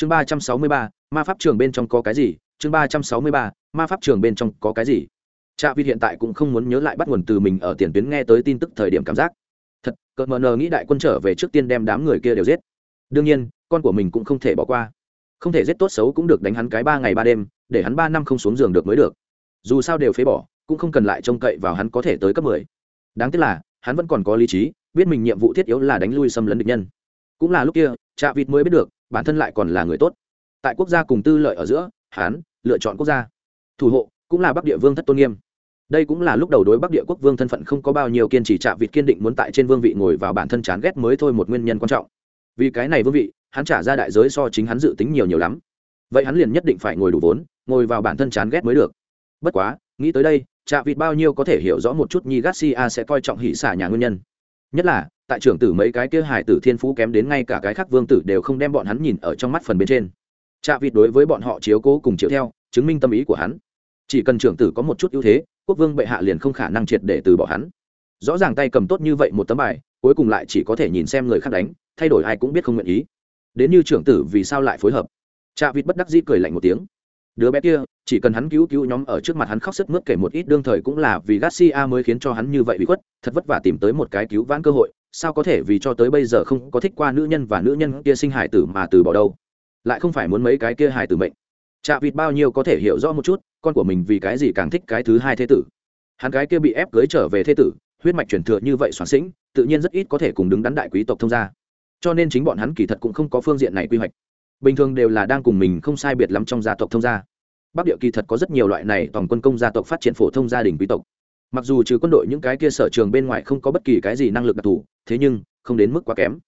chương ba trăm sáu mươi ba, ma pháp trường bên trong có cái gì? Chương ba trăm sáu mươi ba, ma pháp trường bên trong có cái gì? Trạ vịt hiện tại cũng không muốn nhớ lại bắt nguồn từ mình ở tiền tuyến nghe tới tin tức thời điểm cảm giác. Thật cợt mờ nờ nghĩ đại quân trở về trước tiên đem đám người kia đều giết. Đương nhiên, con của mình cũng không thể bỏ qua. Không thể giết tốt xấu cũng được đánh hắn cái ba ngày ba đêm, để hắn ba năm không xuống giường được mới được. Dù sao đều phế bỏ, cũng không cần lại trông cậy vào hắn có thể tới cấp mười. Đáng tiếc là, hắn vẫn còn có lý trí, biết mình nhiệm vụ thiết yếu là đánh lui xâm lấn địch nhân. Cũng là lúc kia, trạ vịt mới biết được bản thân lại còn là người tốt. Tại quốc gia cùng tư lợi ở giữa hắn lựa chọn quốc gia. Thủ hộ, cũng là bắc địa vương thất tôn nghiêm. Đây cũng là lúc đầu đối bắc địa quốc vương thân phận không có bao nhiêu kiên trì trạ vịt kiên định muốn tại trên vương vị ngồi vào bản thân chán ghét mới thôi một nguyên nhân quan trọng. Vì cái này vương vị, hắn trả ra đại giới so chính hắn dự tính nhiều nhiều lắm. Vậy hắn liền nhất định phải ngồi đủ vốn, ngồi vào bản thân chán ghét mới được. Bất quá, nghĩ tới đây, trạ vịt bao nhiêu có thể hiểu rõ một chút nhi garcia sẽ coi trọng hỷ xả nhà nguyên nhân. Nhất là tại trưởng tử mấy cái kia hải tử thiên phú kém đến ngay cả cái khác vương tử đều không đem bọn hắn nhìn ở trong mắt phần bên trên. Trạ vịt đối với bọn họ chiếu cố cùng chiếu theo, chứng minh tâm ý của hắn. Chỉ cần trưởng tử có một chút ưu thế, quốc vương bệ hạ liền không khả năng triệt để từ bỏ hắn. Rõ ràng tay cầm tốt như vậy một tấm bài, cuối cùng lại chỉ có thể nhìn xem người khác đánh, thay đổi ai cũng biết không nguyện ý. Đến như trưởng tử vì sao lại phối hợp? Trạ vịt bất đắc dĩ cười lạnh một tiếng. Đứa bé kia, chỉ cần hắn cứu cứu nhóm ở trước mặt hắn khóc sức mướt kể một ít đương thời cũng là vì garcia mới khiến cho hắn như vậy bị khuất, thật vất vả tìm tới một cái cứu vãn cơ hội sao có thể vì cho tới bây giờ không có thích qua nữ nhân và nữ nhân kia sinh hải tử mà từ bỏ đâu? Lại không phải muốn mấy cái kia hải tử mệnh. Chạ vịt bao nhiêu có thể hiểu rõ một chút, con của mình vì cái gì càng thích cái thứ hai thế tử? Hắn cái kia bị ép cưới trở về thế tử, huyết mạch truyền thừa như vậy soạn sĩnh tự nhiên rất ít có thể cùng đứng đắn đại quý tộc thông gia. Cho nên chính bọn hắn kỳ thật cũng không có phương diện này quy hoạch. Bình thường đều là đang cùng mình không sai biệt lắm trong gia tộc thông gia. Bắc địa kỳ thật có rất nhiều loại này toàn quân công gia tộc phát triển phổ thông gia đình quý tộc mặc dù trừ quân đội những cái kia sở trường bên ngoài không có bất kỳ cái gì năng lực đặc thù, thế nhưng, không đến mức quá kém.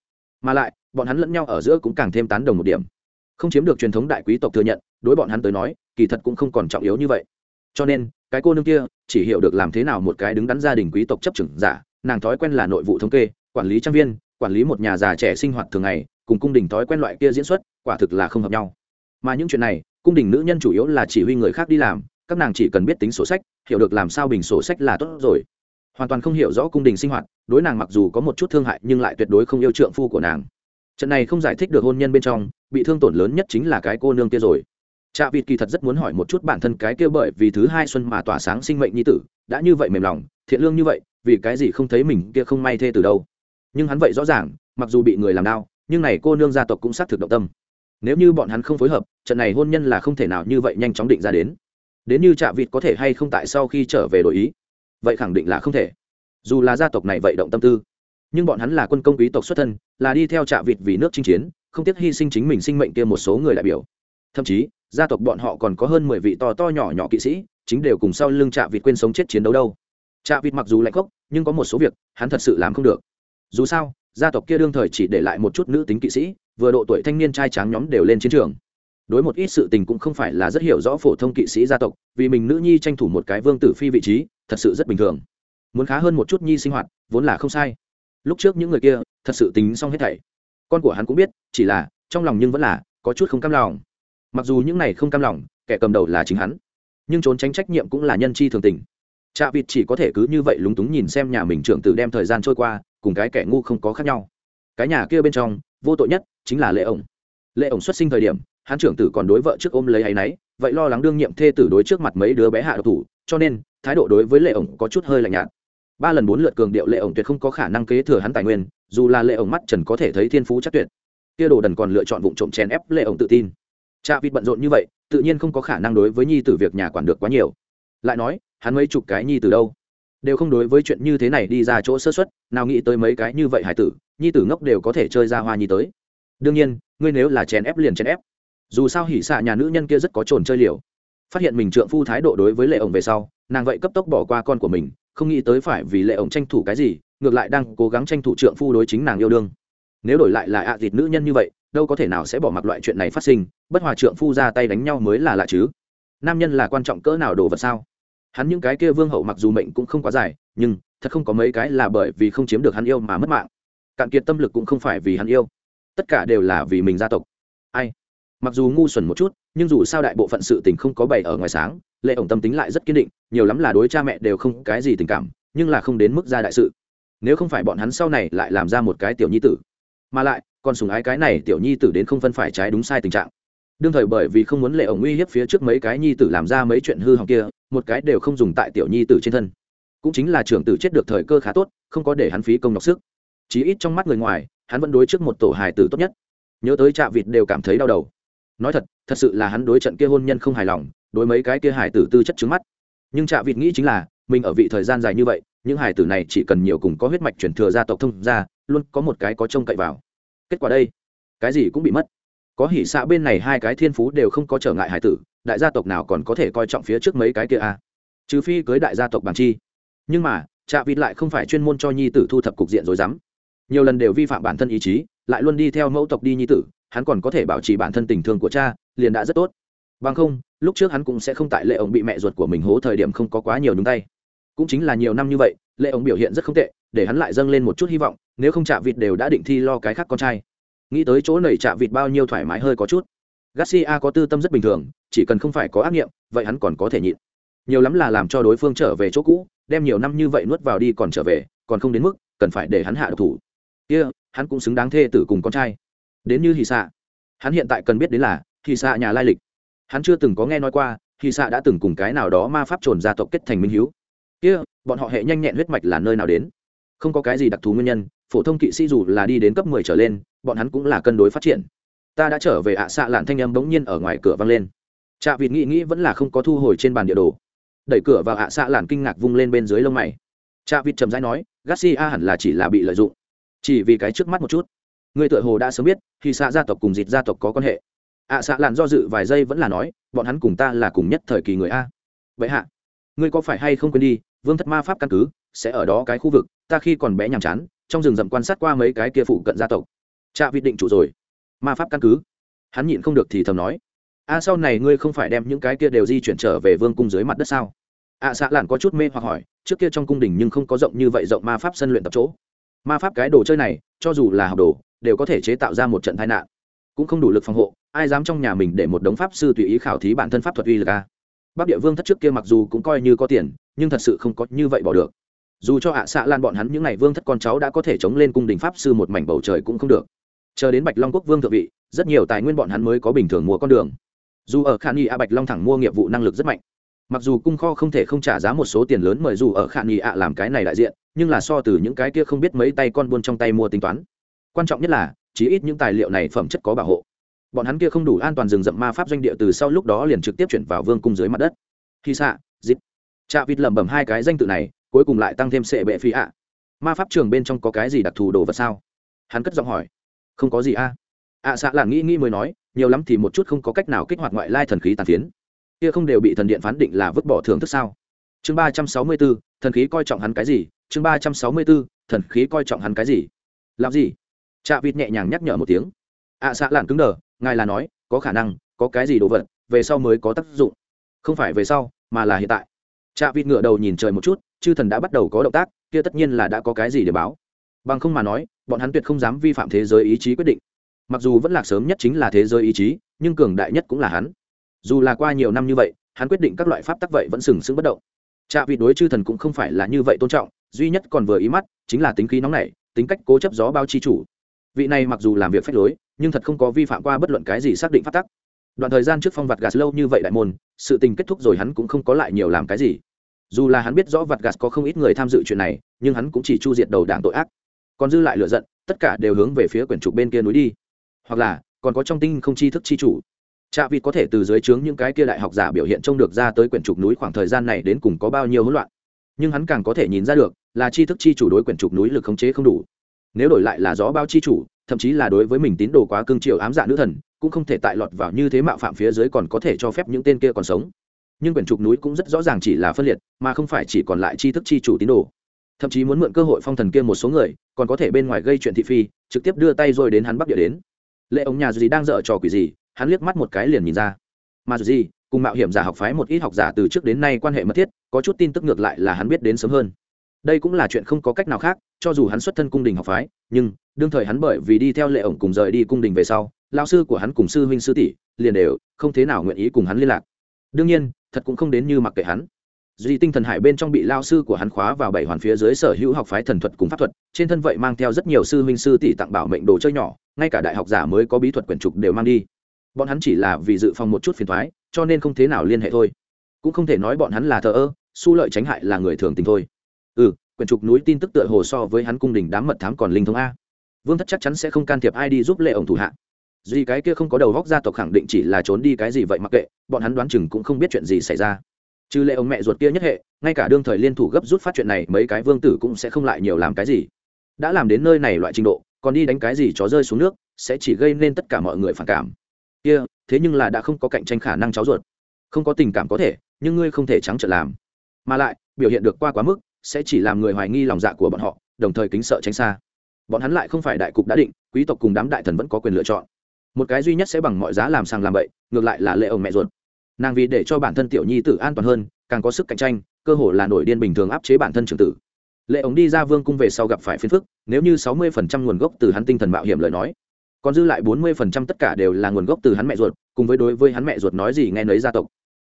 Mà lại, bọn hắn lẫn nhau ở giữa cũng càng thêm tán đồng một điểm. Không chiếm được truyền thống đại quý tộc thừa nhận, đối bọn hắn tới nói, kỳ thật cũng không còn trọng yếu như vậy. Cho nên, cái cô nương kia, chỉ hiểu được làm thế nào một cái đứng đắn gia đình quý tộc chấp trưởng giả, nàng thói quen là nội vụ thống kê, quản lý trang viên, quản lý một nhà già trẻ sinh hoạt thường ngày, cùng cung đình thói quen loại kia diễn xuất, quả thực là không hợp nhau. Mà những chuyện này, cung đình nữ nhân chủ yếu là chỉ huy người khác đi làm các nàng chỉ cần biết tính sổ sách hiểu được làm sao bình sổ sách là tốt rồi hoàn toàn không hiểu rõ cung đình sinh hoạt đối nàng mặc dù có một chút thương hại nhưng lại tuyệt đối không yêu trượng phu của nàng trận này không giải thích được hôn nhân bên trong bị thương tổn lớn nhất chính là cái cô nương kia rồi Trạ Vịt kỳ thật rất muốn hỏi một chút bản thân cái kia bởi vì thứ hai xuân mà tỏa sáng sinh mệnh nhi tử, đã như vậy mềm lòng, thiện lương như vậy, vì cái gì không thấy mình kia không may thê từ đâu. Nhưng hắn vậy rõ ràng, mặc dù bị người làm đau, nhưng này cô nương gia tộc cũng sát thực động tâm. Nếu như bọn hắn không phối hợp, trận này hôn nhân là không thể nào như vậy nhanh chóng định ra đến. Đến như chạ Vịt có thể hay không tại sau khi trở về đổi ý, vậy khẳng định là không thể. Dù là gia tộc này vậy động tâm tư, nhưng bọn hắn là quân công quý tộc xuất thân, là đi theo Trạ Vịt vì nước chinh chiến, không tiếc hy sinh chính mình sinh mệnh kia một số người đại biểu. Thậm chí, gia tộc bọn họ còn có hơn mười vị to to nhỏ nhỏ kỵ sĩ chính đều cùng sau lưng trạ vịt quên sống chết chiến đấu đâu trạ vịt mặc dù lạnh khốc nhưng có một số việc hắn thật sự làm không được dù sao gia tộc kia đương thời chỉ để lại một chút nữ tính kỵ sĩ vừa độ tuổi thanh niên trai tráng nhóm đều lên chiến trường đối một ít sự tình cũng không phải là rất hiểu rõ phổ thông kỵ sĩ gia tộc, vì mình nữ nhi tranh thủ một cái vương tử phi vị trí, thật sự rất bình thường. Muốn khá hơn một chút nhi sinh hoạt, vốn là không sai. Lúc trước những người kia, thật sự tính xong hết thảy. Con của hắn cũng biết, chỉ là, trong lòng nhưng vẫn là, có chút không cam lòng. Mặc dù những này không cam lòng, kẻ cầm đầu là chính hắn. Nhưng trốn tránh trách nhiệm cũng là nhân chi thường tình. Chạ vịt chỉ có thể cứ như vậy lúng túng nhìn xem nhà mình trưởng tử đem thời gian trôi qua, cùng cái kẻ ngu không có khác nhau. Cái nhà kia bên trong, vô tội nhất chính là lệ ổng lệ ổng xuất sinh thời điểm, hắn trưởng tử còn đối vợ trước ôm lấy áy náy, vậy lo lắng đương nhiệm thê tử đối trước mặt mấy đứa bé hạ độc thủ, cho nên, thái độ đối với lệ ổng có chút hơi lạnh nhạt. Ba lần bốn lượt cường điệu lệ ổng tuyệt không có khả năng kế thừa hắn tài nguyên, dù là lệ ổng mắt trần có thể thấy thiên phú chắc tuyệt. Kia đồ đần còn lựa chọn vụ trộm chèn ép lệ ổng tự tin. Cha vịt bận rộn như vậy, tự nhiên không có khả năng đối với nhi tử việc nhà quản được quá nhiều. Lại nói, hắn mấy chục cái nhi tử đâu? Đều không đối với chuyện như thế này đi ra chỗ sơ xuất nào nghĩ tới mấy cái như vậy hải tử, nhi tử ngốc đều có thể chơi ra hoa nhi tới. Đương nhiên ngươi nếu là chèn ép liền chèn ép. Dù sao hỉ xạ nhà nữ nhân kia rất có trồn chơi liều. Phát hiện mình trượng phu thái độ đối với lệ ổng về sau, nàng vậy cấp tốc bỏ qua con của mình, không nghĩ tới phải vì lệ ổng tranh thủ cái gì, ngược lại đang cố gắng tranh thủ trượng phu đối chính nàng yêu đương. Nếu đổi lại là ạ à dịt nữ nhân như vậy, đâu có thể nào sẽ bỏ mặc loại chuyện này phát sinh, bất hòa trượng phu ra tay đánh nhau mới là lạ chứ. Nam nhân là quan trọng cỡ nào đồ vật sao? Hắn những cái kia vương hậu mặc dù mệnh cũng không quá dài, nhưng thật không có mấy cái là bởi vì không chiếm được hắn yêu mà mất mạng. Cạn kiệt tâm lực cũng không phải vì hắn yêu tất cả đều là vì mình gia tộc. Ai? Mặc dù ngu xuẩn một chút, nhưng dù sao đại bộ phận sự tình không có bày ở ngoài sáng, lệ ổng tâm tính lại rất kiên định, nhiều lắm là đối cha mẹ đều không cái gì tình cảm, nhưng là không đến mức ra đại sự. Nếu không phải bọn hắn sau này lại làm ra một cái tiểu nhi tử. Mà lại, còn sùng ái cái này tiểu nhi tử đến không phân phải trái đúng sai tình trạng. Đương thời bởi vì không muốn lệ ổng uy hiếp phía trước mấy cái nhi tử làm ra mấy chuyện hư hỏng kia, một cái đều không dùng tại tiểu nhi tử trên thân. Cũng chính là trưởng tử chết được thời cơ khá tốt, không có để hắn phí công đọc sức. Chí ít trong mắt người ngoài hắn vẫn đối trước một tổ hài tử tốt nhất. Nhớ tới trạ vịt đều cảm thấy đau đầu. Nói thật thật sự là hắn đối trận kia hôn nhân không hài lòng, đối mấy cái kia hài tử tư chất trứng mắt. Nhưng trạ vịt nghĩ chính là, mình ở vị thời gian dài như vậy, những hài tử này chỉ cần nhiều cùng có huyết mạch chuyển thừa gia tộc thông ra luôn có một cái có trông cậy vào. Kết quả đây, cái gì cũng bị mất. Có hỉ xạ bên này hai cái thiên phú đều không có trở ngại hài tử, đại gia tộc nào còn có thể coi trọng phía trước mấy cái kia à? Trừ phi cưới đại gia tộc bằng chi. Nhưng mà, trạ vịt lại không phải chuyên môn cho nhi tử thu thập cục diện rồi dám nhiều lần đều vi phạm bản thân ý chí, lại luôn đi theo mẫu tộc đi nhi tử, hắn còn có thể bảo trì bản thân tình thương của cha, liền đã rất tốt. Bằng không, lúc trước hắn cũng sẽ không tại lệ ổng bị mẹ ruột của mình hố thời điểm không có quá nhiều nhúng tay. Cũng chính là nhiều năm như vậy, lệ ổng biểu hiện rất không tệ, để hắn lại dâng lên một chút hy vọng, nếu không chạ vịt đều đã định thi lo cái khác con trai. Nghĩ tới chỗ nầy chạ vịt bao nhiêu thoải mái hơi có chút. Garcia có tư tâm rất bình thường, chỉ cần không phải có ác nghiệm, vậy hắn còn có thể nhịn. Nhiều lắm là làm cho đối phương trở về chỗ cũ, đem nhiều năm như vậy nuốt vào đi còn trở về, còn không đến mức cần phải để hắn hạ độc thủ kia、yeah, hắn cũng xứng đáng thê tử cùng con trai. Đến như hì xạ hắn hiện tại cần biết đến là hì xạ nhà lai lịch. Hắn chưa từng có nghe nói qua hì xạ đã từng cùng cái nào đó ma pháp trồn gia tộc kết thành minh hiếu. Kia bọn họ hệ nhanh nhẹn huyết mạch là nơi nào đến? Không có cái gì đặc thù nguyên nhân phổ thông kỵ sĩ dù là đi đến cấp mười trở lên bọn hắn cũng là cân đối phát triển. Ta đã trở về ạ xạ lạn thanh âm bỗng nhiên ở ngoài cửa vang lên. Trạ vịt nghĩ nghĩ vẫn là không có thu hồi trên bàn địa đồ. Đẩy cửa vào ạ xạ lạn kinh ngạc vung lên bên dưới lông mày. Trạ vịt trầm rãi nói garcia hẳn là chỉ là bị lợi dụng chỉ vì cái trước mắt một chút. Người tựa hồ đã sớm biết, khi xạ gia tộc cùng dịt gia tộc có quan hệ. À, Ạ xạ lạn do dự vài giây vẫn là nói, bọn hắn cùng ta là cùng nhất thời kỳ người a. Vậy hạ, ngươi có phải hay không quên đi, vương thất ma pháp căn cứ sẽ ở đó cái khu vực, ta khi còn bé nhàm chán, trong rừng rậm quan sát qua mấy cái kia phụ cận gia tộc. Cha vịt định chủ rồi. Ma pháp căn cứ. Hắn nhịn không được thì thầm nói. A sau này ngươi không phải đem những cái kia đều di chuyển trở về vương cung dưới mặt đất sao? À, Ạ xạ lạn có chút mê hoặc hỏi, trước kia trong cung đình nhưng không có rộng như vậy rộng ma pháp sân luyện tập chỗ ma pháp cái đồ chơi này, cho dù là học đồ, đều có thể chế tạo ra một trận tai nạn. Cũng không đủ lực phòng hộ, ai dám trong nhà mình để một đống pháp sư tùy ý khảo thí bản thân pháp thuật uy lực a bắc địa vương thất trước kia mặc dù cũng coi như có tiền, nhưng thật sự không có như vậy bỏ được. Dù cho ạ xạ lan bọn hắn những n à y vương thất con cháu đã có thể chống lên cung đình pháp sư một mảnh bầu trời cũng không được. Chờ đến bạch long quốc vương thượng vị, rất nhiều tài nguyên bọn hắn mới có bình thường mua con đường. Dù ở khả nghi a bạch long thẳng mua nghiệp vụ năng lực rất mạnh mặc dù cung kho không thể không trả giá một số tiền lớn mời dù ở khả nghi ạ làm cái này đại diện, nhưng là so từ những cái kia không biết mấy tay con buôn trong tay mua tính toán. Quan trọng nhất là, chí ít những tài liệu này phẩm chất có bảo hộ. Bọn hắn kia không đủ an toàn rừng rậm ma pháp doanh địa từ sau lúc đó liền trực tiếp chuyển vào vương cung dưới mặt đất. Khi xạ, dịp. Chạ vịt lẩm bẩm hai cái danh tự này, cuối cùng lại tăng thêm sệ bệ phi ạ. Ma pháp trường bên trong có cái gì đặc thù đồ vật sao? Hắn cất giọng hỏi. Không có gì a. Ạ xạ là nghĩ nghĩ mới nói, nhiều lắm thì một chút không có cách nào kích hoạt ngoại lai thần khí tàn phiến kia không đều bị thần điện phán định là vứt bỏ thưởng thức sao? Chương ba trăm sáu mươi b ố thần khí coi trọng hắn cái gì? Chương ba trăm sáu mươi b ố thần khí coi trọng hắn cái gì? Làm gì? Chạ vịt nhẹ nhàng nhắc nhở một tiếng. Ạ xạ lạn cứng đờ, ngài là nói, có khả năng, có cái gì đồ vật, về sau mới có tác dụng. Không phải về sau, mà là hiện tại. Chạ vịt ngựa đầu nhìn trời một chút, chư thần đã bắt đầu có động tác, kia tất nhiên là đã có cái gì để báo. Bằng không mà nói, bọn hắn tuyệt không dám vi phạm thế giới ý chí quyết định. Mặc dù vẫn lạc sớm nhất chính là thế giới ý chí, nhưng cường đại nhất cũng là hắn dù là qua nhiều năm như vậy, hắn quyết định các loại pháp tắc vậy vẫn sừng sững bất động. Trạ vị đối chư thần cũng không phải là như vậy tôn trọng, duy nhất còn vừa ý mắt, chính là tính khí nóng nảy, tính cách cố chấp gió bao chi chủ. Vị này mặc dù làm việc phép lối, nhưng thật không có vi phạm qua bất luận cái gì xác định pháp tắc. Đoạn thời gian trước phong vặt gạt lâu như vậy đại môn, sự tình kết thúc rồi hắn cũng không có lại nhiều làm cái gì. Dù là hắn biết rõ vặt gạt có không ít người tham dự chuyện này, nhưng hắn cũng chỉ chu diệt đầu đảng tội ác. Còn dư lại lựa giận, tất cả đều hướng về phía quyển trục bên kia núi đi. Hoặc là, còn có trong tinh không chi thức chi chủ trạ vịt có thể từ dưới trướng những cái kia đại học giả biểu hiện trông được ra tới quyển trục núi khoảng thời gian này đến cùng có bao nhiêu hỗn loạn. Nhưng hắn càng có thể nhìn ra được, là chi thức chi chủ đối quyển trục núi lực khống chế không đủ. Nếu đổi lại là gió bao chi chủ, thậm chí là đối với mình tín đồ quá cương triều ám dạ nữ thần, cũng không thể tại lọt vào như thế mạo phạm phía dưới còn có thể cho phép những tên kia còn sống. Nhưng quyển trục núi cũng rất rõ ràng chỉ là phân liệt, mà không phải chỉ còn lại tri thức chi chủ tín đồ. Thậm chí muốn mượn cơ hội phong thần kia một số người, còn có thể bên ngoài gây chuyện thị phi, trực tiếp đưa tay rồi đến hắn bắc địa đến. Lệ ông nhà gì đang dở trò quỷ gì hắn liếc mắt một cái liền nhìn ra. Mà gì, cùng mạo hiểm giả học phái một ít học giả từ trước đến nay quan hệ mật thiết, có chút tin tức ngược lại là hắn biết đến sớm hơn. Đây cũng là chuyện không có cách nào khác, cho dù hắn xuất thân cung đình học phái, nhưng, đương thời hắn bởi vì đi theo lệ ổng cùng rời đi cung đình về sau lao sư của hắn cùng sư huynh sư tỷ, liền đều không thế nào nguyện ý cùng hắn liên lạc. Đương nhiên, thật cũng không đến như mặc kệ hắn. Duy tinh thần hải bên trong bị lao sư của hắn khóa vào bảy hoàn phía dưới sở hữu học phái thần thuật cùng pháp thuật, trên thân vậy mang theo rất nhiều sư huynh sư tỷ tặng bảo mệnh đồ chơi nhỏ, ngay cả đại học giả mới có bí thuật quyển trục đều mang đi bọn hắn chỉ là vì dự phòng một chút phiền thoái, cho nên không thế nào liên hệ thôi. Cũng không thể nói bọn hắn là thờ ơ, su lợi tránh hại là người thường tình thôi. Ừ quyển trục núi tin tức tựa hồ so với hắn cung đình đám mật thám còn linh thông a. Vương thất chắc chắn sẽ không can thiệp ai đi giúp lệ ổng thủ hạ. Duy cái kia không có đầu góc gia tộc khẳng định chỉ là trốn đi cái gì vậy mặc kệ, bọn hắn đoán chừng cũng không biết chuyện gì xảy ra. Trừ lệ ông mẹ ruột kia nhất hệ, ngay cả đương thời liên thủ gấp rút phát chuyện này, mấy cái vương tử cũng sẽ không lại nhiều làm cái gì. Đã làm đến nơi này loại trình độ, còn đi đánh cái gì chó rơi xuống nước, sẽ chỉ gây nên tất cả mọi người phản cảm kia, thế nhưng là đã không có cạnh tranh khả năng cháu ruột. Không có tình cảm có thể, nhưng ngươi không thể trắng trợn làm. Mà lại, biểu hiện được qua quá mức, sẽ chỉ làm người hoài nghi lòng dạ của bọn họ, đồng thời kính sợ tránh xa. Bọn hắn lại không phải đại cục đã định, quý tộc cùng đám đại thần vẫn có quyền lựa chọn. Một cái duy nhất sẽ bằng mọi giá làm sàng làm bậy, ngược lại là lệ ông mẹ ruột. Nàng vì để cho bản thân tiểu nhi tử an toàn hơn, càng có sức cạnh tranh, cơ hội là nổi điên bình thường áp chế bản thân trưởng tử. Lệ ông đi ra vương cung về sau gặp phải phiền phức, nếu như sáu mươi phần trăm nguồn gốc từ hắn tinh thần mạo hiểm lời nói còn dư lại bốn mươi phần trăm tất cả đều là nguồn gốc từ hắn mẹ ruột, cùng với đối với hắn mẹ ruột nói gì nghe nấy gia tộc.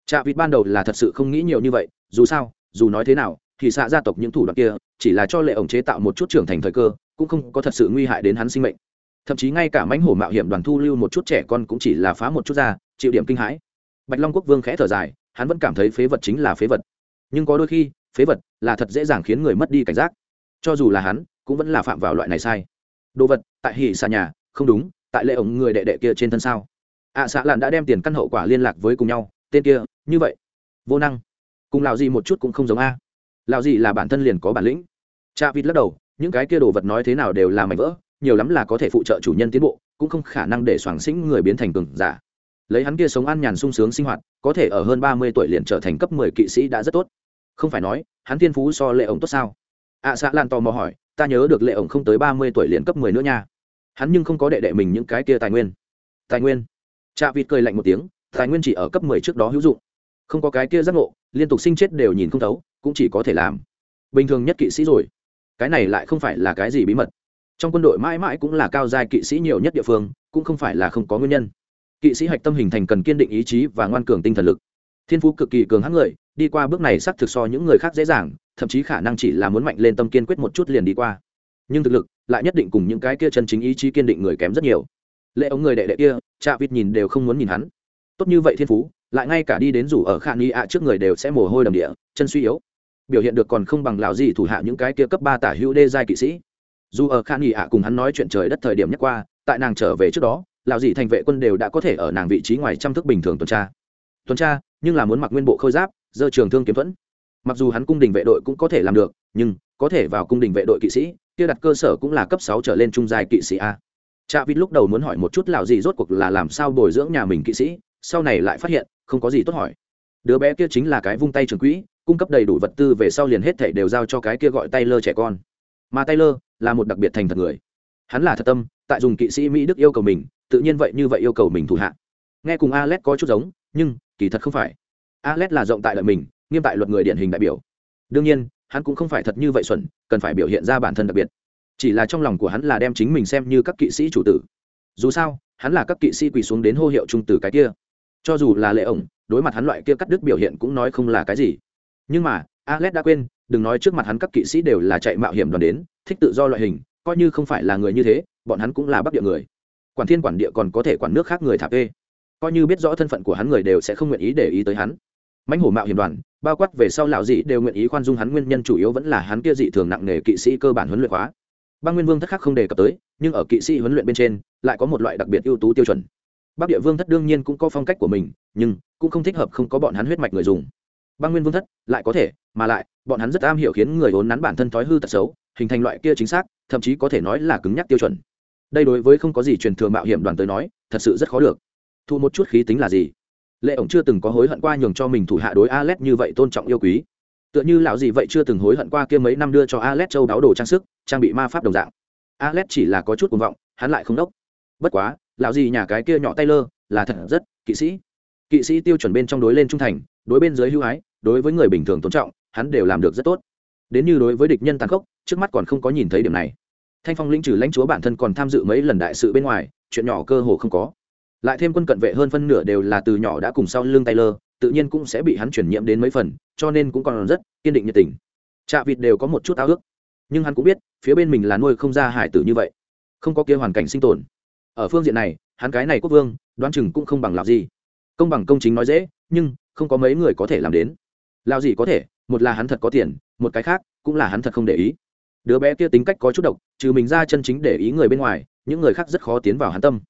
Trạ vịt ban đầu là thật sự không nghĩ nhiều như vậy, dù sao, dù nói thế nào, thì xạ gia tộc những thủ đoạn kia, chỉ là cho lệ ổng chế tạo một chút trưởng thành thời cơ, cũng không có thật sự nguy hại đến hắn sinh mệnh. Thậm chí ngay cả mãnh hổ mạo hiểm đoàn thu lưu một chút trẻ con cũng chỉ là phá một chút ra, chịu điểm kinh hãi. Bạch long quốc vương khẽ thở dài, hắn vẫn cảm thấy phế vật chính là phế vật. Nhưng có đôi khi, phế vật là thật dễ dàng khiến người mất đi cảnh giác. Cho dù là hắn, cũng vẫn là phạm vào loại này sai. Đồ vật, tại hỉ xa nhà không đúng tại lệ ổng người đệ đệ kia trên thân sao? Ạ à, xã lạn đã đem tiền căn hậu quả liên lạc với cùng nhau tên kia như vậy. Vô năng. Cùng lào gì một chút cũng không giống a. Lào gì là bản thân liền có bản lĩnh. Cha vịt lắc đầu những cái kia đồ vật nói thế nào đều là mảnh vỡ nhiều lắm là có thể phụ trợ chủ nhân tiến bộ cũng không khả năng để soảng xĩnh người biến thành cường giả. Lấy hắn kia sống an nhàn sung sướng sinh hoạt có thể ở hơn ba mươi tuổi liền trở thành cấp mười kỵ sĩ đã rất tốt. Không phải nói hắn thiên phú so lệ ổng tốt sao? Ạ à, xạ lan tò mò hỏi ta nhớ được lệ ổng không tới ba mươi tuổi liền cấp mười nữa nha hắn nhưng không có đệ đệ mình những cái kia tài nguyên. Tài nguyên? Chạ vịt cười lạnh một tiếng, tài nguyên chỉ ở cấp mười trước đó hữu dụng. Không có cái kia giác ngộ, liên tục sinh chết đều nhìn không thấu, cũng chỉ có thể làm. Bình thường nhất kỵ sĩ rồi. Cái này lại không phải là cái gì bí mật. Trong quân đội mãi mãi cũng là cao giai kỵ sĩ nhiều nhất địa phương, cũng không phải là không có nguyên nhân. Kỵ sĩ hạch tâm hình thành cần kiên định ý chí và ngoan cường tinh thần lực. Thiên phú cực kỳ cường hãn người, đi qua bước này xác thực so những người khác dễ dàng, thậm chí khả năng chỉ là muốn mạnh lên tâm kiên quyết một chút liền đi qua. Nhưng thực lực lại nhất định cùng những cái kia chân chính ý chí kiên định người kém rất nhiều. Lệ ống người đệ đệ kia cha vịt nhìn đều không muốn nhìn hắn. Tốt như vậy thiên phú, lại ngay cả đi đến rủ ở khả nghi ạ trước người đều sẽ mồ hôi đầm địa, chân suy yếu. Biểu hiện được còn không bằng lào gì thủ hạ những cái kia cấp ba tả hữu đê giai kỵ sĩ. Dù ở khả nghi ạ cùng hắn nói chuyện trời đất thời điểm nhất qua, tại nàng trở về trước đó lào gì thành vệ quân đều đã có thể ở nàng vị trí ngoài trăm thức bình thường tuần tra. Tuần tra, nhưng là muốn mặc nguyên bộ khôi giáp dơ trường thương kiếm thuẫn. Mặc dù hắn cung đình vệ đội cũng có thể làm được, nhưng có thể vào cung đình vệ đội kỵ sĩ kia đặt cơ sở cũng là cấp sáu trở lên trung giai kỵ sĩ a. Trạ vịt lúc đầu muốn hỏi một chút lão gì rốt cuộc là làm sao bồi dưỡng nhà mình kỵ sĩ, sau này lại phát hiện, không có gì tốt hỏi. Đứa bé kia chính là cái vung tay trường quỹ, cung cấp đầy đủ vật tư về sau liền hết thảy đều giao cho cái kia gọi Taylor trẻ con. Mà Taylor là một đặc biệt thành thật người. Hắn là thật tâm, tại dùng kỵ sĩ mỹ đức yêu cầu mình, tự nhiên vậy như vậy yêu cầu mình thủ hạ. Nghe cùng alex có chút giống, nhưng kỳ thật không phải. Alex là rộng tại lợi mình, nghiêm tại luật người điển hình đại biểu. Đương nhiên hắn cũng không phải thật như vậy xuẩn, cần phải biểu hiện ra bản thân đặc biệt. Chỉ là trong lòng của hắn là đem chính mình xem như các kỵ sĩ chủ tử. Dù sao, hắn là các kỵ sĩ quỳ xuống đến hô hiệu trung tử cái kia. Cho dù là lệ ổng, đối mặt hắn loại kia cắt đứt biểu hiện cũng nói không là cái gì. Nhưng mà alex đã quên, đừng nói trước mặt hắn các kỵ sĩ đều là chạy mạo hiểm đoàn đến, thích tự do loại hình, coi như không phải là người như thế, bọn hắn cũng là bắc địa người. Quản thiên quản địa còn có thể quản nước khác người thạp ê. Coi như biết rõ thân phận của hắn người đều sẽ không nguyện ý để ý tới hắn. Mãnh hổ mạo hiểm đoàn bao quát về sau lão dị đều nguyện ý khoan dung hắn nguyên nhân chủ yếu vẫn là hắn kia dị thường nặng nề kỵ sĩ cơ bản huấn luyện hóa. Băng nguyên vương thất khác không đề cập tới, nhưng ở kỵ sĩ huấn luyện bên trên, lại có một loại đặc biệt ưu tú tiêu chuẩn. Bắc địa vương thất đương nhiên cũng có phong cách của mình, nhưng cũng không thích hợp không có bọn hắn huyết mạch người dùng. Băng nguyên vương thất lại có thể, mà lại, bọn hắn rất am hiểu khiến người vốn nắn bản thân thói hư tật xấu, hình thành loại kia chính xác, thậm chí có thể nói là cứng nhắc tiêu chuẩn. Đây đối với không có gì truyền thừa mạo hiểm đoàn tới nói, thật sự rất khó được. Thu một chút khí tính là gì? Lệ ổng chưa từng có hối hận qua nhường cho mình thủ hạ đối alex như vậy tôn trọng yêu quý. Tựa như lão gì vậy chưa từng hối hận qua kia mấy năm đưa cho alex châu đáo đồ trang sức, trang bị ma pháp đồng dạng. Alex chỉ là có chút cuồng vọng, hắn lại không đốc. Bất quá, lão gì nhà cái kia nhỏ tay lơ là thật rất kỵ sĩ. Kỵ sĩ tiêu chuẩn bên trong đối lên trung thành, đối bên dưới hưu hái đối với người bình thường tôn trọng, hắn đều làm được rất tốt. Đến như đối với địch nhân tàn khốc, trước mắt còn không có nhìn thấy điểm này. Thanh phong lĩnh trừ lãnh chúa bản thân còn tham dự mấy lần đại sự bên ngoài, chuyện nhỏ cơ hồ không có lại thêm quân cận vệ hơn phân nửa đều là từ nhỏ đã cùng sau lưng taylor, tự nhiên cũng sẽ bị hắn chuyển nhiễm đến mấy phần, cho nên cũng còn rất kiên định nhiệt tình. Trạ vịt đều có một chút ao ước, nhưng hắn cũng biết, phía bên mình là nuôi không ra hải tử như vậy, không có kia hoàn cảnh sinh tồn. Ở phương diện này, hắn cái này quốc vương, đoán chừng cũng không bằng lão gì công bằng công chính nói dễ, nhưng không có mấy người có thể làm đến. Lão gì có thể, một là hắn thật có tiền, một cái khác cũng là hắn thật không để ý. Đứa bé kia tính cách có chút độc, trừ mình ra chân chính để ý người bên ngoài, những người khác rất khó tiến vào hắn tâm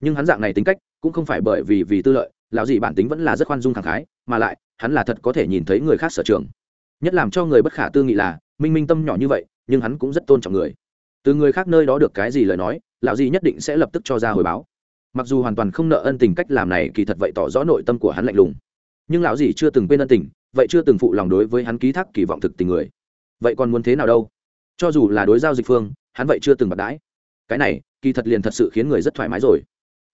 nhưng hắn dạng này tính cách cũng không phải bởi vì vì tư lợi, lão gì bản tính vẫn là rất khoan dung thẳng khái, mà lại, hắn là thật có thể nhìn thấy người khác sở trường. Nhất làm cho người bất khả tư nghị là, minh minh tâm nhỏ như vậy, nhưng hắn cũng rất tôn trọng người. Từ người khác nơi đó được cái gì lời nói, lão gì nhất định sẽ lập tức cho ra hồi báo. Mặc dù hoàn toàn không nợ ân tình cách làm này kỳ thật vậy tỏ rõ nội tâm của hắn lạnh lùng. Nhưng lão gì chưa từng quên ân tình, vậy chưa từng phụ lòng đối với hắn ký thác kỳ vọng thực tình người. Vậy còn muốn thế nào đâu? Cho dù là đối giao dịch phương, hắn vậy chưa từng bạc đãi. Cái này, kỳ thật liền thật sự khiến người rất thoải mái rồi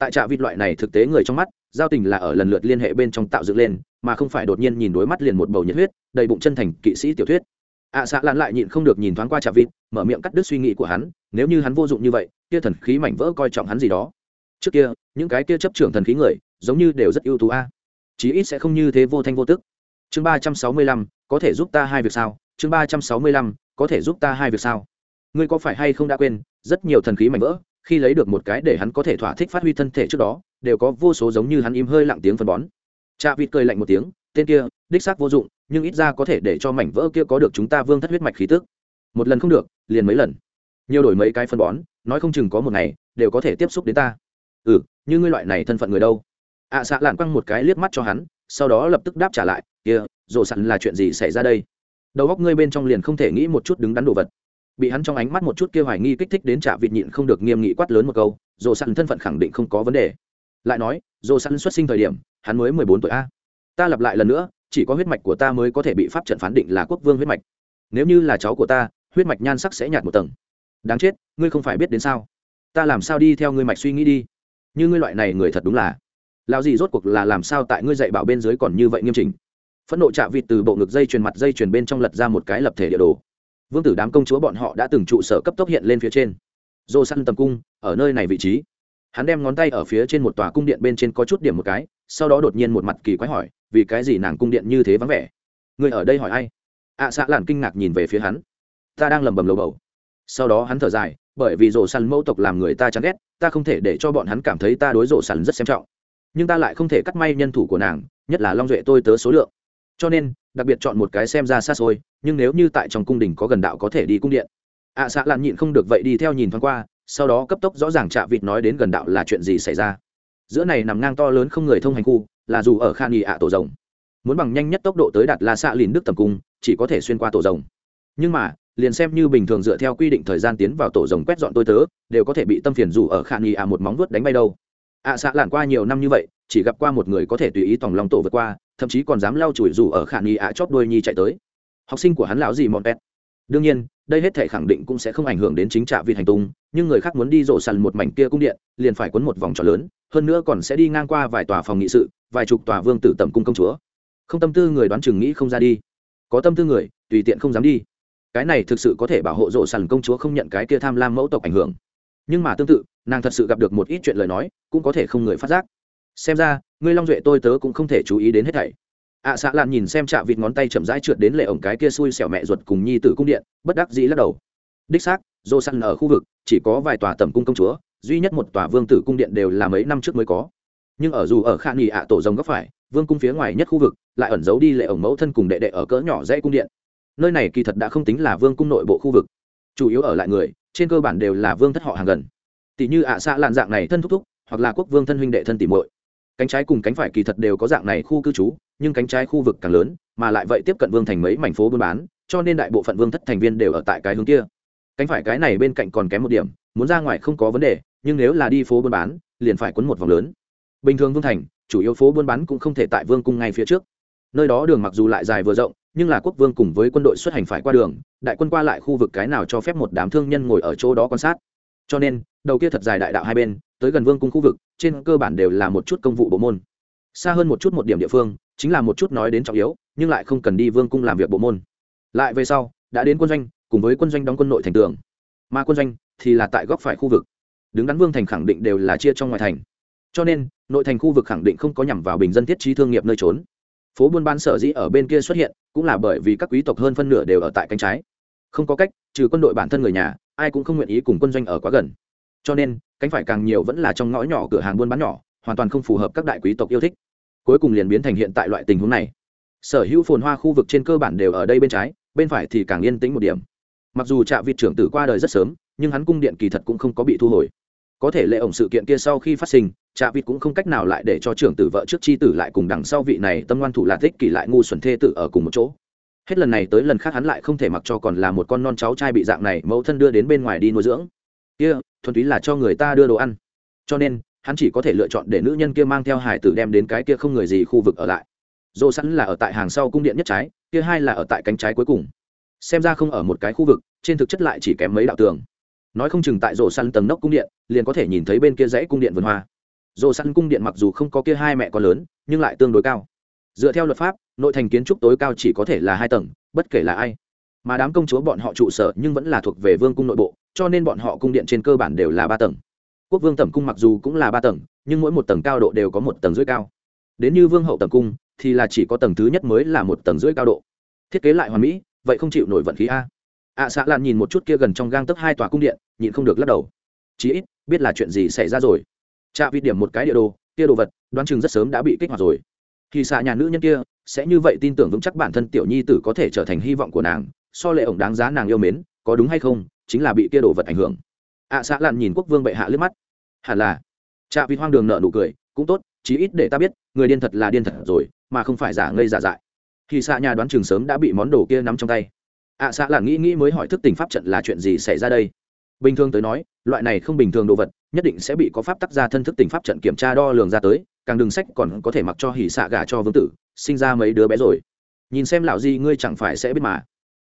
tại trạ vịt loại này thực tế người trong mắt giao tình là ở lần lượt liên hệ bên trong tạo dựng lên mà không phải đột nhiên nhìn đối mắt liền một bầu nhiệt huyết đầy bụng chân thành kỵ sĩ tiểu thuyết. Ạ à, xạ lan lại nhịn không được nhìn thoáng qua trạ vịt mở miệng cắt đứt suy nghĩ của hắn nếu như hắn vô dụng như vậy kia thần khí mảnh vỡ coi trọng hắn gì đó. Trước kia những cái kia chấp trưởng thần khí người giống như đều rất ưu tú a. Chí ít sẽ không như thế vô thanh vô tức. Chương ba trăm sáu mươi lăm có thể giúp ta hai việc sao? Chương ba trăm sáu mươi lăm có thể giúp ta hai việc sao? Ngươi có phải hay không đã quên rất nhiều thần khí mảnh vỡ khi lấy được một cái để hắn có thể thỏa thích phát huy thân thể trước đó đều có vô số giống như hắn im hơi lặng tiếng phân bón. Chạ vịt cười lạnh một tiếng tên kia đích xác vô dụng nhưng ít ra có thể để cho mảnh vỡ kia có được chúng ta vương thất huyết mạch khí tức. Một lần không được liền mấy lần. Nhiều đổi mấy cái phân bón nói không chừng có một ngày đều có thể tiếp xúc đến ta. Ừ như ngươi loại này thân phận người đâu? Ạ à, xạ lạn quăng một cái liếc mắt cho hắn sau đó lập tức đáp trả lại kia rộ sẵn là chuyện gì xảy ra đây? Đầu góc ngươi bên trong liền không thể nghĩ một chút đứng đắn đồ vật bị hắn trong ánh mắt một chút kia hoài nghi kích thích đến trả vịt nhịn không được nghiêm nghị quát lớn một câu dồ sẵn thân phận khẳng định không có vấn đề. Lại nói dồ sẵn xuất sinh thời điểm, hắn mới mười bốn tuổi a. Ta lặp lại lần nữa, chỉ có huyết mạch của ta mới có thể bị pháp trận phán định là quốc vương huyết mạch. Nếu như là cháu của ta, huyết mạch nhan sắc sẽ nhạt một tầng. Đáng chết, ngươi không phải biết đến sao? Ta làm sao đi theo ngươi mạch suy nghĩ đi? Như ngươi loại này người thật đúng là. Lao gì rốt cuộc là làm sao tại ngươi dạy bảo bên dưới còn như vậy nghiêm chỉnh? Phẫn nộ chạ vịt từ bộ ngực dây chuyền mặt dây chuyền bên trong lật ra một cái lập thể địa đồ vương tử đám công chúa bọn họ đã từng trụ sở cấp tốc hiện lên phía trên. Dô săn tầm cung ở nơi này vị trí. Hắn đem ngón tay ở phía trên một tòa cung điện bên trên có chút điểm một cái sau đó đột nhiên một mặt kỳ quái hỏi vì cái gì nàng cung điện như thế vắng vẻ? Người ở đây hỏi ai? Ạ à, xạ làn kinh ngạc nhìn về phía hắn. Ta đang lầm bầm lầu bầu. Sau đó hắn thở dài bởi vì rổ săn mẫu tộc làm người ta chán ghét ta không thể để cho bọn hắn cảm thấy ta đối rổ săn rất xem trọng. Nhưng ta lại không thể cắt may nhân thủ của nàng nhất là long duệ tôi tớ số lượng. Cho nên đặc biệt chọn một cái xem ra xa xôi nhưng nếu như tại trong cung đình có gần đạo có thể đi cung điện. Ạ à, xạ lạn nhịn không được vậy đi theo nhìn thoáng qua sau đó cấp tốc rõ ràng chạ vịt nói đến gần đạo là chuyện gì xảy ra. Giữa này nằm ngang to lớn không người thông hành khu là dù ở khan nghị ạ tổ rồng. Muốn bằng nhanh nhất tốc độ tới đạt la xạ lìn đức tầm cung chỉ có thể xuyên qua tổ rồng. Nhưng mà liền xem như bình thường dựa theo quy định thời gian tiến vào tổ rồng quét dọn tôi tớ đều có thể bị tâm phiền dù ở khan nghị ạ một móng vuốt đánh bay đâu. Ạ à, xạ lạn qua nhiều năm như vậy chỉ gặp qua một người có thể tùy ý tòng lòng tổ vượt qua, thậm chí còn dám lau chùi dù ở khả nghi ạ chóp đuôi nhi chạy tới. Học sinh của hắn lão gì mọn pet đương nhiên, đây hết thể khẳng định cũng sẽ không ảnh hưởng đến chính trạ vị hành tung, nhưng người khác muốn đi rộ sàn một mảnh kia cung điện, liền phải quấn một vòng tròn lớn, hơn nữa còn sẽ đi ngang qua vài tòa phòng nghị sự, vài chục tòa vương tử tẩm cung công chúa. Không tâm tư người đoán chừng nghĩ không ra đi. Có tâm tư người, tùy tiện không dám đi. Cái này thực sự có thể bảo hộ rộ sàn công chúa không nhận cái kia tham lam mẫu tộc ảnh hưởng. Nhưng mà tương tự, nàng thật sự gặp được một ít chuyện lời nói, cũng có thể không người phát giác xem ra ngươi long duệ tôi tớ cũng không thể chú ý đến hết thảy. Ạ à, xạ lan nhìn xem chạ vịt ngón tay chậm rãi trượt đến lệ ổng cái kia xui xẻo mẹ ruột cùng nhi tử cung điện bất đắc dĩ lắc đầu. Đích xác dô săn ở khu vực chỉ có vài tòa tầm cung công chúa duy nhất một tòa vương tử cung điện đều là mấy năm trước mới có. Nhưng ở dù ở khả nghỉ ạ tổ rồng góc phải vương cung phía ngoài nhất khu vực lại ẩn giấu đi lệ ổng mẫu thân cùng đệ đệ ở cỡ nhỏ dãy cung điện. Nơi này kỳ thật đã không tính là vương cung nội bộ khu vực. Chủ yếu ở lại người trên cơ bản đều là vương thất họ hàng gần. Tỷ như ạ à xạ lạn dạng này thân thúc thúc hoặc là quốc vương thân huynh đệ thân tỷ muội cánh trái cùng cánh phải kỳ thật đều có dạng này khu cư trú, nhưng cánh trái khu vực càng lớn, mà lại vậy tiếp cận vương thành mấy mảnh phố buôn bán, cho nên đại bộ phận vương thất thành viên đều ở tại cái hướng kia. Cánh phải cái này bên cạnh còn kém một điểm, muốn ra ngoài không có vấn đề, nhưng nếu là đi phố buôn bán, liền phải quấn một vòng lớn. Bình thường vương thành, chủ yếu phố buôn bán cũng không thể tại vương cung ngay phía trước. Nơi đó đường mặc dù lại dài vừa rộng, nhưng là quốc vương cùng với quân đội xuất hành phải qua đường, đại quân qua lại khu vực cái nào cho phép một đám thương nhân ngồi ở chỗ đó quan sát. Cho nên đầu kia thật dài đại đạo hai bên, tới gần vương cung khu vực, trên cơ bản đều là một chút công vụ bộ môn. Xa hơn một chút một điểm địa phương, chính là một chút nói đến trọng yếu, nhưng lại không cần đi vương cung làm việc bộ môn. Lại về sau, đã đến quân doanh, cùng với quân doanh đóng quân nội thành tường. Mà quân doanh thì là tại góc phải khu vực. Đứng đắn vương thành khẳng định đều là chia trong ngoài thành. Cho nên, nội thành khu vực khẳng định không có nhằm vào bình dân thiết trí thương nghiệp nơi trốn. Phố buôn bán sở dĩ ở bên kia xuất hiện, cũng là bởi vì các quý tộc hơn phân nửa đều ở tại cánh trái. Không có cách, trừ quân đội bản thân người nhà, ai cũng không nguyện ý cùng quân doanh ở quá gần cho nên, cánh phải càng nhiều vẫn là trong ngõ nhỏ cửa hàng buôn bán nhỏ, hoàn toàn không phù hợp các đại quý tộc yêu thích. Cuối cùng liền biến thành hiện tại loại tình huống này. Sở hữu phồn hoa khu vực trên cơ bản đều ở đây bên trái, bên phải thì càng yên tĩnh một điểm. Mặc dù trạ vịt trưởng tử qua đời rất sớm, nhưng hắn cung điện kỳ thật cũng không có bị thu hồi. Có thể lệ ổng sự kiện kia sau khi phát sinh, trạ vịt cũng không cách nào lại để cho trưởng tử vợ trước chi tử lại cùng đằng sau vị này tâm ngoan thủ là thích kỳ lại ngu xuẩn thê tử ở cùng một chỗ. Hết lần này tới lần khác hắn lại không thể mặc cho còn là một con non cháu trai bị dạng này mẫu thân đưa đến bên ngoài đi nuôi dưỡng kia, thuần túy là cho người ta đưa đồ ăn. Cho nên, hắn chỉ có thể lựa chọn để nữ nhân kia mang theo hải tử đem đến cái kia không người gì khu vực ở lại. Dồ sẵn là ở tại hàng sau cung điện nhất trái, kia hai là ở tại cánh trái cuối cùng. Xem ra không ở một cái khu vực, trên thực chất lại chỉ kém mấy đạo tường. Nói không chừng tại rổ săn tầng nóc cung điện, liền có thể nhìn thấy bên kia dãy cung điện vườn hoa. Rổ săn cung điện mặc dù không có kia hai mẹ con lớn, nhưng lại tương đối cao. Dựa theo luật pháp, nội thành kiến trúc tối cao chỉ có thể là hai tầng, bất kể là ai. Mà đám công chúa bọn họ trụ sở nhưng vẫn là thuộc về vương cung nội bộ cho nên bọn họ cung điện trên cơ bản đều là ba tầng. Quốc vương tẩm cung mặc dù cũng là ba tầng nhưng mỗi một tầng cao độ đều có một tầng dưới cao. Đến như vương hậu tầm cung thì là chỉ có tầng thứ nhất mới là một tầng dưới cao độ. Thiết kế lại hoàn mỹ vậy không chịu nổi vận khí a. Ạ à, xạ lan nhìn một chút kia gần trong gang tấc hai tòa cung điện nhịn không được lắc đầu. Chí ít biết là chuyện gì xảy ra rồi. Chạ vịt điểm một cái địa đồ kia đồ vật đoán chừng rất sớm đã bị kích hoạt rồi. Thì xạ nhà nữ nhân kia sẽ như vậy tin tưởng vững chắc bản thân tiểu nhi tử có thể trở thành hy vọng của nàng so lệ ổng đáng giá nàng yêu mến có đúng hay không chính là bị kia đồ vật ảnh hưởng. Ạ à, xạ nhìn quốc vương bệ hạ liếc mắt. Hẳn là. Trạ vịt hoang đường nợ nụ cười cũng tốt chí ít để ta biết người điên thật là điên thật rồi mà không phải giả ngây giả dại. Khi xạ nhà đoán chừng sớm đã bị món đồ kia nắm trong tay. Ạ à, xạ nghĩ nghĩ mới hỏi thức tình pháp trận là chuyện gì xảy ra đây. Bình thường tới nói loại này không bình thường đồ vật nhất định sẽ bị có pháp tác gia thân thức tình pháp trận kiểm tra đo lường ra tới càng đường sách còn có thể mặc cho hỉ xạ gà cho vương tử sinh ra mấy đứa bé rồi. Nhìn xem lão di ngươi chẳng phải sẽ biết mà.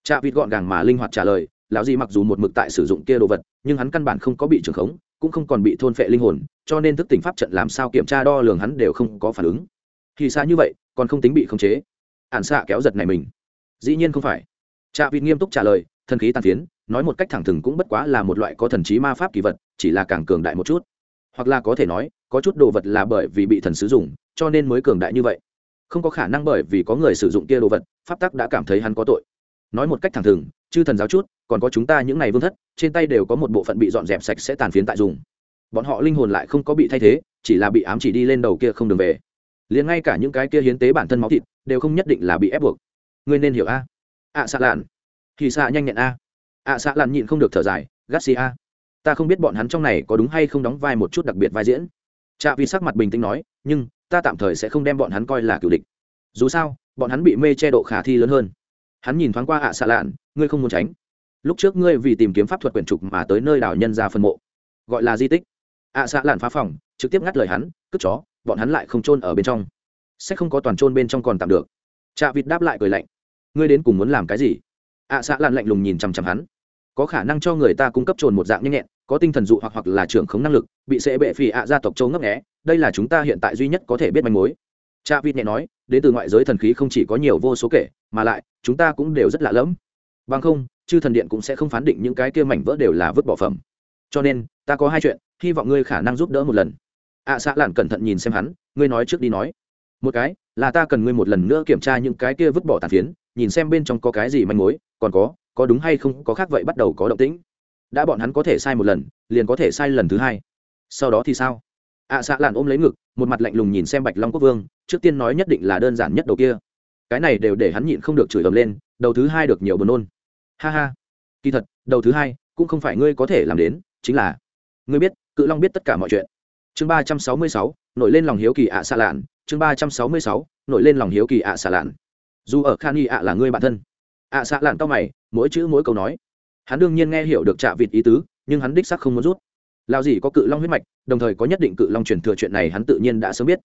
Cha vịt gọn gàng mà linh hoạt trả lời lão di mặc dù một mực tại sử dụng kia đồ vật, nhưng hắn căn bản không có bị trưởng khống, cũng không còn bị thôn phệ linh hồn, cho nên thức tỉnh pháp trận làm sao kiểm tra đo lường hắn đều không có phản ứng. Thì xa như vậy, còn không tính bị khống chế. Ản xạ kéo giật này mình. Dĩ nhiên không phải. Cha vịt nghiêm túc trả lời, thần khí tàn phiến, nói một cách thẳng thừng cũng bất quá là một loại có thần trí ma pháp kỳ vật, chỉ là càng cường đại một chút. Hoặc là có thể nói, có chút đồ vật là bởi vì bị thần sử dụng, cho nên mới cường đại như vậy. Không có khả năng bởi vì có người sử dụng kia đồ vật, pháp tắc đã cảm thấy hắn có tội. Nói một cách thẳng thừng, chư thần giáo chút còn có chúng ta những này vương thất trên tay đều có một bộ phận bị dọn dẹp sạch sẽ tàn phiến tại dùng. Bọn họ linh hồn lại không có bị thay thế chỉ là bị ám chỉ đi lên đầu kia không đường về. Liền ngay cả những cái kia hiến tế bản thân máu thịt đều không nhất định là bị ép buộc. Ngươi nên hiểu a. Ạ à, xạ lạn. Thì xạ nhanh nhẹn a. Ạ xạ lạn nhịn không được thở dài garcia. Ta không biết bọn hắn trong này có đúng hay không đóng vai một chút đặc biệt vai diễn. Trạ vì sắc mặt bình tĩnh nói nhưng ta tạm thời sẽ không đem bọn hắn coi là cựu địch. Dù sao bọn hắn bị mê che độ khả thi lớn hơn. Hắn nhìn thoáng qua ạ xạ lạn ngươi không muốn tránh lúc trước ngươi vì tìm kiếm pháp thuật quyển trục mà tới nơi đảo nhân ra phân mộ. Gọi là di tích. Ạ xạ lạn phá phòng, trực tiếp ngắt lời hắn, cướp chó, bọn hắn lại không trôn ở bên trong. Sẽ không có toàn trôn bên trong còn tạm được. Chạ vịt đáp lại cười lạnh, ngươi đến cùng muốn làm cái gì? Ạ xạ lạn lạnh lùng nhìn chằm chằm hắn, có khả năng cho người ta cung cấp trồn một dạng nhanh nhẹn, có tinh thần dụ hoặc hoặc là trưởng khống năng lực, bị sẽ bệ phì ạ gia tộc châu ngấp nghé, đây là chúng ta hiện tại duy nhất có thể biết manh mối. Cha vịt nhẹ nói, đến từ ngoại giới thần khí không chỉ có nhiều vô số kể, mà lại, chúng ta cũng đều rất lạ lẫm. Bằng không chư thần điện cũng sẽ không phán định những cái kia mảnh vỡ đều là vứt bỏ phẩm. Cho nên ta có hai chuyện hy vọng ngươi khả năng giúp đỡ một lần. Ạ à, xạ lạn cẩn thận nhìn xem hắn ngươi nói trước đi nói. Một cái là ta cần ngươi một lần nữa kiểm tra những cái kia vứt bỏ tàn phiến nhìn xem bên trong có cái gì manh mối còn có có đúng hay không có khác vậy bắt đầu có động tĩnh. Đã bọn hắn có thể sai một lần liền có thể sai lần thứ hai. Sau đó thì sao? Ạ à, xạ lạn ôm lấy ngực một mặt lạnh lùng nhìn xem bạch long quốc vương trước tiên nói nhất định là đơn giản nhất đầu kia. Cái này đều để hắn nhịn không được chửi ầm lên đầu thứ hai được nhiều buồn nôn ha ha. Kỳ thật, đầu thứ hai cũng không phải ngươi có thể làm đến, chính là ngươi biết, cự long biết tất cả mọi chuyện. Chương ba trăm sáu mươi sáu, nổi lên lòng hiếu kỳ ạ xạ lạn. Chương ba trăm sáu mươi sáu, nổi lên lòng hiếu kỳ ạ xạ lạn. Dù ở khan y ạ là ngươi bạn thân. Ạ xạ lạn cao mày, mỗi chữ mỗi câu nói. Hắn đương nhiên nghe hiểu được trạ vịt ý tứ, nhưng hắn đích sắc không muốn rút. Lao gì có cự long huyết mạch, đồng thời có nhất định cự long truyền thừa chuyện này hắn tự nhiên đã sớm biết.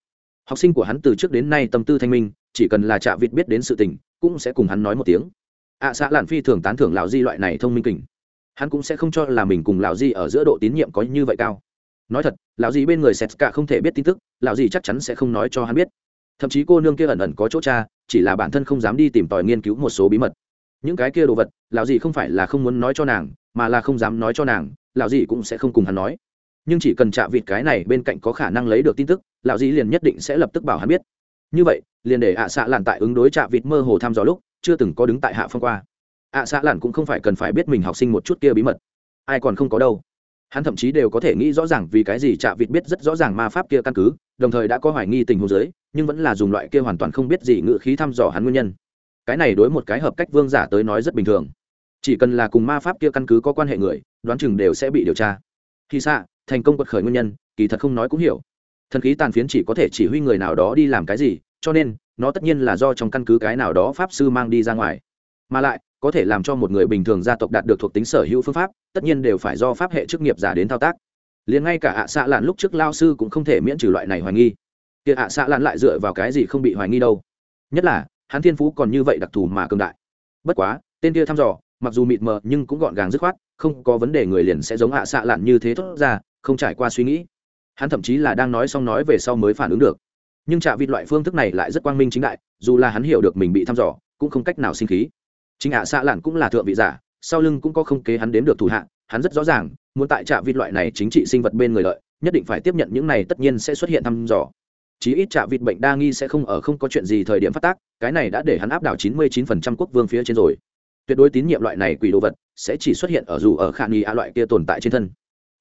Học sinh của hắn từ trước đến nay tâm tư thanh minh, chỉ cần là trạ vịt biết đến sự tình, cũng sẽ cùng hắn nói một tiếng ạ xã lạn phi thường tán thưởng lão di loại này thông minh kình. Hắn cũng sẽ không cho là mình cùng lão di ở giữa độ tín nhiệm có như vậy cao. Nói thật, lão di bên người sét cả không thể biết tin tức, lão di chắc chắn sẽ không nói cho hắn biết. Thậm chí cô nương kia ẩn ẩn có chỗ cha, chỉ là bản thân không dám đi tìm tòi nghiên cứu một số bí mật. Những cái kia đồ vật, lão Di không phải là không muốn nói cho nàng, mà là không dám nói cho nàng, lão Di cũng sẽ không cùng hắn nói. Nhưng chỉ cần chạ vịt cái này bên cạnh có khả năng lấy được tin tức, lão Di liền nhất định sẽ lập tức bảo hắn biết. Như vậy, liền để ạ à xạ làn tại ứng đối chạ vịt mơ hồ thăm dò lúc chưa từng có đứng tại hạ phong qua. Ạ à xạ cũng không phải cần phải biết mình học sinh một chút kia bí mật. Ai còn không có đâu. Hắn thậm chí đều có thể nghĩ rõ ràng vì cái gì chạ vịt biết rất rõ ràng ma pháp kia căn cứ, đồng thời đã có hoài nghi tình huống giới nhưng vẫn là dùng loại kia hoàn toàn không biết gì ngự khí thăm dò hắn nguyên nhân. Cái này đối một cái hợp cách vương giả tới nói rất bình thường. Chỉ cần là cùng ma pháp kia căn cứ có quan hệ người, đoán chừng đều sẽ bị điều tra. Khi xạ, thành công quật khởi nguyên nhân, kỳ thật không nói cũng hiểu. Thần khí tàn phiến chỉ có thể chỉ huy người nào đó đi làm cái gì cho nên, nó tất nhiên là do trong căn cứ cái nào đó pháp sư mang đi ra ngoài. Mà lại, có thể làm cho một người bình thường gia tộc đạt được thuộc tính sở hữu phương pháp, tất nhiên đều phải do pháp hệ chức nghiệp giả đến thao tác. Liền ngay cả ạ xạ lạn lúc trước lao sư cũng không thể miễn trừ loại này hoài nghi. Kiệt ạ xạ lạn lại dựa vào cái gì không bị hoài nghi đâu? Nhất là, hắn thiên phú còn như vậy đặc thù mà cường đại. Bất quá, tên kia thăm dò, mặc dù mịt mờ nhưng cũng gọn gàng dứt khoát, không có vấn đề người liền sẽ giống ạ xạ lạn như thế thốt ra, không trải qua suy nghĩ. Hắn thậm chí là đang nói xong nói về sau mới phản ứng được nhưng trạ vịt loại phương thức này lại rất quang minh chính đại, dù là hắn hiểu được mình bị thăm dò, cũng không cách nào sinh khí. Chính ạ xạ lạn cũng là thượng vị giả, sau lưng cũng có không kế hắn đến được thủ hạ, hắn rất rõ ràng, muốn tại trạ vịt loại này chính trị sinh vật bên người lợi, nhất định phải tiếp nhận những này tất nhiên sẽ xuất hiện thăm dò. Chí ít trạ vịt bệnh đa nghi sẽ không ở không có chuyện gì thời điểm phát tác, cái này đã để hắn áp đảo chín mươi chín phần trăm quốc vương phía trên rồi. Tuyệt đối tín nhiệm loại này quỷ đồ vật, sẽ chỉ xuất hiện ở dù ở khả nghi a loại kia tồn tại trên thân.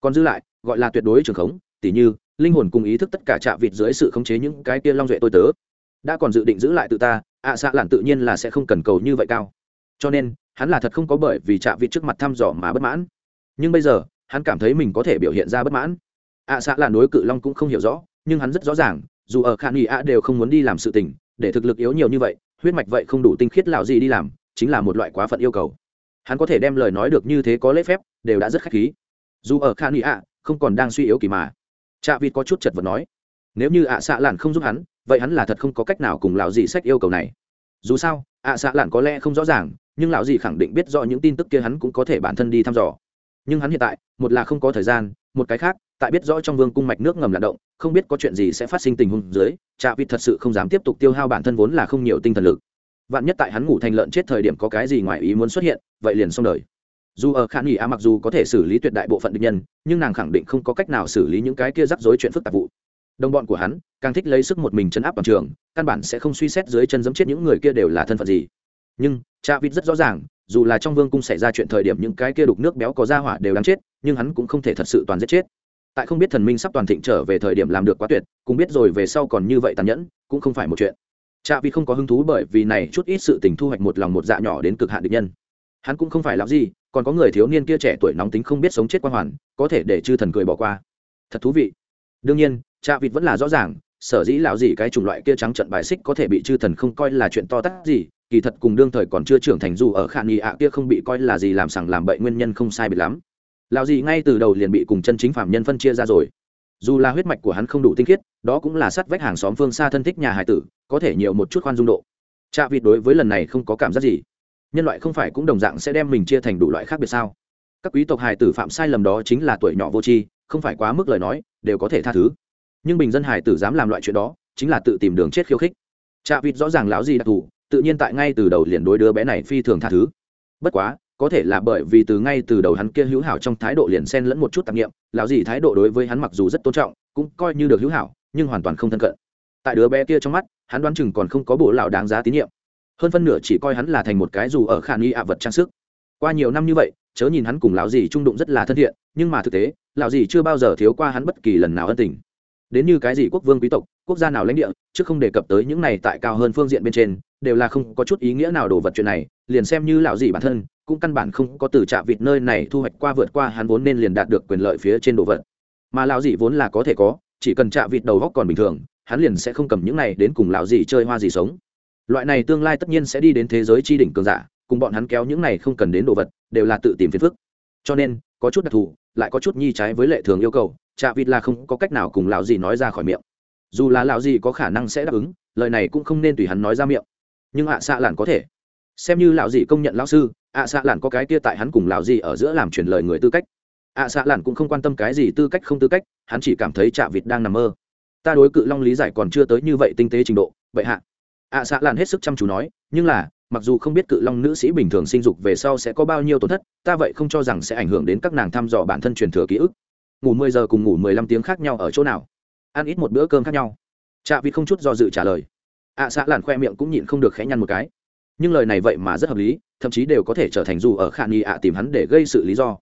Còn dư lại, gọi là tuyệt đối trường khống, tỉ như linh hồn cùng ý thức tất cả chạm vịt dưới sự khống chế những cái kia long duệ tôi tớ. Đã còn dự định giữ lại tự ta, ạ xạ lản tự nhiên là sẽ không cần cầu như vậy cao. Cho nên, hắn là thật không có bởi vì chạm vịt trước mặt thăm dò mà bất mãn. Nhưng bây giờ, hắn cảm thấy mình có thể biểu hiện ra bất mãn. Ạ xạ lản đối cự long cũng không hiểu rõ, nhưng hắn rất rõ ràng, dù ở khả nghị ạ đều không muốn đi làm sự tình, để thực lực yếu nhiều như vậy, huyết mạch vậy không đủ tinh khiết lạo gì đi làm, chính là một loại quá phận yêu cầu. Hắn có thể đem lời nói được như thế có lễ phép, đều đã rất khách khí. Dù ở khả nghị ạ, không còn đang suy yếu kỳ mà chạ vịt có chút chật vật nói, nếu như ạ xạ lạn không giúp hắn, vậy hắn là thật không có cách nào cùng lão dì sách yêu cầu này. Dù sao, ạ xạ lạn có lẽ không rõ ràng, nhưng lão dì khẳng định biết rõ những tin tức kia hắn cũng có thể bản thân đi thăm dò. Nhưng hắn hiện tại, một là không có thời gian, một cái khác, tại biết rõ trong vương cung mạch nước ngầm lạt động, không biết có chuyện gì sẽ phát sinh tình huống dưới chạ vịt thật sự không dám tiếp tục tiêu hao bản thân vốn là không nhiều tinh thần lực. Vạn nhất tại hắn ngủ thành lợn chết thời điểm có cái gì ngoài ý muốn xuất hiện, vậy liền xong đời dù ở khả nghỉ a mặc dù có thể xử lý tuyệt đại bộ phận địch nhân, nhưng nàng khẳng định không có cách nào xử lý những cái kia rắc rối chuyện phức tạp vụ. Đồng bọn của hắn, càng thích lấy sức một mình chấn áp bằng trường, căn bản sẽ không suy xét dưới chân giấm chết những người kia đều là thân phận gì. Nhưng cha vịt rất rõ ràng, dù là trong vương cung xảy ra chuyện thời điểm những cái kia đục nước béo có ra hỏa đều đáng chết, nhưng hắn cũng không thể thật sự toàn giết chết. Tại không biết thần minh sắp toàn thịnh trở về thời điểm làm được quá tuyệt, cũng biết rồi về sau còn như vậy tàn nhẫn, cũng không phải một chuyện. Cha vịt không có hứng thú bởi vì này chút ít sự tình thu hoạch một lòng một dạ nhỏ đến cực hạn địch nhân. Hắn cũng không phải làm gì còn có người thiếu niên kia trẻ tuổi nóng tính không biết sống chết quan hoàn, có thể để chư thần cười bỏ qua. Thật thú vị. Đương nhiên cha vịt vẫn là rõ ràng, sở dĩ lão gì cái chủng loại kia trắng trận bài xích có thể bị chư thần không coi là chuyện to tát gì, kỳ thật cùng đương thời còn chưa trưởng thành dù ở khả nghi ạ kia không bị coi là gì làm sằng làm bậy nguyên nhân không sai biệt lắm. Lão gì ngay từ đầu liền bị cùng chân chính phạm nhân phân chia ra rồi. Dù là huyết mạch của hắn không đủ tinh khiết, đó cũng là sát vách hàng xóm phương xa thân thích nhà hải tử, có thể nhiều một chút khoan dung độ. Cha vịt đối với lần này không có cảm giác gì nhân loại không phải cũng đồng dạng sẽ đem mình chia thành đủ loại khác biệt sao? Các quý tộc hài tử phạm sai lầm đó chính là tuổi nhỏ vô tri, không phải quá mức lời nói, đều có thể tha thứ. Nhưng bình dân hài tử dám làm loại chuyện đó, chính là tự tìm đường chết khiêu khích. Chạ vịt rõ ràng láo gì đặc thù, tự nhiên tại ngay từ đầu liền đối đứa bé này phi thường tha thứ. Bất quá, có thể là bởi vì từ ngay từ đầu hắn kia hữu hảo trong thái độ liền xen lẫn một chút tạp nghiệm, lão gì thái độ đối với hắn mặc dù rất tôn trọng, cũng coi như được hữu hảo, nhưng hoàn toàn không thân cận. Tại đứa bé kia trong mắt, hắn đoán chừng còn không có bộ lão đáng giá tín nhiệm hơn phân nửa chỉ coi hắn là thành một cái dù ở khả nghi ạ vật trang sức. Qua nhiều năm như vậy, chớ nhìn hắn cùng lão dì trung đụng rất là thân thiện, nhưng mà thực tế, lão dì chưa bao giờ thiếu qua hắn bất kỳ lần nào ân tình. Đến như cái gì quốc vương quý tộc, quốc gia nào lãnh địa, chứ không đề cập tới những này tại cao hơn phương diện bên trên, đều là không có chút ý nghĩa nào đồ vật chuyện này, liền xem như lão dì bản thân, cũng căn bản không có từ trạ vịt nơi này thu hoạch qua vượt qua hắn vốn nên liền đạt được quyền lợi phía trên đồ vật. Mà lão dì vốn là có thể có, chỉ cần trạ vịt đầu góc còn bình thường, hắn liền sẽ không cầm những này đến cùng lão dì chơi hoa gì sống loại này tương lai tất nhiên sẽ đi đến thế giới tri đỉnh cường giả, cùng bọn hắn kéo những này không cần đến đồ vật, đều là tự tìm phiền phức. Cho nên, có chút đặc thù, lại có chút nhi trái với lệ thường yêu cầu chạ vịt là không có cách nào cùng lão gì nói ra khỏi miệng. Dù là lão gì có khả năng sẽ đáp ứng, lời này cũng không nên tùy hắn nói ra miệng. Nhưng ạ à xạ lản có thể. Xem như lão gì công nhận lão sư, ạ à xạ lản có cái kia tại hắn cùng lão gì ở giữa làm truyền lời người tư cách. Ạ à xạ lản cũng không quan tâm cái gì tư cách không tư cách, hắn chỉ cảm thấy chạ vịt đang nằm mơ. Ta đối cự long lý giải còn chưa tới như vậy tinh tế trình độ, vậy hạ ạ xạ Lạn hết sức chăm chú nói, nhưng là, mặc dù không biết cự long nữ sĩ bình thường sinh dục về sau sẽ có bao nhiêu tổn thất, ta vậy không cho rằng sẽ ảnh hưởng đến các nàng thăm dò bản thân truyền thừa ký ức. Ngủ mười giờ cùng ngủ mười lăm tiếng khác nhau ở chỗ nào? Ăn ít một bữa cơm khác nhau. Chạ vịt không chút do dự trả lời. ạ xạ Lạn khoe miệng cũng nhịn không được khẽ nhăn một cái. Nhưng lời này vậy mà rất hợp lý, thậm chí đều có thể trở thành dù ở khả nghi ạ tìm hắn để gây sự lý do.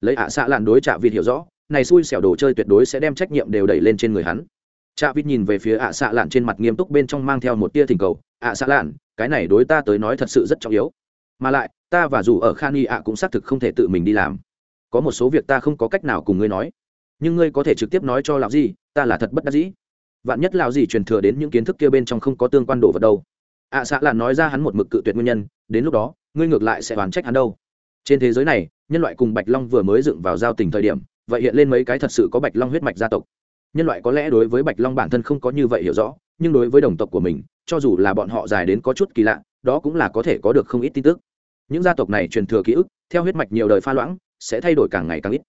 Lấy ạ xạ lạn đối chạ vịt hiểu rõ, này xui xẻo đồ chơi tuyệt đối sẽ đem trách nhiệm đều đẩy lên trên người hắn trạ vịt nhìn về phía ạ xạ lạn trên mặt nghiêm túc bên trong mang theo một tia thỉnh cầu. Ạ xạ lạn, cái này đối ta tới nói thật sự rất trọng yếu. Mà lại, ta và dù ở khan y ạ cũng xác thực không thể tự mình đi làm. Có một số việc ta không có cách nào cùng ngươi nói. Nhưng ngươi có thể trực tiếp nói cho lão gì ta là thật bất đắc dĩ. Vạn nhất lão gì truyền thừa đến những kiến thức kia bên trong không có tương quan đồ vật đâu. Ạ xạ lạn nói ra hắn một mực cự tuyệt nguyên nhân, đến lúc đó, ngươi ngược lại sẽ oán trách hắn đâu. Trên thế giới này, nhân loại cùng bạch long vừa mới dựng vào giao tình thời điểm, vậy hiện lên mấy cái thật sự có bạch long huyết mạch gia tộc nhân loại có lẽ đối với bạch long bản thân không có như vậy hiểu rõ, nhưng đối với đồng tộc của mình, cho dù là bọn họ dài đến có chút kỳ lạ, đó cũng là có thể có được không ít tin tức. Những gia tộc này truyền thừa ký ức, theo huyết mạch nhiều đời pha loãng, sẽ thay đổi càng ngày càng ít.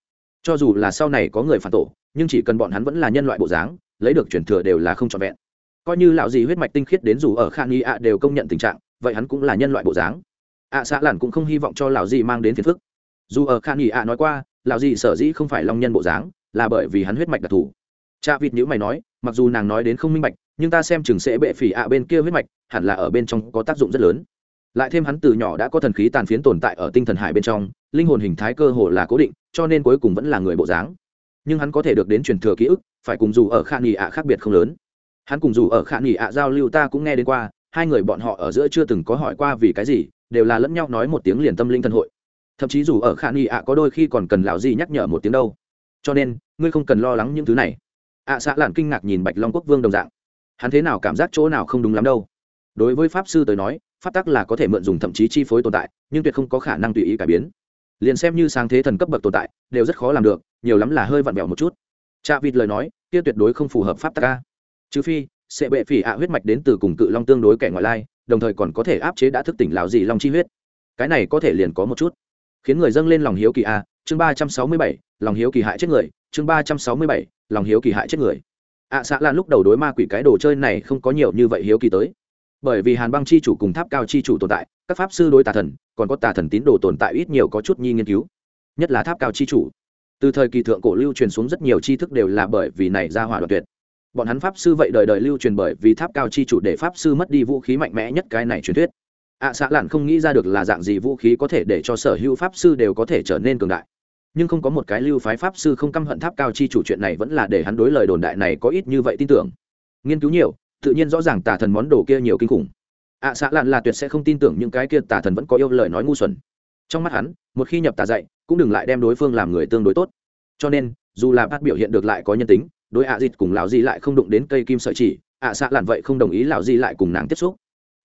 Cho dù là sau này có người phản tổ, nhưng chỉ cần bọn hắn vẫn là nhân loại bộ dáng, lấy được truyền thừa đều là không trọn vẹn. Coi như lão gì huyết mạch tinh khiết đến dù ở khan nghi ạ đều công nhận tình trạng, vậy hắn cũng là nhân loại bộ dáng. Ạ xã lản cũng không hy vọng cho lão gì mang đến phiền phức. Dù ở khan nghi ạ nói qua, lão gì sở dĩ không phải long nhân bộ dáng, là bởi vì hắn huyết mạch đặc thù cha vịt nhữ mày nói, mặc dù nàng nói đến không minh bạch, nhưng ta xem chừng sẽ bệ phỉ ạ bên kia huyết mạch, hẳn là ở bên trong có tác dụng rất lớn. Lại thêm hắn từ nhỏ đã có thần khí tàn phiến tồn tại ở tinh thần hải bên trong, linh hồn hình thái cơ hồ là cố định, cho nên cuối cùng vẫn là người bộ dáng. Nhưng hắn có thể được đến truyền thừa ký ức, phải cùng dù ở khả nghỉ ạ khác biệt không lớn. Hắn cùng dù ở khả nghỉ ạ giao lưu ta cũng nghe đến qua, hai người bọn họ ở giữa chưa từng có hỏi qua vì cái gì, đều là lẫn nhau nói một tiếng liền tâm linh thân hội. Thậm chí dù ở khả nghỉ ạ có đôi khi còn cần lão gì nhắc nhở một tiếng đâu. Cho nên, ngươi không cần lo lắng những thứ này ạ à, lản lạn kinh ngạc nhìn bạch long quốc vương đồng dạng. Hắn thế nào cảm giác chỗ nào không đúng lắm đâu? Đối với pháp sư tới nói pháp tắc là có thể mượn dùng thậm chí chi phối tồn tại nhưng tuyệt không có khả năng tùy ý cải biến. Liền xem như sáng thế thần cấp bậc tồn tại đều rất khó làm được nhiều lắm là hơi vặn vẹo một chút. Cha vịt lời nói kia tuyệt đối không phù hợp pháp tắc ca trừ phi sẽ bệ phỉ ạ huyết mạch đến từ cùng cự long tương đối kẻ ngoại lai đồng thời còn có thể áp chế đã thức tỉnh lão gì long chi huyết. Cái này có thể liền có một chút. Khiến người dâng lên lòng hiếu kỳ a chương ba trăm sáu mươi bảy lòng hiếu kỳ hại chết người chương ba trăm sáu mươi bảy lòng hiếu kỳ hại chết người. Ạ à, xã lan lúc đầu đối ma quỷ cái đồ chơi này không có nhiều như vậy hiếu kỳ tới. Bởi vì hàn băng chi chủ cùng tháp cao chi chủ tồn tại các pháp sư đối tà thần còn có tà thần tín đồ tồn tại ít nhiều có chút nhi nghiên cứu. Nhất là tháp cao chi chủ. Từ thời kỳ thượng cổ lưu truyền xuống rất nhiều tri thức đều là bởi vì này ra hỏa đoạn tuyệt. Bọn hắn pháp sư vậy đời đời lưu truyền bởi vì tháp cao chi chủ để pháp sư mất đi vũ khí mạnh mẽ nhất cái này truyền thuyết. Ạ à, xã lạn không nghĩ ra được là dạng gì vũ khí có thể để cho sở hữu pháp sư đều có thể trở nên cường đại nhưng không có một cái lưu phái pháp sư không căm hận tháp cao chi chủ chuyện này vẫn là để hắn đối lời đồn đại này có ít như vậy tin tưởng. Nghiên cứu nhiều tự nhiên rõ ràng tà thần món đồ kia nhiều kinh khủng. Ạ à, xã lạn là tuyệt sẽ không tin tưởng những cái kia tà thần vẫn có yêu lời nói ngu xuẩn. Trong mắt hắn một khi nhập tà dạy cũng đừng lại đem đối phương làm người tương đối tốt. Cho nên dù là bác biểu hiện được lại có nhân tính đối ạ à dịt cùng lão di lại không đụng đến cây kim sợi chỉ ạ à xã lạn vậy không đồng ý lão di lại cùng nàng tiếp xúc.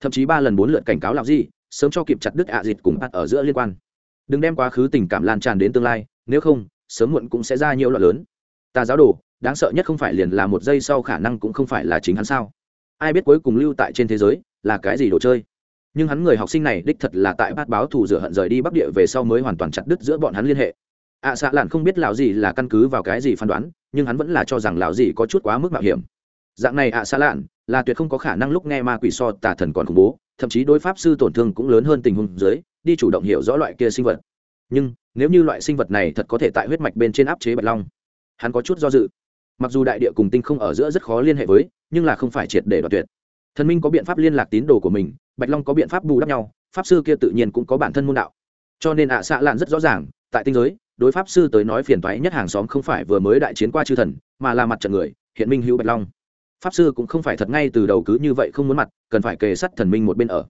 Thậm chí ba lần bốn lượt cảnh cáo lão di sớm cho kịp chặt đứt ạ dịt cùng bác ở giữa liên quan đừng đem quá khứ tình cảm lan tràn đến tương lai nếu không sớm muộn cũng sẽ ra nhiều loạn lớn. Tà giáo đồ đáng sợ nhất không phải liền là một giây sau khả năng cũng không phải là chính hắn sao? Ai biết cuối cùng lưu tại trên thế giới là cái gì đồ chơi? Nhưng hắn người học sinh này đích thật là tại bát báo thù rửa hận rời đi bắc địa về sau mới hoàn toàn chặt đứt giữa bọn hắn liên hệ. Ạ à, xạ lạn không biết lão gì là căn cứ vào cái gì phán đoán nhưng hắn vẫn là cho rằng lão gì có chút quá mức mạo hiểm. Dạng này ạ à, xạ lạn là tuyệt không có khả năng lúc nghe ma quỷ so tà thần còn khủng bố thậm chí đối pháp sư tổn thương cũng lớn hơn tình huống dưới đi chủ động hiểu rõ loại kia sinh vật. Nhưng, nếu như loại sinh vật này thật có thể tại huyết mạch bên trên áp chế bạch long, hắn có chút do dự. Mặc dù đại địa cùng tinh không ở giữa rất khó liên hệ với, nhưng là không phải triệt để đoạt tuyệt. Thần minh có biện pháp liên lạc tín đồ của mình, bạch long có biện pháp bù đắp nhau, pháp sư kia tự nhiên cũng có bản thân môn đạo. Cho nên ạ à xạ lạn rất rõ ràng, tại tinh giới, đối pháp sư tới nói phiền toái nhất hàng xóm không phải vừa mới đại chiến qua chư thần, mà là mặt trận người, hiện minh hữu bạch long. Pháp sư cũng không phải thật ngay từ đầu cứ như vậy không muốn mặt, cần phải kề sắt thần minh một bên ở.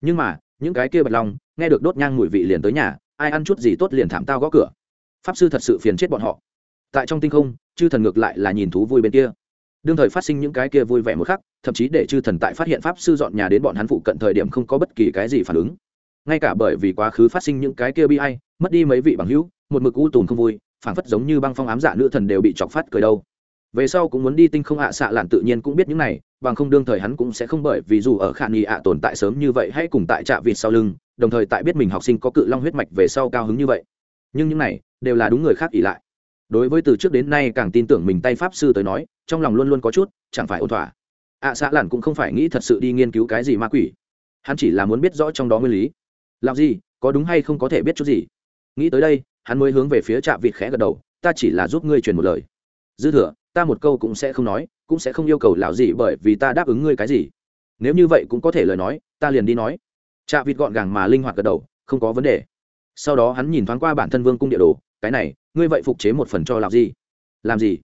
Nhưng mà, những cái kia bạch long nghe được đốt nhang mùi vị liền tới nhà ai ăn chút gì tốt liền thảm tao gõ cửa. Pháp sư thật sự phiền chết bọn họ. Tại trong tinh không chư thần ngược lại là nhìn thú vui bên kia. Đương thời phát sinh những cái kia vui vẻ một khắc thậm chí để chư thần tại phát hiện pháp sư dọn nhà đến bọn hắn phụ cận thời điểm không có bất kỳ cái gì phản ứng. Ngay cả bởi vì quá khứ phát sinh những cái kia bi ai, mất đi mấy vị bằng hữu một mực u tùn không vui phảng phất giống như băng phong ám dạ nữ thần đều bị chọc phát cười đâu. Về sau cũng muốn đi tinh không ạ à xạ lạn tự nhiên cũng biết những này bằng không đương thời hắn cũng sẽ không bởi vì dù ở khả nghi ạ tồn tại sớm như vậy hay cùng tại trạ vịt sau lưng đồng thời tại biết mình học sinh có cự long huyết mạch về sau cao hứng như vậy. Nhưng những này đều là đúng người khác ỉ lại. Đối với từ trước đến nay càng tin tưởng mình tay pháp sư tới nói trong lòng luôn luôn có chút chẳng phải ôn thỏa. Ạ à, xã lản cũng không phải nghĩ thật sự đi nghiên cứu cái gì ma quỷ. Hắn chỉ là muốn biết rõ trong đó nguyên lý. Làm gì có đúng hay không có thể biết chút gì? Nghĩ tới đây hắn mới hướng về phía trạm vịt khẽ gật đầu ta chỉ là giúp ngươi truyền một lời. Dư thừa ta một câu cũng sẽ không nói cũng sẽ không yêu cầu lão gì bởi vì ta đáp ứng ngươi cái gì. Nếu như vậy cũng có thể lời nói ta liền đi nói. Chạ vịt gọn gàng mà linh hoạt gật đầu không có vấn đề. Sau đó hắn nhìn thoáng qua bản thân vương cung địa đồ cái này ngươi vậy phục chế một phần cho làm gì làm gì?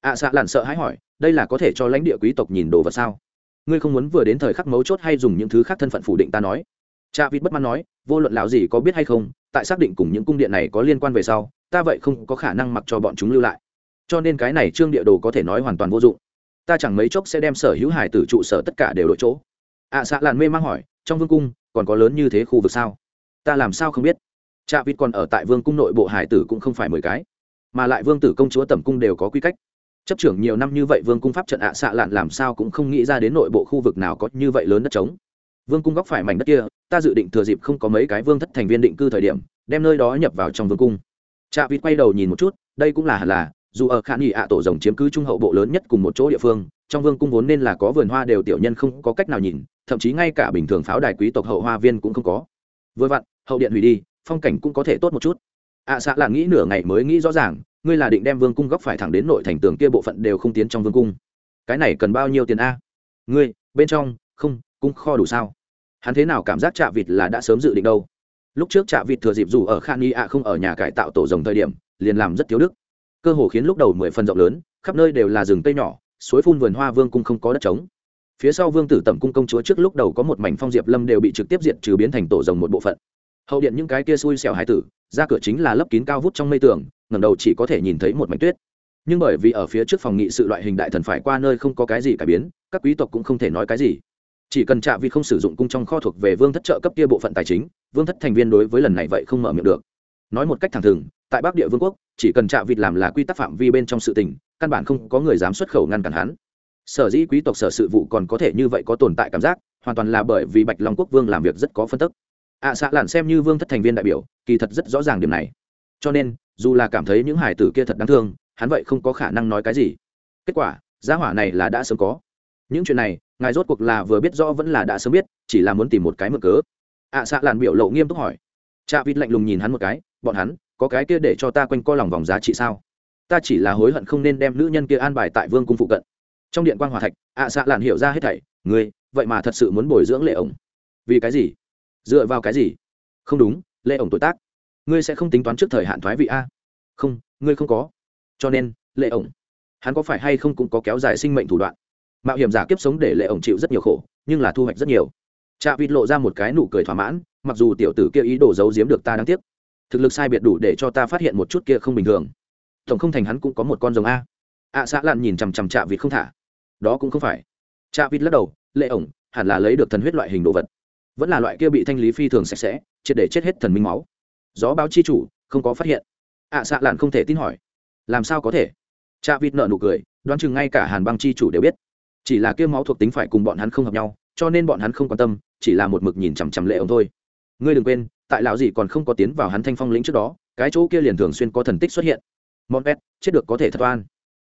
Ạ à, xạ lạn sợ hãi hỏi đây là có thể cho lãnh địa quý tộc nhìn đồ vật sao? Ngươi không muốn vừa đến thời khắc mấu chốt hay dùng những thứ khác thân phận phủ định ta nói? Cha vịt bất mãn nói vô luận lão gì có biết hay không tại xác định cùng những cung điện này có liên quan về sau ta vậy không có khả năng mặc cho bọn chúng lưu lại. Cho nên cái này trương địa đồ có thể nói hoàn toàn vô dụng. Ta chẳng mấy chốc sẽ đem sở hữu hải tử trụ sở tất cả đều đổi chỗ. Ạ à, xạ lặn mê mang hỏi trong vương cung còn có lớn như thế khu vực sao? Ta làm sao không biết? Cha vịt còn ở tại vương cung nội bộ hải tử cũng không phải mười cái, mà lại vương tử công chúa tẩm cung đều có quy cách. Chấp trưởng nhiều năm như vậy vương cung pháp trận ạ xạ lạn làm sao cũng không nghĩ ra đến nội bộ khu vực nào có như vậy lớn đất trống. Vương cung góc phải mảnh đất kia, ta dự định thừa dịp không có mấy cái vương thất thành viên định cư thời điểm, đem nơi đó nhập vào trong vương cung. Trạ vịt quay đầu nhìn một chút, đây cũng là hẳn là, dù ở khả nghị ạ tổ rồng chiếm cứ trung hậu bộ lớn nhất cùng một chỗ địa phương, trong vương cung vốn nên là có vườn hoa đều tiểu nhân không có cách nào nhìn thậm chí ngay cả bình thường pháo đài quý tộc hậu hoa viên cũng không có. Vừa vặn, hậu điện hủy đi, phong cảnh cũng có thể tốt một chút. Ạ xạ là nghĩ nửa ngày mới nghĩ rõ ràng, ngươi là định đem vương cung góc phải thẳng đến nội thành tường kia bộ phận đều không tiến trong vương cung. Cái này cần bao nhiêu tiền a? Ngươi, bên trong, không, cung kho đủ sao? Hắn thế nào cảm giác chạ vịt là đã sớm dự định đâu? Lúc trước chạ vịt thừa dịp dù ở khan y ạ không ở nhà cải tạo tổ rồng thời điểm, liền làm rất thiếu đức. Cơ hồ khiến lúc đầu mười phần rộng lớn, khắp nơi đều là rừng tây nhỏ, suối phun vườn hoa vương cung không có đất trống phía sau vương tử tẩm cung công chúa trước lúc đầu có một mảnh phong diệp lâm đều bị trực tiếp diệt trừ biến thành tổ rồng một bộ phận. Hậu điện những cái kia xui xẻo hải tử, ra cửa chính là lấp kín cao vút trong mây tường ngầm đầu chỉ có thể nhìn thấy một mảnh tuyết. Nhưng bởi vì ở phía trước phòng nghị sự loại hình đại thần phải qua nơi không có cái gì cải biến, các quý tộc cũng không thể nói cái gì. Chỉ cần trạ vì không sử dụng cung trong kho thuộc về vương thất trợ cấp kia bộ phận tài chính, vương thất thành viên đối với lần này vậy không mở miệng được. Nói một cách thẳng thừng, tại bắc địa vương quốc, chỉ cần trạ vịt làm là quy tắc phạm vi bên trong sự tình, căn bản không có người dám xuất khẩu ngăn cản hắn sở dĩ quý tộc sở sự vụ còn có thể như vậy có tồn tại cảm giác hoàn toàn là bởi vì bạch long quốc vương làm việc rất có phân tức. Ạ à, xạ lạn xem như vương thất thành viên đại biểu kỳ thật rất rõ ràng điểm này. Cho nên dù là cảm thấy những hải tử kia thật đáng thương hắn vậy không có khả năng nói cái gì. Kết quả giá hỏa này là đã sớm có. Những chuyện này ngài rốt cuộc là vừa biết rõ vẫn là đã sớm biết chỉ là muốn tìm một cái mở cớ. Ạ à, xạ lạn biểu lộ nghiêm túc hỏi. Cha vịt lạnh lùng nhìn hắn một cái bọn hắn có cái kia để cho ta quanh co lòng vòng giá trị sao? Ta chỉ là hối hận không nên đem nữ nhân kia an bài tại vương cung phụ cận trong điện quan hòa thạch ạ à, xạ lạn hiểu ra hết thảy ngươi vậy mà thật sự muốn bồi dưỡng lệ ổng. Vì cái gì? Dựa vào cái gì? Không đúng lệ ổng tuổi tác. Ngươi sẽ không tính toán trước thời hạn thoái vị a. Không ngươi không có. Cho nên lệ ổng hắn có phải hay không cũng có kéo dài sinh mệnh thủ đoạn. Mạo hiểm giả kiếp sống để lệ ổng chịu rất nhiều khổ nhưng là thu hoạch rất nhiều. Cha vịt lộ ra một cái nụ cười thỏa mãn mặc dù tiểu tử kia ý đồ giấu giếm được ta đáng tiếc thực lực sai biệt đủ để cho ta phát hiện một chút kia không bình thường. Tổng không thành hắn cũng có một con rồng a. Ạ à, xã lặn nhìn chằm chằm chạ vịt không thả đó cũng không phải. Cha vịt lắc đầu lệ ổng hẳn là lấy được thần huyết loại hình đồ vật. Vẫn là loại kia bị thanh lý phi thường sạch sẽ triệt để chết hết thần minh máu. Gió báo chi chủ không có phát hiện. Ạ à, xạ lạn không thể tin hỏi làm sao có thể? Cha vịt nợ nụ cười đoán chừng ngay cả hàn băng chi chủ đều biết. Chỉ là kia máu thuộc tính phải cùng bọn hắn không hợp nhau cho nên bọn hắn không quan tâm chỉ là một mực nhìn chằm chằm lệ ổng thôi. Ngươi đừng quên tại lão gì còn không có tiến vào hắn thanh phong lĩnh trước đó cái chỗ kia liền thường xuyên có thần tích xuất hiện. Món pet chết được có thể thật oan.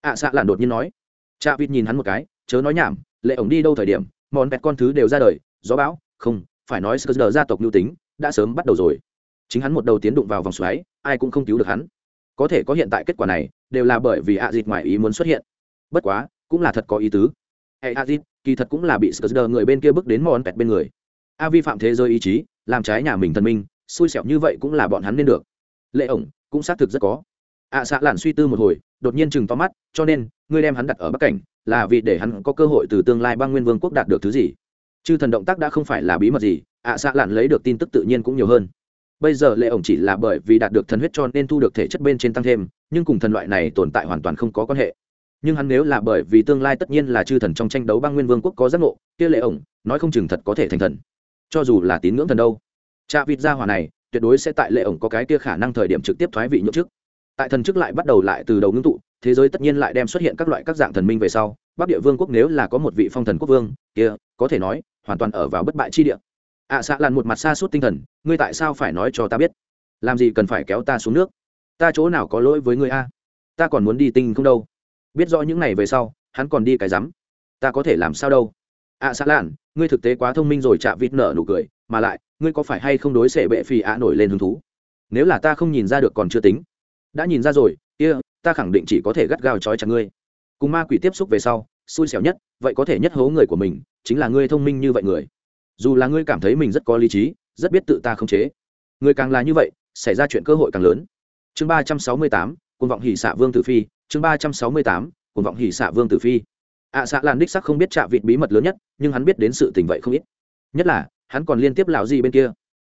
Ạ à, xạ lạn đột nhiên nói cha vịt nhìn hắn một cái chớ nói nhảm lệ ổng đi đâu thời điểm món vẹt con thứ đều ra đời gió bão không phải nói sơ gia tộc nhu tính đã sớm bắt đầu rồi. Chính hắn một đầu tiến đụng vào vòng xoáy ai cũng không cứu được hắn. Có thể có hiện tại kết quả này đều là bởi vì ạ dịt ngoài ý muốn xuất hiện. Bất quá cũng là thật có ý tứ. Hệ a dịt kỳ thật cũng là bị sờ người bên kia bước đến món vẹt bên người. A vi phạm thế giới ý chí làm trái nhà mình thần minh xui xẻo như vậy cũng là bọn hắn nên được. Lệ ổng cũng xác thực rất có. Ạ à, xạ lạn suy tư một hồi đột nhiên chừng to mắt cho nên ngươi đem hắn đặt ở bắc cảnh là vì để hắn có cơ hội từ tương lai băng nguyên vương quốc đạt được thứ gì? Chư thần động tác đã không phải là bí mật gì ạ à, xạ lạn lấy được tin tức tự nhiên cũng nhiều hơn. Bây giờ lệ ổng chỉ là bởi vì đạt được thần huyết cho nên thu được thể chất bên trên tăng thêm nhưng cùng thần loại này tồn tại hoàn toàn không có quan hệ. Nhưng hắn nếu là bởi vì tương lai tất nhiên là chư thần trong tranh đấu băng nguyên vương quốc có giác ngộ kia lệ ổng nói không chừng thật có thể thành thần. Cho dù là tín ngưỡng thần đâu. Cha vịt gia hòa này tuyệt đối sẽ tại lệ ổng có cái kia khả năng thời điểm trực tiếp thoái vị nhậm chức tại thần chức lại bắt đầu lại từ đầu ngưng tụ thế giới tất nhiên lại đem xuất hiện các loại các dạng thần minh về sau bắc địa vương quốc nếu là có một vị phong thần quốc vương kia có thể nói hoàn toàn ở vào bất bại chi địa. Ạ à, xạ làn một mặt xa suốt tinh thần ngươi tại sao phải nói cho ta biết? Làm gì cần phải kéo ta xuống nước? Ta chỗ nào có lỗi với ngươi a? Ta còn muốn đi tinh không đâu. Biết rõ những ngày về sau hắn còn đi cái rắm. Ta có thể làm sao đâu? Ạ à, xạ làn ngươi thực tế quá thông minh rồi chạ vịt nở nụ cười mà lại ngươi có phải hay không đối xệ bệ phì ạ nổi lên hứng thú? Nếu là ta không nhìn ra được còn chưa tính đã nhìn ra rồi kia、yeah, ta khẳng định chỉ có thể gắt gao trói chặt ngươi. Cùng ma quỷ tiếp xúc về sau xui xẻo nhất vậy có thể nhất hố người của mình chính là ngươi thông minh như vậy người. Dù là ngươi cảm thấy mình rất có lý trí rất biết tự ta khống chế. Người càng là như vậy xảy ra chuyện cơ hội càng lớn. Chương ba trăm sáu mươi tám côn vọng hỉ xạ vương tử phi chương ba trăm sáu mươi tám côn vọng hỉ xạ vương tử phi. Ạ xạ làn đích sắc không biết trạ vịt bí mật lớn nhất nhưng hắn biết đến sự tình vậy không ít. Nhất là hắn còn liên tiếp lão gì bên kia.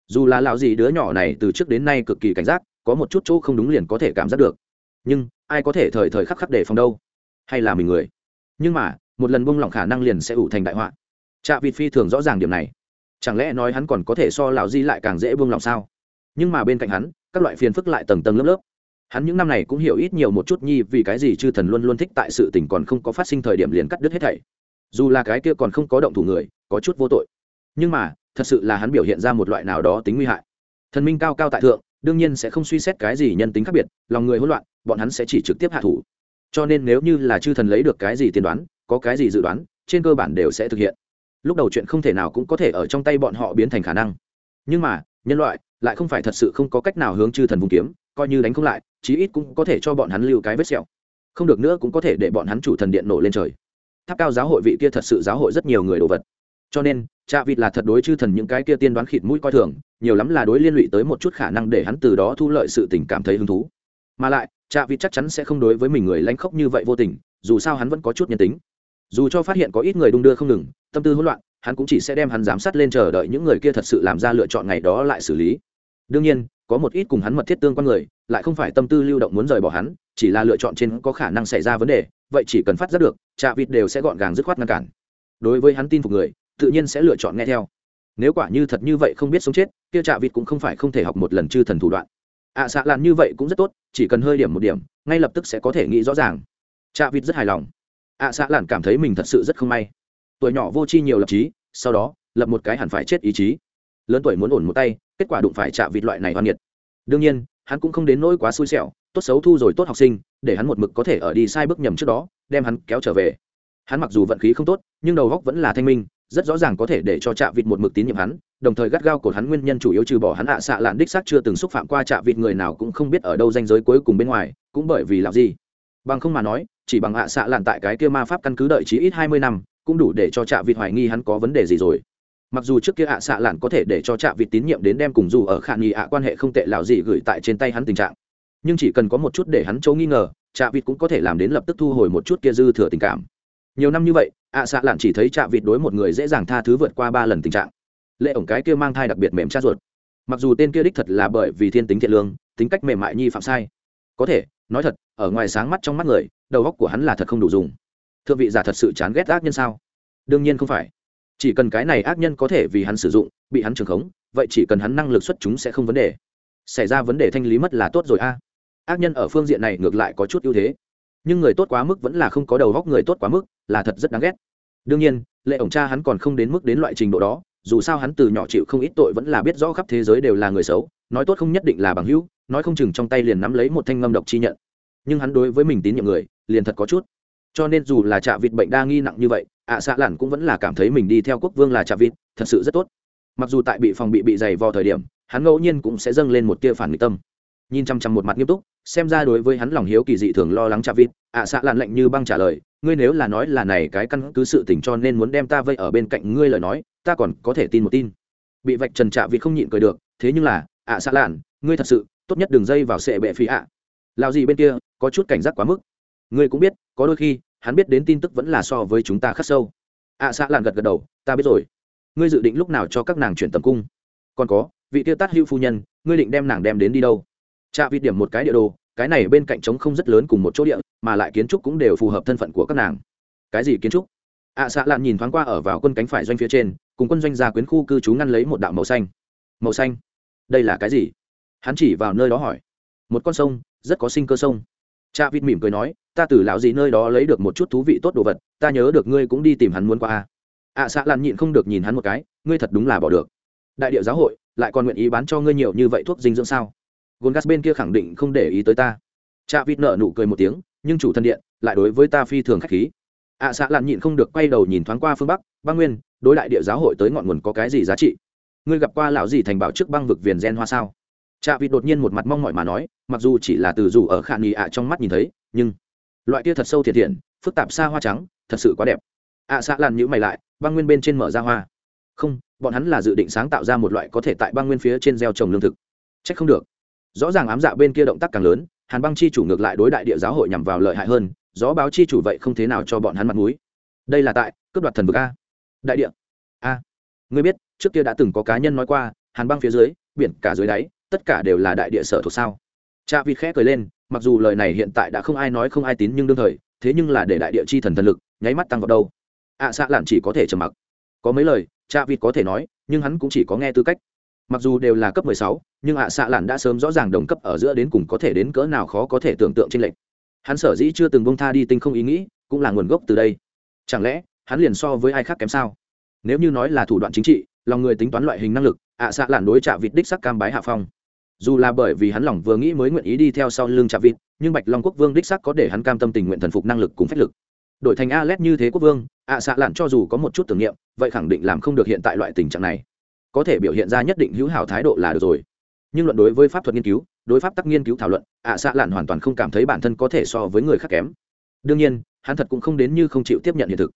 Dù là lão gì đứa nhỏ này từ trước đến nay cực kỳ cảnh giác có một chút chỗ không đúng liền có thể cảm giác được. Nhưng, ai có thể thời thời khắc khắc để phòng đâu? Hay là mình người? Nhưng mà, một lần buông lỏng khả năng liền sẽ ủ thành đại họa. Trạ vịt phi thường rõ ràng điểm này. Chẳng lẽ nói hắn còn có thể so lão di lại càng dễ buông lỏng sao? Nhưng mà bên cạnh hắn, các loại phiền phức lại tầng tầng lớp lớp. Hắn những năm này cũng hiểu ít nhiều một chút nhi vì cái gì chư thần luôn luôn thích tại sự tình còn không có phát sinh thời điểm liền cắt đứt hết thảy. Dù là cái kia còn không có động thủ người, có chút vô tội. Nhưng mà, thật sự là hắn biểu hiện ra một loại nào đó tính nguy hại. Thần minh cao cao tại thượng đương nhiên sẽ không suy xét cái gì nhân tính khác biệt, lòng người hỗn loạn, bọn hắn sẽ chỉ trực tiếp hạ thủ. Cho nên nếu như là chư thần lấy được cái gì tiên đoán, có cái gì dự đoán, trên cơ bản đều sẽ thực hiện. Lúc đầu chuyện không thể nào cũng có thể ở trong tay bọn họ biến thành khả năng. Nhưng mà, nhân loại lại không phải thật sự không có cách nào hướng chư thần vùng kiếm, coi như đánh không lại, chí ít cũng có thể cho bọn hắn lưu cái vết sẹo. Không được nữa cũng có thể để bọn hắn chủ thần điện nổ lên trời. Tháp cao giáo hội vị kia thật sự giáo hội rất nhiều người đồ vật cho nên cha vịt là thật đối chư thần những cái kia tiên đoán khịt mũi coi thường, nhiều lắm là đối liên lụy tới một chút khả năng để hắn từ đó thu lợi sự tình cảm thấy hứng thú. Mà lại cha vịt chắc chắn sẽ không đối với mình người lanh khóc như vậy vô tình, dù sao hắn vẫn có chút nhân tính. Dù cho phát hiện có ít người đung đưa không ngừng, tâm tư hỗn loạn, hắn cũng chỉ sẽ đem hắn giám sát lên chờ đợi những người kia thật sự làm ra lựa chọn ngày đó lại xử lý. Đương nhiên, có một ít cùng hắn mật thiết tương quan người, lại không phải tâm tư lưu động muốn rời bỏ hắn, chỉ là lựa chọn trên có khả năng xảy ra vấn đề, vậy chỉ cần phát giác được, trạ vịt đều sẽ gọn gàng dứt khoát ngăn cản. Đối với hắn tin phục người tự nhiên sẽ lựa chọn nghe theo. Nếu quả như thật như vậy không biết sống chết kia trạ vịt cũng không phải không thể học một lần chư thần thủ đoạn. Ạ à, xạ làn như vậy cũng rất tốt chỉ cần hơi điểm một điểm ngay lập tức sẽ có thể nghĩ rõ ràng. Trạ vịt rất hài lòng. Ạ à, xạ làn cảm thấy mình thật sự rất không may. Tuổi nhỏ vô tri nhiều lập trí sau đó lập một cái hẳn phải chết ý chí. Lớn tuổi muốn ổn một tay kết quả đụng phải trạ vịt loại này hoan nghiệt. Đương nhiên hắn cũng không đến nỗi quá xui xẻo tốt xấu thu rồi tốt học sinh để hắn một mực có thể ở đi sai bước nhầm trước đó đem hắn kéo trở về. Hắn mặc dù vận khí không tốt nhưng đầu góc vẫn là thanh minh rất rõ ràng có thể để cho trạ vịt một mực tín nhiệm hắn, đồng thời gắt gao cột hắn nguyên nhân chủ yếu trừ bỏ hắn ạ xạ lạn đích xác chưa từng xúc phạm qua trạ vịt người nào cũng không biết ở đâu danh giới cuối cùng bên ngoài, cũng bởi vì làm gì. Bằng không mà nói, chỉ bằng ạ xạ lạn tại cái kia ma pháp căn cứ đợi chí ít hai mươi năm, cũng đủ để cho trạ vịt hoài nghi hắn có vấn đề gì rồi. Mặc dù trước kia ạ xạ lạn có thể để cho trạ vịt tín nhiệm đến đem cùng dù ở khả nghi ạ quan hệ không tệ lào gì gửi tại trên tay hắn tình trạng. Nhưng chỉ cần có một chút để hắn chỗ nghi ngờ, trạ vịt cũng có thể làm đến lập tức thu hồi một chút kia dư thừa tình cảm. Nhiều năm như vậy ạ xạ lạn chỉ thấy trạ vịt đối một người dễ dàng tha thứ vượt qua ba lần tình trạng. Lệ ổng cái kia mang thai đặc biệt mềm cha ruột. Mặc dù tên kia đích thật là bởi vì thiên tính thiện lương, tính cách mềm mại nhi phạm sai. Có thể, nói thật, ở ngoài sáng mắt trong mắt người, đầu góc của hắn là thật không đủ dùng. Thượng vị giả thật sự chán ghét ác nhân sao? Đương nhiên không phải. Chỉ cần cái này ác nhân có thể vì hắn sử dụng, bị hắn trường khống, vậy chỉ cần hắn năng lực xuất chúng sẽ không vấn đề. Xảy ra vấn đề thanh lý mất là tốt rồi a. Ác nhân ở phương diện này ngược lại có chút ưu thế. Nhưng người tốt quá mức vẫn là không có đầu góc người tốt quá mức là thật rất đáng ghét. Đương nhiên, lệ ổng cha hắn còn không đến mức đến loại trình độ đó, dù sao hắn từ nhỏ chịu không ít tội vẫn là biết rõ khắp thế giới đều là người xấu, nói tốt không nhất định là bằng hữu, nói không chừng trong tay liền nắm lấy một thanh ngâm độc chi nhận. Nhưng hắn đối với mình tín nhiệm người, liền thật có chút. Cho nên dù là trạ vịt bệnh đa nghi nặng như vậy, ạ à xạ lản cũng vẫn là cảm thấy mình đi theo quốc vương là trạ vịt, thật sự rất tốt. Mặc dù tại bị phòng bị bị dày vò thời điểm, hắn ngẫu nhiên cũng sẽ dâng lên một tia phản nghịch tâm nhìn chăm chăm một mặt nghiêm túc xem ra đối với hắn lòng hiếu kỳ dị thường lo lắng trạ vịt ạ xạ Làn lạnh như băng trả lời ngươi nếu là nói là này cái căn cứ sự tình cho nên muốn đem ta vây ở bên cạnh ngươi lời nói ta còn có thể tin một tin. Bị vạch trần trạ vịt không nhịn cười được thế nhưng là ạ xạ Làn, ngươi thật sự tốt nhất đừng dây vào sệ bệ phí ạ. Lao gì bên kia có chút cảnh giác quá mức. Ngươi cũng biết có đôi khi hắn biết đến tin tức vẫn là so với chúng ta khắc sâu. Ạ xạ làn gật gật đầu ta biết rồi. Ngươi dự định lúc nào cho các nàng chuyển tầm cung? Còn có vị tiêu tát hữu phu nhân ngươi định đem nàng đem đến đi đâu? Trạ vị điểm một cái địa đồ cái này bên cạnh trống không rất lớn cùng một chỗ địa mà lại kiến trúc cũng đều phù hợp thân phận của các nàng. Cái gì kiến trúc? Ạ à, xã lạn nhìn thoáng qua ở vào quân cánh phải doanh phía trên cùng quân doanh gia quyến khu cư trú ngăn lấy một đạo màu xanh. Màu xanh? Đây là cái gì? Hắn chỉ vào nơi đó hỏi. Một con sông rất có sinh cơ sông. Cha vịt mỉm cười nói ta từ lão gì nơi đó lấy được một chút thú vị tốt đồ vật ta nhớ được ngươi cũng đi tìm hắn muốn qua a ạ xạ lạn nhịn không được nhìn hắn một cái ngươi thật đúng là bỏ được. Đại điệu giáo hội lại còn nguyện ý bán cho ngươi nhiều như vậy thuốc dinh dưỡng sao? Gôn gas bên kia khẳng định không để ý tới ta cha vịt nợ nụ cười một tiếng nhưng chủ thân điện lại đối với ta phi thường khách khí ạ xạ Lạn nhịn không được quay đầu nhìn thoáng qua phương bắc băng nguyên đối đại địa giáo hội tới ngọn nguồn có cái gì giá trị ngươi gặp qua lão gì thành bảo trước băng vực viền gen hoa sao cha Vịt đột nhiên một mặt mong mỏi mà nói, mặc dù chỉ là từ dù ở khả nghị ạ trong mắt nhìn thấy, nhưng loại kia thật sâu thiệt thiện, phức tạp xa hoa trắng, thật sự quá đẹp. ạ à, xạ làn nhíu mày lại, băng nguyên bên trên mở ra hoa. Không, bọn hắn là dự định sáng tạo ra một loại có thể tại băng nguyên phía trên gieo trồng lương thực. Chắc không được rõ ràng ám dạ bên kia động tác càng lớn hàn băng chi chủ ngược lại đối đại địa giáo hội nhằm vào lợi hại hơn gió báo chi chủ vậy không thế nào cho bọn hắn mặt mũi. Đây là tại cướp đoạt thần vực a. Đại địa. A. Ngươi biết trước kia đã từng có cá nhân nói qua hàn băng phía dưới biển cả dưới đáy tất cả đều là đại địa sở thuộc sao? Cha vịt khẽ cười lên mặc dù lời này hiện tại đã không ai nói không ai tín nhưng đương thời thế nhưng là để đại địa chi thần thần lực nháy mắt tăng vào đâu. Ạ à, xạ lạn chỉ có thể trầm mặc. Có mấy lời cha vịt có thể nói nhưng hắn cũng chỉ có nghe tư cách mặc dù đều là cấp 16, nhưng ạ à xạ lạn đã sớm rõ ràng đồng cấp ở giữa đến cùng có thể đến cỡ nào khó có thể tưởng tượng trên lệnh hắn sở dĩ chưa từng bông tha đi tinh không ý nghĩ cũng là nguồn gốc từ đây. Chẳng lẽ hắn liền so với ai khác kém sao? Nếu như nói là thủ đoạn chính trị lòng người tính toán loại hình năng lực ạ à xạ lạn đối trả vịt đích sắc cam bái hạ phong. Dù là bởi vì hắn lòng vừa nghĩ mới nguyện ý đi theo sau lưng trả vịt nhưng bạch long quốc vương đích sắc có để hắn cam tâm tình nguyện thần phục năng lực cùng phép lực. Đổi thành a l như thế quốc vương ạ à xạ lạn cho dù có một chút tưởng niệm vậy khẳng định làm không được hiện tại loại tình trạng này có thể biểu hiện ra nhất định hữu hảo thái độ là được rồi. Nhưng luận đối với pháp thuật nghiên cứu, đối pháp tắc nghiên cứu thảo luận, ạ à xạ lạn hoàn toàn không cảm thấy bản thân có thể so với người khác kém. Đương nhiên, hắn thật cũng không đến như không chịu tiếp nhận hiện thực.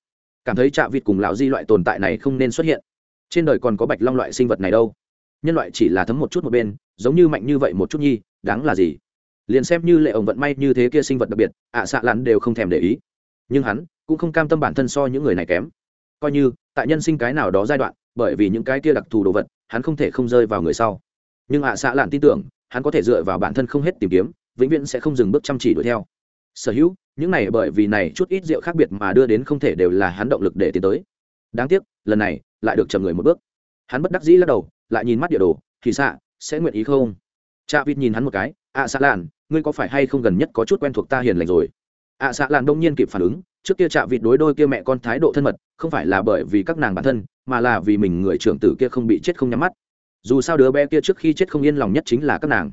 Cảm thấy trạ vịt cùng lão di loại tồn tại này không nên xuất hiện. Trên đời còn có bạch long loại sinh vật này đâu? Nhân loại chỉ là thấm một chút một bên, giống như mạnh như vậy một chút nhi, đáng là gì? Liền xem như lệ ổng vận may như thế kia sinh vật đặc biệt, ạ à xạ lắn đều không thèm để ý. Nhưng hắn cũng không cam tâm bản thân so những người này kém. Coi như, tại nhân sinh cái nào đó giai đoạn bởi vì những cái kia đặc thù đồ vật hắn không thể không rơi vào người sau. Nhưng ạ à xạ lạn tin tưởng hắn có thể dựa vào bản thân không hết tìm kiếm vĩnh viễn sẽ không dừng bước chăm chỉ đuổi theo. Sở hữu những này bởi vì này chút ít rượu khác biệt mà đưa đến không thể đều là hắn động lực để tiến tới. Đáng tiếc lần này lại được chậm người một bước. Hắn bất đắc dĩ lắc đầu lại nhìn mắt địa đồ thì xạ sẽ nguyện ý không? Cha vịt nhìn hắn một cái ạ à, xạ lạn ngươi có phải hay không gần nhất có chút quen thuộc ta hiền lành rồi? Ạ à, xạ lạn đông nhiên kịp phản ứng trước kia chạ vịt đối đôi kia mẹ con thái độ thân mật không phải là bởi vì các nàng bản thân mà là vì mình người trưởng tử kia không bị chết không nhắm mắt. Dù sao đứa bé kia trước khi chết không yên lòng nhất chính là các nàng.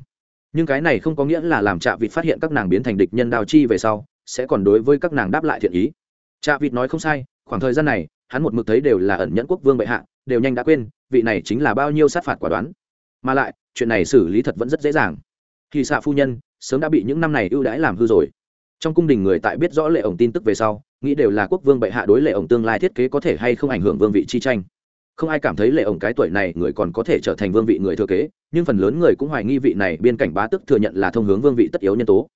Nhưng cái này không có nghĩa là làm trạ vịt phát hiện các nàng biến thành địch nhân đào chi về sau, sẽ còn đối với các nàng đáp lại thiện ý. Trạ vịt nói không sai, khoảng thời gian này, hắn một mực thấy đều là ẩn nhẫn quốc vương bệ hạ, đều nhanh đã quên, vị này chính là bao nhiêu sát phạt quả đoán. Mà lại, chuyện này xử lý thật vẫn rất dễ dàng. Khi xạ phu nhân, sớm đã bị những năm này ưu đãi làm hư rồi. Trong cung đình người tại biết rõ lệ ổng tin tức về sau nghĩ đều là quốc vương bệ hạ đối lệ ổng tương lai thiết kế có thể hay không ảnh hưởng vương vị chi tranh. Không ai cảm thấy lệ ổng cái tuổi này người còn có thể trở thành vương vị người thừa kế, nhưng phần lớn người cũng hoài nghi vị này biên cảnh bá tức thừa nhận là thông hướng vương vị tất yếu nhân tố.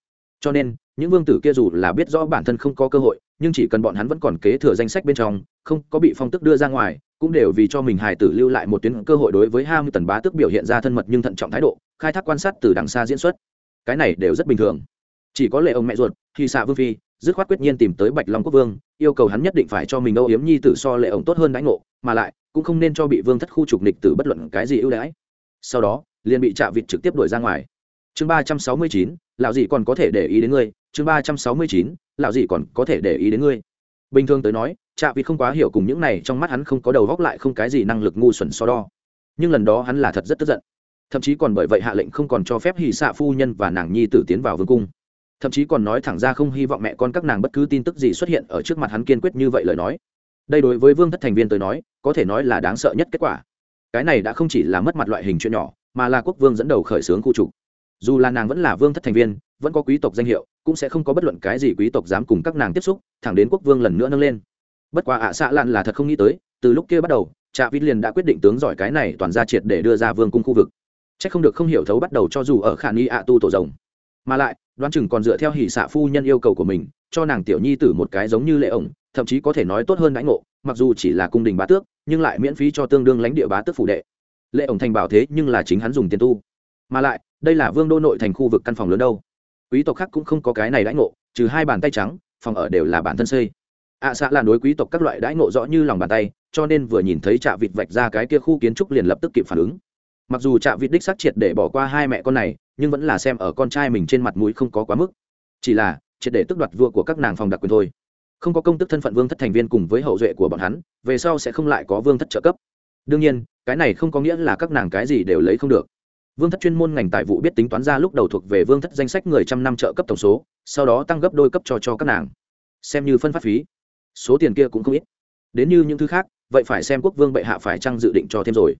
Cho nên, những vương tử kia dù là biết rõ bản thân không có cơ hội, nhưng chỉ cần bọn hắn vẫn còn kế thừa danh sách bên trong, không có bị phong tức đưa ra ngoài, cũng đều vì cho mình hài tử lưu lại một tuyến cơ hội đối với hai mươi tần bá tức biểu hiện ra thân mật nhưng thận trọng thái độ, khai thác quan sát từ đằng xa diễn xuất. Cái này đều rất bình thường. Chỉ có lệ ông mẹ ruột khi xạ vương phi dứt khoát quyết nhiên tìm tới bạch long quốc vương, yêu cầu hắn nhất định phải cho mình âu yếm nhi tử so lệ ổng tốt hơn đãi ngộ, mà lại, cũng không nên cho bị vương thất khu trục nịch tử bất luận cái gì ưu đãi. Sau đó, liền bị trạ vịt trực tiếp đuổi ra ngoài. Chương ba trăm sáu mươi chín, lão dị còn có thể để ý đến ngươi. Chương ba trăm sáu mươi chín, lão dị còn có thể để ý đến ngươi. Bình thường tới nói, trạ vịt không quá hiểu cùng những này, trong mắt hắn không có đầu góc lại không cái gì năng lực ngu xuẩn so đo. Nhưng lần đó hắn là thật rất tức giận. Thậm chí còn bởi vậy hạ lệnh không còn cho phép hì xạ phu nhân và nàng nhi tử tiến vào vương cung thậm chí còn nói thẳng ra không hy vọng mẹ con các nàng bất cứ tin tức gì xuất hiện ở trước mặt hắn kiên quyết như vậy lời nói. Đây đối với vương thất thành viên tới nói, có thể nói là đáng sợ nhất kết quả. Cái này đã không chỉ là mất mặt loại hình chuyện nhỏ, mà là quốc vương dẫn đầu khởi xướng khu trục. Dù là nàng vẫn là vương thất thành viên, vẫn có quý tộc danh hiệu, cũng sẽ không có bất luận cái gì quý tộc dám cùng các nàng tiếp xúc, thẳng đến quốc vương lần nữa nâng lên. Bất quá ạ à xạ lặn là thật không nghĩ tới, từ lúc kia bắt đầu, trạ vít liền đã quyết định tướng giỏi cái này toàn ra triệt để đưa ra vương cung khu vực. C h ắ c không được không hiểu thấu bắt đầu cho dù ở khả nghi ạ tu tổ rồng. Mà lại đoán chừng còn dựa theo hỷ xạ phu nhân yêu cầu của mình cho nàng tiểu nhi tử một cái giống như lệ ổng thậm chí có thể nói tốt hơn đãi ngộ mặc dù chỉ là cung đình bá tước nhưng lại miễn phí cho tương đương lãnh địa bá tước phủ đệ. Lệ ổng thành bảo thế nhưng là chính hắn dùng tiền tu. Mà lại đây là vương đô nội thành khu vực căn phòng lớn đâu. Quý tộc khác cũng không có cái này đãi ngộ trừ hai bàn tay trắng phòng ở đều là bản thân xây. Ạ à, xạ là đối quý tộc các loại đãi ngộ rõ như lòng bàn tay cho nên vừa nhìn thấy trạ vịt vạch ra cái kia khu kiến trúc liền lập tức kịp phản ứng. Mặc dù trạ vịt đích xác triệt để bỏ qua hai mẹ con này nhưng vẫn là xem ở con trai mình trên mặt mũi không có quá mức. Chỉ là, triệt để tước đoạt vua của các nàng phòng đặc quyền thôi. Không có công tức thân phận vương thất thành viên cùng với hậu duệ của bọn hắn, về sau sẽ không lại có vương thất trợ cấp. Đương nhiên, cái này không có nghĩa là các nàng cái gì đều lấy không được. Vương thất chuyên môn ngành tài vụ biết tính toán ra lúc đầu thuộc về vương thất danh sách người trăm năm trợ cấp tổng số, sau đó tăng gấp đôi cấp cho cho các nàng. Xem như phân phát phí. Số tiền kia cũng không ít. Đến như những thứ khác, vậy phải xem quốc vương bệ hạ phải trăng dự định cho thêm rồi.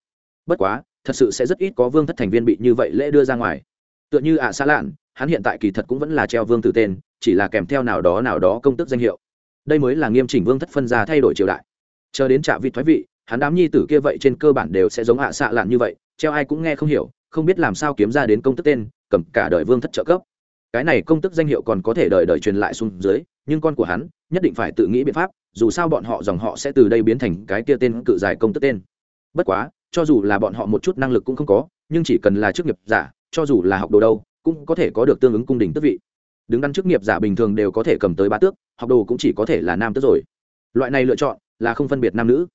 Bất quá, thật sự sẽ rất ít có vương thất thành viên bị như vậy lễ đưa ra ngoài tựa như ạ à xa lạn, hắn hiện tại kỳ thật cũng vẫn là treo vương tử tên, chỉ là kèm theo nào đó nào đó công tức danh hiệu. Đây mới là nghiêm chỉnh vương thất phân ra thay đổi triều đại. Chờ đến trả vị thoái vị, hắn đám nhi tử kia vậy trên cơ bản đều sẽ giống hạ xạ lạn như vậy, treo ai cũng nghe không hiểu, không biết làm sao kiếm ra đến công tức tên, cầm cả đời vương thất trợ cấp. Cái này công tức danh hiệu còn có thể đời đời truyền lại xuống dưới, nhưng con của hắn nhất định phải tự nghĩ biện pháp, dù sao bọn họ dòng họ sẽ từ đây biến thành cái kia tên cự dài công tức tên. Bất quá, cho dù là bọn họ một chút năng lực cũng không có, nhưng chỉ cần là chức nghiệp giả cho dù là học đồ đâu, cũng có thể có được tương ứng cung đình tước vị. Đứng đắn chức nghiệp giả bình thường đều có thể cầm tới ba tước, học đồ cũng chỉ có thể là nam tước rồi. Loại này lựa chọn là không phân biệt nam nữ.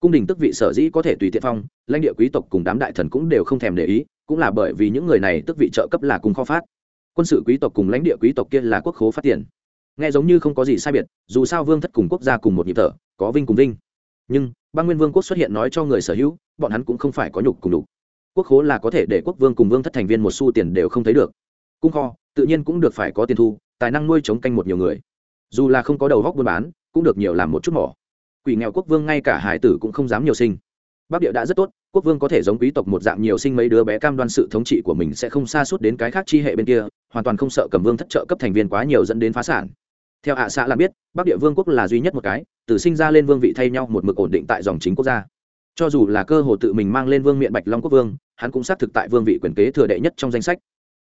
Cung đình tước vị sở dĩ có thể tùy tiện phong, lãnh địa quý tộc cùng đám đại thần cũng đều không thèm để ý, cũng là bởi vì những người này tước vị trợ cấp là cùng kho phát. Quân sự quý tộc cùng lãnh địa quý tộc kia là quốc khố phát tiền. Nghe giống như không có gì sai biệt, dù sao vương thất cùng quốc gia cùng một nhịp thở, có vinh cùng vinh. Nhưng ba nguyên vương quốc xuất hiện nói cho người sở hữu, bọn hắn cũng không phải có nhục cùng đục quốc khố là có thể để quốc vương cùng vương thất thành viên một xu tiền đều không thấy được. Cung kho, tự nhiên cũng được phải có tiền thu, tài năng nuôi chống canh một nhiều người. Dù là không có đầu góc buôn bán, cũng được nhiều làm một chút mỏ. Quỷ nghèo quốc vương ngay cả hải tử cũng không dám nhiều sinh. Bắc địa đã rất tốt, quốc vương có thể giống quý tộc một dạng nhiều sinh mấy đứa bé cam đoan sự thống trị của mình sẽ không xa suốt đến cái khác chi hệ bên kia, hoàn toàn không sợ cầm vương thất trợ cấp thành viên quá nhiều dẫn đến phá sản. Theo hạ xã là biết, bắc địa vương quốc là duy nhất một cái, từ sinh ra lên vương vị thay nhau một mực ổn định tại dòng chính quốc gia cho dù là cơ hội tự mình mang lên vương miện bạch long quốc vương, hắn cũng xác thực tại vương vị quyền kế thừa đệ nhất trong danh sách.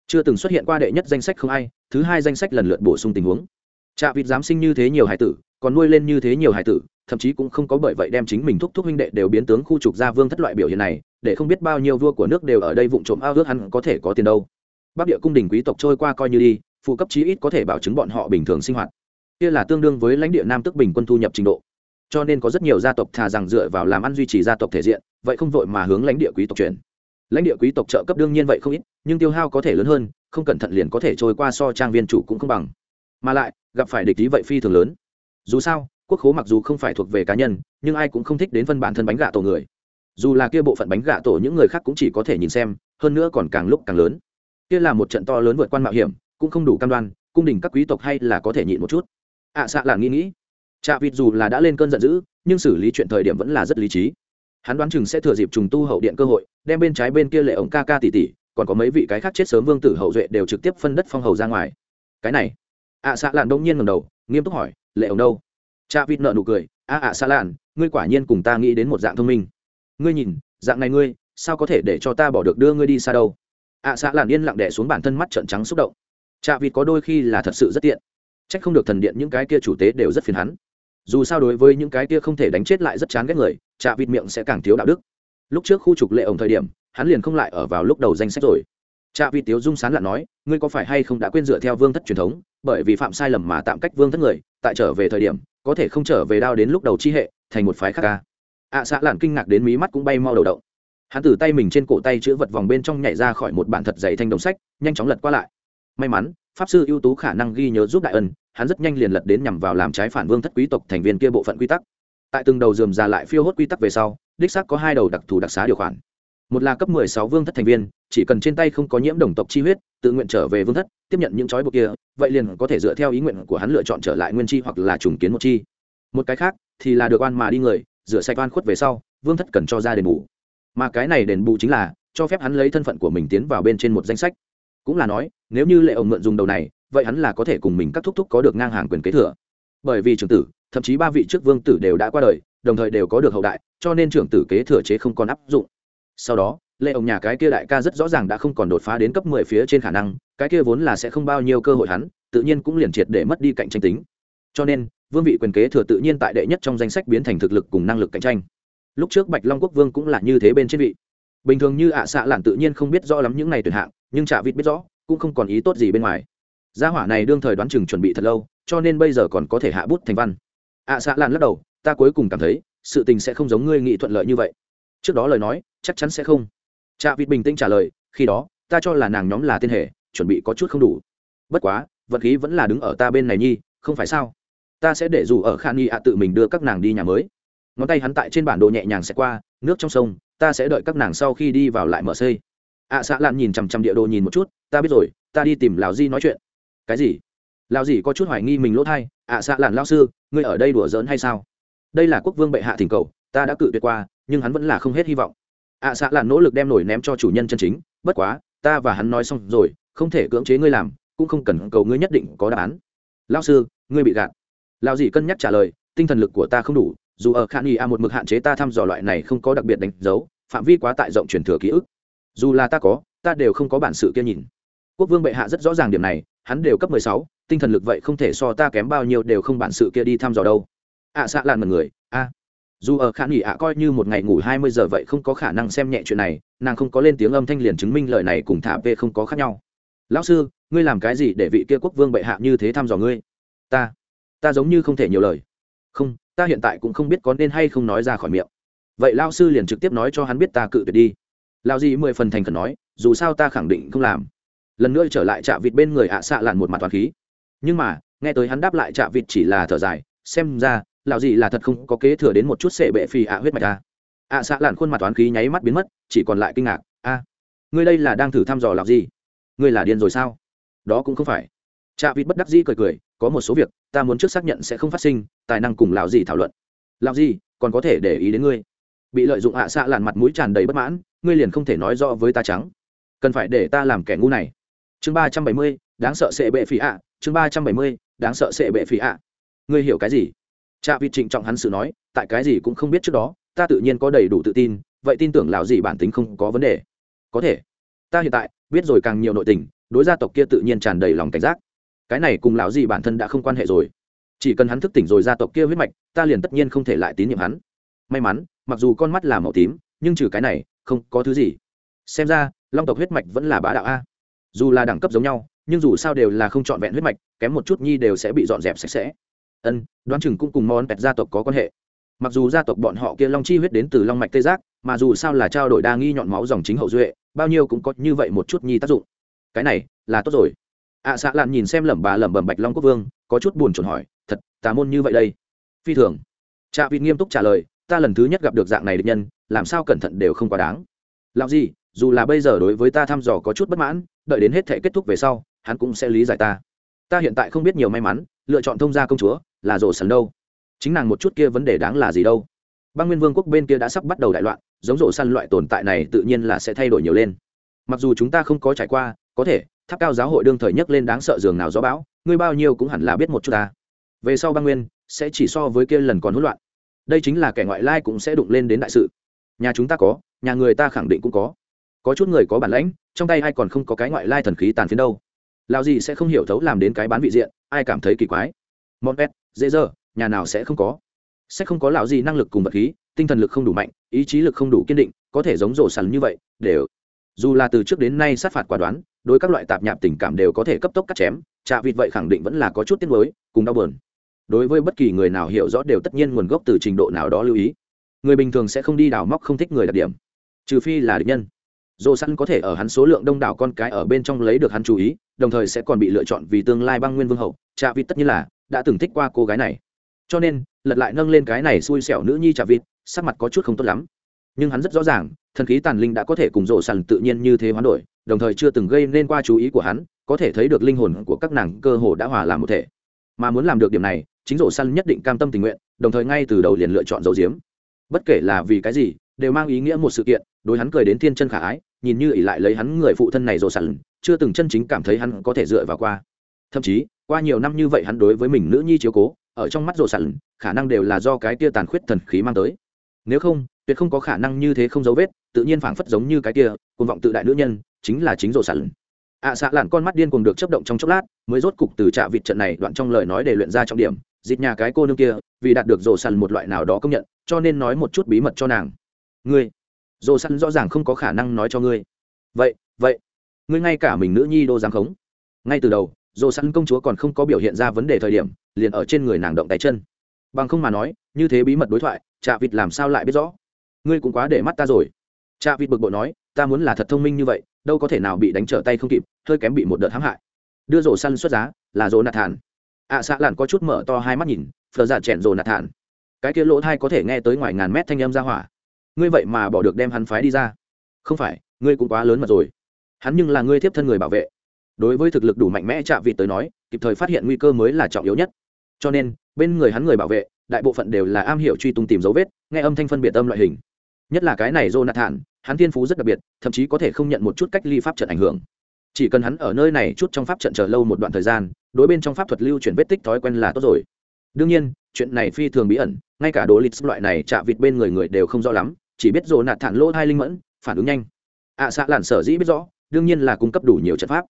Chưa từng xuất hiện qua đệ nhất danh sách không ai, thứ hai danh sách lần lượt bổ sung tình huống. Trạ vịt dám sinh như thế nhiều hải tử, còn nuôi lên như thế nhiều hải tử, thậm chí cũng không có bởi vậy đem chính mình thúc thúc huynh đệ đều biến tướng khu trục ra vương thất loại biểu hiện này, để không biết bao nhiêu vua của nước đều ở đây vụng trộm ao ước hắn có thể có tiền đâu. Bắc địa cung đình quý tộc trôi qua coi như đi, phụ cấp chí ít có thể bảo chứng bọn họ bình thường sinh hoạt. Kia là tương đương với lãnh địa nam tức bình quân thu nhập trình độ cho nên có rất nhiều gia tộc thà rằng dựa vào làm ăn duy trì gia tộc thể diện vậy không vội mà hướng lãnh địa quý tộc chuyển. Lãnh địa quý tộc trợ cấp đương nhiên vậy không ít nhưng tiêu hao có thể lớn hơn không cẩn thận liền có thể trôi qua so trang viên chủ cũng không bằng. Mà lại gặp phải địch ý vậy phi thường lớn. Dù sao quốc khố mặc dù không phải thuộc về cá nhân nhưng ai cũng không thích đến phân bản thân bánh gà tổ người. Dù là kia bộ phận bánh gà tổ những người khác cũng chỉ có thể nhìn xem hơn nữa còn càng lúc càng lớn. Kia là một trận to lớn vượt quan mạo hiểm cũng không đủ cam đoan cung đình các quý tộc hay là có thể nhịn một chút. Ạ à, xạ là nghĩ nghĩ Trạ vịt dù là đã lên cơn giận dữ nhưng xử lý chuyện thời điểm vẫn là rất lý trí. Hắn đoán chừng sẽ thừa dịp trùng tu hậu điện cơ hội đem bên trái bên kia lệ ổng ca ca tỷ tỷ còn có mấy vị cái khác chết sớm vương tử hậu duệ đều trực tiếp phân đất phong hầu ra ngoài. Cái này ạ à, xạ lạn đông nhiên ngẩng đầu nghiêm túc hỏi lệ ổng đâu? Cha vịt nợ nụ cười a ạ xạ lạn ngươi quả nhiên cùng ta nghĩ đến một dạng thông minh. Ngươi nhìn dạng này ngươi sao có thể để cho ta bỏ được đưa ngươi đi xa đâu? Ạ xạ lạn yên lặng đè xuống bản thân mắt trợn trắng xúc động. Cha vịt có đôi khi là thật sự rất tiện. Trách không được thần điện những cái kia chủ tế đều rất phiền hắn dù sao đối với những cái kia không thể đánh chết lại rất chán ghét người chạ vịt miệng sẽ càng thiếu đạo đức. Lúc trước khu trục lệ ổng thời điểm hắn liền không lại ở vào lúc đầu danh sách rồi. Chạ vịt tiếu dung sán lặn nói ngươi có phải hay không đã quên dựa theo vương thất truyền thống bởi vì phạm sai lầm mà tạm cách vương thất người tại trở về thời điểm có thể không trở về đao đến lúc đầu chi hệ thành một phái khác ca. Ạ à, xã lặn kinh ngạc đến mí mắt cũng bay mau đầu động. Hắn từ tay mình trên cổ tay chữ vật vòng bên trong nhảy ra khỏi một bản thật dày thanh đồng sách nhanh chóng lật qua lại. May mắn pháp sư ưu tú khả năng ghi nhớ giúp đại ân hắn rất nhanh liền lật đến nhằm vào làm trái phản vương thất quý tộc thành viên kia bộ phận quy tắc. Tại từng đầu dườm ra lại phiêu hốt quy tắc về sau, đích xác có hai đầu đặc thù đặc xá điều khoản. Một là cấp 16 vương thất thành viên, chỉ cần trên tay không có nhiễm đồng tộc chi huyết, tự nguyện trở về vương thất, tiếp nhận những trói buộc kia, vậy liền có thể dựa theo ý nguyện của hắn lựa chọn trở lại nguyên chi hoặc là trùng kiến một chi. Một cái khác, thì là được oan mà đi người dựa sạch oan khuất về sau, vương thất cần cho ra đền bù. Mà cái này đền bù chính là cho phép hắn lấy thân phận của mình tiến vào bên trên một danh sách. Cũng là nói, nếu như lệ ổng mượn dùng đầu này vậy hắn là có thể cùng mình các thúc thúc có được ngang hàng quyền kế thừa. Bởi vì trưởng tử, thậm chí ba vị trước vương tử đều đã qua đời, đồng thời đều có được hậu đại, cho nên trưởng tử kế thừa chế không còn áp dụng. Sau đó, lệ ông nhà cái kia đại ca rất rõ ràng đã không còn đột phá đến cấp mười phía trên khả năng, cái kia vốn là sẽ không bao nhiêu cơ hội hắn, tự nhiên cũng liền triệt để mất đi cạnh tranh tính. Cho nên, vương vị quyền kế thừa tự nhiên tại đệ nhất trong danh sách biến thành thực lực cùng năng lực cạnh tranh. Lúc trước bạch long quốc vương cũng là như thế bên trên vị. Bình thường như ạ xạ lản tự nhiên không biết rõ lắm những này tuyển hạng, nhưng chả vịt biết rõ, cũng không còn ý tốt gì bên ngoài gia hỏa này đương thời đoán chừng chuẩn bị thật lâu cho nên bây giờ còn có thể hạ bút thành văn. Ạ à, xạ lan lắc đầu ta cuối cùng cảm thấy sự tình sẽ không giống ngươi nghĩ thuận lợi như vậy. Trước đó lời nói chắc chắn sẽ không. Cha vịt bình tĩnh trả lời khi đó ta cho là nàng nhóm là tên hệ chuẩn bị có chút không đủ. Bất quá vật khí vẫn là đứng ở ta bên này nhi không phải sao? Ta sẽ để dù ở khan nhi ạ tự mình đưa các nàng đi nhà mới. Ngón tay hắn tại trên bản đồ nhẹ nhàng sẽ qua nước trong sông ta sẽ đợi các nàng sau khi đi vào lại mở xây. Ạ à, xạ lan nhìn chằm chằm địa đồ nhìn một chút ta biết rồi ta đi tìm lào di nói chuyện cái gì? Lao gì có chút hoài nghi mình lỗ thai. Ạ à, xạ làn lao sư ngươi ở đây đùa giỡn hay sao? Đây là quốc vương bệ hạ thỉnh cầu ta đã cự tuyệt qua nhưng hắn vẫn là không hết hy vọng. Ạ à, xạ làn nỗ lực đem nổi ném cho chủ nhân chân chính. Bất quá ta và hắn nói xong rồi không thể cưỡng chế ngươi làm cũng không cần cầu ngươi nhất định có đáp án. Lao sư ngươi bị gạt. Lao gì cân nhắc trả lời tinh thần lực của ta không đủ dù ở khả nghi a một mực hạn chế ta thăm dò loại này không có đặc biệt đánh dấu phạm vi quá tại rộng truyền thừa ký ức. Dù là ta có ta đều không có bản sự kia nhìn. Quốc vương bệ hạ rất rõ ràng điểm này hắn đều cấp mười sáu tinh thần lực vậy không thể so ta kém bao nhiêu đều không bản sự kia đi thăm dò đâu. Ạ à, xạ lạn mật người a. Dù ở khả nghỉ ạ coi như một ngày ngủ hai mươi giờ vậy không có khả năng xem nhẹ chuyện này nàng không có lên tiếng âm thanh liền chứng minh lời này cùng thả về không có khác nhau. Lão sư ngươi làm cái gì để vị kia quốc vương bệ hạ như thế thăm dò ngươi? Ta ta giống như không thể nhiều lời. Không ta hiện tại cũng không biết có nên hay không nói ra khỏi miệng. Vậy lao sư liền trực tiếp nói cho hắn biết ta cự tuyệt đi. Lao gì mười phần thành khẩn nói dù sao ta khẳng định không làm lần nữa trở lại chạ vịt bên người ạ à xạ lặn một mặt toàn khí. Nhưng mà, nghe tới hắn đáp lại chạ vịt chỉ là thở dài, xem ra, lão gì là thật không có kế thừa đến một chút sệ bệ phì ạ huyết mạch ta. Ạ xạ lặn khuôn mặt toán khí nháy mắt biến mất, chỉ còn lại kinh ngạc, a, ngươi đây là đang thử thăm dò lão gì ngươi là điên rồi sao? Đó cũng không phải. Chạ vịt bất đắc dĩ cười cười, có một số việc, ta muốn trước xác nhận sẽ không phát sinh, tài năng cùng lão gì thảo luận. Lão gì còn có thể để ý đến ngươi. Bị lợi dụng ạ xạ lặn mặt mũi tràn đầy bất mãn, ngươi liền không thể nói rõ với ta trắng cần phải để ta làm kẻ ngu này chương ba trăm bảy mươi, đáng sợ sệ bệ phỉ ạ. Chương ba trăm bảy mươi, đáng sợ sệ bệ phỉ ạ. Ngươi hiểu cái gì? Cha vịt trịnh trọng hắn sự nói, tại cái gì cũng không biết trước đó, ta tự nhiên có đầy đủ tự tin, vậy tin tưởng lão gì bản tính không có vấn đề. Có thể. Ta hiện tại, biết rồi càng nhiều nội tình, đối gia tộc kia tự nhiên tràn đầy lòng cảnh giác. Cái này cùng lão gì bản thân đã không quan hệ rồi. Chỉ cần hắn thức tỉnh rồi gia tộc kia huyết mạch, ta liền tất nhiên không thể lại tín nhiệm hắn. May mắn, mặc dù con mắt là màu tím, nhưng trừ cái này, không có thứ gì. Xem ra, long tộc huyết mạch vẫn là bá đạo a dù là đẳng cấp giống nhau nhưng dù sao đều là không trọn vẹn huyết mạch kém một chút nhi đều sẽ bị dọn dẹp sạch sẽ. Ân đoán chừng cũng cùng món pẹt gia tộc có quan hệ. Mặc dù gia tộc bọn họ kia long chi huyết đến từ long mạch tê giác mà dù sao là trao đổi đa nghi nhọn máu dòng chính hậu duệ bao nhiêu cũng có như vậy một chút nhi tác dụng. Cái này là tốt rồi. Ạ à, xạ lạn nhìn xem lẩm bà lẩm bẩm bạch long quốc vương có chút buồn chồn hỏi thật tà môn như vậy đây? Phi thường. Trạ vịt nghiêm túc trả lời ta lần thứ nhất gặp được dạng này địch nhân làm sao cẩn thận đều không quá đáng. Làm gì dù là bây giờ đối với ta thăm dò có chút bất mãn đợi đến hết thể kết thúc về sau, hắn cũng sẽ lý giải ta. Ta hiện tại không biết nhiều may mắn, lựa chọn thông gia công chúa, là rổ sần đâu. Chính nàng một chút kia vấn đề đáng là gì đâu. Băng nguyên vương quốc bên kia đã sắp bắt đầu đại loạn, giống rổ săn loại tồn tại này tự nhiên là sẽ thay đổi nhiều lên. Mặc dù chúng ta không có trải qua, có thể, tháp cao giáo hội đương thời nhấc lên đáng sợ giường nào gió bão, ngươi bao nhiêu cũng hẳn là biết một chút ta. Về sau băng nguyên sẽ chỉ so với kia lần còn hỗn loạn. Đây chính là kẻ ngoại lai cũng sẽ đụng lên đến đại sự. Nhà chúng ta có, nhà người ta khẳng định cũng có có chút người có bản lãnh, trong tay ai còn không có cái ngoại lai thần khí tàn phiến đâu. Lao gì sẽ không hiểu thấu làm đến cái bán vị diện, ai cảm thấy kỳ quái. Món pet dễ dơ nhà nào sẽ không có. Sẽ không có lão gì năng lực cùng vật khí, tinh thần lực không đủ mạnh, ý chí lực không đủ kiên định, có thể giống rổ sàn như vậy, đều. Dù là từ trước đến nay sát phạt quả đoán, đối các loại tạp nhạp tình cảm đều có thể cấp tốc cắt chém chạ vịt vậy khẳng định vẫn là có chút tiếc nuối, cùng đau buồn. Đối với bất kỳ người nào hiểu rõ đều tất nhiên nguồn gốc từ trình độ nào đó lưu ý. Người bình thường sẽ không đi đào móc không thích người đặc điểm, trừ phi là địch nhân dồ săn có thể ở hắn số lượng đông đảo con cái ở bên trong lấy được hắn chú ý, đồng thời sẽ còn bị lựa chọn vì tương lai băng nguyên vương hậu. Trà vịt tất nhiên là đã từng thích qua cô gái này. Cho nên, lật lại nâng lên cái này xui xẻo nữ nhi trà vịt, sắc mặt có chút không tốt lắm. Nhưng hắn rất rõ ràng, thần khí tàn linh đã có thể cùng rộ săn tự nhiên như thế hoán đổi, đồng thời chưa từng gây nên qua chú ý của hắn, có thể thấy được linh hồn của các nàng cơ hồ đã hòa làm một thể. Mà muốn làm được điểm này, chính rộ săn nhất định cam tâm tình nguyện, đồng thời ngay từ đầu liền lựa chọn dấu diếm bất kể là vì cái gì, đều mang ý nghĩa một sự kiện, đối hắn cười đến thiên chân khả ái nhìn như ỷ lại lấy hắn người phụ thân này rồ sẵn chưa từng chân chính cảm thấy hắn có thể dựa vào qua. Thậm chí qua nhiều năm như vậy hắn đối với mình nữ nhi chiếu cố ở trong mắt rồ sẵn khả năng đều là do cái kia tàn khuyết thần khí mang tới. Nếu không tuyệt không có khả năng như thế không dấu vết tự nhiên phảng phất giống như cái kia cuồng vọng tự đại nữ nhân chính là chính rồ sẵn. Ạ à, xạ lạn con mắt điên cuồng được chấp động trong chốc lát mới rốt cục từ trạ vịt trận này đoạn trong lời nói để luyện ra trọng điểm dịp nhà cái cô nương kia vì đạt được rổ săn một loại nào đó công nhận cho nên nói một chút bí mật cho nàng. Ngươi dồ săn rõ ràng không có khả năng nói cho ngươi. Vậy vậy ngươi ngay cả mình nữ nhi đô giáng khống. Ngay từ đầu dồ săn công chúa còn không có biểu hiện ra vấn đề thời điểm liền ở trên người nàng động tay chân. Bằng không mà nói như thế bí mật đối thoại chạ vịt làm sao lại biết rõ? Ngươi cũng quá để mắt ta rồi. Chạ vịt bực bội nói ta muốn là thật thông minh như vậy đâu có thể nào bị đánh trở tay không kịp hơi kém bị một đợt hãm hại. Đưa rổ săn xuất giá là rổ nạt thản ạ à, xạ lặn có chút mở to hai mắt nhìn phờ giả chèn rổ nạt thản cái kia lỗ thai có thể nghe tới ngoài ngàn mét thanh âm ra hỏa ngươi vậy mà bỏ được đem hắn phái đi ra. Không phải, ngươi cũng quá lớn mật rồi. Hắn nhưng là ngươi tiếp thân người bảo vệ. Đối với thực lực đủ mạnh mẽ chạm vị tới nói, kịp thời phát hiện nguy cơ mới là trọng yếu nhất. Cho nên, bên người hắn người bảo vệ, đại bộ phận đều là am hiểu truy tung tìm dấu vết, nghe âm thanh phân biệt âm loại hình. Nhất là cái này jonathan, hắn thiên phú rất đặc biệt, thậm chí có thể không nhận một chút cách ly pháp trận ảnh hưởng. Chỉ cần hắn ở nơi này chút trong pháp trận chờ lâu một đoạn thời gian, đối bên trong pháp thuật lưu chuyển vết tích thói quen là tốt rồi. Đương nhiên, chuyện này phi thường bí ẩn, ngay cả đồ lịch loại này chạ vịt bên người người đều không rõ lắm chỉ biết rồ nạt thản lỗ hai linh mẫn phản ứng nhanh. ạ à, xạ lản sở dĩ biết rõ đương nhiên là cung cấp đủ nhiều trận pháp.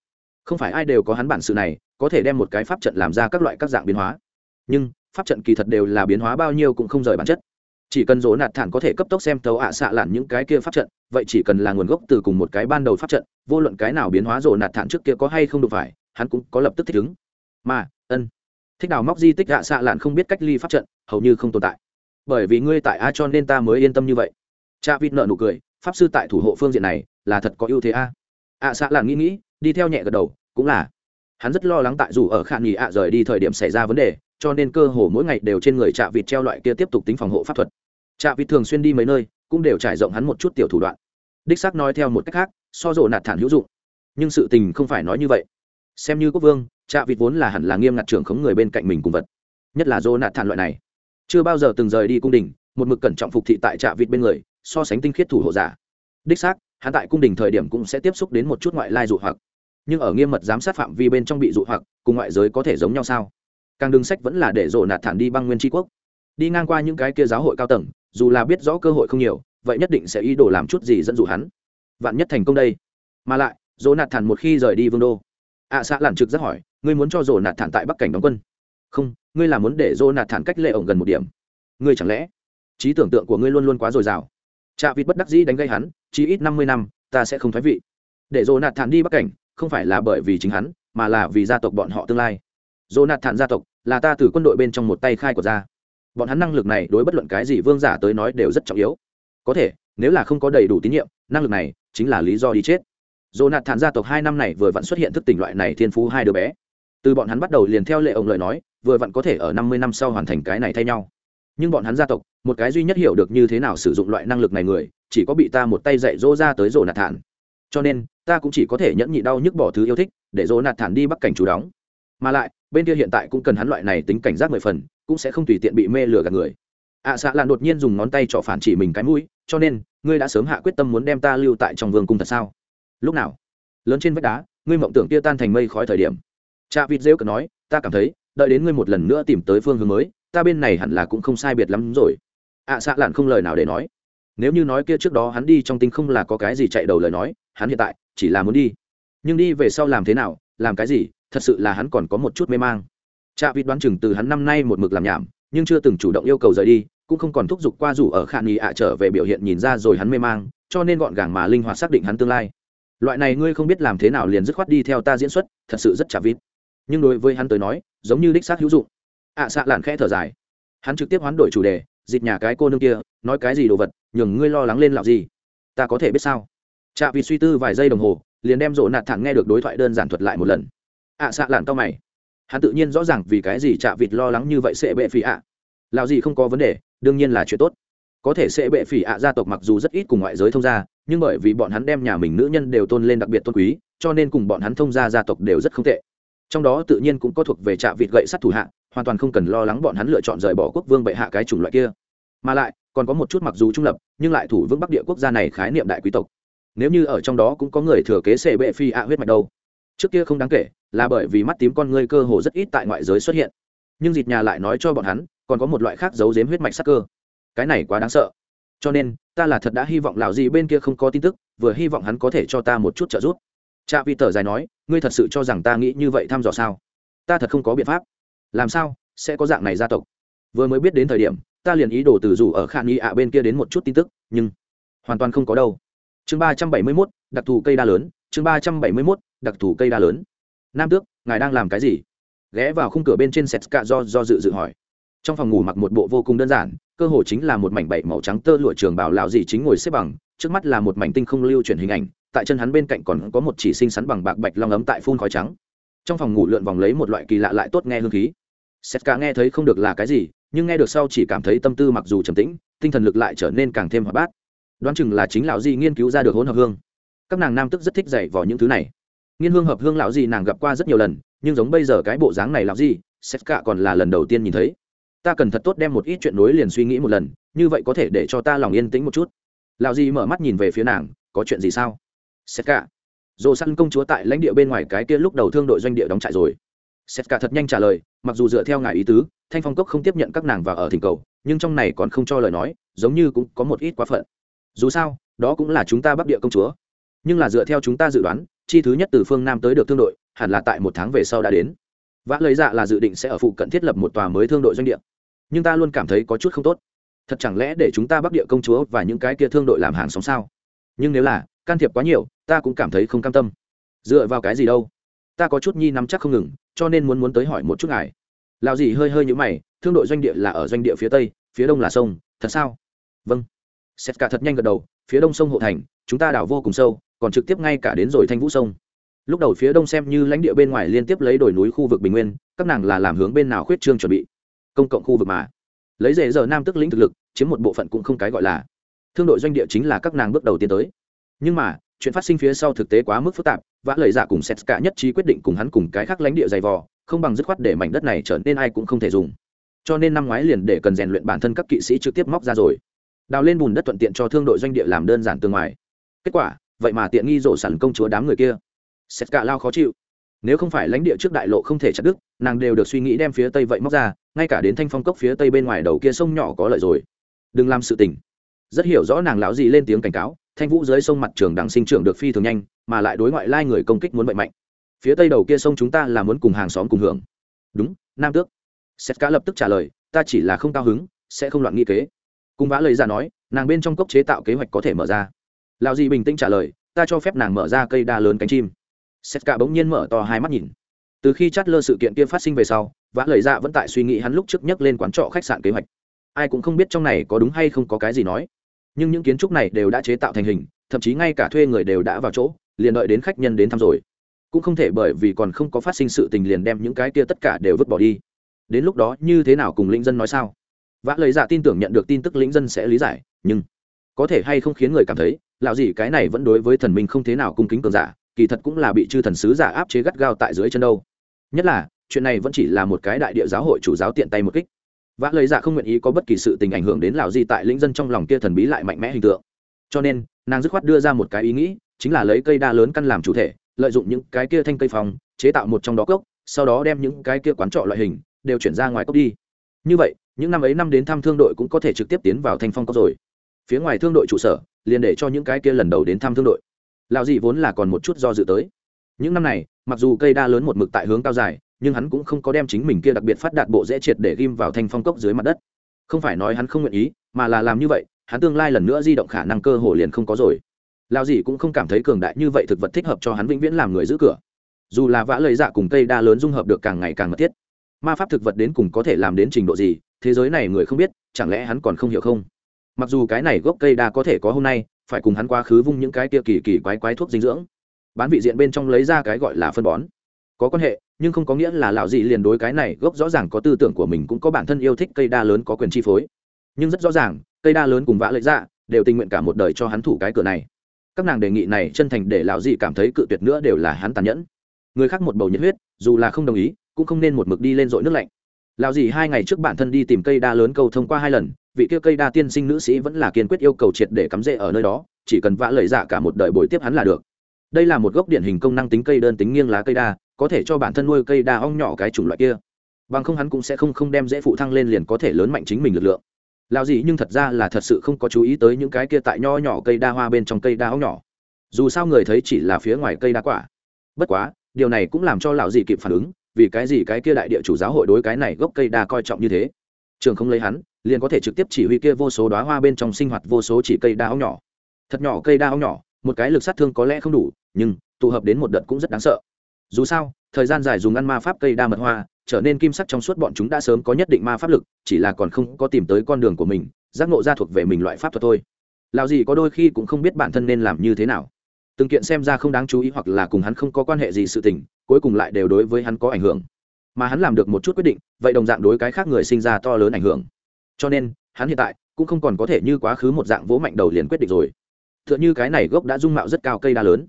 không phải ai đều có hắn bản sự này có thể đem một cái pháp trận làm ra các loại các dạng biến hóa. nhưng pháp trận kỳ thật đều là biến hóa bao nhiêu cũng không rời bản chất. chỉ cần dỗ nạt thản có thể cấp tốc xem tấu ạ xạ lạn những cái kia pháp trận vậy chỉ cần là nguồn gốc từ cùng một cái ban đầu pháp trận vô luận cái nào biến hóa dỗ nạt thản trước kia có hay không được phải hắn cũng có lập tức thích ứng. mà ân thích đào móc di tích ạ xạ lạn không biết cách ly pháp trận hầu như không tồn tại. bởi vì ngươi tại a cho nên ta mới yên tâm như vậy cha vịt nợ nụ cười, pháp sư tại thủ hộ phương diện này là thật có ưu thế a. Ạ xạ lạn nghĩ nghĩ, đi theo nhẹ gật đầu, cũng là. Hắn rất lo lắng tại dù ở khả nghỉ ạ rời đi thời điểm xảy ra vấn đề, cho nên cơ hồ mỗi ngày đều trên người trạ vịt treo loại kia tiếp tục tính phòng hộ pháp thuật. Trạ vịt thường xuyên đi mấy nơi, cũng đều trải rộng hắn một chút tiểu thủ đoạn. Đích xác nói theo một cách khác, so rộ nạt thản hữu dụng. Nhưng sự tình không phải nói như vậy. Xem như quốc vương trạ vịt vốn là hẳn là nghiêm ngặt trưởng khống người bên cạnh mình cùng vật. Nhất là rộ nạt thản loại này. Chưa bao giờ từng rời đi cung đình, một mực cẩn trọng phục thị tại trạ vịt bên người so sánh tinh khiết thủ hộ giả. Đích xác hắn tại cung đình thời điểm cũng sẽ tiếp xúc đến một chút ngoại lai dụ hoặc. Nhưng ở nghiêm mật giám sát phạm vi bên trong bị dụ hoặc cùng ngoại giới có thể giống nhau sao? Càng đường sách vẫn là để rộ nạt thản đi băng nguyên tri quốc. Đi ngang qua những cái kia giáo hội cao tầng dù là biết rõ cơ hội không nhiều vậy nhất định sẽ ý đồ làm chút gì dẫn dụ hắn. Vạn nhất thành công đây. Mà lại rộ nạt thản một khi rời đi vương đô. Ạ à, xã lản trực rất hỏi ngươi muốn cho rộ nạt thản tại bắc cảnh đóng quân? Không ngươi là muốn để rộ nạt thản cách lệ ổng gần một điểm. Ngươi chẳng lẽ trí tưởng tượng của ngươi luôn luôn quá dồi dào? Chạ vịt bất đắc dĩ đánh gây hắn, chỉ ít năm mươi năm, ta sẽ không thoái vị. Để Jonathan thản đi bắc cảnh, không phải là bởi vì chính hắn, mà là vì gia tộc bọn họ tương lai. Jonathan thản gia tộc là ta từ quân đội bên trong một tay khai của ra bọn hắn năng lực này đối bất luận cái gì vương giả tới nói đều rất trọng yếu. Có thể, nếu là không có đầy đủ tín nhiệm, năng lực này chính là lý do đi chết. Jonathan thản gia tộc hai năm này vừa vặn xuất hiện thức tỉnh loại này thiên phú hai đứa bé. Từ bọn hắn bắt đầu liền theo lệ ông lời nói, vừa vặn có thể ở năm mươi năm sau hoàn thành cái này thay nhau nhưng bọn hắn gia tộc một cái duy nhất hiểu được như thế nào sử dụng loại năng lực này người chỉ có bị ta một tay dạy dỗ ra tới rổ nạt thản. Cho nên ta cũng chỉ có thể nhẫn nhị đau nhức bỏ thứ yêu thích để dỗ nạt thản đi bắc cảnh chủ đóng. Mà lại bên kia hiện tại cũng cần hắn loại này tính cảnh giác mười phần cũng sẽ không tùy tiện bị mê lừa gạt người. Ạ à, xạ lan đột nhiên dùng ngón tay trỏ phản chỉ mình cái mũi cho nên ngươi đã sớm hạ quyết tâm muốn đem ta lưu tại trong vương cung thật sao? Lúc nào? Lớn trên vách đá ngươi mộng tưởng kia tan thành mây khói thời điểm. Cha vịt rêu cờ nói ta cảm thấy đợi đến ngươi một lần nữa tìm tới phương hướng mới ta bên này hẳn là cũng không sai biệt lắm rồi. ạ à, xạ lạn không lời nào để nói. Nếu như nói kia trước đó hắn đi trong tinh không là có cái gì chạy đầu lời nói hắn hiện tại chỉ là muốn đi. Nhưng đi về sau làm thế nào làm cái gì thật sự là hắn còn có một chút mê mang. Trạ vịt đoán chừng từ hắn năm nay một mực làm nhảm nhưng chưa từng chủ động yêu cầu rời đi cũng không còn thúc giục qua rủ ở khả nghi ạ trở về biểu hiện nhìn ra rồi hắn mê mang cho nên gọn gàng mà linh hoạt xác định hắn tương lai. Loại này ngươi không biết làm thế nào liền dứt khoát đi theo ta diễn xuất thật sự rất chả vịt. Nhưng đối với hắn tới nói giống như đích xác hữu dụng ạ à, xạ lạn khẽ thở dài. Hắn trực tiếp hoán đổi chủ đề dịp nhà cái cô nương kia nói cái gì đồ vật nhường ngươi lo lắng lên làm gì? Ta có thể biết sao? Chạ vì suy tư vài giây đồng hồ liền đem rộ nạt thẳng nghe được đối thoại đơn giản thuật lại một lần. Ạ à, xạ lạn cao mày. Hắn tự nhiên rõ ràng vì cái gì chạ vịt lo lắng như vậy sẽ bệ phỉ ạ. Lào gì không có vấn đề đương nhiên là chuyện tốt. Có thể sẽ bệ phỉ ạ gia tộc mặc dù rất ít cùng ngoại giới thông gia nhưng bởi vì bọn hắn đem nhà mình nữ nhân đều tôn lên đặc biệt tôn quý cho nên cùng bọn hắn thông gia gia tộc đều rất không tệ. Trong đó tự nhiên cũng có thuộc về trạ vịt gậy sắt thủ hạ hoàn toàn không cần lo lắng bọn hắn lựa chọn rời bỏ quốc vương bệ hạ cái chủng loại kia. Mà lại, còn có một chút mặc dù trung lập, nhưng lại thủ vững bắc địa quốc gia này khái niệm đại quý tộc. Nếu như ở trong đó cũng có người thừa kế sệ bệ phi ạ huyết mạch đâu. Trước kia không đáng kể, là bởi vì mắt tím con ngươi cơ hồ rất ít tại ngoại giới xuất hiện. Nhưng dịt nhà lại nói cho bọn hắn, còn có một loại khác giấu giếm huyết mạch sắc cơ. Cái này quá đáng sợ. Cho nên, ta là thật đã hy vọng lão gì bên kia không có tin tức, vừa hy vọng hắn có thể cho ta một chút trợ giúp. Cha vi tờ dài nói, ngươi thật sự cho rằng ta nghĩ như vậy thăm dò sao? Ta thật không có biện pháp làm sao sẽ có dạng này gia tộc? Vừa mới biết đến thời điểm, ta liền ý đồ từ rủ ở khan nghi ạ bên kia đến một chút tin tức, nhưng hoàn toàn không có đâu. Chương ba trăm bảy mươi mốt, đặc thù cây đa lớn, chương ba trăm bảy mươi mốt, đặc thù cây đa lớn. Nam tước, ngài đang làm cái gì? Ghé vào khung cửa bên trên sét cạ do do dự dự hỏi. Trong phòng ngủ mặc một bộ vô cùng đơn giản, cơ hồ chính là một mảnh bảy màu trắng tơ lụa trường bảo lão gì chính ngồi xếp bằng, trước mắt là một mảnh tinh không lưu chuyển hình ảnh, tại chân hắn bên cạnh còn có một chỉ sinh sắn bằng bạc bạch long ấm tại phun khói trắng. Trong phòng ngủ lượn vòng lấy một loại kỳ lạ lại tốt nghe hương khí sét Cả nghe thấy không được là cái gì, nhưng nghe được sau chỉ cảm thấy tâm tư mặc dù trầm tĩnh, tinh thần lực lại trở nên càng thêm hoạt bát. Đoán chừng là chính lão di nghiên cứu ra được hỗn hợp hương. Các nàng nam tức rất thích dạy vào những thứ này. Nghiên hương hợp hương lão di nàng gặp qua rất nhiều lần, nhưng giống bây giờ cái bộ dáng này lão di, Sét cả còn là lần đầu tiên nhìn thấy. Ta cần thật tốt đem một ít chuyện nối liền suy nghĩ một lần, như vậy có thể để cho ta lòng yên tĩnh một chút. Lão di mở mắt nhìn về phía nàng, có chuyện gì sao? Sét cả. Dồ săn công chúa tại lãnh địa bên ngoài cái kia lúc đầu thương đội doanh địa đóng trại rồi. Sét cả thật nhanh trả lời, mặc dù dựa theo ngài ý tứ, thanh phong cốc không tiếp nhận các nàng vào ở thỉnh cầu, nhưng trong này còn không cho lời nói, giống như cũng có một ít quá phận. Dù sao, đó cũng là chúng ta bắc địa công chúa. Nhưng là dựa theo chúng ta dự đoán, chi thứ nhất từ phương nam tới được thương đội, hẳn là tại một tháng về sau đã đến. Vã lấy dạ là dự định sẽ ở phụ cận thiết lập một tòa mới thương đội doanh địa. Nhưng ta luôn cảm thấy có chút không tốt. Thật chẳng lẽ để chúng ta bắc địa công chúa và những cái kia thương đội làm hàng sống sao? Nhưng nếu là, can thiệp quá nhiều, ta cũng cảm thấy không cam tâm. Dựa vào cái gì đâu? Ta có chút nhi nắm chắc không ngừng, cho nên muốn muốn tới hỏi một chút ngài. Lào gì hơi hơi như mày, thương đội doanh địa là ở doanh địa phía tây, phía đông là sông, thật sao? Vâng. Xét cả thật nhanh gật đầu, phía đông sông hộ thành, chúng ta đảo vô cùng sâu, còn trực tiếp ngay cả đến rồi thanh vũ sông. Lúc đầu phía đông xem như lãnh địa bên ngoài liên tiếp lấy đồi núi khu vực bình nguyên, các nàng là làm hướng bên nào khuyết trương chuẩn bị? Công cộng khu vực mà. Lấy dễ giờ nam tức lĩnh thực lực, chiếm một bộ phận cũng không cái gọi là. Thương đội doanh địa chính là các nàng bước đầu tiến tới. Nhưng mà chuyện phát sinh phía sau thực tế quá mức phức tạp, vã lời giả cùng sét cả nhất trí quyết định cùng hắn cùng cái khác lãnh địa dày vò, không bằng dứt khoát để mảnh đất này trở nên ai cũng không thể dùng. Cho nên năm ngoái liền để cần rèn luyện bản thân các kỵ sĩ trực tiếp móc ra rồi. Đào lên bùn đất thuận tiện cho thương đội doanh địa làm đơn giản tương ngoài. Kết quả, vậy mà tiện nghi rổ sẵn công chúa đám người kia. Sét cả lao khó chịu. Nếu không phải lãnh địa trước đại lộ không thể chặt đứt, nàng đều được suy nghĩ đem phía tây vậy móc ra, ngay cả đến thanh phong cốc phía tây bên ngoài đầu kia sông nhỏ có lợi rồi. Đừng làm sự tình. Rất hiểu rõ nàng lão gì lên tiếng cảnh cáo thanh vũ dưới sông mặt trường đằng sinh trưởng được phi thường nhanh, mà lại đối ngoại lai người công kích muốn bệnh mạnh. Phía tây đầu kia sông chúng ta là muốn cùng hàng xóm cùng hưởng. Đúng, nam tước. Sét cá lập tức trả lời, ta chỉ là không cao hứng, sẽ không loạn nghi kế. Cùng vã lời ra nói, nàng bên trong cốc chế tạo kế hoạch có thể mở ra. Lão gì bình tĩnh trả lời, ta cho phép nàng mở ra cây đa lớn cánh chim. Sét cá bỗng nhiên mở to hai mắt nhìn. Từ khi chát lơ sự kiện kia phát sinh về sau, vã lời ra vẫn tại suy nghĩ hắn lúc trước nhắc lên quán trọ khách sạn kế hoạch. Ai cũng không biết trong này có đúng hay không có cái gì nói nhưng những kiến trúc này đều đã chế tạo thành hình, thậm chí ngay cả thuê người đều đã vào chỗ, liền đợi đến khách nhân đến thăm rồi. Cũng không thể bởi vì còn không có phát sinh sự tình liền đem những cái kia tất cả đều vứt bỏ đi. Đến lúc đó, như thế nào cùng lĩnh dân nói sao? Vã lời dạ tin tưởng nhận được tin tức lĩnh dân sẽ lý giải, nhưng có thể hay không khiến người cảm thấy lạo gì cái này vẫn đối với thần minh không thế nào cung kính cường giả, kỳ thật cũng là bị chư thần sứ giả áp chế gắt gao tại dưới chân đâu. Nhất là, chuyện này vẫn chỉ là một cái đại địa giáo hội chủ giáo tiện tay một kích vã lời dạ không nguyện ý có bất kỳ sự tình ảnh hưởng đến lão di tại lĩnh dân trong lòng kia thần bí lại mạnh mẽ hình tượng. Cho nên, nàng dứt khoát đưa ra một cái ý nghĩ, chính là lấy cây đa lớn căn làm chủ thể, lợi dụng những cái kia thanh cây phòng chế tạo một trong đó cốc, sau đó đem những cái kia quán trọ loại hình đều chuyển ra ngoài cốc đi. Như vậy, những năm ấy năm đến thăm thương đội cũng có thể trực tiếp tiến vào thanh phong cốc rồi. Phía ngoài thương đội trụ sở, liền để cho những cái kia lần đầu đến thăm thương đội. Lão dị vốn là còn một chút do dự tới. Những năm này, mặc dù cây đa lớn một mực tại hướng cao dài nhưng hắn cũng không có đem chính mình kia đặc biệt phát đạt bộ dễ triệt để ghim vào thanh phong cốc dưới mặt đất. Không phải nói hắn không nguyện ý, mà là làm như vậy, hắn tương lai lần nữa di động khả năng cơ hồ liền không có rồi. Lao gì cũng không cảm thấy cường đại như vậy thực vật thích hợp cho hắn vĩnh viễn làm người giữ cửa. Dù là vã lời dạ cùng cây đa lớn dung hợp được càng ngày càng mật thiết, ma pháp thực vật đến cùng có thể làm đến trình độ gì, thế giới này người không biết, chẳng lẽ hắn còn không hiểu không? Mặc dù cái này gốc cây đa có thể có hôm nay, phải cùng hắn quá khứ vung những cái kia kỳ kỳ quái quái thuốc dinh dưỡng, bán vị diện bên trong lấy ra cái gọi là phân bón có quan hệ, nhưng không có nghĩa là lão dị liền đối cái này gốc rõ ràng có tư tưởng của mình cũng có bản thân yêu thích cây đa lớn có quyền chi phối. Nhưng rất rõ ràng, cây đa lớn cùng vã lợi dạ đều tình nguyện cả một đời cho hắn thủ cái cửa này. Các nàng đề nghị này chân thành để lão dị cảm thấy cự tuyệt nữa đều là hắn tàn nhẫn. Người khác một bầu nhiệt huyết, dù là không đồng ý, cũng không nên một mực đi lên dội nước lạnh. Lão dị hai ngày trước bản thân đi tìm cây đa lớn câu thông qua hai lần, vị kia cây đa tiên sinh nữ sĩ vẫn là kiên quyết yêu cầu triệt để cắm rễ ở nơi đó, chỉ cần vã lợi dạ cả một đời bồi tiếp hắn là được. Đây là một gốc điển hình công năng tính cây đơn tính nghiêng lá cây đa có thể cho bản thân nuôi cây đa ong nhỏ cái chủng loại kia. Bằng không hắn cũng sẽ không không đem dễ phụ thăng lên liền có thể lớn mạnh chính mình lực lượng. Lao gì nhưng thật ra là thật sự không có chú ý tới những cái kia tại nho nhỏ cây đa hoa bên trong cây đa ong nhỏ. Dù sao người thấy chỉ là phía ngoài cây đa quả. Bất quá, điều này cũng làm cho lão gì kịp phản ứng, vì cái gì cái kia đại địa chủ giáo hội đối cái này gốc cây đa coi trọng như thế. Trường không lấy hắn, liền có thể trực tiếp chỉ huy kia vô số đoá hoa bên trong sinh hoạt vô số chỉ cây đa ong nhỏ. Thật nhỏ cây đa ong nhỏ, một cái lực sát thương có lẽ không đủ, nhưng tụ hợp đến một đợt cũng rất đáng sợ dù sao, thời gian dài dùng ăn ma pháp cây đa mật hoa, trở nên kim sắc trong suốt bọn chúng đã sớm có nhất định ma pháp lực, chỉ là còn không có tìm tới con đường của mình, giác ngộ ra thuộc về mình loại pháp thuật thôi. Lào gì có đôi khi cũng không biết bản thân nên làm như thế nào. Từng kiện xem ra không đáng chú ý hoặc là cùng hắn không có quan hệ gì sự tình, cuối cùng lại đều đối với hắn có ảnh hưởng. Mà hắn làm được một chút quyết định, vậy đồng dạng đối cái khác người sinh ra to lớn ảnh hưởng. Cho nên, hắn hiện tại cũng không còn có thể như quá khứ một dạng vỗ mạnh đầu liền quyết định rồi. T h ư ợ n h ư cái này gốc đã dung mạo rất cao cây đa lớn.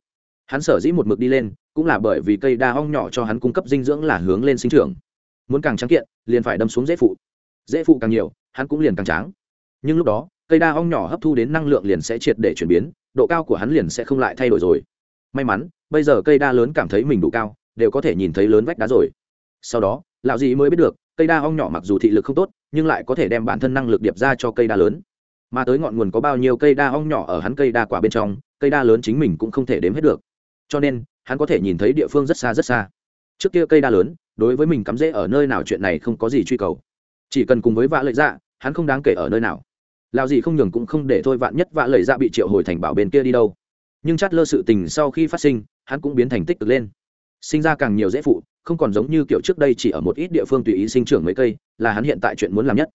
Hắn sở dĩ một mực đi lên cũng là bởi vì cây đa ong nhỏ cho hắn cung cấp dinh dưỡng là hướng lên sinh trưởng. Muốn càng trắng kiện, liền phải đâm xuống dễ phụ. Dễ phụ càng nhiều, hắn cũng liền càng trắng. nhưng lúc đó, cây đa ong nhỏ hấp thu đến năng lượng liền sẽ triệt để chuyển biến, độ cao của hắn liền sẽ không lại thay đổi rồi. May mắn, bây giờ cây đa lớn cảm thấy mình đủ cao, đều có thể nhìn thấy lớn vách đá rồi. Sau đó, lão dì mới biết được, cây đa ong nhỏ mặc dù thị lực không tốt, nhưng lại có thể đem bản thân năng lực điệp ra cho cây đa lớn. Mà tới ngọn nguồn có bao nhiêu cây đa ong nhỏ ở hắn cây đa quả bên trong, cây đa lớn chính mình cũng không thể đếm hết được. Cho nên hắn có thể nhìn thấy địa phương rất xa rất xa. Trước kia cây đa lớn, đối với mình cắm rễ ở nơi nào chuyện này không có gì truy cầu. Chỉ cần cùng với vạ lợi dạ hắn không đáng kể ở nơi nào. Lao gì không nhường cũng không để thôi vạn nhất vạ lợi dạ bị triệu hồi thành bảo bên kia đi đâu. Nhưng chát lơ sự tình sau khi phát sinh, hắn cũng biến thành tích cực lên. Sinh ra càng nhiều dễ phụ, không còn giống như kiểu trước đây chỉ ở một ít địa phương tùy ý sinh trưởng mấy cây, là hắn hiện tại chuyện muốn làm nhất.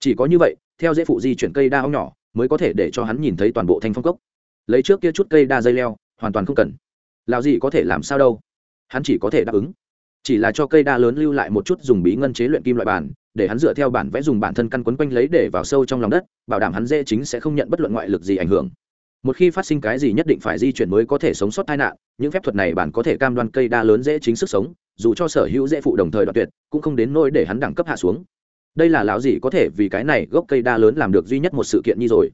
Chỉ có như vậy, theo dễ phụ di chuyển cây đa ong nhỏ, mới có thể để cho hắn nhìn thấy toàn bộ thanh phong cốc. Lấy trước kia chút cây đa dây leo, hoàn toàn không cần lào gì có thể làm sao đâu? Hắn chỉ có thể đáp ứng. Chỉ là cho cây đa lớn lưu lại một chút dùng bí ngân chế luyện kim loại bản, để hắn dựa theo bản vẽ dùng bản thân căn quấn quanh lấy để vào sâu trong lòng đất, bảo đảm hắn dễ chính sẽ không nhận bất luận ngoại lực gì ảnh hưởng. Một khi phát sinh cái gì nhất định phải di chuyển mới có thể sống sót tai nạn, những phép thuật này bản có thể cam đoan cây đa lớn dễ chính sức sống, dù cho sở hữu dễ phụ đồng thời đoạn tuyệt, cũng không đến nỗi để hắn đẳng cấp hạ xuống. Đây là lão gì có thể vì cái này gốc cây đa lớn làm được duy nhất một sự kiện như rồi.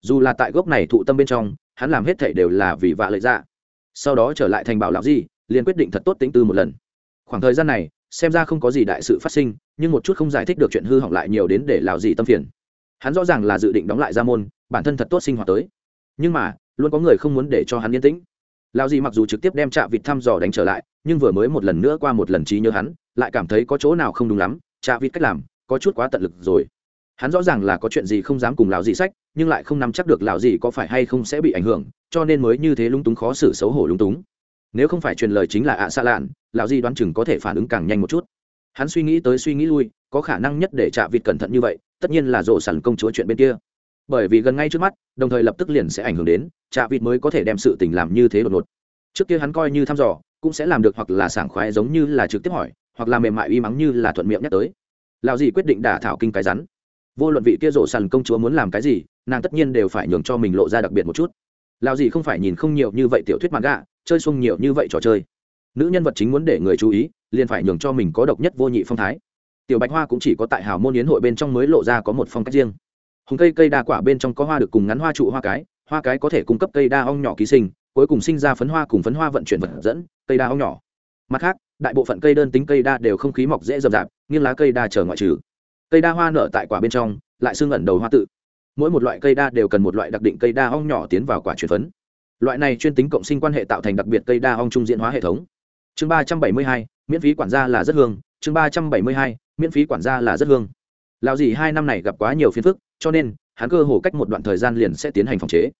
Dù là tại gốc này thụ tâm bên trong, hắn làm hết thể đều là vì vạ lợi dạ sau đó trở lại thành bảo lão di, liền quyết định thật tốt tính tư một lần. Khoảng thời gian này, xem ra không có gì đại sự phát sinh, nhưng một chút không giải thích được chuyện hư hỏng lại nhiều đến để lão di tâm phiền. Hắn rõ ràng là dự định đóng lại ra môn, bản thân thật tốt sinh hoạt tới. Nhưng mà, luôn có người không muốn để cho hắn yên tĩnh. Lão di mặc dù trực tiếp đem trạ vịt thăm dò đánh trở lại, nhưng vừa mới một lần nữa qua một lần trí nhớ hắn, lại cảm thấy có chỗ nào không đúng lắm. Trạ vịt cách làm, có chút quá tận lực rồi hắn rõ ràng là có chuyện gì không dám cùng lão dì sách, nhưng lại không nắm chắc được lão dì có phải hay không sẽ bị ảnh hưởng, cho nên mới như thế lúng túng khó xử xấu hổ lúng túng. Nếu không phải truyền lời chính là ạ xa lạn, lão dì đoán chừng có thể phản ứng càng nhanh một chút. Hắn suy nghĩ tới suy nghĩ lui, có khả năng nhất để trả vịt cẩn thận như vậy, tất nhiên là rộ sẵn công chúa chuyện bên kia. Bởi vì gần ngay trước mắt, đồng thời lập tức liền sẽ ảnh hưởng đến trả vịt mới có thể đem sự tình làm như thế đột ngột. Trước kia hắn coi như thăm dò, cũng sẽ làm được hoặc là sảng khoái giống như là trực tiếp hỏi, hoặc là mềm mại uy mắng như là thuận miệng nhắc tới. Lão dì quyết định đả thảo kinh cái rắn vô luận vị kia rổ sàn công chúa muốn làm cái gì, nàng tất nhiên đều phải nhường cho mình lộ ra đặc biệt một chút. Lao gì không phải nhìn không nhiều như vậy tiểu thuyết mặt gạ chơi xung nhiều như vậy trò chơi. Nữ nhân vật chính muốn để người chú ý, liền phải nhường cho mình có độc nhất vô nhị phong thái. Tiểu bạch hoa cũng chỉ có tại hào môn yến hội bên trong mới lộ ra có một phong cách riêng. Hùng cây cây đa quả bên trong có hoa được cùng ngắn hoa trụ hoa cái hoa cái có thể cung cấp cây đa ong nhỏ ký sinh, cuối cùng sinh ra phấn hoa cùng phấn hoa vận chuyển vật dẫn, cây đa ong nhỏ. Mặt khác, đại bộ phận cây đơn tính cây đa đều không khí mọc dễ rậm rạp nghiêng lá cây đa chờ ngoại trừ cây đa hoa nở tại quả bên trong, lại xương ẩn đầu hoa tự. Mỗi một loại cây đa đều cần một loại đặc định cây đa ong nhỏ tiến vào quả chuyển phấn. Loại này chuyên tính cộng sinh quan hệ tạo thành đặc biệt cây đa ong trung diễn hóa hệ thống. Chương ba trăm bảy mươi hai, miễn phí quản gia là rất hương. Chương ba trăm bảy mươi hai, miễn phí quản gia là rất hương. Lào gì hai năm này gặp quá nhiều phiền phức, cho nên, hắn cơ hồ cách một đoạn thời gian liền sẽ tiến hành phòng chế.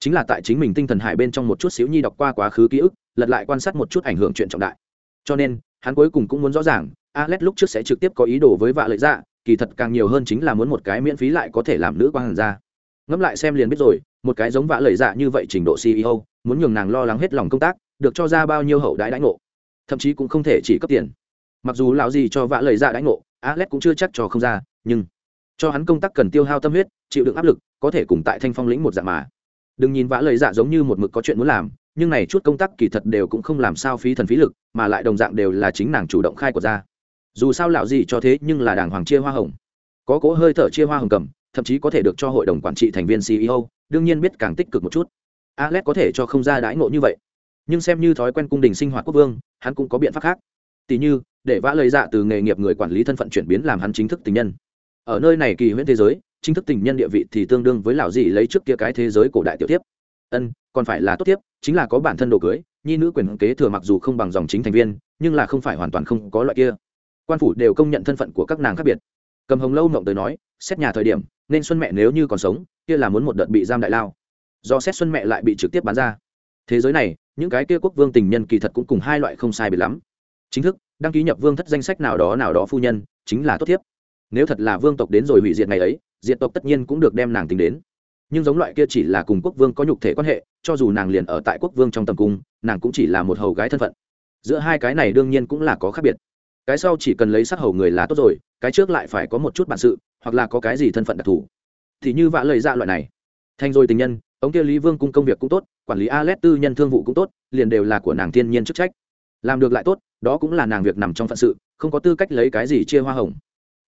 Chính là tại chính mình tinh thần hải bên trong một chút xíu nhi đọc qua quá khứ ký ức, lật lại quan sát một chút ảnh hưởng chuyện trọng đại. Cho nên, hắn cuối cùng cũng muốn rõ ràng, alex lúc trước sẽ trực tiếp có ý đồ với vạ lợi dạ kỳ thật càng nhiều hơn chính là muốn một cái miễn phí lại có thể làm nữ quang hàn ra. Ngẫm lại xem liền biết rồi, một cái giống vạ lời dạ như vậy trình độ ceo muốn nhường nàng lo lắng hết lòng công tác, được cho ra bao nhiêu hậu đãi đãi ngộ. Thậm chí cũng không thể chỉ cấp tiền. Mặc dù lão gì cho vạ lời dạ đãi ngộ, alex cũng chưa chắc cho không ra, nhưng cho hắn công tác cần tiêu hao tâm huyết, chịu đựng áp lực, có thể cùng tại thanh phong lĩnh một dạng mà. Đừng nhìn vã lời dạ giống như một mực có chuyện muốn làm, nhưng này chút công tác kỳ thật đều cũng không làm sao phí thần phí lực, mà lại đồng dạng đều là chính nàng chủ động khai của ra dù sao lão gì cho thế nhưng là đảng hoàng chia hoa hồng. Có cố hơi thở chia hoa hồng cầm, thậm chí có thể được cho hội đồng quản trị thành viên ceo đương nhiên biết càng tích cực một chút. Alex có thể cho không ra đãi ngộ như vậy. Nhưng xem như thói quen cung đình sinh hoạt quốc vương, hắn cũng có biện pháp khác. Tỷ như, để vã lời dạ từ nghề nghiệp người quản lý thân phận chuyển biến làm hắn chính thức tình nhân. Ở nơi này kỳ huyễn thế giới, chính thức tình nhân địa vị thì tương đương với lão dị lấy trước kia cái thế giới cổ đại tiểu tiếp ân, còn phải là tốt tiếp chính là có bản thân đồ cưới, nhi nữ quyền kế thừa mặc dù không bằng dòng chính thành viên, nhưng là không phải hoàn toàn không có loại kia quan phủ đều công nhận thân phận của các nàng khác biệt. Cầm hồng lâu mộng tới nói, xét nhà thời điểm, nên xuân mẹ nếu như còn sống, kia là muốn một đợt bị giam đại lao. Do xét xuân mẹ lại bị trực tiếp bán ra. Thế giới này, những cái kia quốc vương tình nhân kỳ thật cũng cùng hai loại không sai biệt lắm. Chính thức, đăng ký nhập vương thất danh sách nào đó nào đó phu nhân, chính là tốt thiếp. Nếu thật là vương tộc đến rồi hủy diệt ngày ấy, diệt tộc tất nhiên cũng được đem nàng tính đến. Nhưng giống loại kia chỉ là cùng quốc vương có nhục thể quan hệ, cho dù nàng liền ở tại quốc vương trong tầm cung, nàng cũng chỉ là một hầu gái thân phận. Giữa hai cái này đương nhiên cũng là có khác biệt cái sau chỉ cần lấy sắc hầu người là tốt rồi, cái trước lại phải có một chút bản sự, hoặc là có cái gì thân phận đặc thù. Thì như vã lời ra loại này. Thành rồi tình nhân, ông kia lý vương cung công việc cũng tốt, quản lý a l e t tư nhân thương vụ cũng tốt, liền đều là của nàng thiên nhiên chức trách. Làm được lại tốt, đó cũng là nàng việc nằm trong phận sự, không có tư cách lấy cái gì chia hoa hồng.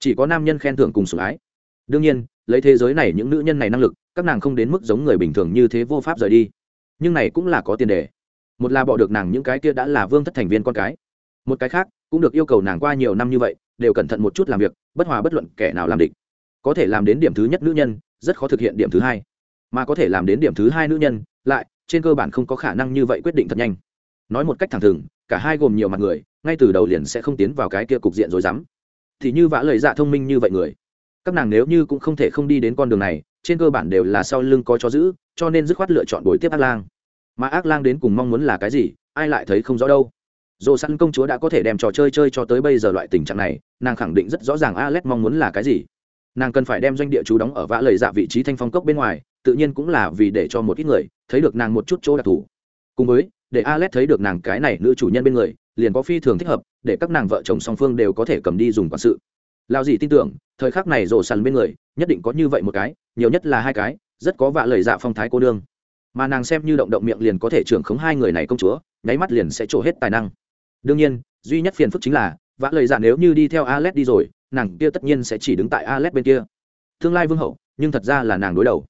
Chỉ có nam nhân khen thưởng cùng sủng ái. Đương nhiên, lấy thế giới này những nữ nhân này năng lực, các nàng không đến mức giống người bình thường như thế vô pháp rời đi. Nhưng này cũng là có tiền đề. Một là bỏ được nàng những cái kia đã là vương thất thành viên con cái. Một cái khác cũng được yêu cầu nàng qua nhiều năm như vậy, đều cẩn thận một chút làm việc, bất hòa bất luận kẻ nào làm địch. Có thể làm đến điểm thứ nhất nữ nhân, rất khó thực hiện điểm thứ hai. Mà có thể làm đến điểm thứ hai nữ nhân, lại, trên cơ bản không có khả năng như vậy quyết định thật nhanh. Nói một cách thẳng thừng, cả hai gồm nhiều mặt người, ngay từ đầu liền sẽ không tiến vào cái kia cục diện rồi dám thì như vã lời dạ thông minh như vậy người, các nàng nếu như cũng không thể không đi đến con đường này, trên cơ bản đều là sau lưng có cho giữ, cho nên dứt khoát lựa chọn buổi tiếp ác lang. Mà ác lang đến cùng mong muốn là cái gì, ai lại thấy không rõ đâu dồ săn công chúa đã có thể đem trò chơi chơi cho tới bây giờ loại tình trạng này, nàng khẳng định rất rõ ràng alex mong muốn là cái gì. Nàng cần phải đem doanh địa chú đóng ở vã lời dạ vị trí thanh phong cốc bên ngoài, tự nhiên cũng là vì để cho một ít người thấy được nàng một chút chỗ đặc thù. Cùng với, để alex thấy được nàng cái này nữ chủ nhân bên người, liền có phi thường thích hợp, để các nàng vợ chồng song phương đều có thể cầm đi dùng quản sự. Lao gì tin tưởng, thời khắc này rổ sàn bên người, nhất định có như vậy một cái, nhiều nhất là hai cái, rất có vạ lời dạ phong thái cô nương. Mà nàng xem như động động miệng liền có thể trưởng khống hai người này công chúa, nháy mắt liền sẽ trổ hết tài năng đương nhiên, duy nhất phiền phức chính là, vã lời dạ nếu như đi theo Alet đi rồi, nàng kia tất nhiên sẽ chỉ đứng tại Alet bên kia. Tương lai vương hậu, nhưng thật ra là nàng đối đầu.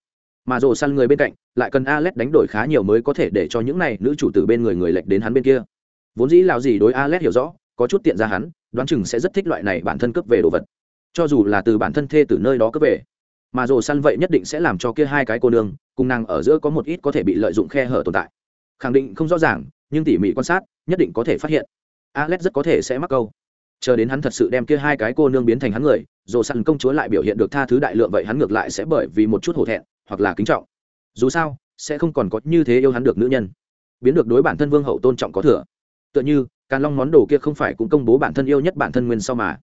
Mà rồ săn người bên cạnh, lại cần Alet đánh đổi khá nhiều mới có thể để cho những này nữ chủ tử bên người người lệch đến hắn bên kia. Vốn dĩ lào gì đối Alet hiểu rõ, có chút tiện ra hắn, đoán chừng sẽ rất thích loại này bản thân cướp về đồ vật. Cho dù là từ bản thân thê từ nơi đó cướp về, mà rồ săn vậy nhất định sẽ làm cho kia hai cái cô nương, cùng nàng ở giữa có một ít có thể bị lợi dụng khe hở tồn tại. Khẳng định không rõ ràng, nhưng tỉ mỉ quan sát, nhất định có thể phát hiện alex rất có thể sẽ mắc câu. Chờ đến hắn thật sự đem kia hai cái cô nương biến thành hắn người rồ sẵn công chúa lại biểu hiện được tha thứ đại lượng vậy hắn ngược lại sẽ bởi vì một chút hổ thẹn, hoặc là kính trọng. Dù sao, sẽ không còn có như thế yêu hắn được nữ nhân. Biến được đối bản thân vương hậu tôn trọng có thừa. Tựa như, càn long món đồ kia không phải cũng công bố bản thân yêu nhất bản thân nguyên sau mà.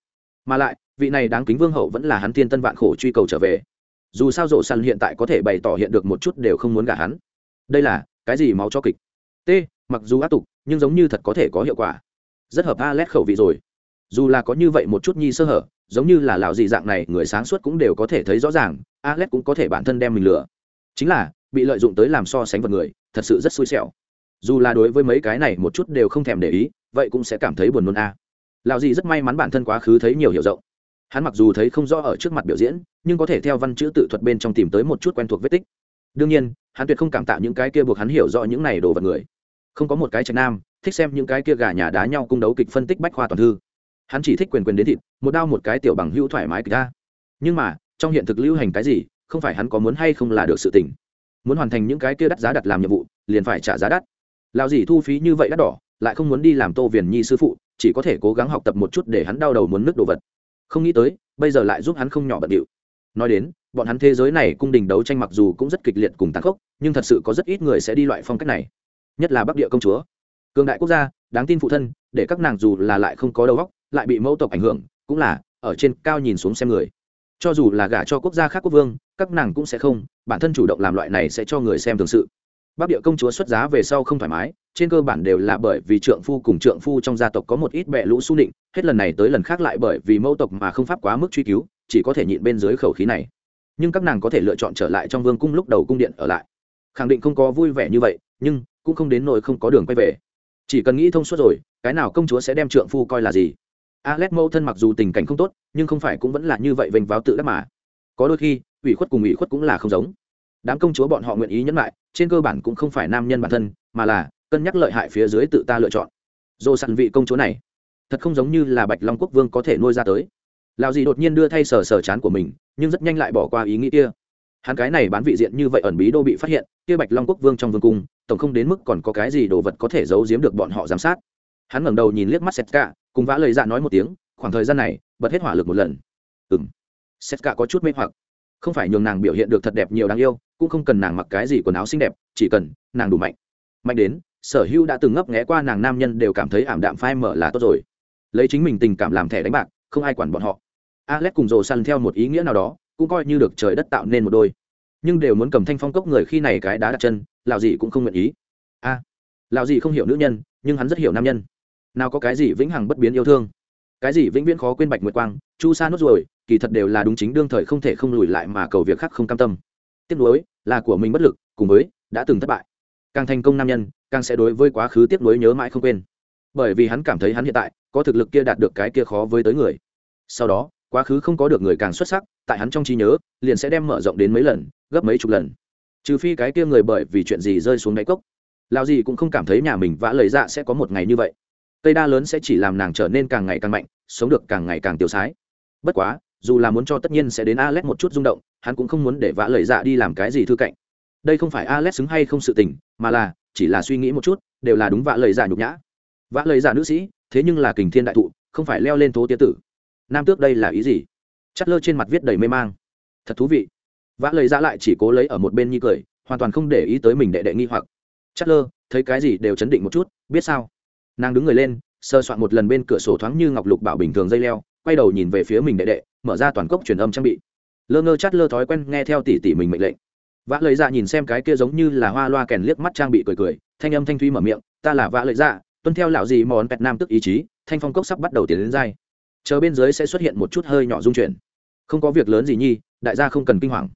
Mà lại, vị này đáng kính vương hậu vẫn là hắn thiên tân vạn khổ truy cầu trở về. Dù sao rộ săn hiện tại có thể bày tỏ hiện được một chút đều không muốn gả hắn. Đây là, cái gì máu cho kịch? T, mặc dù áp tục, nhưng giống như thật có thể có hiệu quả rất hợp a lét khẩu vị rồi. Dù là có như vậy một chút nhi sơ hở, giống như là lào dị dạng này, người sáng suốt cũng đều có thể thấy rõ ràng, a lét cũng có thể bản thân đem mình lừa. Chính là, bị lợi dụng tới làm so sánh vật người, thật sự rất xui xẻo. Dù là đối với mấy cái này một chút đều không thèm để ý, vậy cũng sẽ cảm thấy buồn nôn a. À. lào dị rất may mắn bản thân quá khứ thấy nhiều hiểu rộng. Hắn mặc dù thấy không rõ ở trước mặt biểu diễn, nhưng có thể theo văn chữ tự thuật bên trong tìm tới một chút quen thuộc vết tích. Đương nhiên, hắn tuyệt không cảm tạo những cái kia buộc hắn hiểu rõ những này đồ vật người không có một cái trạch nam, thích xem những cái kia gà nhà đá nhau cung đấu kịch phân tích bách khoa toàn thư. Hắn chỉ thích quyền quyền đến thịt, một đao một cái tiểu bằng hữu thoải mái kịch ra. Nhưng mà, trong hiện thực lưu hành cái gì, không phải hắn có muốn hay không là được sự tỉnh muốn hoàn thành những cái kia đắt giá đặt làm nhiệm vụ, liền phải trả giá đắt. Lao gì thu phí như vậy đắt đỏ, lại không muốn đi làm tô viền nhi sư phụ, chỉ có thể cố gắng học tập một chút để hắn đau đầu muốn nước đồ vật. Không nghĩ tới, bây giờ lại giúp hắn không nhỏ bận điệu. Nói đến, bọn hắn thế giới này cung đình đấu tranh mặc dù cũng rất kịch liệt cùng tàn khốc, nhưng thật sự có rất ít người sẽ đi loại phong cách này nhất là bắc địa công chúa. Cường đại quốc gia, đáng tin phụ thân, để các nàng dù là lại không có đầu óc, lại bị mẫu tộc ảnh hưởng, cũng là ở trên cao nhìn xuống xem người. Cho dù là gả cho quốc gia khác quốc vương, các nàng cũng sẽ không, bản thân chủ động làm loại này sẽ cho người xem thường sự. Bắc địa công chúa xuất giá về sau không thoải mái, trên cơ bản đều là bởi vì trượng phu cùng trượng phu trong gia tộc có một ít bẹ lũ su nịnh, hết lần này tới lần khác lại bởi vì mẫu tộc mà không pháp quá mức truy cứu, chỉ có thể nhịn bên dưới khẩu khí này. Nhưng các nàng có thể lựa chọn trở lại trong vương cung lúc đầu cung điện ở lại. Khẳng định không có vui vẻ như vậy, nhưng cũng không đến nỗi không có đường quay về. Chỉ cần nghĩ thông suốt rồi, cái nào công chúa sẽ đem trượng phu coi là gì? Alex mẫu thân mặc dù tình cảnh không tốt, nhưng không phải cũng vẫn là như vậy vênh váo tự đắc mà. Có đôi khi, ủy khuất cùng ủy khuất cũng là không giống. Đám công chúa bọn họ nguyện ý nhẫn lại, trên cơ bản cũng không phải nam nhân bản thân, mà là cân nhắc lợi hại phía dưới tự ta lựa chọn. Dồ sẵn vị công chúa này, thật không giống như là bạch long quốc vương có thể nuôi ra tới. Lào gì đột nhiên đưa thay sờ sờ chán của mình, nhưng rất nhanh lại bỏ qua ý nghĩ kia hắn cái này bán vị diện như vậy ẩn bí đô bị phát hiện, kia bạch long quốc vương trong vương cung, tổng không đến mức còn có cái gì đồ vật có thể giấu giếm được bọn họ giám sát. Hắn ngẩng đầu nhìn liếc mắt setka, cùng vã lời dạ nói một tiếng, khoảng thời gian này, bật hết hỏa lực một lần. Ừng setka có chút mê hoặc. Không phải nhường nàng biểu hiện được thật đẹp nhiều đáng yêu, cũng không cần nàng mặc cái gì quần áo xinh đẹp, chỉ cần nàng đủ mạnh. Mạnh đến, sở hữu đã từng ngấp nghé qua nàng nam nhân đều cảm thấy ảm đạm phai mở là tốt rồi. Lấy chính mình tình cảm làm thẻ đánh bạc, không ai quản bọn họ. Alex cùng rồ săn theo một ý nghĩa nào đó cũng coi như được trời đất tạo nên một đôi. Nhưng đều muốn cầm thanh phong cốc người khi này cái đá đặt chân lào gì cũng không nguyện ý. A à, lào gì không hiểu nữ nhân nhưng hắn rất hiểu nam nhân. Nào có cái gì vĩnh hằng bất biến yêu thương? Cái gì vĩnh viễn khó quên bạch nguyệt quang chu sa nốt rồi kỳ thật đều là đúng chính đương thời không thể không lùi lại mà cầu việc khác không cam tâm. Tiếc nuối là của mình bất lực cùng với đã từng thất bại. Càng thành công nam nhân càng sẽ đối với quá khứ tiếc nuối nhớ mãi không quên. Bởi vì hắn cảm thấy hắn hiện tại có thực lực kia đạt được cái kia khó với tới người. Sau đó quá khứ không có được người càng xuất sắc tại hắn trong trí nhớ liền sẽ đem mở rộng đến mấy lần gấp mấy chục lần. Trừ phi cái kia người bởi vì chuyện gì rơi xuống đáy cốc. Lao gì cũng không cảm thấy nhà mình vã lời dạ sẽ có một ngày như vậy. Tây đa lớn sẽ chỉ làm nàng trở nên càng ngày càng mạnh sống được càng ngày càng tiêu sái. Bất quá dù là muốn cho tất nhiên sẽ đến Alex một chút rung động, hắn cũng không muốn để vã lời dạ đi làm cái gì thư cạnh. Đây không phải Alex xứng hay không sự tình, mà là chỉ là suy nghĩ một chút, đều là đúng vã lời dạ nhục nhã. Vã lời dạ nữ sĩ thế nhưng là kình thiên đại thụ không phải leo lên tố tía tử nam tước đây là ý gì? Chắt lơ trên mặt viết đầy mê mang. Thật thú vị. Vã lời ra lại chỉ cố lấy ở một bên nhi cười, hoàn toàn không để ý tới mình đệ đệ nghi hoặc. Chắt lơ, thấy cái gì đều chấn định một chút, biết sao? Nàng đứng người lên, sơ soạn một lần bên cửa sổ thoáng như ngọc lục bảo bình thường dây leo, quay đầu nhìn về phía mình đệ đệ, mở ra toàn cốc truyền âm trang bị. Lơ ngơ chát lơ thói quen nghe theo tỉ tỉ mình mệnh lệnh. Vã lời dạ nhìn xem cái kia giống như là hoa loa kèn liếc mắt trang bị cười cười, thanh âm thanh thuy mở miệng, ta là vã lời dạ tuân theo lão gì món pẹt nam tức ý chí, thanh phong cốc sắp bắt đầu tiến đến dai chờ bên dưới sẽ xuất hiện một chút hơi nhỏ dung chuyển. Không có việc lớn gì nhi, đại gia không cần kinh hoàng.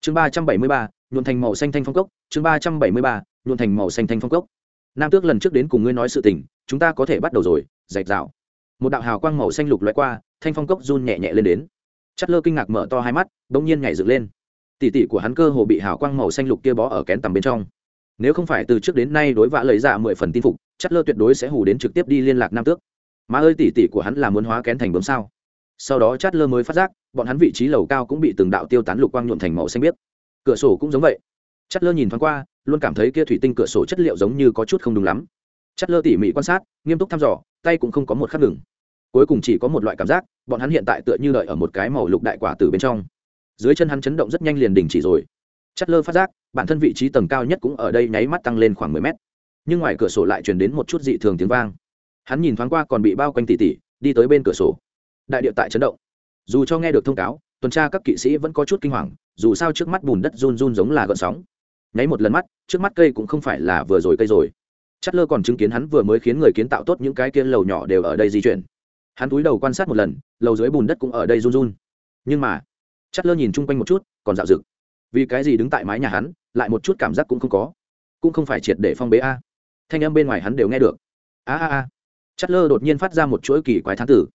Chương ba trăm bảy mươi ba nhuộn thành màu xanh thanh phong cốc. Chương ba trăm bảy mươi ba nhuộn thành màu xanh thanh phong cốc. Nam tước lần trước đến cùng ngươi nói sự tình, chúng ta có thể bắt đầu rồi dạch dạo. Một đạo hào quang màu xanh lục loại qua, thanh phong cốc run nhẹ nhẹ lên đến. Chất lơ kinh ngạc mở to hai mắt đ ỗ n g nhiên nhảy dựng lên. Tỉ tỉ của hắn cơ hồ bị hào quang màu xanh lục kia bó ở kén tầm bên trong. Nếu không phải từ trước đến nay đối vã lấy ra mười phần tin phục chất lơ tuyệt đối sẽ hù đến trực tiếp đi liên lạc nam tước má ơi tỉ tỉ của hắn là muốn hóa kén thành bấm sao? Sau đó chát lơ mới phát giác, bọn hắn vị trí lầu cao cũng bị từng đạo tiêu tán lục quang nhuộm thành màu xanh biếc. Cửa sổ cũng giống vậy. Chát lơ nhìn thoáng qua, luôn cảm thấy kia thủy tinh cửa sổ chất liệu giống như có chút không đúng lắm. Chát lơ tỉ mỉ quan sát, nghiêm túc thăm dò, tay cũng không có một khắc ngừng. Cuối cùng chỉ có một loại cảm giác, bọn hắn hiện tại tựa như đợi ở một cái màu lục đại quả từ bên trong. Dưới chân hắn chấn động rất nhanh liền đình chỉ rồi. Chát lơ phát giác, bản thân vị trí tầng cao nhất cũng ở đây nháy mắt tăng lên khoảng mười mét. Nhưng ngoài cửa sổ lại truyền đến một chút dị thường tiếng vang hắn nhìn thoáng qua còn bị bao quanh tỉ tỉ, đi tới bên cửa sổ. Đại địa tại chấn động. Dù cho nghe được thông cáo, tuần tra các kỵ sĩ vẫn có chút kinh hoàng, dù sao trước mắt bùn đất run run giống là gợn sóng. Nháy một lần mắt, trước mắt cây cũng không phải là vừa rồi cây rồi. Chất lơ còn chứng kiến hắn vừa mới khiến người kiến tạo tốt những cái kia lầu nhỏ đều ở đây di chuyển. Hắn túi đầu quan sát một lần, lầu dưới bùn đất cũng ở đây run run. Nhưng mà, chất lơ nhìn chung quanh một chút, còn dạo rực vì cái gì đứng tại mái nhà hắn, lại một chút cảm giác cũng không có. Cũng không phải triệt để phong bế a. Thanh âm bên ngoài hắn đều nghe được. A a a chất lơ đột nhiên phát ra một chuỗi kỳ quái thán tử.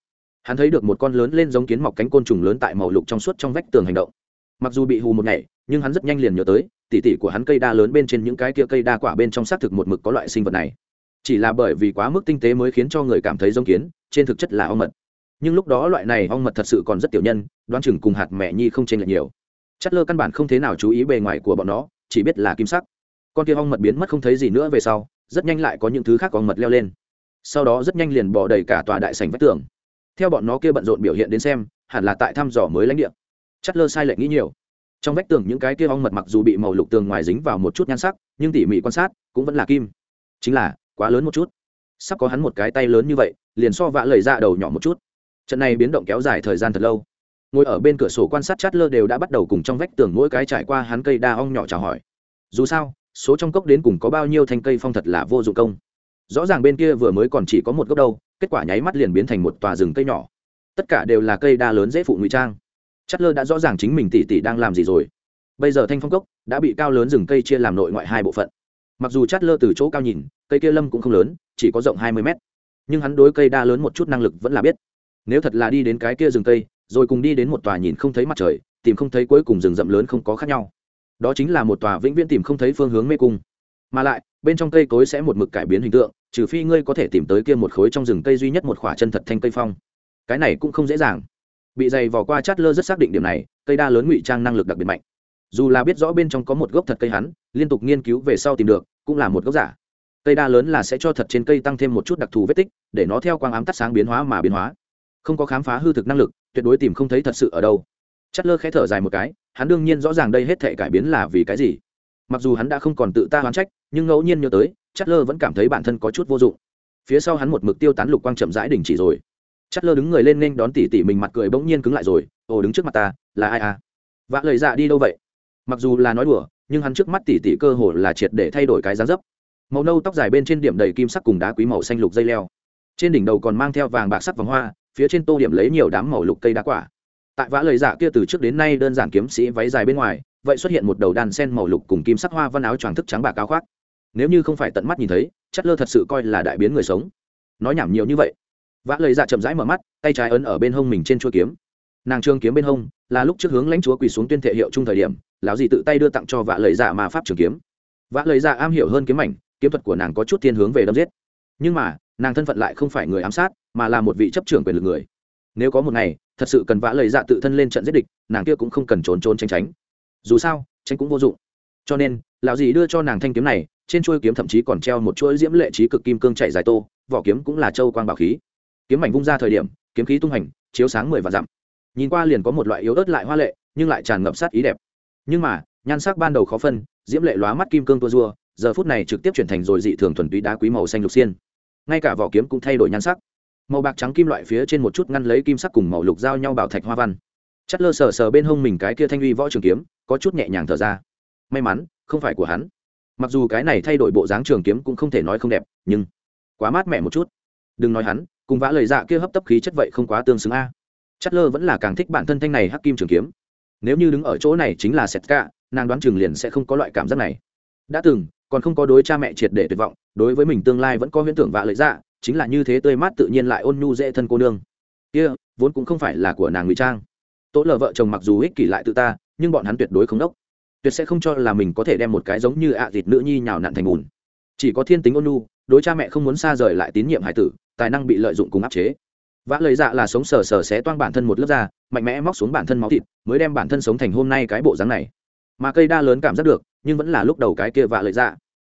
Hắn thấy được một con lớn lên giống kiến mọc cánh côn trùng lớn tại màu lục trong suốt trong vách tường hành động. Mặc dù bị hù một ngày, nhưng hắn rất nhanh liền nhớ tới, tỉ tỉ của hắn cây đa lớn bên trên những cái kia cây đa quả bên trong xác thực một mực có loại sinh vật này. Chỉ là bởi vì quá mức tinh tế mới khiến cho người cảm thấy giống kiến, trên thực chất là ong mật. Nhưng lúc đó loại này ong mật thật sự còn rất tiểu nhân, đoán chừng cùng hạt mẹ nhi không chênh lệch nhiều. Chất lơ căn bản không thế nào chú ý bề ngoài của bọn nó, chỉ biết là kim sắc. Con kia ong mật biến mất không thấy gì nữa về sau, rất nhanh lại có những thứ khác ong mật leo lên sau đó rất nhanh liền bỏ đầy cả tòa đại sảnh vách tường. Theo bọn nó kia bận rộn biểu hiện đến xem, hẳn là tại thăm dò mới lãnh địa. Chất lơ sai lệch nghĩ nhiều. Trong vách tường những cái kia ong mật mặc dù bị màu lục tường ngoài dính vào một chút nhan sắc, nhưng tỉ mỉ quan sát cũng vẫn là kim. Chính là, quá lớn một chút. Sắp có hắn một cái tay lớn như vậy, liền so vạ lời ra đầu nhỏ một chút. Trận này biến động kéo dài thời gian thật lâu. Ngồi ở bên cửa sổ quan sát chát lơ đều đã bắt đầu cùng trong vách tường mỗi cái trải qua hắn cây đa ong nhỏ chào hỏi. Dù sao, số trong cốc đến cùng có bao nhiêu thanh cây phong thật là vô dụng công rõ ràng bên kia vừa mới còn chỉ có một gốc đâu, kết quả nháy mắt liền biến thành một tòa rừng cây nhỏ. Tất cả đều là cây đa lớn dễ phụ ngụy trang. Chất lơ đã rõ ràng chính mình tỷ tỷ đang làm gì rồi. Bây giờ thanh phong cốc đã bị cao lớn rừng cây chia làm nội ngoại hai bộ phận. Mặc dù chát lơ từ chỗ cao nhìn, cây kia lâm cũng không lớn, chỉ có rộng hai mươi mét. Nhưng hắn đối cây đa lớn một chút năng lực vẫn là biết. Nếu thật là đi đến cái kia rừng cây, rồi cùng đi đến một tòa nhìn không thấy mặt trời, tìm không thấy cuối cùng rừng rậm lớn không có khác nhau. Đó chính là một tòa vĩnh viễn tìm không thấy phương hướng mê cung. Mà lại bên trong cây cối sẽ một mực cải biến hình tượng, trừ phi ngươi có thể tìm tới kia một khối trong rừng cây duy nhất một khỏa chân thật thanh cây phong. Cái này cũng không dễ dàng. Bị dày vò qua chát lơ rất xác định điểm này, cây đa lớn ngụy trang năng lực đặc biệt mạnh. Dù là biết rõ bên trong có một gốc thật cây hắn, liên tục nghiên cứu về sau tìm được, cũng là một gốc giả. Cây đa lớn là sẽ cho thật trên cây tăng thêm một chút đặc thù vết tích, để nó theo quang ám tắt sáng biến hóa mà biến hóa. Không có khám phá hư thực năng lực, tuyệt đối tìm không thấy thật sự ở đâu. Chát lơ khẽ thở dài một cái, hắn đương nhiên rõ ràng đây hết thể cải biến là vì cái gì mặc dù hắn đã không còn tự ta hoán trách, nhưng ngẫu nhiên nhớ tới chất lơ vẫn cảm thấy bản thân có chút vô dụng. Phía sau hắn một mực tiêu tán lục quang chậm rãi đình chỉ rồi. Chất lơ đứng người lên nên đón tỉ tỉ mình, mặt cười bỗng nhiên cứng lại rồi. Ồ, đứng trước mặt ta, là ai à? Vạ lời dạ đi đâu vậy? Mặc dù là nói đùa, nhưng hắn trước mắt tỉ tỉ cơ hồ là triệt để thay đổi cái dáng dấp. Màu nâu tóc dài bên trên điểm đầy kim sắc cùng đá quý màu xanh lục dây leo. Trên đỉnh đầu còn mang theo vàng bạc sắc vòng hoa, phía trên tô điểm lấy nhiều đám màu lục cây đá quả. Tại vã lời dạ kia từ trước đến nay đơn giản kiếm sĩ váy dài bên ngoài vậy xuất hiện một đầu đàn sen màu lục cùng kim sắc hoa văn áo choàng thức trắng bạc áo khoác. Nếu như không phải tận mắt nhìn thấy, chất lơ thật sự coi là đại biến người sống. Nói nhảm nhiều như vậy. Vã lời dạ chậm rãi mở mắt, tay trái ấn ở bên hông mình trên chuôi kiếm. Nàng trương kiếm bên hông, là lúc trước hướng lãnh chúa quỳ xuống tuyên thệ hiệu chung thời điểm, lão gì tự tay đưa tặng cho vã lời dạ mà pháp trường kiếm. Vã lời dạ am hiểu hơn kiếm mảnh, kiếm thuật của nàng có chút thiên hướng về đâm giết. Nhưng mà, nàng thân phận lại không phải người ám sát, mà là một vị chấp trưởng quyền lực người. Nếu có một ngày, thật sự cần vã lời dạ tự thân lên trận giết địch, nàng kia cũng không cần trốn trốn tránh tránh dù sao, tránh cũng vô dụng. Cho nên, lão dì đưa cho nàng thanh kiếm này, trên chuôi kiếm thậm chí còn treo một chuỗi diễm lệ trí cực kim cương chạy dài tô, vỏ kiếm cũng là châu quang bảo khí. Kiếm mảnh vung ra thời điểm, kiếm khí tung hành, chiếu sáng mười và dặm. Nhìn qua liền có một loại yếu ớt lại hoa lệ, nhưng lại tràn ngập sát ý đẹp. Nhưng mà, nhan sắc ban đầu khó phân, diễm lệ lóa mắt kim cương tua dua giờ phút này trực tiếp chuyển thành rồi dị thường thuần túy đá quý màu xanh lục xiên. Ngay cả vỏ kiếm cũng thay đổi nhan sắc. Màu bạc trắng kim loại phía trên một chút ngăn lấy kim sắc cùng màu lục giao nhau bảo thạch hoa văn chất lơ sờ sờ bên hông mình cái kia thanh uy võ trường kiếm, có chút nhẹ nhàng thở ra. May mắn, không phải của hắn. Mặc dù cái này thay đổi bộ dáng trường kiếm cũng không thể nói không đẹp, nhưng quá mát mẻ một chút. Đừng nói hắn, cùng vã lời dạ kia hấp tấp khí chất vậy không quá tương xứng a. Chất lơ vẫn là càng thích bản thân thanh này hắc kim trường kiếm. Nếu như đứng ở chỗ này chính là sét cả nàng đoán chừng liền sẽ không có loại cảm giác này. Đã từng, còn không có đối cha mẹ triệt để tuyệt vọng, đối với mình tương lai vẫn có huyễn tưởng vạ lợi dạ chính là như thế tươi mát tự nhiên lại ôn nhu dễ thân cô nương. Kia, vốn cũng không phải là của nàng ngụy trang tố lờ vợ chồng mặc dù ích kỷ lại tự ta, nhưng bọn hắn tuyệt đối không đốc. Tuyệt sẽ không cho là mình có thể đem một cái giống như ạ à dịt nữ nhi nhào nặn thành bùn. Chỉ có thiên tính ôn nhu, đối cha mẹ không muốn xa rời lại tín nhiệm hải tử, tài năng bị lợi dụng cùng áp chế. Vã lời dạ là sống sờ sờ xé toang bản thân một lớp da, mạnh mẽ móc xuống bản thân máu thịt, mới đem bản thân sống thành hôm nay cái bộ dáng này. Mà cây đa lớn cảm giác được, nhưng vẫn là lúc đầu cái kia vạ lợi dạ.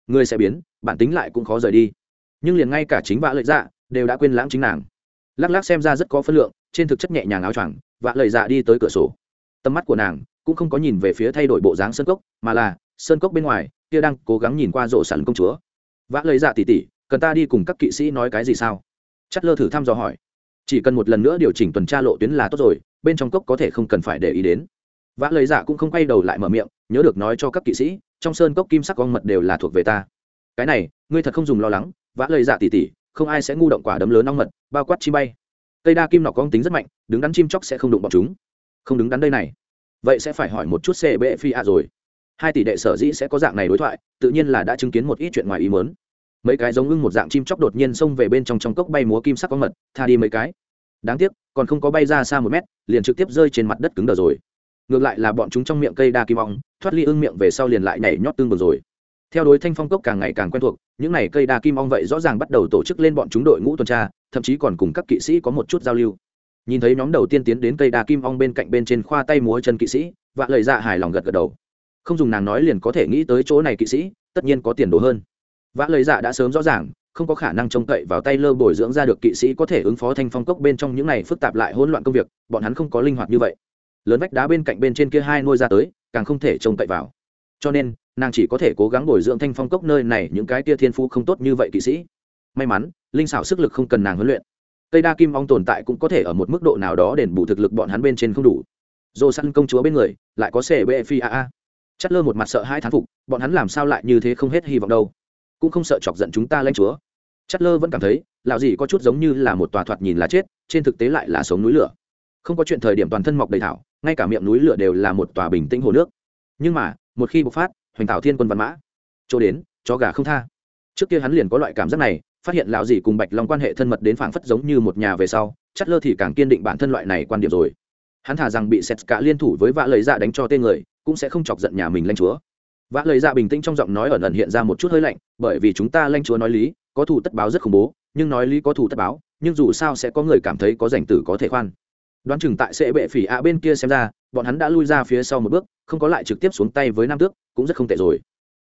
Người sẽ biến, bản tính lại cũng khó rời đi. Nhưng liền ngay cả chính vạ lợi dạ đều đã quên lãng chính nàng. Lắc lắc xem ra rất có phân lượng trên thực chất nhẹ nhàng áo choàng, vạ lời dạ đi tới cửa sổ. Tầm mắt của nàng cũng không có nhìn về phía thay đổi bộ dáng sơn cốc, mà là sơn cốc bên ngoài, kia đang cố gắng nhìn qua rổ sẵn công chúa. Vã lời dạ tỉ tỉ, cần ta đi cùng các kỵ sĩ nói cái gì sao? Chất lơ thử thăm dò hỏi. Chỉ cần một lần nữa điều chỉnh tuần tra lộ tuyến là tốt rồi, bên trong cốc có thể không cần phải để ý đến. Vã lời dạ cũng không quay đầu lại mở miệng, nhớ được nói cho các kỵ sĩ, trong sơn cốc kim sắc con mật đều là thuộc về ta. Cái này, ngươi thật không dùng lo lắng vã lời dạ tỉ tỉ, không ai sẽ ngu động quả đấm lớn ong mật, bao quát chi bay cây đa kim nọc con tính rất mạnh, đứng đắn chim chóc sẽ không đụng bọn chúng. Không đứng đắn đây này. Vậy sẽ phải hỏi một chút cb phi ạ rồi. Hai tỷ đệ sở dĩ sẽ có dạng này đối thoại, tự nhiên là đã chứng kiến một ít chuyện ngoài ý mớn mấy cái giống ưng một dạng chim chóc đột nhiên xông về bên trong trong cốc bay múa kim sắc có mật, tha đi mấy cái. Đáng tiếc, còn không có bay ra xa một mét, liền trực tiếp rơi trên mặt đất cứng đờ rồi. Ngược lại là bọn chúng trong miệng cây đa kim ong, thoát ly ưng miệng về sau liền lại nhảy nhót tương bừng rồi. Theo đối thanh phong cốc càng ngày càng quen thuộc, những n à y cây đa kim ong vậy rõ ràng bắt đầu tổ chức lên bọn chúng đội ngũ tuần tra thậm chí còn cùng các kỵ sĩ có một chút giao lưu. Nhìn thấy nhóm đầu tiên tiến đến cây đa kim ong bên cạnh bên trên khoa tay múa chân kỵ sĩ, vạ lời dạ hài lòng gật gật đầu. Không dùng nàng nói liền có thể nghĩ tới chỗ này kỵ sĩ, tất nhiên có tiền đồ hơn. Vã lời dạ đã sớm rõ ràng, không có khả năng trông cậy vào tay lơ bồi dưỡng ra được kỵ sĩ có thể ứng phó thanh phong cốc bên trong những này phức tạp lại hỗn loạn công việc, bọn hắn không có linh hoạt như vậy. Lớn vách đá bên cạnh bên trên kia hai nuôi ra tới, càng không thể trông cậy vào. Cho nên, nàng chỉ có thể cố gắng bồi dưỡng thanh phong cốc nơi này những cái kia thiên phú không tốt như vậy kỵ sĩ may mắn, linh xảo sức lực không cần nàng huấn luyện. Cây đa kim ong tồn tại cũng có thể ở một mức độ nào đó đền bù thực lực bọn hắn bên trên không đủ. Dồ săn công chúa bên người, lại có xe bê phi a a. Chất lơ một mặt sợ hai thán phục, bọn hắn làm sao lại như thế không hết hy vọng đâu. Cũng không sợ chọc giận chúng ta lãnh chúa. Chất lơ vẫn cảm thấy, lão gì có chút giống như là một tòa thoạt nhìn là chết, trên thực tế lại là sống núi lửa. Không có chuyện thời điểm toàn thân mọc đầy thảo, ngay cả miệng núi lửa đều là một tòa bình tĩnh hồ nước. Nhưng mà, một khi bộc phát, hoành thảo thiên quân văn mã. Chỗ đến, chó gà không tha. Trước kia hắn liền có loại cảm giác này phát hiện lão dì cùng bạch long quan hệ thân mật đến phảng phất giống như một nhà về sau, chất lơ thì càng kiên định bản thân loại này quan điểm rồi. Hắn thả rằng bị sét cả liên thủ với vã lời dạ đánh cho tên người, cũng sẽ không chọc giận nhà mình lanh chúa. Vã lời dạ bình tĩnh trong giọng nói ẩn ẩn hiện ra một chút hơi lạnh, bởi vì chúng ta lanh chúa nói lý, có thủ tất báo rất khủng bố, nhưng nói lý có thủ tất báo, nhưng dù sao sẽ có người cảm thấy có rảnh tử có thể khoan. Đoán chừng tại sẽ bệ phỉ ạ bên kia xem ra, bọn hắn đã lui ra phía sau một bước, không có lại trực tiếp xuống tay với nam tước, cũng rất không tệ rồi.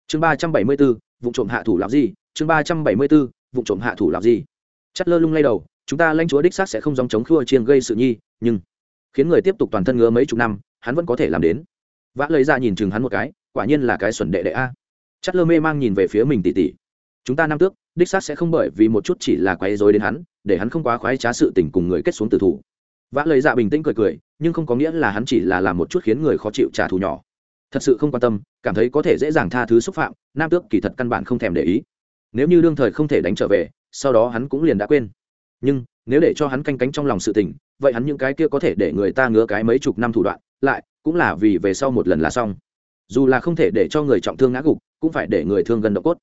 Chương ba trăm bảy mươi bốn vụ trộm hạ thủ làm gì? Chương ba trăm bảy mươi bốn vụ trộm hạ thủ làm gì? Chất lơ lung lay đầu, chúng ta lãnh chúa đích xác sẽ không dòng chống khua chiên gây sự nhi, nhưng khiến người tiếp tục toàn thân ngứa mấy chục năm, hắn vẫn có thể làm đến. Vã lấy ra dạ nhìn chừng hắn một cái, quả nhiên là cái xuẩn đệ đệ a. Chất lơ mê mang nhìn về phía mình tỉ tỉ. Chúng ta năm tước, đích xác sẽ không bởi vì một chút chỉ là quấy rối đến hắn, để hắn không quá khoái trá sự tình cùng người kết xuống tử thủ. Vã lấy dạ bình tĩnh cười cười, nhưng không có nghĩa là hắn chỉ là làm một chút khiến người khó chịu trả thù nhỏ. Thật sự không quan tâm, cảm thấy có thể dễ dàng tha thứ xúc phạm, nam tước kỳ thật căn bản không thèm để ý nếu như đương thời không thể đánh trở về, sau đó hắn cũng liền đã quên. Nhưng, nếu để cho hắn canh cánh trong lòng sự tình, vậy hắn những cái kia có thể để người ta ngứa cái mấy chục năm thủ đoạn, lại, cũng là vì về sau một lần là xong. Dù là không thể để cho người trọng thương ngã gục, cũng phải để người thương gần độ cốt.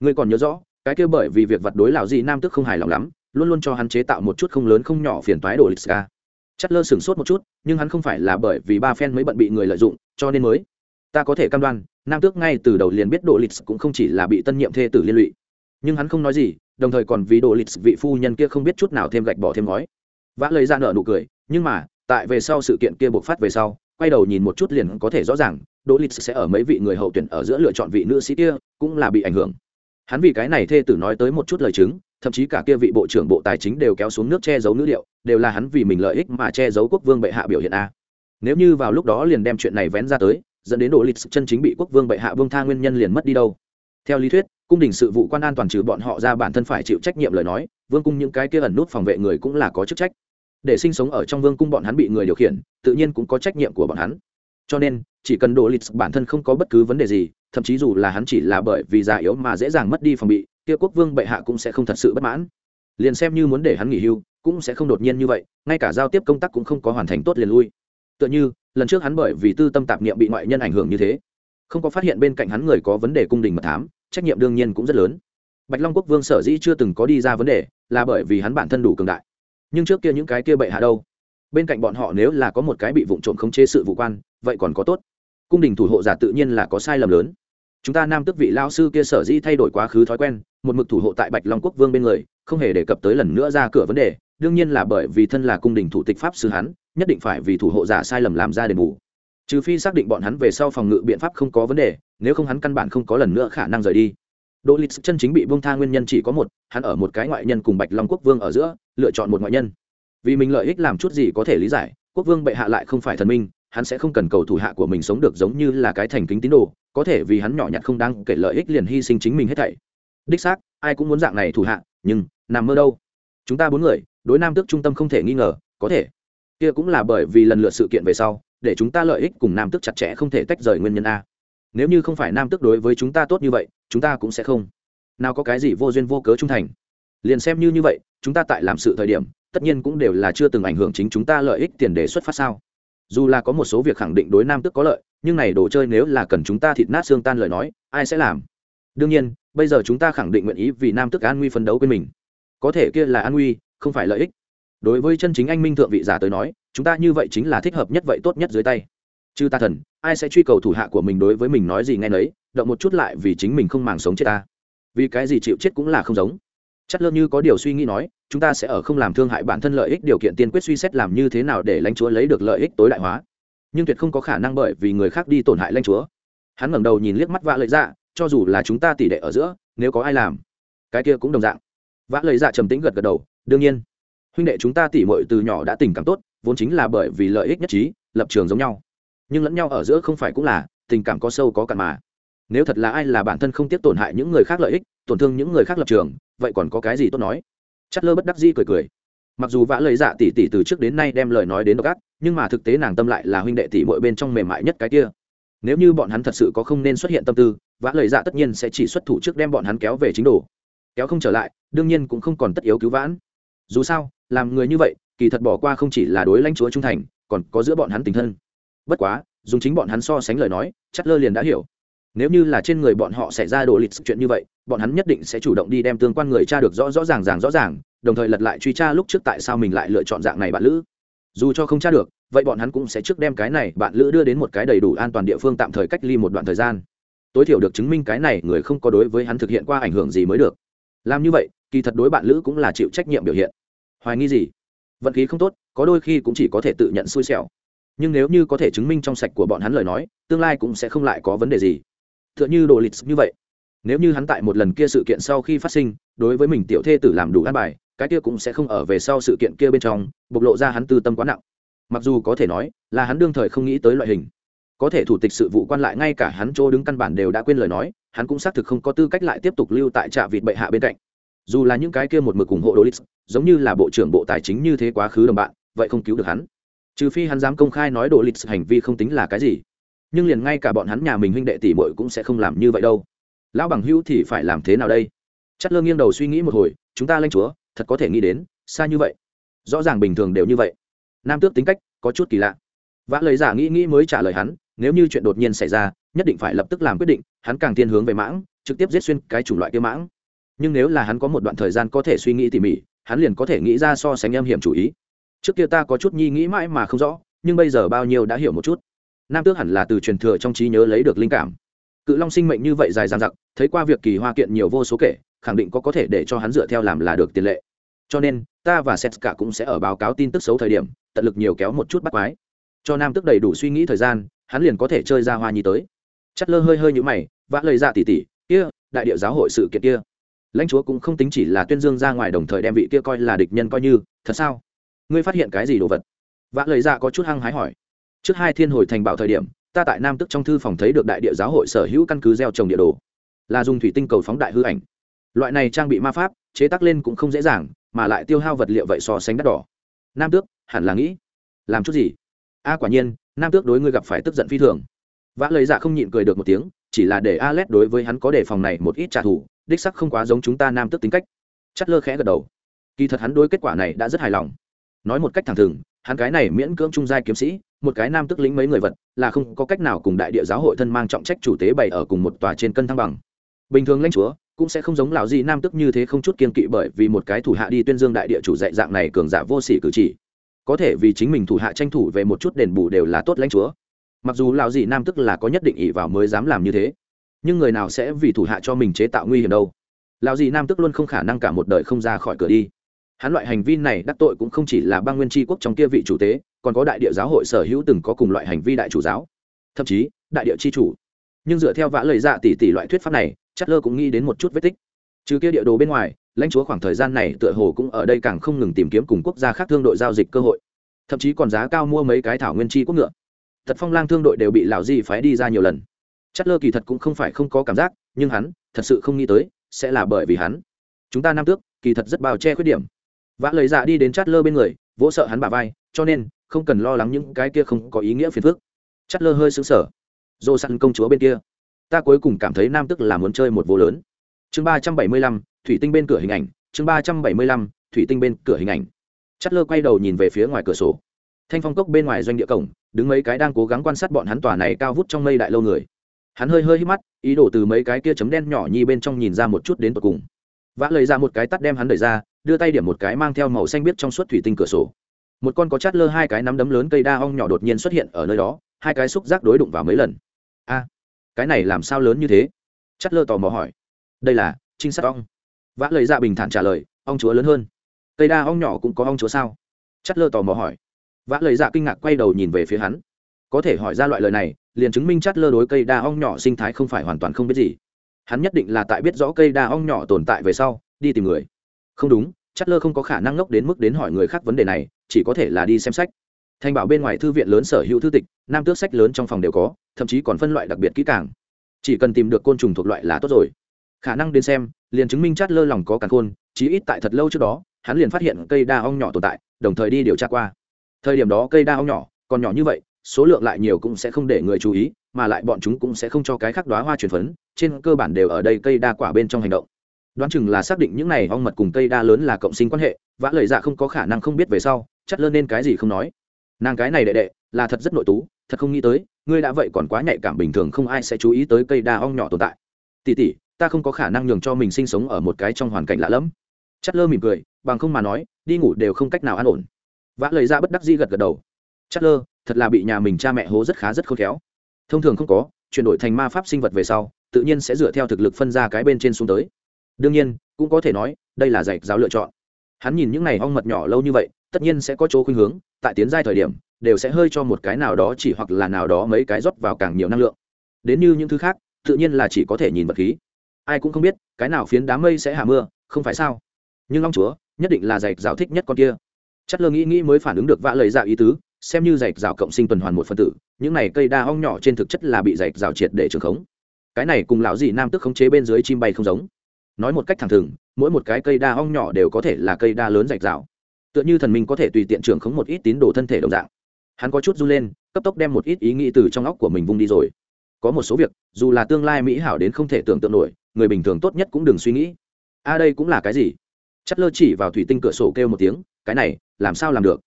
Ngươi còn nhớ rõ, cái kia bởi vì việc vật đối lão gì nam tức không hài lòng lắm, luôn luôn cho hắn chế tạo một chút không lớn không nhỏ phiền toái đồ lịch ska chất lơ sửng sốt một chút, nhưng hắn không phải là bởi vì ba phen mới bận bị người lợi dụng, cho nên mới. Ta có thể cam đoan, nam tước ngay từ đầu liền biết đồ lịch cũng không chỉ là bị tân nhiệm thê tử liên lụy nhưng hắn không nói gì, đồng thời còn vì đồ lịch vị phu nhân kia không biết chút nào thêm gạch bỏ thêm ngói. Vã lời ra nợ nụ cười, nhưng mà, tại về sau sự kiện kia bộc phát về sau, quay đầu nhìn một chút liền có thể rõ ràng đỗ lịch sẽ ở mấy vị người hậu tuyển ở giữa lựa chọn vị nữ sĩ kia, cũng là bị ảnh hưởng. Hắn vì cái này thê tử nói tới một chút lời chứng, thậm chí cả kia vị bộ trưởng bộ tài chính đều kéo xuống nước che giấu nữ liệu đều là hắn vì mình lợi ích mà che giấu quốc vương bệ hạ biểu hiện a. Nếu như vào lúc đó liền đem chuyện này vén ra tới, dẫn đến Đỗ lịch chân chính bị quốc vương bệ hạ vương tha nguyên nhân liền mất đi đâu. Theo lý thuyết cung đình sự vụ quan an toàn trừ bọn họ ra bản thân phải chịu trách nhiệm lời nói, vương cung những cái kia ẩn nút phòng vệ người cũng là có chức trách. Để sinh sống ở trong vương cung bọn hắn bị người điều khiển, tự nhiên cũng có trách nhiệm của bọn hắn. Cho nên, chỉ cần đồ lịch bản thân không có bất cứ vấn đề gì, thậm chí dù là hắn chỉ là bởi vì già yếu mà dễ dàng mất đi phòng bị, kia quốc vương bệ hạ cũng sẽ không thật sự bất mãn. Liền xem như muốn để hắn nghỉ hưu, cũng sẽ không đột nhiên như vậy, ngay cả giao tiếp công tác cũng không có hoàn thành tốt liền lui. Tựa như, lần trước hắn bởi vì tư tâm tạp niệm bị ngoại nhân ảnh hưởng như thế, không có phát hiện bên cạnh hắn người có vấn đề cung đình mật thám trách nhiệm đương nhiên cũng rất lớn. Bạch long quốc vương sở dĩ chưa từng có đi ra vấn đề là bởi vì hắn bản thân đủ cường đại. Nhưng trước kia những cái kia bệ hạ đâu? Bên cạnh bọn họ nếu là có một cái bị vụng trộm khống chế sự vụ quan, vậy còn có tốt. Cung đình thủ hộ giả tự nhiên là có sai lầm lớn. Chúng ta nam tước vị lao sư kia sở dĩ thay đổi quá khứ thói quen, một mực thủ hộ tại bạch long quốc vương bên người, không hề đề cập tới lần nữa ra cửa vấn đề, đương nhiên là bởi vì thân là cung đình thủ tịch pháp sư hắn, nhất định phải vì thủ hộ giả sai lầm làm ra đền bù trừ phi xác định bọn hắn về sau phòng ngự biện pháp không có vấn đề, nếu không hắn căn bản không có lần nữa khả năng rời đi. Đỗ lịch chân chính bị bông tha nguyên nhân chỉ có một, hắn ở một cái ngoại nhân cùng bạch long quốc vương ở giữa, lựa chọn một ngoại nhân. Vì mình lợi ích làm chút gì có thể lý giải, quốc vương bệ hạ lại không phải thần minh, hắn sẽ không cần cầu thủ hạ của mình sống được giống như là cái thành kính tín đồ, có thể vì hắn nhỏ nhặt không đáng kể lợi ích liền hy sinh chính mình hết thảy. Đích xác, ai cũng muốn dạng này thủ hạ, nhưng, nằm mơ đâu? Chúng ta bốn người, đối nam tước trung tâm không thể nghi ngờ, có thể. Kia cũng là bởi vì lần lượt sự kiện về sau để chúng ta lợi ích cùng nam tước chặt chẽ không thể tách rời nguyên nhân a. Nếu như không phải nam tước đối với chúng ta tốt như vậy, chúng ta cũng sẽ không. Nào có cái gì vô duyên vô cớ trung thành. Liền xem như như vậy, chúng ta tại làm sự thời điểm, tất nhiên cũng đều là chưa từng ảnh hưởng chính chúng ta lợi ích tiền đề xuất phát sao. Dù là có một số việc khẳng định đối nam tước có lợi, nhưng này đồ chơi nếu là cần chúng ta thịt nát xương tan lời nói, ai sẽ làm? Đương nhiên, bây giờ chúng ta khẳng định nguyện ý vì nam tước an nguy phấn đấu với mình. Có thể kia là an nguy, không phải lợi ích đối với chân chính anh minh thượng vị giả tới nói, chúng ta như vậy chính là thích hợp nhất vậy tốt nhất dưới tay. Chứ ta thần, ai sẽ truy cầu thủ hạ của mình đối với mình nói gì nghe nấy, động một chút lại vì chính mình không màng sống chết ta. Vì cái gì chịu chết cũng là không giống. Chất lơ như có điều suy nghĩ nói, chúng ta sẽ ở không làm thương hại bản thân lợi ích điều kiện tiên quyết suy xét làm như thế nào để lãnh chúa lấy được lợi ích tối đại hóa. Nhưng tuyệt không có khả năng bởi vì người khác đi tổn hại lãnh chúa. Hắn ngẩng đầu nhìn liếc mắt vạ lợi dạ cho dù là chúng ta tỷ đệ ở giữa, nếu có ai làm, cái kia cũng đồng dạng. Vã lợi dạ trầm tĩnh gật gật đầu, đương nhiên huynh đệ chúng ta tỉ mội từ nhỏ đã tình cảm tốt, vốn chính là bởi vì lợi ích nhất trí, lập trường giống nhau. Nhưng lẫn nhau ở giữa không phải cũng là, tình cảm có sâu có cạn mà. Nếu thật là ai là bản thân không tiếp tổn hại những người khác lợi ích, tổn thương những người khác lập trường, vậy còn có cái gì tốt nói? Chất lơ bất đắc di cười cười. Mặc dù vã lời dạ tỷ tỷ từ trước đến nay đem lời nói đến độc ác, nhưng mà thực tế nàng tâm lại là huynh đệ tỷ mội bên trong mềm mại nhất cái kia. Nếu như bọn hắn thật sự có không nên xuất hiện tâm tư, vã lời dạ tất nhiên sẽ chỉ xuất thủ trước đem bọn hắn kéo về chính đồ. Kéo không trở lại, đương nhiên cũng không còn tất yếu cứu vãn. Dù sao làm người như vậy, kỳ thật bỏ qua không chỉ là đối lãnh chúa trung thành, còn có giữa bọn hắn tình thân. Bất quá, dùng chính bọn hắn so sánh lời nói, chắc lơ liền đã hiểu. Nếu như là trên người bọn họ xảy ra đồ lịch chuyện như vậy, bọn hắn nhất định sẽ chủ động đi đem tương quan người cha được rõ rõ ràng ràng rõ ràng, đồng thời lật lại truy tra lúc trước tại sao mình lại lựa chọn dạng này bạn lữ. Dù cho không tra được, vậy bọn hắn cũng sẽ trước đem cái này bạn lữ đưa đến một cái đầy đủ an toàn địa phương tạm thời cách ly một đoạn thời gian. Tối thiểu được chứng minh cái này người không có đối với hắn thực hiện qua ảnh hưởng gì mới được. Làm như vậy, kỳ thật đối bạn lữ cũng là chịu trách nhiệm biểu hiện hoài nghi gì? Vận khí không tốt, có đôi khi cũng chỉ có thể tự nhận xui xẻo. Nhưng nếu như có thể chứng minh trong sạch của bọn hắn lời nói, tương lai cũng sẽ không lại có vấn đề gì. T h ư ợ n h ư đồ lịch như vậy. Nếu như hắn tại một lần kia sự kiện sau khi phát sinh, đối với mình tiểu thê tử làm đủ an bài, cái kia cũng sẽ không ở về sau sự kiện kia bên trong, bộc lộ ra hắn tư tâm quá nặng. Mặc dù có thể nói là hắn đương thời không nghĩ tới loại hình. Có thể thủ tịch sự vụ quan lại ngay cả hắn chỗ đứng căn bản đều đã quên lời nói, hắn cũng xác thực không có tư cách lại tiếp tục lưu tại trạ vịt bệ hạ bên cạnh dù là những cái kia một mực ủng hộ Dolis, giống như là bộ trưởng bộ tài chính như thế quá khứ đồng bạn vậy không cứu được hắn. Trừ phi hắn dám công khai nói độ hành vi không tính là cái gì. Nhưng liền ngay cả bọn hắn nhà mình huynh đệ tỷ muội cũng sẽ không làm như vậy đâu. Lão bằng hữu thì phải làm thế nào đây? Chất lơ nghiêng đầu suy nghĩ một hồi chúng ta lanh chúa thật có thể nghĩ đến xa như vậy. Rõ ràng bình thường đều như vậy. Nam tước tính cách có chút kỳ lạ. Vã lời giả nghĩ nghĩ mới trả lời hắn nếu như chuyện đột nhiên xảy ra nhất định phải lập tức làm quyết định hắn càng tiên hướng về mãng trực tiếp giết xuyên cái chủng loại kia mãng nhưng nếu là hắn có một đoạn thời gian có thể suy nghĩ tỉ mỉ, hắn liền có thể nghĩ ra so sánh em hiểm chủ ý. Trước kia ta có chút nhi nghĩ mãi mà không rõ, nhưng bây giờ bao nhiêu đã hiểu một chút. Nam tước hẳn là từ truyền thừa trong trí nhớ lấy được linh cảm. Cự long sinh mệnh như vậy dài dằng dặc, thấy qua việc kỳ hoa kiện nhiều vô số kể, khẳng định có có thể để cho hắn dựa theo làm là được tiền lệ. Cho nên, ta và setska cũng sẽ ở báo cáo tin tức xấu thời điểm, tận lực nhiều kéo một chút bắt quái. Cho nam tước đầy đủ suy nghĩ thời gian, hắn liền có thể chơi ra hoa nhi tới. Chất lơ hơi hơi như mày, vã lời ra tỉ tỉ, kia, đại địa giáo hội sự kiện kia lãnh chúa cũng không tính chỉ là tuyên dương ra ngoài đồng thời đem vị kia coi là địch nhân coi như thật sao? Ngươi phát hiện cái gì đồ vật? Vã lời ra dạ có chút hăng hái hỏi. Trước hai thiên hồi thành bảo thời điểm ta tại nam tức trong thư phòng thấy được đại địa giáo hội sở hữu căn cứ gieo trồng địa đồ. Là dùng thủy tinh cầu phóng đại hư ảnh. Loại này trang bị ma pháp chế tác lên cũng không dễ dàng mà lại tiêu hao vật liệu vậy so sánh đắt đỏ. Nam tước hẳn là nghĩ. Làm chút gì? A quả nhiên nam tước đối ngươi gặp phải tức giận phi thường. Vã lời dạ không nhịn cười được một tiếng chỉ là để A Lết đối với hắn có đề phòng này một ít trả thù, đích sắc không quá giống chúng ta nam tức tính cách. Chất lơ khẽ gật đầu. Kỳ thật hắn đối kết quả này đã rất hài lòng. Nói một cách thẳng thừng, hắn cái này miễn cưỡng trung giai kiếm sĩ, một cái nam tức lính mấy người vật, là không có cách nào cùng đại địa giáo hội thân mang trọng trách chủ tế bày ở cùng một tòa trên cân thăng bằng. Bình thường lãnh chúa cũng sẽ không giống lão gì nam tức như thế không chút kiên kỵ bởi vì một cái thủ hạ đi tuyên dương đại địa chủ dạy dạng này cường giả vô sỉ cử chỉ. Có thể vì chính mình thủ hạ tranh thủ về một chút đền bù đều là tốt lãnh chúa mặc dù lão gì nam tức là có nhất định ỷ vào mới dám làm như thế nhưng người nào sẽ vì thủ hạ cho mình chế tạo nguy hiểm đâu. Lão gì nam tức luôn không khả năng cả một đời không ra khỏi cửa đi. Hắn loại hành vi này đắc tội cũng không chỉ là bang nguyên tri quốc trong kia vị chủ tế, còn có đại địa giáo hội sở hữu từng có cùng loại hành vi đại chủ giáo. Thậm chí, đại địa c h i chủ. Nhưng dựa theo vã lời dạ tỷ tỷ loại thuyết pháp này, chất lơ cũng nghĩ đến một chút vết tích. Trừ kia địa đồ bên ngoài, lãnh chúa khoảng thời gian này tựa hồ cũng ở đây càng không ngừng tìm kiếm cùng quốc gia khác thương đội giao dịch cơ hội. Thậm chí còn giá cao mua mấy cái thảo nguyên chi quốc ngựa. Thật phong lang thương đội đều bị lão di phái đi ra nhiều lần chất lơ kỳ thật cũng không phải không có cảm giác, nhưng hắn thật sự không nghĩ tới sẽ là bởi vì hắn. Chúng ta nam tước, kỳ thật rất bao che khuyết điểm. Vã lời dạ đi đến chát lơ bên người, vỗ sợ hắn bà vai, cho nên không cần lo lắng những cái kia không có ý nghĩa phiền phức. Chát lơ hơi sững sở dô săn công chúa bên kia. Ta cuối cùng cảm thấy nam tức là muốn chơi một vô lớn. Chương ba trăm bảy mươi lăm, thủy tinh bên cửa hình ảnh. Chương ba trăm bảy mươi lăm, thủy tinh bên cửa hình ảnh. Chát lơ quay đầu nhìn về phía ngoài cửa sổ. Thanh phong cốc bên ngoài doanh địa cổng, đứng mấy cái đang cố gắng quan sát bọn hắn tòa này cao vút trong mây đại lâu người hắn hơi hơi hít mắt, ý đồ từ mấy cái kia chấm đen nhỏ nhi bên trong nhìn ra một chút đến tột cùng. Vã lời ra một cái tắt đem hắn đẩy ra, đưa tay điểm một cái mang theo màu xanh biếc trong suốt thủy tinh cửa sổ. Một con có chát lơ hai cái nắm đấm lớn cây đa ong nhỏ đột nhiên xuất hiện ở nơi đó, hai cái xúc giác đối đụng vào mấy lần. A, cái này làm sao lớn như thế? Chát lơ tò mò hỏi. Đây là trinh sát ong. Vã lời ra bình thản trả lời, ong chúa lớn hơn. Cây đa ong nhỏ cũng có ong chúa sao? Chát lơ tò mò hỏi. Vã lời ra kinh ngạc quay đầu nhìn về phía hắn có thể hỏi ra loại lời này, liền chứng minh chát lơ đối cây đa ong nhỏ sinh thái không phải hoàn toàn không biết gì. Hắn nhất định là tại biết rõ cây đa ong nhỏ tồn tại về sau, đi tìm người. Không đúng chát lơ không có khả năng ngốc đến mức đến hỏi người khác vấn đề này, chỉ có thể là đi xem sách. Thành bảo bên ngoài thư viện lớn sở hữu thư tịch, nam tước sách lớn trong phòng đều có, thậm chí còn phân loại đặc biệt kỹ càng. Chỉ cần tìm được côn trùng thuộc loại là tốt rồi. Khả năng đến xem, liền chứng minh chát lơ lòng có càng khôn, chí ít tại thật lâu trước đó, hắn liền phát hiện cây đa ong nhỏ tồn tại, đồng thời đi điều tra qua. Thời điểm đó cây đa ong nhỏ còn nhỏ như vậy số lượng lại nhiều cũng sẽ không để người chú ý, mà lại bọn chúng cũng sẽ không cho cái khác đoá hoa truyền phấn, trên cơ bản đều ở đây cây đa quả bên trong hành động. Đoán chừng là xác định những này ong mật cùng cây đa lớn là cộng sinh quan hệ, vã lời dạ không có khả năng không biết về sau chắt lơ nên cái gì không nói. Nàng cái này đệ đệ, là thật rất nội tú, thật không nghĩ tới, ngươi đã vậy còn quá nhạy cảm bình thường không ai sẽ chú ý tới cây đa ong nhỏ tồn tại. Tỉ tỉ ta không có khả năng nhường cho mình sinh sống ở một cái trong hoàn cảnh lạ lẫm. Chắt lơ mỉm cười, bằng không mà nói, đi ngủ đều không cách nào an ổn. Vã lời ra bất đắc di gật gật đầu chất lơ, thật là bị nhà mình cha mẹ hố rất khá rất khôn khéo. Thông thường không có, chuyển đổi thành ma pháp sinh vật về sau, tự nhiên sẽ dựa theo thực lực phân ra cái bên trên xuống tới. Đương nhiên, cũng có thể nói, đây là dạy giáo lựa chọn. Hắn nhìn những n à y ong mật nhỏ lâu như vậy, tất nhiên sẽ có chỗ khuynh hướng, tại tiến giai thời điểm, đều sẽ hơi cho một cái nào đó chỉ hoặc là nào đó mấy cái rót vào càng nhiều năng lượng. Đến như những thứ khác, tự nhiên là chỉ có thể nhìn vật khí. Ai cũng không biết, cái nào phiến đám mây sẽ hạ mưa, không phải sao? Nhưng long chúa, nhất định là dạy giáo thích nhất con kia. Chất lơ nghĩ nghĩ mới phản ứng được vã lời dạ ý tứ xem như dạch rào cộng sinh tuần hoàn một phân tử, những này cây đa ong nhỏ trên thực chất là bị dạch rào triệt để trường khống. Cái này cùng lão dị nam tức khống chế bên dưới chim bay không giống. Nói một cách thẳng thừng, mỗi một cái cây đa ong nhỏ đều có thể là cây đa lớn dạch rào tựa như thần minh có thể tùy tiện trường khống một ít tín đồ thân thể đồng dạng. Hắn có chút run lên, cấp tốc đem một ít ý nghĩ từ trong óc của mình vung đi rồi. Có một số việc, dù là tương lai mỹ hảo đến không thể tưởng tượng nổi, người bình thường tốt nhất cũng đừng suy nghĩ. A, đây cũng là cái gì? Chất lơ chỉ vào thủy tinh cửa sổ kêu một tiếng, cái này, làm sao làm được?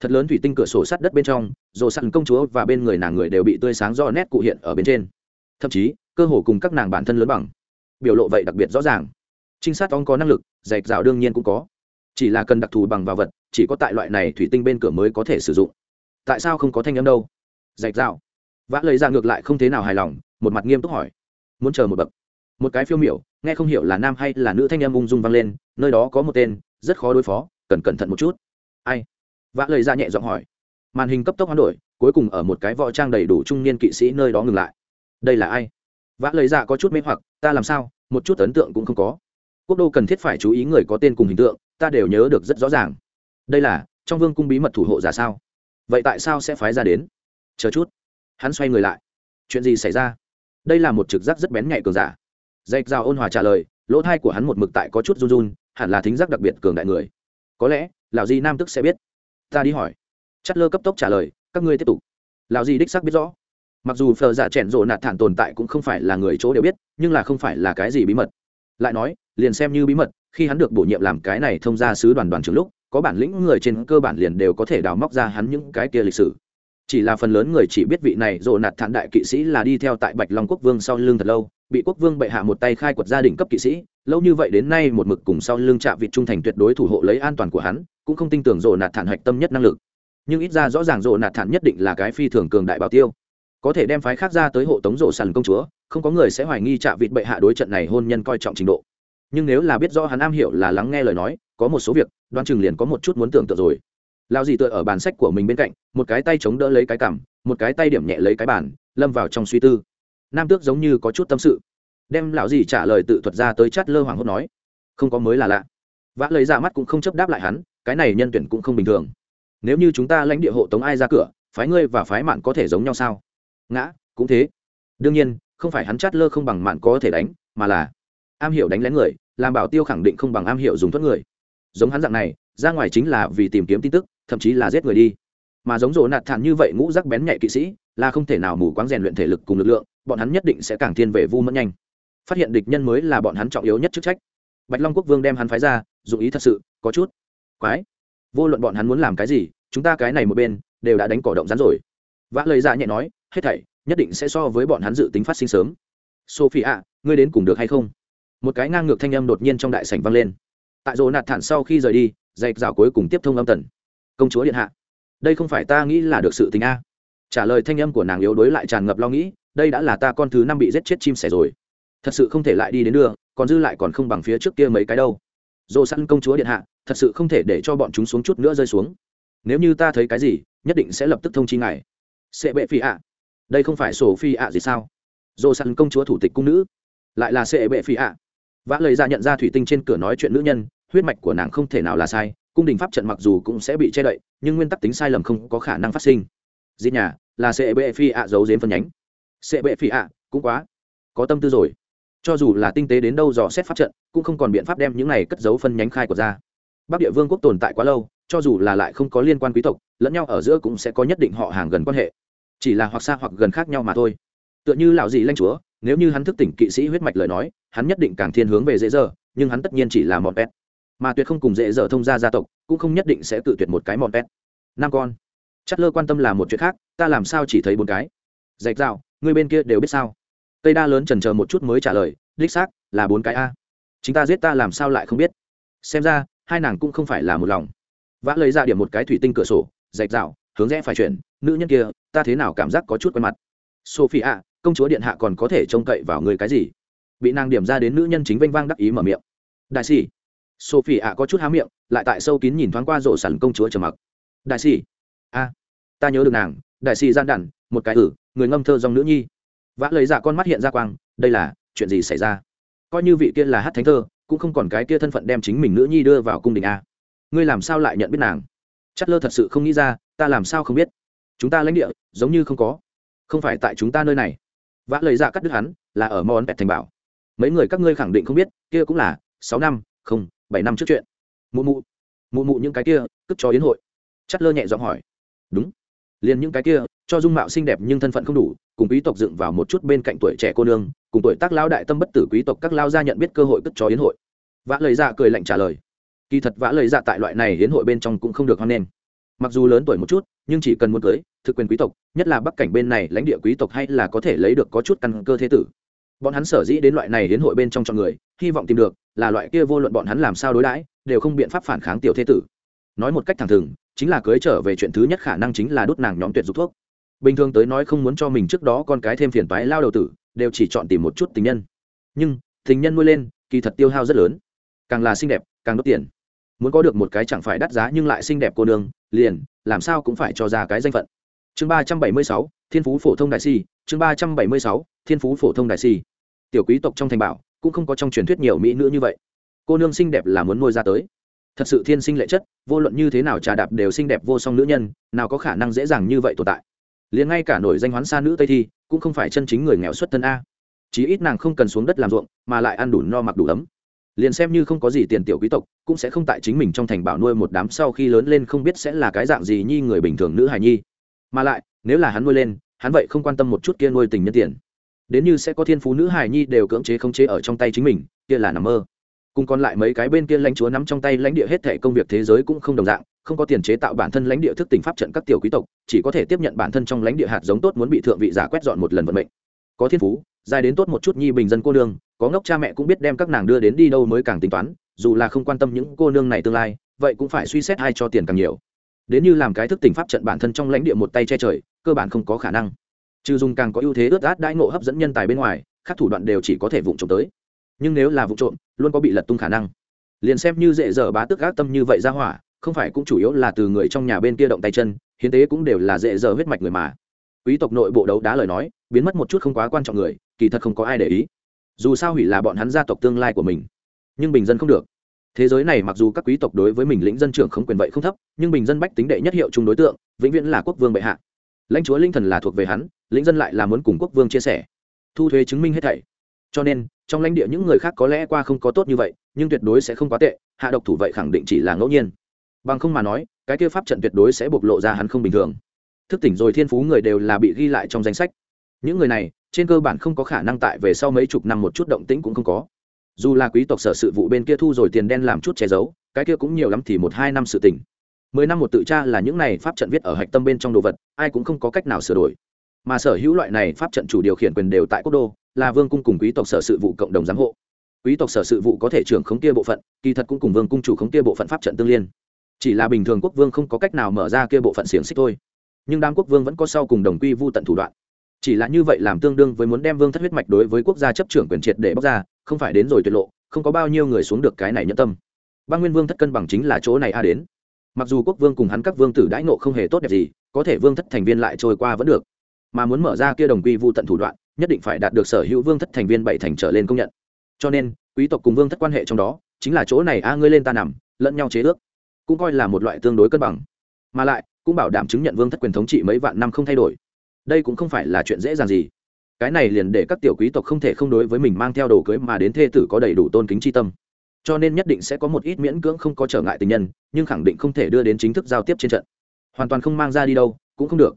Thật lớn thủy tinh cửa sổ sắt đất bên trong, rồ săn công chúa và bên người nàng người đều bị tươi sáng do nét cụ hiện ở bên trên. Thậm chí, cơ hồ cùng các nàng bản thân lớn bằng. Biểu lộ vậy đặc biệt rõ ràng. Trinh sát ong có năng lực dạch dạo đương nhiên cũng có. Chỉ là cần đặc thù bằng vào vật, chỉ có tại loại này thủy tinh bên cửa mới có thể sử dụng. Tại sao không có thanh âm đâu? Dạch dạo vã lấy ra dạ ngược lại không thế nào hài lòng, một mặt nghiêm túc hỏi. Muốn chờ một bậc. Một cái phiêu miểu, nghe không hiểu là nam hay là nữ thanh âm ung dung vang lên, nơi đó có một tên, rất khó đối phó, cần cẩn thận một chút. Ai? Vã lời ra nhẹ giọng hỏi. Màn hình cấp tốc hoán đổi, cuối cùng ở một cái võ trang đầy đủ trung niên kỵ sĩ nơi đó ngừng lại. Đây là ai? Vã lời ra có chút mê hoặc, ta làm sao? Một chút ấn tượng cũng không có. Quốc đô cần thiết phải chú ý người có tên cùng hình tượng, ta đều nhớ được rất rõ ràng. Đây là, trong vương cung bí mật thủ hộ giả sao? Vậy tại sao sẽ phái ra đến? Chờ chút. Hắn xoay người lại. Chuyện gì xảy ra? Đây là một trực giác rất bén nhạy cường giả. Dạch rào ôn hòa trả lời, lỗ thai của hắn một mực tại có chút run run, hẳn là thính giác đặc biệt cường đại người. Có lẽ, lão di nam tức sẽ biết ta đi hỏi. Chất lơ cấp tốc trả lời, các ngươi tiếp tục. Lão di đích xác biết rõ. Mặc dù phờ giả chèn rộ nạt thản tồn tại cũng không phải là người chỗ đều biết, nhưng là không phải là cái gì bí mật. Lại nói, liền xem như bí mật, khi hắn được bổ nhiệm làm cái này thông ra sứ đoàn đoàn trưởng lúc, có bản lĩnh người trên cơ bản liền đều có thể đào móc ra hắn những cái kia lịch sử chỉ là phần lớn người chỉ biết vị này rộ nạt thản đại kỵ sĩ là đi theo tại bạch long quốc vương sau lưng thật lâu, bị quốc vương bệ hạ một tay khai quật gia đình cấp kỵ sĩ, lâu như vậy đến nay một mực cùng sau lưng trạ vị trung thành tuyệt đối thủ hộ lấy an toàn của hắn, cũng không tin tưởng rộ nạt thản hạch tâm nhất năng lực. Nhưng ít ra rõ ràng rộ nạt thản nhất định là cái phi thường cường đại bảo tiêu. Có thể đem phái khác ra tới hộ tống rổ sàn công chúa, không có người sẽ hoài nghi trạ vịt bệ hạ đối trận này hôn nhân coi trọng trình độ. Nhưng nếu là biết rõ hắn am hiểu là lắng nghe lời nói, có một số việc đoan chừng liền có một chút muốn tưởng tượng rồi lao dì tựa ở bàn sách của mình bên cạnh, một cái tay chống đỡ lấy cái cằm, một cái tay điểm nhẹ lấy cái bàn, lâm vào trong suy tư. Nam tước giống như có chút tâm sự. Đem lão dì trả lời tự thuật ra tới chát lơ hoàng hốt nói. Không có mới là lạ. Vã lấy ra mắt cũng không chấp đáp lại hắn, cái này nhân tuyển cũng không bình thường. Nếu như chúng ta lãnh địa hộ tống ai ra cửa, phái ngươi và phái mạn có thể giống nhau sao? Ngã, cũng thế. Đương nhiên, không phải hắn chát lơ không bằng mạn có thể đánh, mà là am hiểu đánh lén người, làm bảo tiêu khẳng định không bằng am hiểu dùng thuất người. Giống hắn dạng này ra ngoài chính là vì tìm kiếm tin tức, thậm chí là giết người đi. Mà giống rồ nạt thản như vậy ngũ rắc bén nhạy kỵ sĩ, là không thể nào mù quáng rèn luyện thể lực cùng lực lượng, bọn hắn nhất định sẽ càng thiên về vu mẫn nhanh. Phát hiện địch nhân mới là bọn hắn trọng yếu nhất chức trách. Bạch long quốc vương đem hắn phái ra, dụng ý thật sự, có chút quái. Vô luận bọn hắn muốn làm cái gì, chúng ta cái này một bên, đều đã đánh cỏ động rắn rồi. Vã lời ra nhẹ nói, hết thảy, nhất định sẽ so với bọn hắn dự tính phát sinh sớm. Sophie ạ ngươi đến cùng được hay không? Một cái ngang ngược thanh âm đột nhiên trong đại sảnh vang lên. Tại rồ nạt thản sau khi rời đi dạy rào cuối cùng tiếp thông âm tần. Công chúa điện hạ, đây không phải ta nghĩ là được sự tình a. Trả lời thanh âm của nàng yếu đuối lại tràn ngập lo nghĩ, đây đã là ta con thứ năm bị giết chết chim sẻ rồi. Thật sự không thể lại đi đến đường còn dư lại còn không bằng phía trước kia mấy cái đâu. Dồ sẵn công chúa điện hạ, thật sự không thể để cho bọn chúng xuống chút nữa rơi xuống. Nếu như ta thấy cái gì, nhất định sẽ lập tức thông chi ngài. Sẽ bệ phi ạ. Đây không phải sổ phi ạ gì sao? Dồ sẵn công chúa thủ tịch cung nữ. Lại là sẽ bệ phi ạ. Vã lời ra nhận ra thủy tinh trên cửa nói chuyện nữ nhân huyết mạch của nàng không thể nào là sai, cung đình pháp trận mặc dù cũng sẽ bị che đậy, nhưng nguyên tắc tính sai lầm không có khả năng phát sinh. Dĩ nhà, là sẽ bệ phi ạ giấu dếm phân nhánh. Sẽ bệ phi ạ, cũng quá. Có tâm tư rồi. Cho dù là tinh tế đến đâu dò xét pháp trận, cũng không còn biện pháp đem những này cất giấu phân nhánh khai của ra. Bắc địa vương quốc tồn tại quá lâu, cho dù là lại không có liên quan quý tộc, lẫn nhau ở giữa cũng sẽ có nhất định họ hàng gần quan hệ. Chỉ là hoặc xa hoặc gần khác nhau mà thôi. Tựa như lão gì lanh chúa, nếu như hắn thức tỉnh kỵ sĩ huyết mạch lời nói, hắn nhất định càng thiên hướng về dễ dở, nhưng hắn tất nhiên chỉ là một pet mà tuyệt không cùng dễ dở thông gia gia tộc, cũng không nhất định sẽ tự tuyệt một cái mọn pet. Năm con chất lơ quan tâm là một chuyện khác, ta làm sao chỉ thấy bốn cái? Dạch dạo, người bên kia đều biết sao? Tây đa lớn trần chờ một chút mới trả lời, đích xác, là bốn cái a. Chính ta giết ta làm sao lại không biết? Xem ra, hai nàng cũng không phải là một lòng. Vã lấy ra điểm một cái thủy tinh cửa sổ, dạch dạo, hướng rẽ phải chuyển, nữ nhân kia, ta thế nào cảm giác có chút quen mặt? Sophie ạ công chúa điện hạ còn có thể trông cậy vào người cái gì? Bị nàng điểm ra đến nữ nhân chính vênh vang đắc ý mở miệng. Đại sĩ sophie ạ có chút há miệng, lại tại sâu kín nhìn thoáng qua rổ sẵn công chúa trầm mặc. Đại sĩ. A. Ta nhớ được nàng, đại sĩ gian đản, một cái ử, người ngâm thơ dòng nữ nhi. Vã lấy dạ con mắt hiện ra quang, đây là, chuyện gì xảy ra? Coi như vị kia là hát thánh thơ, cũng không còn cái kia thân phận đem chính mình nữ nhi đưa vào cung đình a. Ngươi làm sao lại nhận biết nàng? Chất lơ thật sự không nghĩ ra, ta làm sao không biết? Chúng ta lãnh địa, giống như không có. Không phải tại chúng ta nơi này. Vã lời dạ cắt đứt hắn, là ở món pẹt thành bảo. Mấy người các ngươi khẳng định không biết, kia cũng là, sáu năm, không bảy năm trước chuyện. Mụ mụ mụ mụ những cái kia, cướp cho yến hội. Chất lơ nhẹ giọng hỏi. Đúng. Liền những cái kia, cho dung mạo xinh đẹp nhưng thân phận không đủ, cùng quý tộc dựng vào một chút bên cạnh tuổi trẻ cô nương, cùng tuổi tác lao đại tâm bất tử quý tộc các lao gia nhận biết cơ hội cất cho yến hội. Vã lời dạ cười lạnh trả lời. Kỳ thật vã lời dạ tại loại này yến hội bên trong cũng không được hoan nghênh. Mặc dù lớn tuổi một chút, nhưng chỉ cần muốn cưới, thực quyền quý tộc, nhất là bắc cảnh bên này lãnh địa quý tộc hay là có thể lấy được có chút căn cơ thế tử bọn hắn sở dĩ đến loại này đến hội bên trong chọn người, hy vọng tìm được, là loại kia vô luận bọn hắn làm sao đối đãi, đều không biện pháp phản kháng tiểu thế tử. Nói một cách thẳng thừng, chính là cưới trở về chuyện thứ nhất khả năng chính là đốt nàng nhóm tuyệt dục thuốc. Bình thường tới nói không muốn cho mình trước đó con cái thêm phiền toái lao đầu tử, đều chỉ chọn tìm một chút tình nhân. Nhưng, tình nhân nuôi lên, kỳ thật tiêu hao rất lớn. Càng là xinh đẹp, càng đốt tiền. Muốn có được một cái chẳng phải đắt giá nhưng lại xinh đẹp cô nương, liền, làm sao cũng phải cho ra cái danh phận. Chương ba trăm bảy mươi sáu, thiên phú phổ thông đại si chương ba trăm bảy mươi sáu, thiên phú phổ thông đại si tiểu quý tộc trong thành bảo, cũng không có trong truyền thuyết nhiều mỹ nữ như vậy. Cô nương xinh đẹp là muốn nuôi ra tới. Thật sự thiên sinh lệ chất, vô luận như thế nào trà đạp đều xinh đẹp vô song nữ nhân, nào có khả năng dễ dàng như vậy tồn tại. Liền ngay cả nổi danh hoán xa nữ tây thi, cũng không phải chân chính người nghèo xuất thân a. Chí ít nàng không cần xuống đất làm ruộng, mà lại ăn đủ no mặc đủ ấm. Liền xem như không có gì tiền tiểu quý tộc, cũng sẽ không tại chính mình trong thành bảo nuôi một đám sau khi lớn lên không biết sẽ là cái dạng gì nhi người bình thường nữ hài nhi. Mà lại, nếu là hắn nuôi lên hắn vậy không quan tâm một chút kia nuôi tình nhân tiền. Đến như sẽ có thiên phú nữ hài nhi đều cưỡng chế không chế ở trong tay chính mình, kia là nằm mơ. Cùng còn lại mấy cái bên kia lãnh chúa nắm trong tay lãnh địa hết thể công việc thế giới cũng không đồng dạng, không có tiền chế tạo bản thân lãnh địa thức tỉnh pháp trận các tiểu quý tộc, chỉ có thể tiếp nhận bản thân trong lãnh địa hạt giống tốt muốn bị thượng vị giả quét dọn một lần vận mệnh. Có thiên phú, dài đến tốt một chút nhi bình dân cô nương, có ngốc cha mẹ cũng biết đem các nàng đưa đến đi đâu mới càng tính toán, dù là không quan tâm những cô nương này tương lai, vậy cũng phải suy xét ai cho tiền càng nhiều đến như làm cái thức tỉnh pháp trận bản thân trong lãnh địa một tay che trời, cơ bản không có khả năng. Trừ dùng càng có ưu thế ướt át đãi ngộ hấp dẫn nhân tài bên ngoài, các thủ đoạn đều chỉ có thể vụng trộm tới. Nhưng nếu là vụ trộm, luôn có bị lật tung khả năng. Liền xem như dễ dở bá tức gác tâm như vậy ra hỏa, không phải cũng chủ yếu là từ người trong nhà bên kia động tay chân, hiến tế cũng đều là dễ dở huyết mạch người mà. Quý tộc nội bộ đấu đá lời nói, biến mất một chút không quá quan trọng người, kỳ thật không có ai để ý. Dù sao hủy là bọn hắn gia tộc tương lai của mình. Nhưng bình dân không được thế giới này mặc dù các quý tộc đối với mình lĩnh dân trưởng không quyền vậy không thấp, nhưng bình dân bách tính đệ nhất hiệu chung đối tượng, vĩnh viễn là quốc vương bệ hạ. Lãnh chúa linh thần là thuộc về hắn, lĩnh dân lại là muốn cùng quốc vương chia sẻ. Thu thuế chứng minh hết thảy. Cho nên, trong lãnh địa những người khác có lẽ qua không có tốt như vậy, nhưng tuyệt đối sẽ không quá tệ, hạ độc thủ vậy khẳng định chỉ là ngẫu nhiên. Bằng không mà nói, cái kia pháp trận tuyệt đối sẽ bộc lộ ra hắn không bình thường. Thức tỉnh rồi thiên phú người đều là bị ghi lại trong danh sách. Những người này, trên cơ bản không có khả năng tại về sau mấy chục năm một chút động tĩnh cũng không có dù là quý tộc sở sự vụ bên kia thu rồi tiền đen làm chút che giấu, cái kia cũng nhiều lắm thì một, hai năm sự tỉnh mười năm một tự tra là những này pháp trận viết ở hạch tâm bên trong đồ vật, ai cũng không có cách nào sửa đổi. Mà sở hữu loại này pháp trận chủ điều khiển quyền đều tại quốc đô, là vương cung cùng quý tộc sở sự vụ cộng đồng giám hộ. Quý tộc sở sự vụ có thể trưởng khống kia bộ phận, kỳ thật cũng cùng vương cung chủ khống kia bộ phận pháp trận tương liên. Chỉ là bình thường quốc vương không có cách nào mở ra kia bộ phận xiềng xích thôi. Nhưng đám quốc vương vẫn có sau cùng đồng quy vu tận thủ đoạn. Chỉ là như vậy làm tương đương với muốn đem vương thất huyết mạch đối với quốc gia chấp trưởng quyền triệt để bóc ra không phải đến rồi tuyệt lộ, không có bao nhiêu người xuống được cái này nhẫn tâm. Băng nguyên vương thất cân bằng chính là chỗ này a đến. Mặc dù quốc vương cùng hắn các vương tử đãi nộ không hề tốt đẹp gì, có thể vương thất thành viên lại trôi qua vẫn được. Mà muốn mở ra kia đồng quy vu tận thủ đoạn, nhất định phải đạt được sở hữu vương thất thành viên bảy thành trở lên công nhận. Cho nên, quý tộc cùng vương thất quan hệ trong đó, chính là chỗ này a ngươi lên ta nằm, lẫn nhau chế ước, cũng coi là một loại tương đối cân bằng. Mà lại, cũng bảo đảm chứng nhận vương thất quyền thống trị mấy vạn năm không thay đổi. Đây cũng không phải là chuyện dễ dàng gì cái này liền để các tiểu quý tộc không thể không đối với mình mang theo đồ cưới mà đến thê tử có đầy đủ tôn kính tri tâm. Cho nên nhất định sẽ có một ít miễn cưỡng không có trở ngại tình nhân, nhưng khẳng định không thể đưa đến chính thức giao tiếp trên trận. Hoàn toàn không mang ra đi đâu, cũng không được.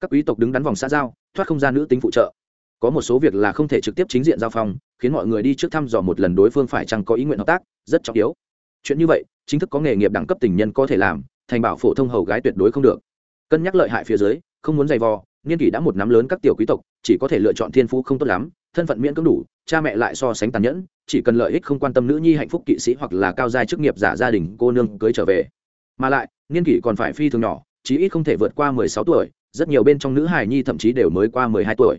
Các quý tộc đứng đắn vòng xã giao, thoát không ra nữ tính phụ trợ. Có một số việc là không thể trực tiếp chính diện giao phong, khiến mọi người đi trước thăm dò một lần đối phương phải chăng có ý nguyện hợp tác, rất trọng yếu. Chuyện như vậy, chính thức có nghề nghiệp đẳng cấp tình nhân có thể làm, thành bảo phổ thông hầu gái tuyệt đối không được. Cân nhắc lợi hại phía dưới, không muốn giày vò niên kỷ đã một nắm lớn các tiểu quý tộc, chỉ có thể lựa chọn thiên phú không tốt lắm, thân phận miễn cưỡng đủ, cha mẹ lại so sánh tàn nhẫn, chỉ cần lợi ích không quan tâm nữ nhi hạnh phúc kỵ sĩ hoặc là cao giai chức nghiệp giả gia đình, cô nương cưới trở về. Mà lại, niên kỷ còn phải phi thường nhỏ, chí ít không thể vượt qua mười sáu tuổi, rất nhiều bên trong nữ hài nhi thậm chí đều mới qua mười hai tuổi.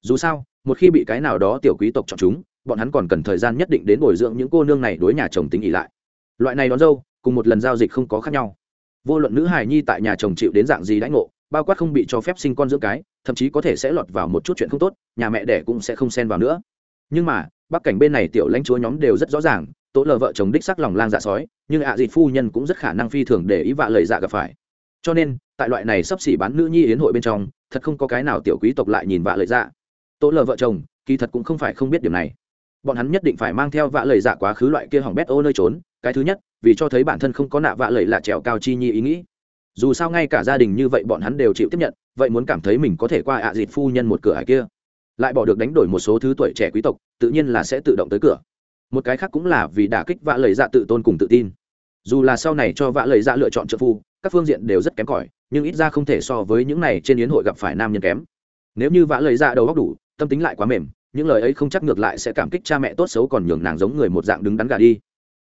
Dù sao, một khi bị cái nào đó tiểu quý tộc chọn chúng, bọn hắn còn cần thời gian nhất định đến bồi dưỡng những cô nương này đối nhà chồng tính ỉ lại. Loại này đón dâu, cùng một lần giao dịch không có khác nhau. Vô luận nữ hài nhi tại nhà chồng chịu đến dạng gì đãi ngộ bao quát không bị cho phép sinh con dưỡng cái, thậm chí có thể sẽ lọt vào một chút chuyện không tốt, nhà mẹ đẻ cũng sẽ không xen vào nữa. Nhưng mà, bắc cảnh bên này tiểu lãnh chúa nhóm đều rất rõ ràng, tố lờ vợ chồng đích sắc lòng lang dạ sói, nhưng ạ à dịt phu nhân cũng rất khả năng phi thường để ý vạ lời dạ gặp phải. Cho nên, tại loại này sắp xỉ bán nữ nhi yến hội bên trong, thật không có cái nào tiểu quý tộc lại nhìn vạ lời dạ. Tố lờ vợ chồng, kỳ thật cũng không phải không biết điều này. Bọn hắn nhất định phải mang theo vạ lời dạ quá khứ loại kia hỏng bét ô nơi trốn, cái thứ nhất, vì cho thấy bản thân không có nạ vạ lời là trèo cao chi nhi ý nghĩ dù sao ngay cả gia đình như vậy bọn hắn đều chịu tiếp nhận, vậy muốn cảm thấy mình có thể qua ạ à dịt phu nhân một cửa ải kia. Lại bỏ được đánh đổi một số thứ tuổi trẻ quý tộc, tự nhiên là sẽ tự động tới cửa. Một cái khác cũng là vì đả kích vạ lời dạ tự tôn cùng tự tin. Dù là sau này cho vạ lời dạ lựa chọn trợ phu, các phương diện đều rất kém cỏi, nhưng ít ra không thể so với những này trên yến hội gặp phải nam nhân kém. Nếu như vạ lời dạ đầu góc đủ, tâm tính lại quá mềm, những lời ấy không chắc ngược lại sẽ cảm kích cha mẹ tốt xấu còn nhường nàng giống người một dạng đứng đắn gà đi.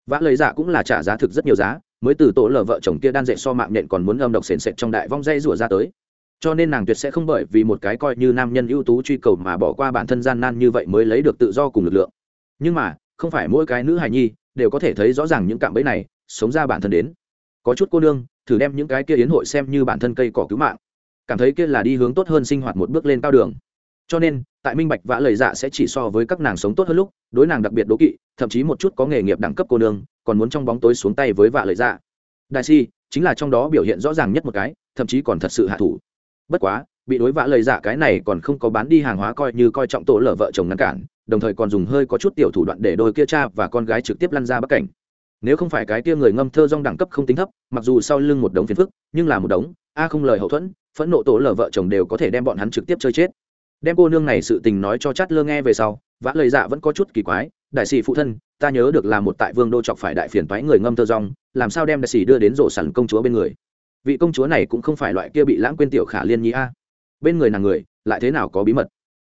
Vạ lời dạ cũng là trả giá thực rất nhiều giá mới từ tổ lờ vợ chồng kia đan dạy so mạng nhện còn muốn âm độc sền sệt trong đại vong dây rủa ra tới. Cho nên nàng tuyệt sẽ không bởi vì một cái coi như nam nhân ưu tú truy cầu mà bỏ qua bản thân gian nan như vậy mới lấy được tự do cùng lực lượng. Nhưng mà, không phải mỗi cái nữ hài nhi đều có thể thấy rõ ràng những cạm bẫy này, sống ra bản thân đến. Có chút cô nương, thử đem những cái kia yến hội xem như bản thân cây cỏ cứu mạng. Cảm thấy kia là đi hướng tốt hơn sinh hoạt một bước lên cao đường cho nên, tại minh bạch vã lời dạ sẽ chỉ so với các nàng sống tốt hơn lúc, đối nàng đặc biệt đố kỵ, thậm chí một chút có nghề nghiệp đẳng cấp cô nương, còn muốn trong bóng tối xuống tay với vạ lời dạ. Đại si, chính là trong đó biểu hiện rõ ràng nhất một cái, thậm chí còn thật sự hạ thủ. Bất quá, bị đối vã lời dạ cái này còn không có bán đi hàng hóa coi như coi trọng tổ lở vợ chồng ngăn cản, đồng thời còn dùng hơi có chút tiểu thủ đoạn để đôi kia cha và con gái trực tiếp lăn ra bắc cảnh. Nếu không phải cái kia người ngâm thơ rong đẳng cấp không tính thấp, mặc dù sau lưng một đống phiền phức, nhưng là một đống, a không lời hậu thuẫn, phẫn nộ tổ lở vợ chồng đều có thể đem bọn hắn trực tiếp chơi chết đem cô nương này sự tình nói cho chát lơ nghe về sau, vã lời dạ vẫn có chút kỳ quái, đại sĩ phụ thân, ta nhớ được là một tại vương đô chọc phải đại phiền toái người ngâm thơ rong, làm sao đem đại sĩ đưa đến rổ sẵn công chúa bên người? Vị công chúa này cũng không phải loại kia bị lãng quên tiểu khả liên nhi a. Bên người nàng người, lại thế nào có bí mật?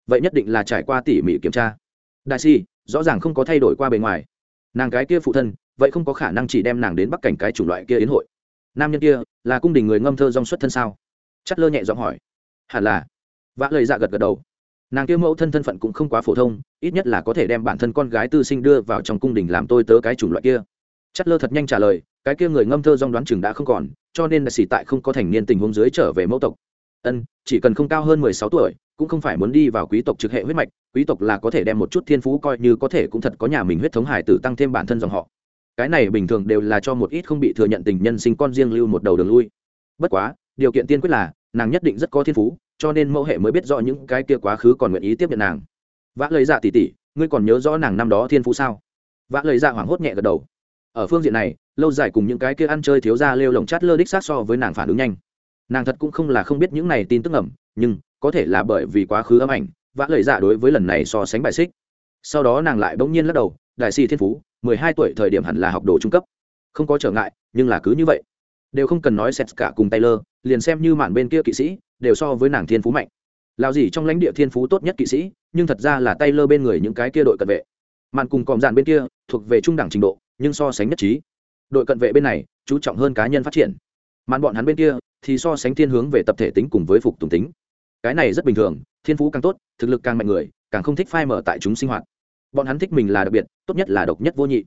Vậy nhất định là trải qua tỉ mỉ kiểm tra. Đại sĩ, rõ ràng không có thay đổi qua bề ngoài. Nàng cái kia phụ thân, vậy không có khả năng chỉ đem nàng đến bắc cảnh cái chủng loại kia đến hội. Nam nhân kia, là cung đình người ngâm thơ rong xuất thân sao? Chất lơ nhẹ giọng hỏi. Hẳn là vã lời dạ gật gật đầu. Nàng kêu mẫu thân thân phận cũng không quá phổ thông, ít nhất là có thể đem bản thân con gái tư sinh đưa vào trong cung đình làm tôi tớ cái chủng loại kia. Chất lơ thật nhanh trả lời, cái kia người ngâm thơ dong đoán chừng đã không còn, cho nên là xỉ tại không có thành niên tình huống dưới trở về mẫu tộc. Ân, chỉ cần không cao hơn mười sáu tuổi, cũng không phải muốn đi vào quý tộc trực hệ huyết mạch, quý tộc là có thể đem một chút thiên phú coi như có thể cũng thật có nhà mình huyết thống hải tử tăng thêm bản thân dòng họ. Cái này bình thường đều là cho một ít không bị thừa nhận tình nhân sinh con riêng lưu một đầu đường lui. Bất quá, điều kiện tiên quyết là, nàng nhất định rất có thiên phú cho nên mẫu hệ mới biết rõ những cái kia quá khứ còn nguyện ý tiếp nhận nàng. Vã lời dạ tỉ tỉ ngươi còn nhớ rõ nàng năm đó thiên phú sao? Vã lời dạ hoảng hốt nhẹ gật đầu. Ở phương diện này, lâu dài cùng những cái kia ăn chơi thiếu ra lêu lồng chát lơ đích sát so với nàng phản ứng nhanh. Nàng thật cũng không là không biết những này tin tức ẩm nhưng có thể là bởi vì quá khứ âm ảnh, vã lời dạ đối với lần này so sánh bài xích. Sau đó nàng lại bỗng nhiên lắc đầu, đại sĩ thiên phú, mười hai tuổi thời điểm hẳn là học đồ trung cấp. Không có trở ngại, nhưng là cứ như vậy. Đều không cần nói sét cả cùng taylor, liền xem như mạn bên kia kỵ sĩ đều so với nàng thiên phú mạnh. Lao gì trong lãnh địa thiên phú tốt nhất kỵ sĩ, nhưng thật ra là tay lơ bên người những cái kia đội cận vệ. Màn cùng còm dàn bên kia, thuộc về trung đẳng trình độ, nhưng so sánh nhất trí. Đội cận vệ bên này, chú trọng hơn cá nhân phát triển. Màn bọn hắn bên kia, thì so sánh thiên hướng về tập thể tính cùng với phục tùng tính. Cái này rất bình thường, thiên phú càng tốt, thực lực càng mạnh người, càng không thích phai mở tại chúng sinh hoạt. Bọn hắn thích mình là đặc biệt, tốt nhất là độc nhất vô nhị.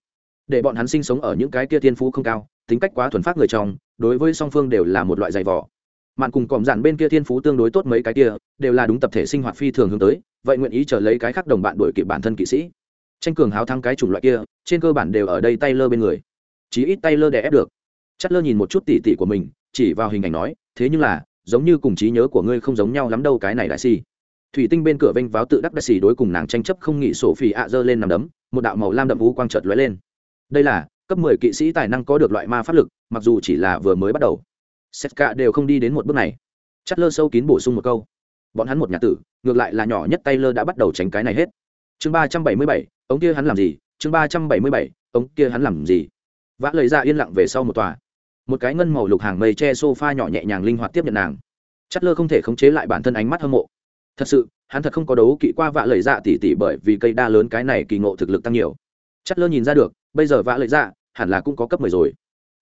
Để bọn hắn sinh sống ở những cái kia thiên phú không cao, tính cách quá thuần phát người trong, đối với song phương đều là một loại giày vỏ mạn cùng cọm dạn bên kia thiên phú tương đối tốt mấy cái kia, đều là đúng tập thể sinh hoạt phi thường hướng tới, vậy nguyện ý trở lấy cái khác đồng bạn đổi kịp bản thân kỵ sĩ. Tranh cường háo thắng cái chủng loại kia, trên cơ bản đều ở đây tay lơ bên người. Chí ít tay lơ đè ép được. Chất lơ nhìn một chút tỉ tỉ của mình, chỉ vào hình ảnh nói, thế nhưng là, giống như cùng trí nhớ của ngươi không giống nhau lắm đâu cái này đại si thủy tinh bên cửa vênh váo tự đắc đại xì đối cùng nàng tranh chấp không nghị sổ phì ạ dơ lên nằm đấm, một đạo màu lam đậm vũ quang trợt lóe lên. Đây là, cấp mười kỵ sĩ tài năng có được loại ma pháp lực, mặc dù chỉ là vừa mới bắt đầu sét cả đều không đi đến một bước này. Chất lơ sâu kín bổ sung một câu. Bọn hắn một nhà tử, ngược lại là nhỏ nhất tay lơ đã bắt đầu tránh cái này hết. Chương ba trăm bảy mươi bảy, ống kia hắn làm gì? Chương ba trăm bảy mươi bảy, ống kia hắn làm gì? Vã lời ra dạ yên lặng về sau một tòa. Một cái ngân màu lục hàng mây che sofa nhỏ nhẹ nhàng linh hoạt tiếp nhận nàng. Chất lơ không thể khống chế lại bản thân ánh mắt hâm mộ. Thật sự, hắn thật không có đấu kỵ qua vạ lời dạ tỉ tỉ bởi vì cây đa lớn cái này kỳ ngộ thực lực tăng nhiều. Chất lơ nhìn ra được, bây giờ vạ lời dạ hẳn là cũng có cấp mười rồi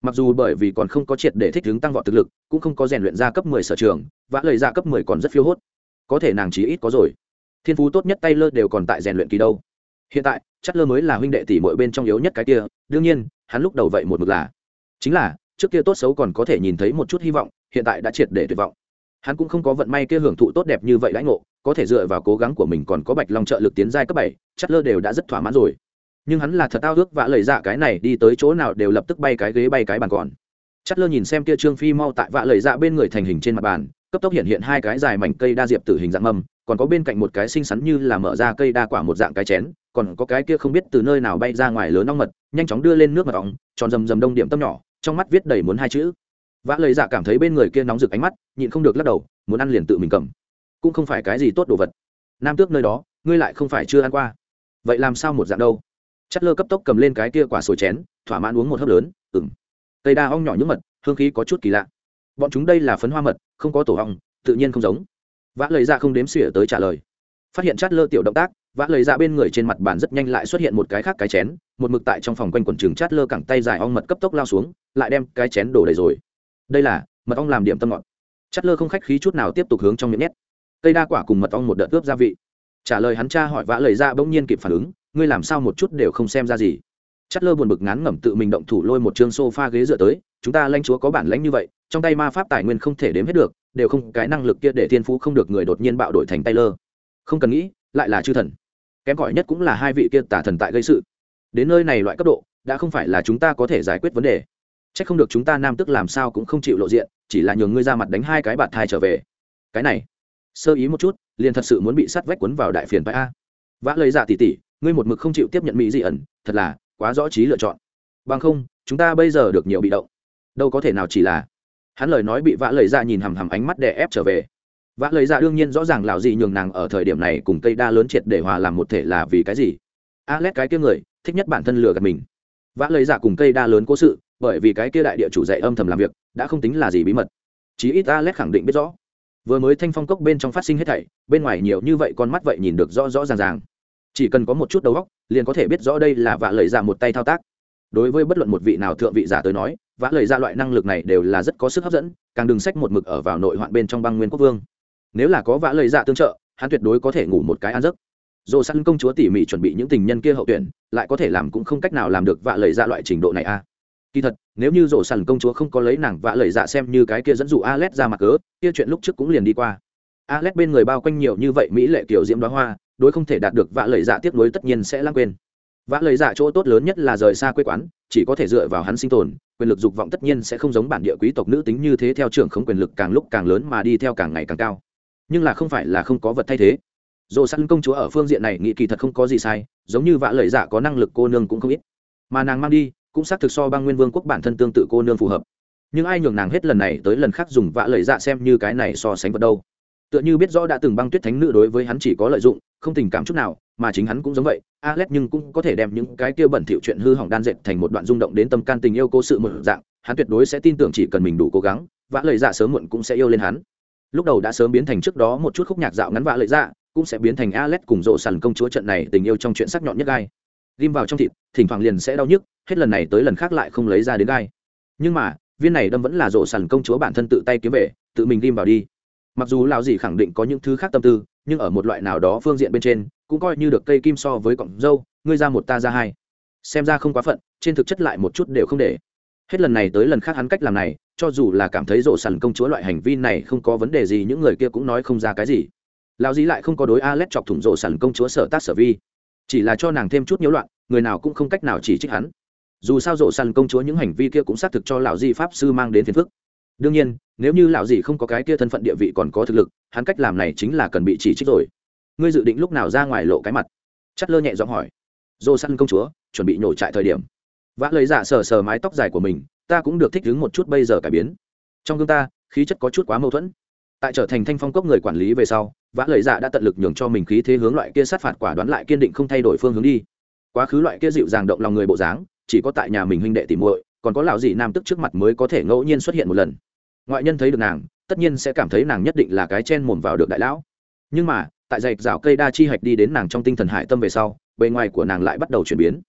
mặc dù bởi vì còn không có triệt để thích ứng tăng vọt thực lực, cũng không có rèn luyện ra cấp mười sở trường, vã lời ra cấp mười còn rất phiêu hốt. Có thể nàng chí ít có rồi. Thiên phú tốt nhất tay lơ đều còn tại rèn luyện kỳ đâu. Hiện tại chất lơ mới là huynh đệ tỷ mỗi bên trong yếu nhất cái kia, đương nhiên, hắn lúc đầu vậy một mực là. Chính là, trước kia tốt xấu còn có thể nhìn thấy một chút hy vọng, hiện tại đã triệt để tuyệt vọng. Hắn cũng không có vận may kia hưởng thụ tốt đẹp như vậy lãnh ngộ, có thể dựa vào cố gắng của mình còn có bạch long trợ lực tiến giai cấp bảy chất lơ đều đã rất thỏa mãn rồi nhưng hắn là thật ao ước vã lời dạ cái này đi tới chỗ nào đều lập tức bay cái ghế bay cái bàn còn. Chất lơ nhìn xem kia trương phi mau tại vạ lời dạ bên người thành hình trên mặt bàn, cấp tốc hiện hiện hai cái dài mảnh cây đa diệp tử hình dạng mâm còn có bên cạnh một cái xinh xắn như là mở ra cây đa quả một dạng cái chén, còn có cái kia không biết từ nơi nào bay ra ngoài lớn ong mật, nhanh chóng đưa lên nước mật ong, tròn rầm rầm đông điểm tâm nhỏ, trong mắt viết đầy muốn hai chữ. Vã lời dạ cảm thấy bên người kia nóng rực ánh mắt, nhịn không được lắc đầu, muốn ăn liền tự mình cầm. Cũng không phải cái gì tốt đồ vật. Nam tước nơi đó, ngươi lại không phải chưa ăn qua. Vậy làm sao một dạng đâu? Chất lơ cấp tốc cầm lên cái kia quả sồi chén, thỏa mãn uống một hớp lớn ừng cây đa ong nhỏ những mật, hương khí có chút kỳ lạ. Bọn chúng đây là phấn hoa mật, không có tổ ong, tự nhiên không giống. Vã lời ra dạ không đếm xỉa tới trả lời. Phát hiện chát lơ tiểu động tác, vã lời ra dạ bên người trên mặt bàn rất nhanh lại xuất hiện một cái khác cái chén, một mực tại trong phòng quanh quần trường chát lơ cẳng tay dài ong mật cấp tốc lao xuống, lại đem cái chén đổ đầy rồi. Đây là, mật ong làm điểm tâm ngọt. Chát lơ không khách khí chút nào tiếp tục hướng trong miệng nhét. Cây đa quả cùng mật ong một đợt ướp gia vị. Trả lời hắn cha hỏi vã lời ra dạ bỗng nhiên kịp phản ứng ngươi làm sao một chút đều không xem ra gì? Chất lơ buồn bực ngán ngẩm tự mình động thủ lôi một chương sofa ghế dựa tới, chúng ta lãnh chúa có bản lãnh như vậy, trong tay ma pháp tài nguyên không thể đếm hết được, đều không, cái năng lực kia để thiên phú không được người đột nhiên bạo đổi thành tay lơ không cần nghĩ, lại là chư thần. Kém gọi nhất cũng là hai vị kia tả thần tại gây sự. Đến nơi này loại cấp độ, đã không phải là chúng ta có thể giải quyết vấn đề. C h ắ c không được chúng ta nam tức làm sao cũng không chịu lộ diện, chỉ là nhường ngươi ra mặt đánh hai cái bạt thai trở về. Cái này, sơ ý một chút, liền thật sự muốn bị sắt vách quấn vào đại phiền bãi a. Vã lời dạ tỉ tỉ ngươi một mực không chịu tiếp nhận mỹ dị ẩn, thật là quá rõ trí lựa chọn. Bằng không, chúng ta bây giờ được nhiều bị động. Đâu có thể nào chỉ là hắn lời nói bị vã lời ra dạ nhìn hằm hằm ánh mắt đè ép trở về. Vã lời ra dạ đương nhiên rõ ràng lào gì nhường nàng ở thời điểm này cùng cây đa lớn triệt để hòa làm một thể là vì cái gì. Alex cái kia người, thích nhất bản thân lừa gạt mình. Vã lời ra dạ cùng cây đa lớn cố sự, bởi vì cái kia đại địa chủ dạy âm thầm làm việc, đã không tính là gì bí mật. Chí ít alex khẳng định biết rõ. Vừa mới thanh phong cốc bên trong phát sinh hết thảy, bên ngoài nhiều như vậy con mắt vậy nhìn được rõ rõ ràng ràng chỉ cần có một chút đầu óc, liền có thể biết rõ đây là vạ lời giả một tay thao tác. Đối với bất luận một vị nào thượng vị giả tới nói vã lời giả loại năng lực này đều là rất có sức hấp dẫn, càng đừng sách một mực ở vào nội hoạn bên trong băng nguyên quốc vương. Nếu là có vã lời giả tương trợ, hắn tuyệt đối có thể ngủ một cái ăn giấc. Dồ săn công chúa tỉ mỉ chuẩn bị những tình nhân kia hậu tuyển, lại có thể làm cũng không cách nào làm được vạ lời giả loại trình độ này a kỳ thật, nếu như dồ săn công chúa không có lấy nàng vạ lời giả xem như cái kia dẫn dụ alet ra mặt cớ, kia chuyện lúc trước cũng liền đi qua. Alet bên người bao quanh nhiều như vậy mỹ lệ kiểu diễm đoá hoa đối không thể đạt được vạ lời dạ tiếp nối tất nhiên sẽ lãng quên. Vạ lời dạ chỗ tốt lớn nhất là rời xa quê quán, chỉ có thể dựa vào hắn sinh tồn, quyền lực dục vọng tất nhiên sẽ không giống bản địa quý tộc nữ tính như thế theo trưởng không quyền lực càng lúc càng lớn mà đi theo càng ngày càng cao. Nhưng là không phải là không có vật thay thế. Dồ săn công chúa ở phương diện này nghĩ kỳ thật không có gì sai, giống như vạ lời dạ có năng lực cô nương cũng không ít. Mà nàng mang đi, cũng xác thực so băng nguyên vương quốc bản thân tương tự cô nương phù hợp. Nhưng ai nhường nàng hết lần này tới lần khác dùng vạ lời dạ xem như cái này so sánh vật đâu? Tựa như biết rõ đã từng băng tuyết thánh nữ đối với hắn chỉ có lợi dụng không tình cảm chút nào mà chính hắn cũng giống vậy alex nhưng cũng có thể đem những cái kia bẩn thỉu chuyện hư hỏng đan dệt thành một đoạn rung động đến tâm can tình yêu cố sự một dạng hắn tuyệt đối sẽ tin tưởng chỉ cần mình đủ cố gắng vã lời dạ sớm muộn cũng sẽ yêu lên hắn lúc đầu đã sớm biến thành trước đó một chút khúc nhạc dạo ngắn vã lời dạ cũng sẽ biến thành Alex cùng rộ sàn công chúa trận này tình yêu trong chuyện sắc nhọn nhất gai. Ghim vào trong thịt, thỉnh thoảng liền sẽ đau nhức, hết lần này tới lần khác lại không lấy ra đến gai. Nhưng mà, viên này đâm vẫn là rộ sàn công chúa bản thân tự tay kiếm về, tự mình ghim vào đi. Mặc dù lão gì khẳng định có những thứ khác tâm tư, nhưng ở một loại nào đó phương diện bên trên, cũng coi như được cây kim so với cọng dâu, ngươi ra một ta ra hai. Xem ra không quá phận, trên thực chất lại một chút đều không để. Hết lần này tới lần khác hắn cách làm này, cho dù là cảm thấy rộ sàn công chúa loại hành vi này không có vấn đề gì những người kia cũng nói không ra cái gì lão dí lại không có đối a Alet chọc thủng rộ sẵn công chúa sở tác sở vi chỉ là cho nàng thêm chút nhiễu loạn người nào cũng không cách nào chỉ trích hắn dù sao rộ sẵn công chúa những hành vi kia cũng xác thực cho lão di pháp sư mang đến phiền phức đương nhiên, nếu như lão dì không có cái kia thân phận địa vị còn có thực lực, hắn cách làm này chính là cần bị chỉ trích rồi. Ngươi dự định lúc nào ra ngoài lộ cái mặt? Chất lơ nhẹ giọng hỏi. Dô săn công chúa, chuẩn bị nhổ trại thời điểm. Vã lấy dạ sờ sờ mái tóc dài của mình, ta cũng được thích ứng một chút bây giờ cải biến. Trong gương ta, khí chất có chút quá mâu thuẫn. Tại trở thành thanh phong cốc người quản lý về sau, vã lời dạ đã tận lực nhường cho mình khí thế hướng loại kia sát phạt quả đoán lại kiên định không thay đổi phương hướng đi. Quá khứ loại kia dịu dàng động lòng người bộ dáng, chỉ có tại nhà mình huynh đệ tìm muội, còn có lão dị nam tức trước mặt mới có thể ngẫu nhiên xuất hiện một lần ngoại nhân thấy được nàng, tất nhiên sẽ cảm thấy nàng nhất định là cái chen mồm vào được đại lão. Nhưng mà, tại dạch rào cây đa chi hạch đi đến nàng trong tinh thần hải tâm về sau, bề ngoài của nàng lại bắt đầu chuyển biến.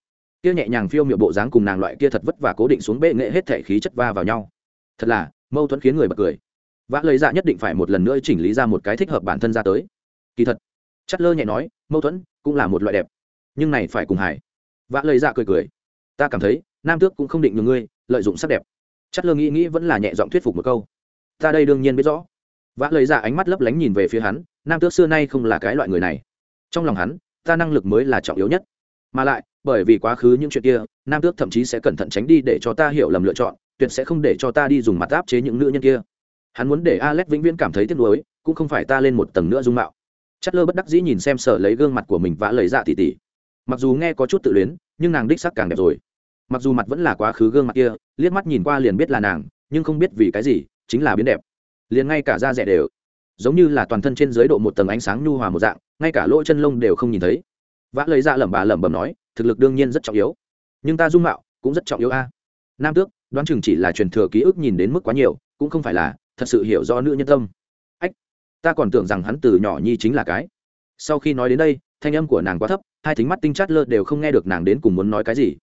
Kia nhẹ nhàng phiêu miệng bộ dáng cùng nàng loại kia thật vất và cố định xuống bệ nghệ hết thể khí chất va vào nhau. Thật là, mâu thuẫn khiến người bật cười. Vã lời dạ nhất định phải một lần nữa chỉnh lý ra một cái thích hợp bản thân ra tới. Kỳ thật, chất lơ nhẹ nói, mâu thuẫn cũng là một loại đẹp. Nhưng này phải cùng hải vã lời dạ cười cười. Ta cảm thấy, nam tước cũng không định nhường ngươi lợi dụng sắc đẹp. Chất lơ nghĩ nghĩ vẫn là nhẹ giọng thuyết phục một câu ta đây đương nhiên biết rõ. Vã lời ra dạ ánh mắt lấp lánh nhìn về phía hắn, nam tước xưa nay không là cái loại người này. Trong lòng hắn, ta năng lực mới là trọng yếu nhất. Mà lại, bởi vì quá khứ những chuyện kia, nam tước thậm chí sẽ cẩn thận tránh đi để cho ta hiểu lầm lựa chọn, tuyệt sẽ không để cho ta đi dùng mặt áp chế những nữ nhân kia. Hắn muốn để alex vĩnh viễn cảm thấy tiếc nuối, cũng không phải ta lên một tầng nữa dung mạo. Chất lơ bất đắc dĩ nhìn xem sở lấy gương mặt của mình vã lời dạ tỉ tỉ. Mặc dù nghe có chút tự luyến, nhưng nàng đích sắc càng đẹp rồi. Mặc dù mặt vẫn là quá khứ gương mặt kia, liếc mắt nhìn qua liền biết là nàng, nhưng không biết vì cái gì chính là biến đẹp. Liền ngay cả da rẻ đều, giống như là toàn thân trên dưới độ một tầng ánh sáng nhu hòa một dạng, ngay cả lỗ chân lông đều không nhìn thấy. Vã lời ra dạ lẩm bà lẩm bẩm nói, thực lực đương nhiên rất trọng yếu. Nhưng ta dung mạo cũng rất trọng yếu a. Nam tước, đoán chừng chỉ là truyền thừa ký ức nhìn đến mức quá nhiều, cũng không phải là thật sự hiểu do nữ nhân tâm. Ách, ta còn tưởng rằng hắn từ nhỏ nhi chính là cái. Sau khi nói đến đây, thanh âm của nàng quá thấp, hai thính mắt tinh chát lơ đều không nghe được nàng đến cùng muốn nói cái gì.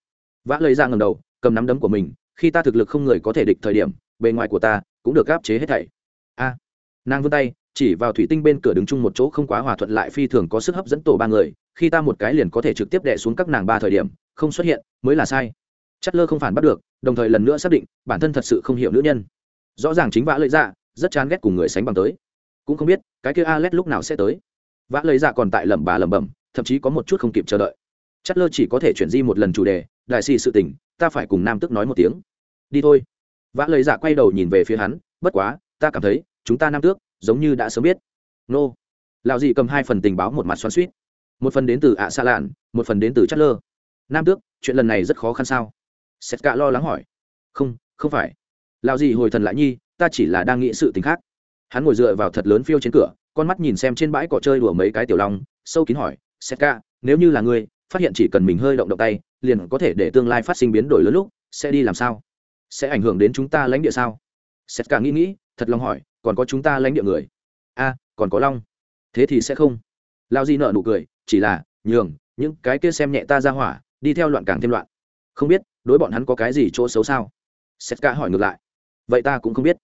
Vã lời ra ngầm đầu, cầm nắm đấm của mình, khi ta thực lực không người có thể địch thời điểm, bề ngoài của ta cũng được gáp chế hết thảy. A. Nàng vươn tay, chỉ vào thủy tinh bên cửa đứng chung một chỗ không quá hòa thuận lại phi thường có sức hấp dẫn tổ ba người, khi ta một cái liền có thể trực tiếp đè xuống các nàng ba thời điểm, không xuất hiện, mới là sai. Chất lơ không phản bắt được, đồng thời lần nữa xác định, bản thân thật sự không hiểu nữ nhân. Rõ ràng chính vã lợi dạ rất chán ghét cùng người sánh bằng tới. Cũng không biết, cái kia alex lúc nào sẽ tới. Vã lợi dạ còn tại lẩm bà lẩm bẩm, thậm chí có một chút không kịp chờ đợi. Chất lơ chỉ có thể chuyển di một lần chủ đề, đại xì sự tình, ta phải cùng nam tức nói một tiếng. Đi thôi vã lời dạ quay đầu nhìn về phía hắn, bất quá, ta cảm thấy, chúng ta nam tước, giống như đã sớm biết. Nô. Lạo dị cầm hai phần tình báo một mặt xoắn suýt một phần đến từ ạ xa lạn, một phần đến từ chất lơ. Nam tước, chuyện lần này rất khó khăn sao? Sét cả lo lắng hỏi. Không không phải. Lạo dị hồi thần lại nhi, ta chỉ là đang nghĩ sự tình khác. Hắn ngồi dựa vào thật lớn phiêu trên cửa, con mắt nhìn xem trên bãi cỏ chơi đùa mấy cái tiểu long, sâu kín hỏi sét cả nếu như là ngươi, phát hiện chỉ cần mình hơi động động tay, liền có thể để tương lai phát sinh biến đổi lớn lúc, sẽ đi làm sao? Sẽ ảnh hưởng đến chúng ta lãnh địa sao? Sét cả nghĩ nghĩ, thật lòng hỏi, còn có chúng ta lãnh địa người? A, còn có long. Thế thì sẽ không. Lao di nợ nụ cười, chỉ là, nhường, những cái kia xem nhẹ ta ra hỏa, đi theo loạn càng thêm loạn. Không biết, đối bọn hắn có cái gì chỗ xấu sao? Sét cả hỏi ngược lại. Vậy ta cũng không biết.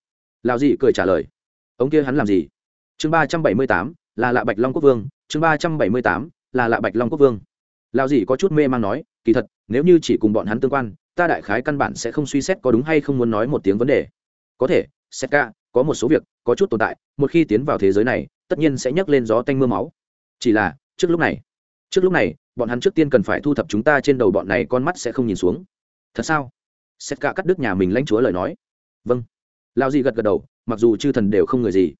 Lao di cười trả lời. Ông kia hắn làm gì? Chương ba trăm bảy mươi tám, là lạ bạch long quốc vương. Chương ba trăm bảy mươi tám, là lạ bạch long quốc vương. Lao di có chút mê man nói, kỳ thật, nếu như chỉ cùng bọn hắn tương quan ta đại khái căn bản sẽ không suy xét có đúng hay không muốn nói một tiếng vấn đề. Có thể xét ca có một số việc, có chút tồn tại, một khi tiến vào thế giới này, tất nhiên sẽ nhấc lên gió tanh mưa máu. Chỉ là, trước lúc này, trước lúc này, bọn hắn trước tiên cần phải thu thập chúng ta trên đầu bọn này con mắt sẽ không nhìn xuống. Thật sao? Xét ca cắt đứt nhà mình lãnh chúa lời nói. Vâng. Lao gì gật gật đầu, mặc dù chư thần đều không người gì.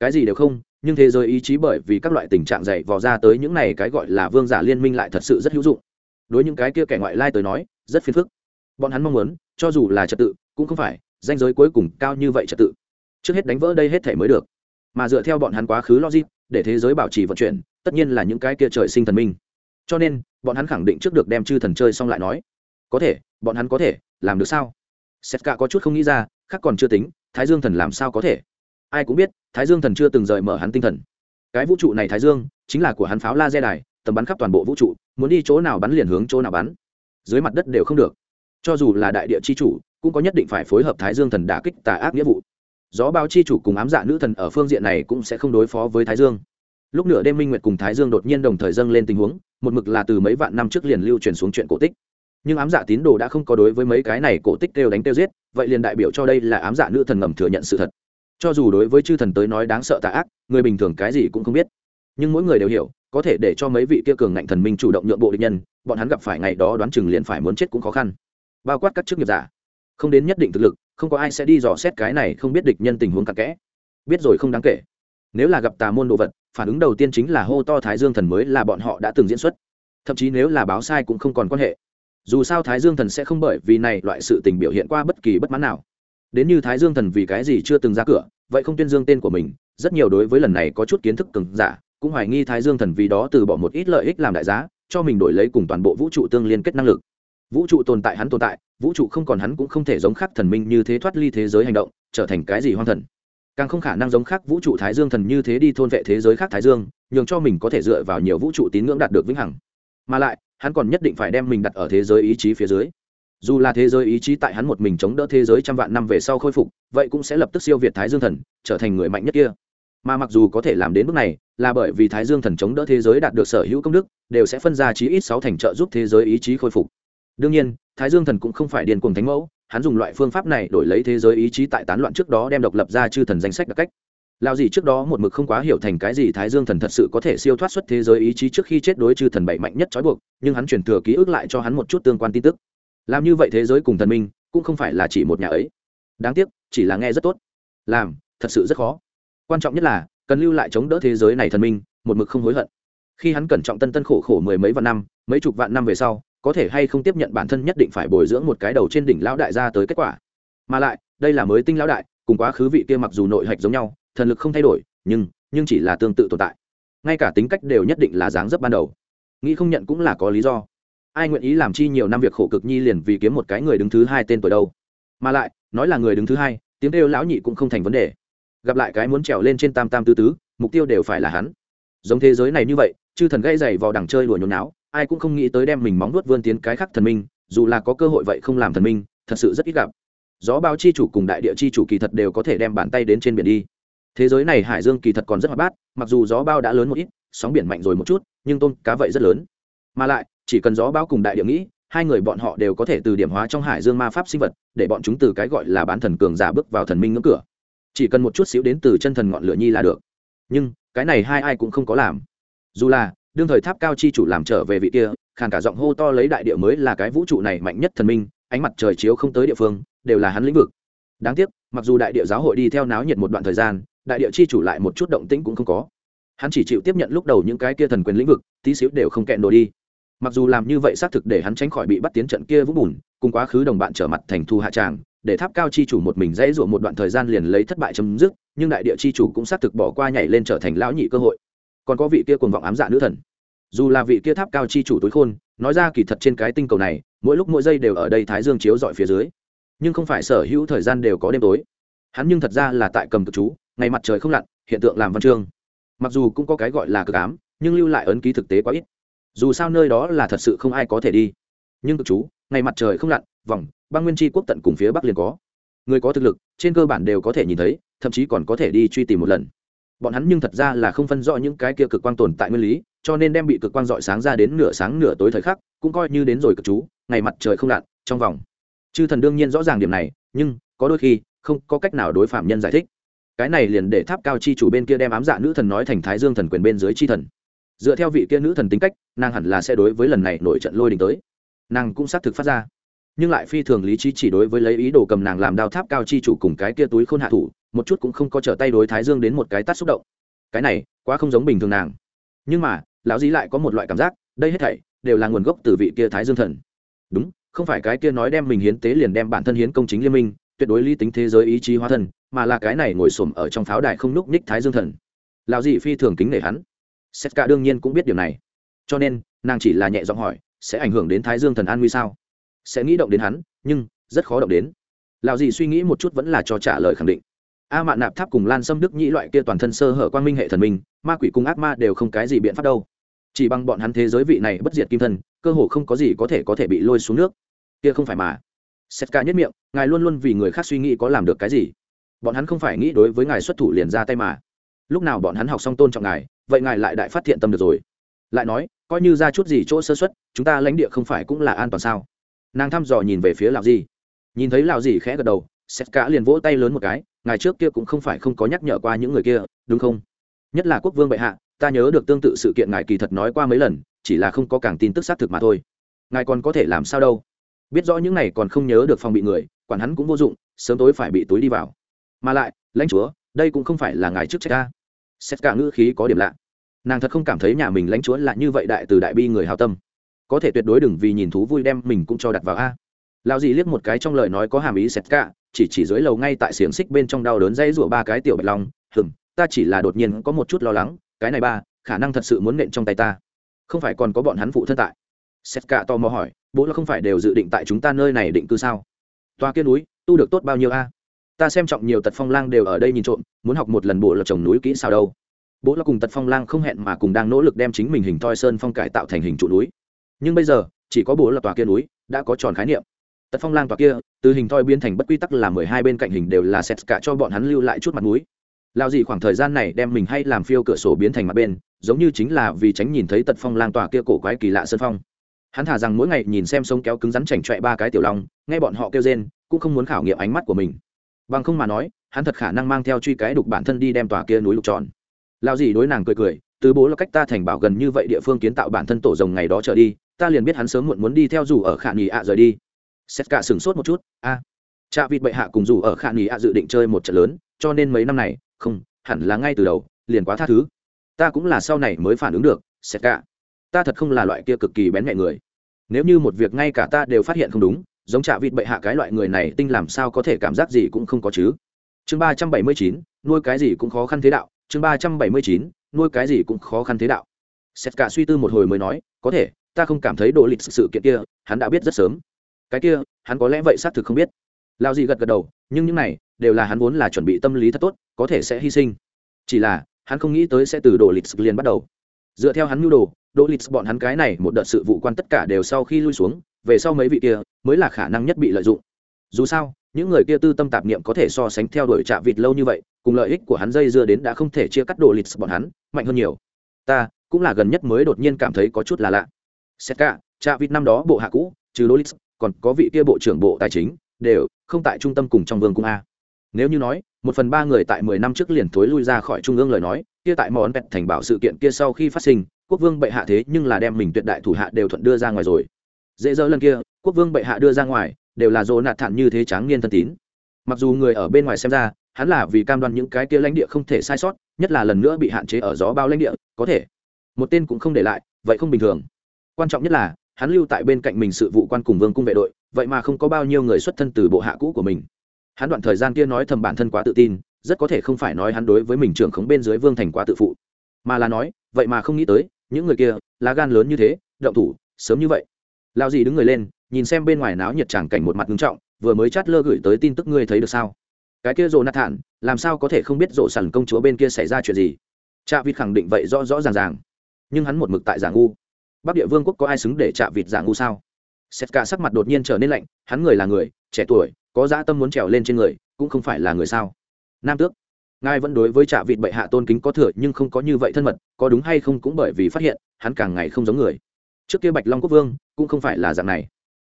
Cái gì đều không, nhưng thế giới ý chí bởi vì các loại tình trạng dày vò ra tới những này cái gọi là vương giả liên minh lại thật sự rất hữu dụng. Đối những cái kia kẻ ngoại lai tới nói, rất phiền phức bọn hắn mong muốn, cho dù là trật tự, cũng không phải, danh giới cuối cùng cao như vậy trật tự. Trước hết đánh vỡ đây hết thể mới được. Mà dựa theo bọn hắn quá khứ logic, để thế giới bảo trì vận chuyển, tất nhiên là những cái kia trời sinh thần minh. Cho nên, bọn hắn khẳng định trước được đem chư thần chơi xong lại nói. Có thể, bọn hắn có thể, làm được sao? Sét cả có chút không nghĩ ra, khác còn chưa tính, thái dương thần làm sao có thể? Ai cũng biết, thái dương thần chưa từng rời mở hắn tinh thần. Cái vũ trụ này thái dương, chính là của hắn pháo laser đài, tầm bắn khắp toàn bộ vũ trụ, muốn đi chỗ nào bắn liền hướng chỗ nào bắn. Dưới mặt đất đều không được cho dù là đại địa chi chủ, cũng có nhất định phải phối hợp thái dương thần đả kích tà ác nghĩa vụ. Gió bao chi chủ cùng ám dạ nữ thần ở phương diện này cũng sẽ không đối phó với thái dương. Lúc nửa đêm minh nguyệt cùng thái dương đột nhiên đồng thời dâng lên tình huống, một mực là từ mấy vạn năm trước liền lưu truyền xuống chuyện cổ tích. Nhưng ám dạ tín đồ đã không có đối với mấy cái này cổ tích kêu đánh kêu giết, vậy liền đại biểu cho đây là ám dạ nữ thần ngầm thừa nhận sự thật. Cho dù đối với chư thần tới nói đáng sợ tà ác, người bình thường cái gì cũng không biết. Nhưng mỗi người đều hiểu, có thể để cho mấy vị kia cường ngạnh thần minh chủ động nhượng bộ địch nhân, bọn hắn gặp phải ngày đó đoán chừng liền phải muốn chết cũng khó khăn bao quát các chức nghiệp giả. Không đến nhất định thực lực, không có ai sẽ đi dò xét cái này không biết địch nhân tình huống cặn kẽ. Biết rồi không đáng kể. Nếu là gặp tà môn đồ vật, phản ứng đầu tiên chính là hô to thái dương thần mới là bọn họ đã từng diễn xuất. Thậm chí nếu là báo sai cũng không còn quan hệ. Dù sao thái dương thần sẽ không bởi vì này loại sự tình biểu hiện qua bất kỳ bất mãn nào. Đến như thái dương thần vì cái gì chưa từng ra cửa, vậy không tuyên dương tên của mình, rất nhiều đối với lần này có chút kiến thức cường giả, cũng hoài nghi thái dương thần vì đó từ bỏ một ít lợi ích làm đại giá, cho mình đổi lấy cùng toàn bộ vũ trụ tương liên kết năng lực vũ trụ tồn tại hắn tồn tại, vũ trụ không còn hắn cũng không thể giống khác thần minh như thế thoát ly thế giới hành động, trở thành cái gì hoang thần. Càng không khả năng giống khác vũ trụ thái dương thần như thế đi thôn vệ thế giới khác thái dương, nhường cho mình có thể dựa vào nhiều vũ trụ tín ngưỡng đạt được vĩnh hằng. Mà lại, hắn còn nhất định phải đem mình đặt ở thế giới ý chí phía dưới. Dù là thế giới ý chí tại hắn một mình chống đỡ thế giới trăm vạn năm về sau khôi phục, vậy cũng sẽ lập tức siêu việt thái dương thần, trở thành người mạnh nhất kia. Mà mặc dù có thể làm đến bước này, là bởi vì thái dương thần chống đỡ thế giới đạt được sở hữu công đức, đều sẽ phân ra chí ít sáu thành trợ giúp thế giới ý chí khôi phục đương nhiên, thái dương thần cũng không phải điên cuồng thánh mẫu, hắn dùng loại phương pháp này đổi lấy thế giới ý chí tại tán loạn trước đó đem độc lập ra chư thần danh sách đặc cách. Lao gì trước đó một mực không quá hiểu thành cái gì thái dương thần thật sự có thể siêu thoát xuất thế giới ý chí trước khi chết đối chư thần bảy mạnh nhất trói buộc, nhưng hắn chuyển thừa ký ức lại cho hắn một chút tương quan tin tức. Làm như vậy thế giới cùng thần minh, cũng không phải là chỉ một nhà ấy. Đáng tiếc, chỉ là nghe rất tốt. Làm, thật sự rất khó. Quan trọng nhất là, cần lưu lại chống đỡ thế giới này thần minh, một mực không hối hận. Khi hắn cẩn trọng tân tân khổ khổ mười mấy vạn năm, mấy chục vạn năm về sau có thể hay không tiếp nhận bản thân nhất định phải bồi dưỡng một cái đầu trên đỉnh lão đại ra tới kết quả. Mà lại, đây là mới tinh lão đại, cùng quá khứ vị kia mặc dù nội hạch giống nhau, thần lực không thay đổi, nhưng nhưng chỉ là tương tự tồn tại. Ngay cả tính cách đều nhất định là dáng dấp ban đầu. Nghĩ không nhận cũng là có lý do. Ai nguyện ý làm chi nhiều năm việc khổ cực nhi liền vì kiếm một cái người đứng thứ hai tên tuổi đâu. Mà lại, nói là người đứng thứ hai, tiếng kêu lão nhị cũng không thành vấn đề. Gặp lại cái muốn trèo lên trên tam tam tứ tứ, mục tiêu đều phải là hắn. Giống thế giới này như vậy, chư thần gây dày vào đằng chơi đùa nhốn náo ai cũng không nghĩ tới đem mình móng nuốt vươn tiến cái khác thần minh, dù là có cơ hội vậy không làm thần minh, thật sự rất ít gặp. Gió báo chi chủ cùng đại địa chi chủ kỳ thật đều có thể đem bàn tay đến trên biển đi. Thế giới này hải dương kỳ thật còn rất hoạt bát, mặc dù gió bao đã lớn một ít, sóng biển mạnh rồi một chút, nhưng tôm cá vậy rất lớn. Mà lại, chỉ cần gió bao cùng đại địa nghĩ, hai người bọn họ đều có thể từ điểm hóa trong hải dương ma pháp sinh vật, để bọn chúng từ cái gọi là bán thần cường giả bước vào thần minh ngưỡng cửa. Chỉ cần một chút xíu đến từ chân thần ngọn lửa nhi là được. Nhưng, cái này hai ai cũng không có làm. Dù là đương thời tháp cao chi chủ làm trở về vị kia, khàn cả giọng hô to lấy đại địa mới là cái vũ trụ này mạnh nhất thần minh, ánh mặt trời chiếu không tới địa phương, đều là hắn lĩnh vực. Đáng tiếc, mặc dù đại địa giáo hội đi theo náo nhiệt một đoạn thời gian, đại địa chi chủ lại một chút động tĩnh cũng không có. Hắn chỉ chịu tiếp nhận lúc đầu những cái kia thần quyền lĩnh vực, tí xíu đều không kẹn đồ đi. Mặc dù làm như vậy xác thực để hắn tránh khỏi bị bắt tiến trận kia vũng bùn, cùng quá khứ đồng bạn trở mặt thành thu hạ tràng, để tháp cao chi chủ một mình dãy ruộng một đoạn thời gian liền lấy thất bại chấm dứt, nhưng đại địa chi chủ cũng xác thực bỏ qua nhảy lên trở thành lão nhị cơ hội còn có vị kia cuồng vọng ám dạ nữ thần. Dù là vị kia tháp cao chi chủ tối khôn, nói ra kỳ thật trên cái tinh cầu này, mỗi lúc mỗi giây đều ở đây thái dương chiếu dọi phía dưới. Nhưng không phải sở hữu thời gian đều có đêm tối. Hắn nhưng thật ra là tại cầm cực chú, ngày mặt trời không lặn, hiện tượng làm văn chương. Mặc dù cũng có cái gọi là cực ám, nhưng lưu lại ấn ký thực tế quá ít. Dù sao nơi đó là thật sự không ai có thể đi. Nhưng cực chú, ngày mặt trời không lặn, vòng, băng nguyên tri quốc tận cùng phía bắc liền có. Người có thực lực, trên cơ bản đều có thể nhìn thấy, thậm chí còn có thể đi truy tìm một lần bọn hắn nhưng thật ra là không phân rõ những cái kia cực quang tồn tại nguyên lý, cho nên đem bị cực quang dọi sáng ra đến nửa sáng nửa tối thời khắc, cũng coi như đến rồi cực chú, ngày mặt trời không lặn, trong vòng. Chư thần đương nhiên rõ ràng điểm này, nhưng có đôi khi, không có cách nào đối phạm nhân giải thích. Cái này liền để tháp cao chi chủ bên kia đem ám dạ nữ thần nói thành thái dương thần quyền bên dưới chi thần. Dựa theo vị kia nữ thần tính cách, nàng hẳn là sẽ đối với lần này nổi trận lôi đình tới. Nàng cũng xác thực phát ra nhưng lại phi thường lý trí chỉ đối với lấy ý đồ cầm nàng làm đao tháp cao chi chủ cùng cái kia túi khôn hạ thủ, một chút cũng không có trở tay đối thái dương đến một cái tát xúc động. Cái này, quá không giống bình thường nàng. Nhưng mà, lão dí lại có một loại cảm giác, đây hết thảy đều là nguồn gốc từ vị kia thái dương thần. Đúng, không phải cái kia nói đem mình hiến tế liền đem bản thân hiến công chính liên minh, tuyệt đối lý tính thế giới ý chí hóa thân, mà là cái này ngồi xổm ở trong pháo đài không núc ních thái dương thần. Lão dí phi thường kính nể hắn. Xét cả đương nhiên cũng biết điều này. Cho nên, nàng chỉ là nhẹ giọng hỏi, sẽ ảnh hưởng đến thái dương thần an nguy sao? Sẽ nghĩ động đến hắn, nhưng rất khó động đến. Lão gì suy nghĩ một chút vẫn là cho trả lời khẳng định. A mạn nạp tháp cùng lan xâm đức nhĩ loại kia toàn thân sơ hở quang minh hệ thần minh, ma quỷ cùng ác ma đều không cái gì biện pháp đâu. Chỉ bằng bọn hắn thế giới vị này bất diệt kim thân, cơ hồ không có gì có thể có thể bị lôi xuống nước. Kia không phải mà. Sét ca nhất miệng, ngài luôn luôn vì người khác suy nghĩ có làm được cái gì? Bọn hắn không phải nghĩ đối với ngài xuất thủ liền ra tay mà. Lúc nào bọn hắn học xong tôn trọng ngài, vậy ngài lại đại phát thiện tâm được rồi. Lại nói, coi như ra chút gì chỗ sơ xuất chúng ta lãnh địa không phải cũng là an toàn sao? Nàng thăm dò nhìn về phía lạo gì nhìn thấy lạo gì khẽ gật đầu xét cả liền vỗ tay lớn một cái, ngài trước kia cũng không phải không có nhắc nhở qua những người kia, đúng không? nhất là quốc vương bệ hạ, ta nhớ được tương tự sự kiện ngài kỳ thật nói qua mấy lần, chỉ là không có càng tin tức xác thực mà thôi. ngài còn có thể làm sao đâu? biết rõ những này còn không nhớ được phòng bị người, quản hắn cũng vô dụng, sớm tối phải bị túi đi vào. mà lại, lãnh chúa, đây cũng không phải là ngài trước trách ta. Xét cả ngữ khí có điểm lạ. nàng thật không cảm thấy nhà mình lãnh chúa là như vậy đại từ đại bi người hào tâm có thể tuyệt đối đừng vì nhìn thú vui đem mình cũng cho đặt vào a. Lao dì liếc một cái trong lời nói có hàm ý xét cả, chỉ chỉ dưới lầu ngay tại xiềng xích bên trong đau đớn dây rủa ba cái tiểu bạch long hừng ta chỉ là đột nhiên có một chút lo lắng, cái này ba, khả năng thật sự muốn nện trong tay ta. Không phải còn có bọn hắn phụ thân tại. Xét cả tò mò hỏi, bố là không phải đều dự định tại chúng ta nơi này định cư sao? Toa kia núi, tu được tốt bao nhiêu a? Ta xem trọng nhiều tật phong lang đều ở đây nhìn trộm, muốn học một lần bộ là trồng núi kỹ sao đâu. Bố là cùng tật phong lang không hẹn mà cùng đang nỗ lực đem chính mình hình thoi sơn phong cải tạo thành hình trụ núi nhưng bây giờ, chỉ có bố là tòa kia núi, đã có tròn khái niệm. Tật phong lang tòa kia, từ hình thoi biến thành bất quy tắc là mười hai bên cạnh hình đều là sét cả cho bọn hắn lưu lại chút mặt núi lao gì khoảng thời gian này đem mình hay làm phiêu cửa sổ biến thành mặt bên, giống như chính là vì tránh nhìn thấy tật phong lang tòa kia cổ quái kỳ lạ sơn phong. Hắn thả rằng mỗi ngày nhìn xem sông kéo cứng rắn chảnh chọe ba cái tiểu long, nghe bọn họ kêu rên, cũng không muốn khảo nghiệm ánh mắt của mình. Bằng không mà nói, hắn thật khả năng mang theo truy cái đục bản thân đi đem tòa kia núi lục tròn. Lao gì đối nàng cười cười, từ bố là cách ta thành bảo gần như vậy địa phương kiến tạo bản thân tổ rồng ngày đó trở đi ta liền biết hắn sớm muộn muốn đi theo dù ở khả nghỉ ạ rời đi. Xét cả sửng sốt một chút, a. À. cha vịt bệ hạ cùng dù ở khả nghỉ ạ dự định chơi một trận lớn, cho nên mấy năm này, không, hẳn là ngay từ đầu, liền quá tha thứ. Ta cũng là sau này mới phản ứng được xét cả. Ta thật không là loại kia cực kỳ bén nhẹ người. Nếu như một việc ngay cả ta đều phát hiện không đúng, giống chạ vịt bệ hạ cái loại người này tinh làm sao có thể cảm giác gì cũng không có chứ. Chương ba trăm bảy mươi chín, nuôi cái gì cũng khó khăn thế đạo, chương ba trăm bảy mươi chín, nuôi cái gì cũng khó khăn thế đạo. Xét cả suy tư một hồi mới nói, có thể ta không cảm thấy đồ lịch sự kiện kia, hắn đã biết rất sớm. Cái kia, hắn có lẽ vậy xác thực không biết. Lao gì gật gật đầu, nhưng những này đều là hắn vốn là chuẩn bị tâm lý thật tốt, có thể sẽ hy sinh. Chỉ là, hắn không nghĩ tới sẽ từ đồ lịch liền bắt đầu. Dựa theo hắn mưu đồ, đỗ lịch bọn hắn cái này một đợt sự vụ quan tất cả đều sau khi lui xuống, về sau mấy vị kia mới là khả năng nhất bị lợi dụng. Dù sao, những người kia tư tâm tạp niệm có thể so sánh theo đuổi trạ vịt lâu như vậy, cùng lợi ích của hắn dây dưa đến đã không thể chia cắt đồ lịch bọn hắn, mạnh hơn nhiều. Ta cũng là gần nhất mới đột nhiên cảm thấy có chút là lạ xét cả trạ vịt năm đó bộ hạ cũ, trừ lolis, còn có vị kia bộ trưởng bộ tài chính, đều không tại trung tâm cùng trong vương cung a. Nếu như nói, một phần ba người tại mười năm trước liền thối lui ra khỏi trung ương lời nói, kia tại món vẹt thành bảo sự kiện kia sau khi phát sinh, quốc vương bệ hạ thế nhưng là đem mình tuyệt đại thủ hạ đều thuận đưa ra ngoài rồi. Dễ dỡ lần kia, quốc vương bệ hạ đưa ra ngoài, đều là dỗ nạt thản như thế tráng niên thân tín. Mặc dù người ở bên ngoài xem ra, hắn là vì cam đoan những cái kia lãnh địa không thể sai sót, nhất là lần nữa bị hạn chế ở gió bao lãnh địa, có thể. Một tên cũng không để lại, vậy không bình thường quan trọng nhất là, hắn lưu tại bên cạnh mình sự vụ quan cùng vương cung vệ đội, vậy mà không có bao nhiêu người xuất thân từ bộ hạ cũ của mình. Hắn đoạn thời gian kia nói thầm bản thân quá tự tin, rất có thể không phải nói hắn đối với mình trưởng khống bên dưới vương thành quá tự phụ. Mà là nói, vậy mà không nghĩ tới, những người kia, lá gan lớn như thế, động thủ, sớm như vậy. Lao gì đứng người lên, nhìn xem bên ngoài náo nhiệt tràng cảnh một mặt nghiêm trọng, vừa mới chát lơ gửi tới tin tức ngươi thấy được sao? Cái kia rồ nạt thản, làm sao có thể không biết rộ sẵn công chúa bên kia xảy ra chuyện gì? Cha vịt khẳng định vậy rõ rõ ràng ràng. Nhưng hắn một mực tại giả ngu bắc địa vương quốc có ai xứng để chạm vịt giả ngu sao? Xét cả sắc mặt đột nhiên trở nên lạnh, hắn người là người, trẻ tuổi, có dã tâm muốn trèo lên trên người, cũng không phải là người sao? Nam tước, ngài vẫn đối với trạ vịt bệ hạ tôn kính có thừa nhưng không có như vậy thân mật, có đúng hay không cũng bởi vì phát hiện, hắn càng ngày không giống người. Trước kia bạch long quốc vương, cũng không phải là dạng này.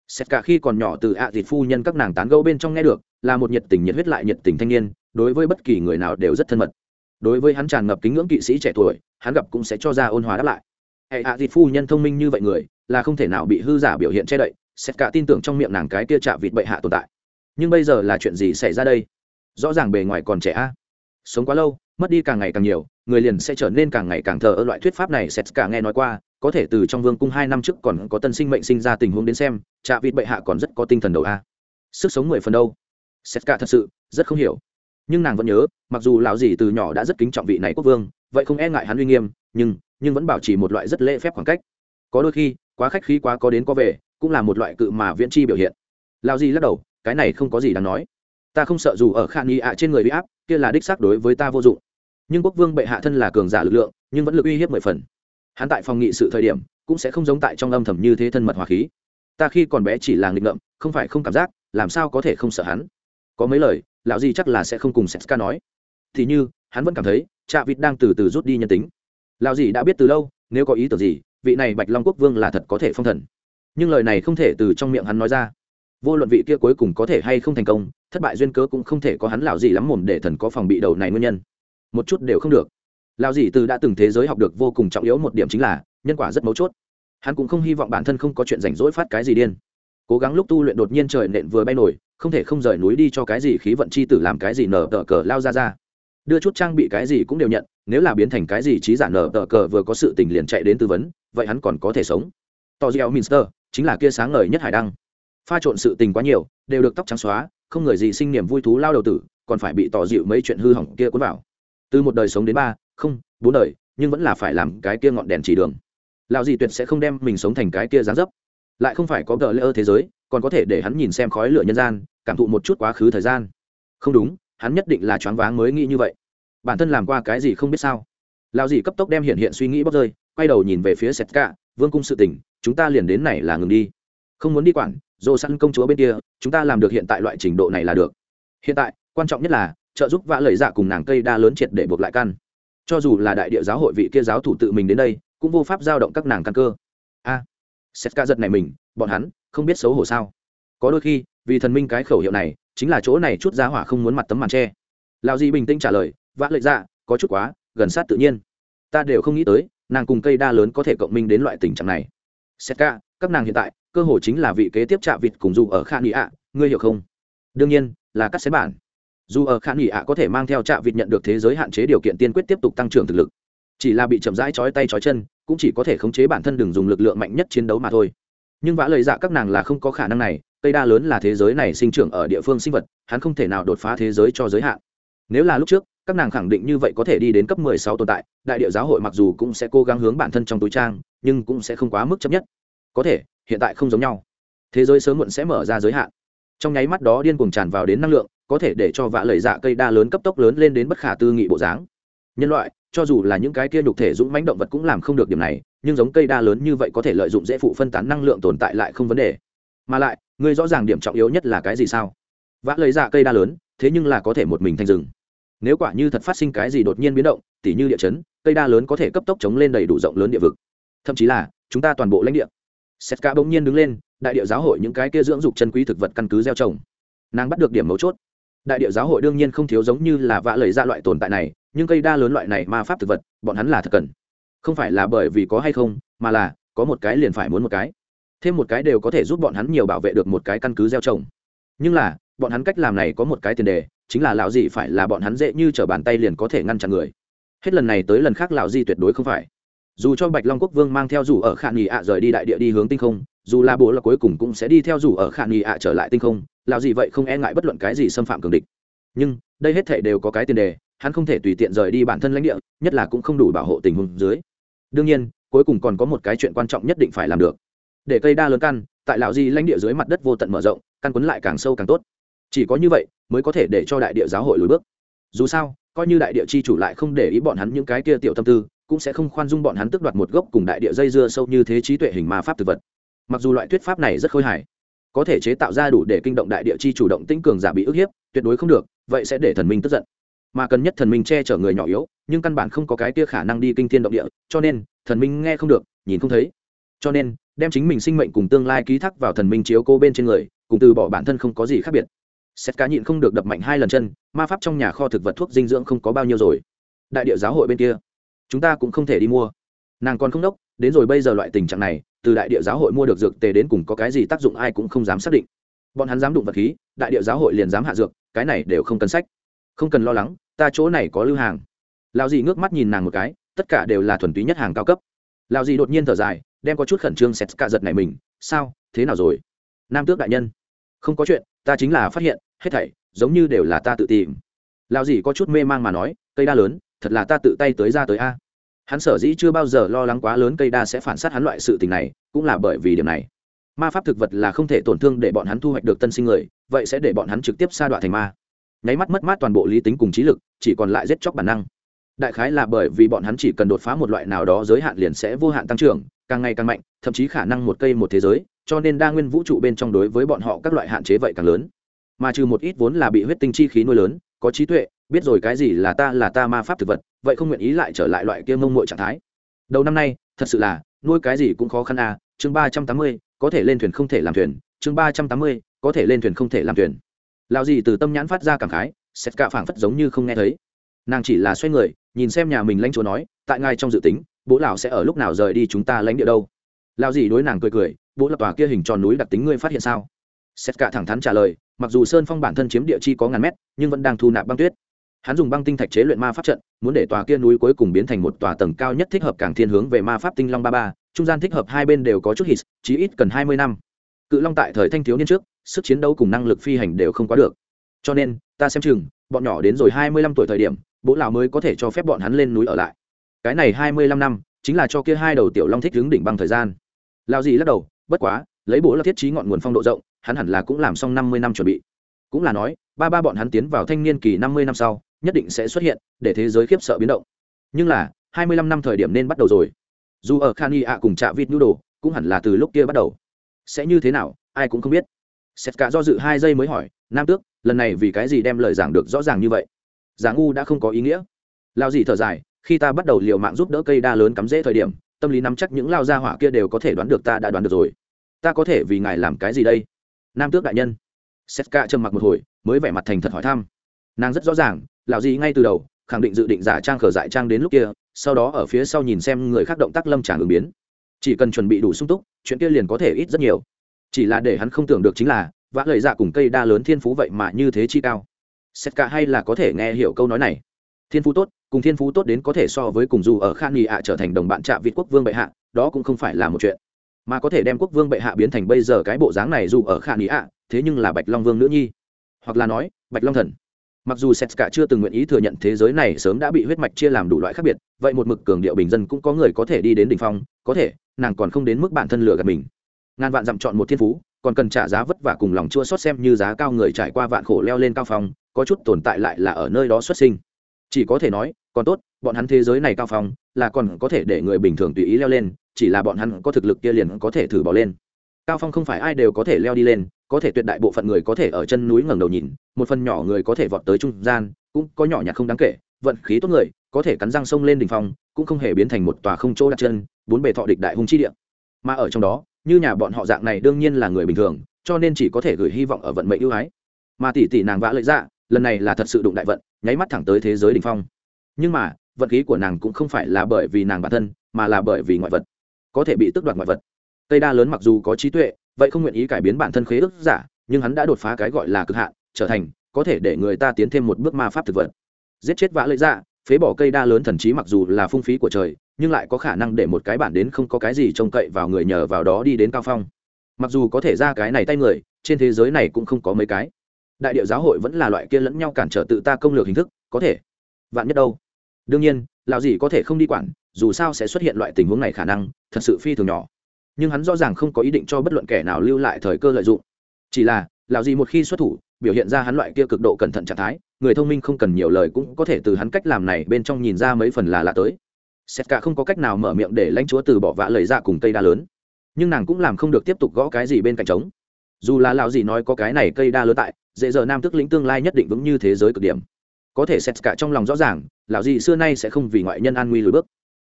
Xét cả khi còn nhỏ từ ạ à thịt phu nhân các nàng tán gẫu bên trong nghe được, là một nhiệt tình nhiệt huyết lại nhiệt tình thanh niên, đối với bất kỳ người nào đều rất thân mật. Đối với hắn tràn ngập kính ngưỡng kỵ sĩ trẻ tuổi, hắn gặp cũng sẽ cho ra ôn hòa đáp lại hệ hạ thịt phu nhân thông minh như vậy người, là không thể nào bị hư giả biểu hiện che đậy, xét cả tin tưởng trong miệng nàng cái kia chạ vịt bệ hạ tồn tại. Nhưng bây giờ là chuyện gì xảy ra đây? Rõ ràng bề ngoài còn trẻ a. Sống quá lâu, mất đi càng ngày càng nhiều, người liền sẽ trở nên càng ngày càng thờ ơ. Loại thuyết pháp này xét cả nghe nói qua, có thể từ trong vương cung hai năm trước còn có tân sinh mệnh sinh ra tình huống đến xem chạ vịt bệ hạ còn rất có tinh thần đầu a. Sức sống mười phần đâu? Xét cả thật sự, rất không hiểu. Nhưng nàng vẫn nhớ, mặc dù lão dì từ nhỏ đã rất kính trọng vị này quốc vương, vậy không e ngại hắn uy nghiêm, nhưng nhưng vẫn bảo trì một loại rất lễ phép khoảng cách. Có đôi khi, quá khách khí quá có đến có về, cũng là một loại cự mà viễn chi biểu hiện. Lão Di lắc đầu, cái này không có gì đáng nói. Ta không sợ dù ở khan nghi ạ trên người bị áp, kia là đích xác đối với ta vô dụng. Nhưng quốc vương bệ hạ thân là cường giả lực lượng, nhưng vẫn lực uy hiếp mười phần. Hắn tại phòng nghị sự thời điểm, cũng sẽ không giống tại trong âm thầm như thế thân mật hòa khí. Ta khi còn bé chỉ là nghịch ngợm, không phải không cảm giác, làm sao có thể không sợ hắn? Có mấy lời, lão Di chắc là sẽ không cùng seska nói. Thì như, hắn vẫn cảm thấy, trạ vịt đang từ từ rút đi nhân tính lão gì đã biết từ lâu, nếu có ý tưởng gì, vị này bạch long quốc vương là thật có thể phong thần. Nhưng lời này không thể từ trong miệng hắn nói ra. Vô luận vị kia cuối cùng có thể hay không thành công, thất bại duyên cớ cũng không thể có hắn lão gì lắm mồm để thần có phòng bị đầu này nguyên nhân. Một chút đều không được. Lão gì từ đã từng thế giới học được vô cùng trọng yếu một điểm chính là, nhân quả rất mấu chốt. Hắn cũng không hy vọng bản thân không có chuyện rảnh rỗi phát cái gì điên. Cố gắng lúc tu luyện đột nhiên trời nện vừa bay nổi, không thể không rời núi đi cho cái gì khí vận chi tử làm cái gì nở tờ cờ lao ra ra. Đưa chút trang bị cái gì cũng đều nhận nếu là biến thành cái gì trí giả nở tờ cờ vừa có sự tình liền chạy đến tư vấn, vậy hắn còn có thể sống. Tò gieo minster, chính là kia sáng ngời nhất hải đăng. Pha trộn sự tình quá nhiều, đều được tóc trắng xóa, không người gì sinh niềm vui thú lao đầu tử, còn phải bị tỏ dịu mấy chuyện hư hỏng kia cuốn vào. Từ một đời sống đến ba, không, bốn đời, nhưng vẫn là phải làm cái kia ngọn đèn chỉ đường. Lão gì tuyệt sẽ không đem mình sống thành cái kia dáng dấp. Lại không phải có gờ lỡ thế giới, còn có thể để hắn nhìn xem khói lửa nhân gian, cảm thụ một chút quá khứ thời gian. Không đúng, hắn nhất định là choáng váng mới nghĩ như vậy bản thân làm qua cái gì không biết sao. Lão dì cấp tốc đem hiện hiện suy nghĩ bóc rơi quay đầu nhìn về phía sét cả vương cung sự tình chúng ta liền đến này là ngừng đi. Không muốn đi quản dồ săn công chúa bên kia chúng ta làm được hiện tại loại trình độ này là được. Hiện tại quan trọng nhất là trợ giúp vã lời dạ cùng nàng cây đa lớn triệt để buộc lại căn. Cho dù là đại địa giáo hội vị kia giáo thủ tự mình đến đây cũng vô pháp giao động các nàng căn cơ. A. À, sét ca giật này mình bọn hắn không biết xấu hổ sao? Có đôi khi vì thần minh cái khẩu hiệu này chính là chỗ này chút giá hỏa không muốn mặt tấm màn tre lao di bình tĩnh trả lời vã lệ dạ có chút quá, gần sát tự nhiên. Ta đều không nghĩ tới, nàng cùng cây đa lớn có thể cộng minh đến loại tình trạng này. Xét ca, các nàng hiện tại, cơ hội chính là vị kế tiếp trạ vịt cùng dù ở khan nghị ạ, ngươi hiểu không? Đương nhiên, là cắt xén bản. Dù ở khan nghị ạ có thể mang theo trạ vịt nhận được thế giới hạn chế điều kiện tiên quyết tiếp tục tăng trưởng thực lực. Chỉ là bị chậm rãi trói tay trói chân, cũng chỉ có thể khống chế bản thân đừng dùng lực lượng mạnh nhất chiến đấu mà thôi. Nhưng vã lời dạ các nàng là không có khả năng này, cây đa lớn là thế giới này sinh trưởng ở địa phương sinh vật, hắn không thể nào đột phá thế giới cho giới hạn. Nếu là lúc trước các nàng khẳng định như vậy có thể đi đến cấp 16 tồn tại, đại địa giáo hội mặc dù cũng sẽ cố gắng hướng bản thân trong túi trang, nhưng cũng sẽ không quá mức chấp nhất. Có thể, hiện tại không giống nhau. Thế giới sớm muộn sẽ mở ra giới hạn. Trong nháy mắt đó điên cuồng tràn vào đến năng lượng, có thể để cho vạ lời dạ cây đa lớn cấp tốc lớn lên đến bất khả tư nghị bộ dáng. Nhân loại, cho dù là những cái kia nhục thể dũng mãnh động vật cũng làm không được điểm này, nhưng giống cây đa lớn như vậy có thể lợi dụng dễ phụ phân tán năng lượng tồn tại lại không vấn đề. Mà lại, ngươi rõ ràng điểm trọng yếu nhất là cái gì sao? Vạ lấy dạ cây đa lớn, thế nhưng là có thể một mình thành rừng nếu quả như thật phát sinh cái gì đột nhiên biến động, tỉ như địa chấn, cây đa lớn có thể cấp tốc chống lên đầy đủ rộng lớn địa vực. Thậm chí là, chúng ta toàn bộ lãnh địa. Sét ca bỗng nhiên đứng lên, đại địa giáo hội những cái kia dưỡng dục chân quý thực vật căn cứ gieo trồng. Nàng bắt được điểm mấu chốt. Đại địa giáo hội đương nhiên không thiếu giống như là vạ lời ra loại tồn tại này, nhưng cây đa lớn loại này ma pháp thực vật, bọn hắn là thật cần. Không phải là bởi vì có hay không, mà là, có một cái liền phải muốn một cái. Thêm một cái đều có thể giúp bọn hắn nhiều bảo vệ được một cái căn cứ gieo trồng. Nhưng là bọn hắn cách làm này có một cái tiền đề, chính là lão gì phải là bọn hắn dễ như t r ở bàn tay liền có thể ngăn chặn người. Hết lần này tới lần khác lão dị tuyệt đối không phải. Dù cho bạch long quốc vương mang theo dù ở khả nghỉ ạ rời đi đại địa đi hướng tinh không, dù là bố là cuối cùng cũng sẽ đi theo dù ở khả nghỉ ạ trở lại tinh không, lão gì vậy không e ngại bất luận cái gì xâm phạm cường địch. Nhưng, đây hết thể đều có cái tiền đề, hắn không thể tùy tiện rời đi bản thân lãnh địa, nhất là cũng không đủ bảo hộ tình huống dưới. Đương nhiên, cuối cùng còn có một cái chuyện quan trọng nhất định phải làm được. Để cây đa lớn căn, tại lão di lãnh địa dưới mặt đất vô tận mở rộng, căn quấn lại càng sâu càng tốt chỉ có như vậy mới có thể để cho đại địa giáo hội lùi bước. Dù sao, coi như đại địa chi chủ lại không để ý bọn hắn những cái kia tiểu tâm tư, cũng sẽ không khoan dung bọn hắn tức đoạt một gốc cùng đại địa dây dưa sâu như thế trí tuệ hình ma pháp thực vật. Mặc dù loại thuyết pháp này rất khôi hài, có thể chế tạo ra đủ để kinh động đại địa chi chủ động tĩnh cường giả bị ức hiếp, tuyệt đối không được, vậy sẽ để thần minh tức giận. Mà cần nhất thần minh che chở người nhỏ yếu, nhưng căn bản không có cái kia khả năng đi kinh thiên động địa, cho nên, thần minh nghe không được, nhìn không thấy. Cho nên, đem chính mình sinh mệnh cùng tương lai ký thác vào thần minh chiếu cô bên trên người, cùng từ bỏ bản thân không có gì khác biệt xét cá nhịn không được đập mạnh hai lần chân, ma pháp trong nhà kho thực vật thuốc dinh dưỡng không có bao nhiêu rồi. Đại địa giáo hội bên kia, chúng ta cũng không thể đi mua. Nàng còn không đốc, đến rồi bây giờ loại tình trạng này, từ đại địa giáo hội mua được dược tề đến cùng có cái gì tác dụng ai cũng không dám xác định. Bọn hắn dám đụng vật khí, đại địa giáo hội liền dám hạ dược, cái này đều không cần sách. Không cần lo lắng, ta chỗ này có lưu hàng. Lao dì ngước mắt nhìn nàng một cái, tất cả đều là thuần túy nhất hàng cao cấp. Lao dì đột nhiên thở dài, đem có chút khẩn trương sét cả giật này mình, sao? Thế nào rồi? Nam tước đại nhân, không có chuyện ta chính là phát hiện, hết thảy, giống như đều là ta tự tìm. Lao dì có chút mê mang mà nói, cây đa lớn, thật là ta tự tay tới ra tới a. Hắn sở dĩ chưa bao giờ lo lắng quá lớn cây đa sẽ phản sát hắn loại sự tình này, cũng là bởi vì điểm này. Ma pháp thực vật là không thể tổn thương để bọn hắn thu hoạch được tân sinh người, vậy sẽ để bọn hắn trực tiếp sa đọa thành ma. Nháy mắt mất mát toàn bộ lý tính cùng trí lực, chỉ còn lại giết chóc bản năng. Đại khái là bởi vì bọn hắn chỉ cần đột phá một loại nào đó giới hạn liền sẽ vô hạn tăng trưởng, càng ngày càng mạnh, thậm chí khả năng một cây một thế giới cho nên đa nguyên vũ trụ bên trong đối với bọn họ các loại hạn chế vậy càng lớn. Mà trừ một ít vốn là bị huyết tinh chi khí nuôi lớn, có trí tuệ, biết rồi cái gì là ta là ta ma pháp thực vật, vậy không nguyện ý lại trở lại loại kia mông mội trạng thái. Đầu năm nay, thật sự là, nuôi cái gì cũng khó khăn à chương ba trăm tám mươi, có thể lên thuyền không thể làm thuyền, chương ba trăm tám mươi, có thể lên thuyền không thể làm thuyền. Lao gì từ tâm nhãn phát ra cảm khái xét cả phảng phất giống như không nghe thấy. Nàng chỉ là xoay người, nhìn xem nhà mình lãnh chúa nói, tại ngay trong dự tính, bố lão sẽ ở lúc nào rời đi chúng ta lãnh địa đâu? Lao gì đối nàng cười cười bố lập tòa kia hình tròn núi đặc tính ngươi phát hiện sao? Xét cả thẳng thắn trả lời, mặc dù sơn phong bản thân chiếm địa chi có ngàn mét, nhưng vẫn đang thu nạp băng tuyết. Hắn dùng băng tinh thạch chế luyện ma pháp trận, muốn để tòa kia núi cuối cùng biến thành một tòa tầng cao nhất thích hợp càng thiên hướng về ma pháp tinh long ba ba, trung gian thích hợp hai bên đều có chút hít, chí ít cần hai mươi năm. Cự long tại thời thanh thiếu niên trước, sức chiến đấu cùng năng lực phi hành đều không quá được. Cho nên, ta xem chừng, bọn nhỏ đến rồi hai mươi lăm tuổi thời điểm, bố lão mới có thể cho phép bọn hắn lên núi ở lại. Cái này hai mươi lăm năm, chính là cho kia hai đầu tiểu long thích hướng đỉnh băng thời gian. Lao gì lắc đầu bất quá, lấy bố là thiết trí ngọn nguồn phong độ rộng, hắn hẳn là cũng làm xong năm mươi năm chuẩn bị. Cũng là nói, ba ba bọn hắn tiến vào thanh niên kỳ năm mươi năm sau, nhất định sẽ xuất hiện, để thế giới khiếp sợ biến động. Nhưng là, hai mươi lăm năm thời điểm nên bắt đầu rồi. Dù ở khan y ạ cùng trạ vịt nhu đồ, cũng hẳn là từ lúc kia bắt đầu. Sẽ như thế nào, ai cũng không biết. Sét cả do dự hai giây mới hỏi, nam tước, lần này vì cái gì đem lời giảng được rõ ràng như vậy? Giảng ngu đã không có ý nghĩa. Lao gì thở dài, khi ta bắt đầu liều mạng giúp đỡ cây đa lớn cắm rễ thời điểm tâm lý nắm chắc những lao gia hỏa kia đều có thể đoán được ta đã đoán được rồi. Ta có thể vì ngài làm cái gì đây? Nam tước đại nhân. Setka trầm mặc một hồi, mới vẻ mặt thành thật hỏi thăm. Nàng rất rõ ràng, lão gì ngay từ đầu, khẳng định dự định giả trang khở dại trang đến lúc kia, sau đó ở phía sau nhìn xem người khác động tác lâm tràng ứng biến. Chỉ cần chuẩn bị đủ sung túc, chuyện kia liền có thể ít rất nhiều. Chỉ là để hắn không tưởng được chính là, vã lời dạ cùng cây đa lớn thiên phú vậy mà như thế chi cao. Setka hay là có thể nghe hiểu câu nói này? Thiên phú tốt, cùng thiên phú tốt đến có thể so với cùng dù ở khan nghị ạ trở thành đồng bạn trạ vị quốc vương bệ hạ, đó cũng không phải là một chuyện. Mà có thể đem quốc vương bệ hạ biến thành bây giờ cái bộ dáng này dù ở khan nghị ạ, thế nhưng là bạch long vương nữ nhi. Hoặc là nói, bạch long thần. Mặc dù setka chưa từng nguyện ý thừa nhận thế giới này sớm đã bị huyết mạch chia làm đủ loại khác biệt, vậy một mực cường điệu bình dân cũng có người có thể đi đến đ ỉ n h phong, có thể, nàng còn không đến mức bản thân lừa gạt mình. Ngàn vạn dặm chọn một thiên phú, còn cần trả giá vất vả cùng lòng chua xót xem như giá cao người trải qua vạn khổ leo lên cao phong, có chút tồn tại lại là ở nơi đó xuất sinh chỉ có thể nói, còn tốt, bọn hắn thế giới này cao phong, là còn có thể để người bình thường tùy ý leo lên, chỉ là bọn hắn có thực lực kia liền có thể thử bỏ lên. Cao phong không phải ai đều có thể leo đi lên, có thể tuyệt đại bộ phận người có thể ở chân núi ngẩng đầu nhìn, một phần nhỏ người có thể vọt tới trung gian, cũng có nhỏ nhặt không đáng kể, vận khí tốt người, có thể cắn răng sông lên đỉnh phong, cũng không hề biến thành một tòa không chỗ đặt chân, bốn bề thọ địch đại hung chi địa. Mà ở trong đó, như nhà bọn họ dạng này đương nhiên là người bình thường, cho nên chỉ có thể gửi hy vọng ở vận mệnh ưu ái. Mà tỷ tỷ nàng vã lợi dạ lần này là thật sự đụng đại vận, nháy mắt thẳng tới thế giới đ ỉ n h phong. Nhưng mà, vận khí của nàng cũng không phải là bởi vì nàng bản thân, mà là bởi vì ngoại vật. Có thể bị tước đoạt ngoại vật. Tây đa lớn mặc dù có trí tuệ, vậy không nguyện ý cải biến bản thân khế ước giả, nhưng hắn đã đột phá cái gọi là cực hạn, trở thành, có thể để người ta tiến thêm một bước ma pháp thực vật. Giết chết vã lợi dạ phế bỏ cây đa lớn thần trí mặc dù là phung phí của trời, nhưng lại có khả năng để một cái bản đến không có cái gì trông cậy vào người nhờ vào đó đi đến cao phong. Mặc dù có thể ra cái này tay người, trên thế giới này cũng không có mấy cái đại điệu giáo hội vẫn là loại kia lẫn nhau cản trở tự ta công lược hình thức, có thể. Vạn nhất đâu? Đương nhiên lào gì có thể không đi quản, dù sao sẽ xuất hiện loại tình huống này khả năng, thật sự phi thường nhỏ. Nhưng hắn rõ ràng không có ý định cho bất luận kẻ nào lưu lại thời cơ lợi dụng. Chỉ là lào gì một khi xuất thủ, biểu hiện ra hắn loại kia cực độ cẩn thận trạng thái, người thông minh không cần nhiều lời cũng có thể từ hắn cách làm này bên trong nhìn ra mấy phần là lạ tới. Sét cả không có cách nào mở miệng để lãnh chúa từ bỏ vạ lời ra cùng cây đa lớn. Nhưng nàng cũng làm không được tiếp tục gõ cái gì bên cạnh trống. Dù là lão gì nói có cái này cây đa lớn tại dễ giờ nam tức lĩnh tương lai nhất định vững như thế giới cực điểm. Có thể xét cả trong lòng rõ ràng, lão gì xưa nay sẽ không vì ngoại nhân an nguy lùi bước.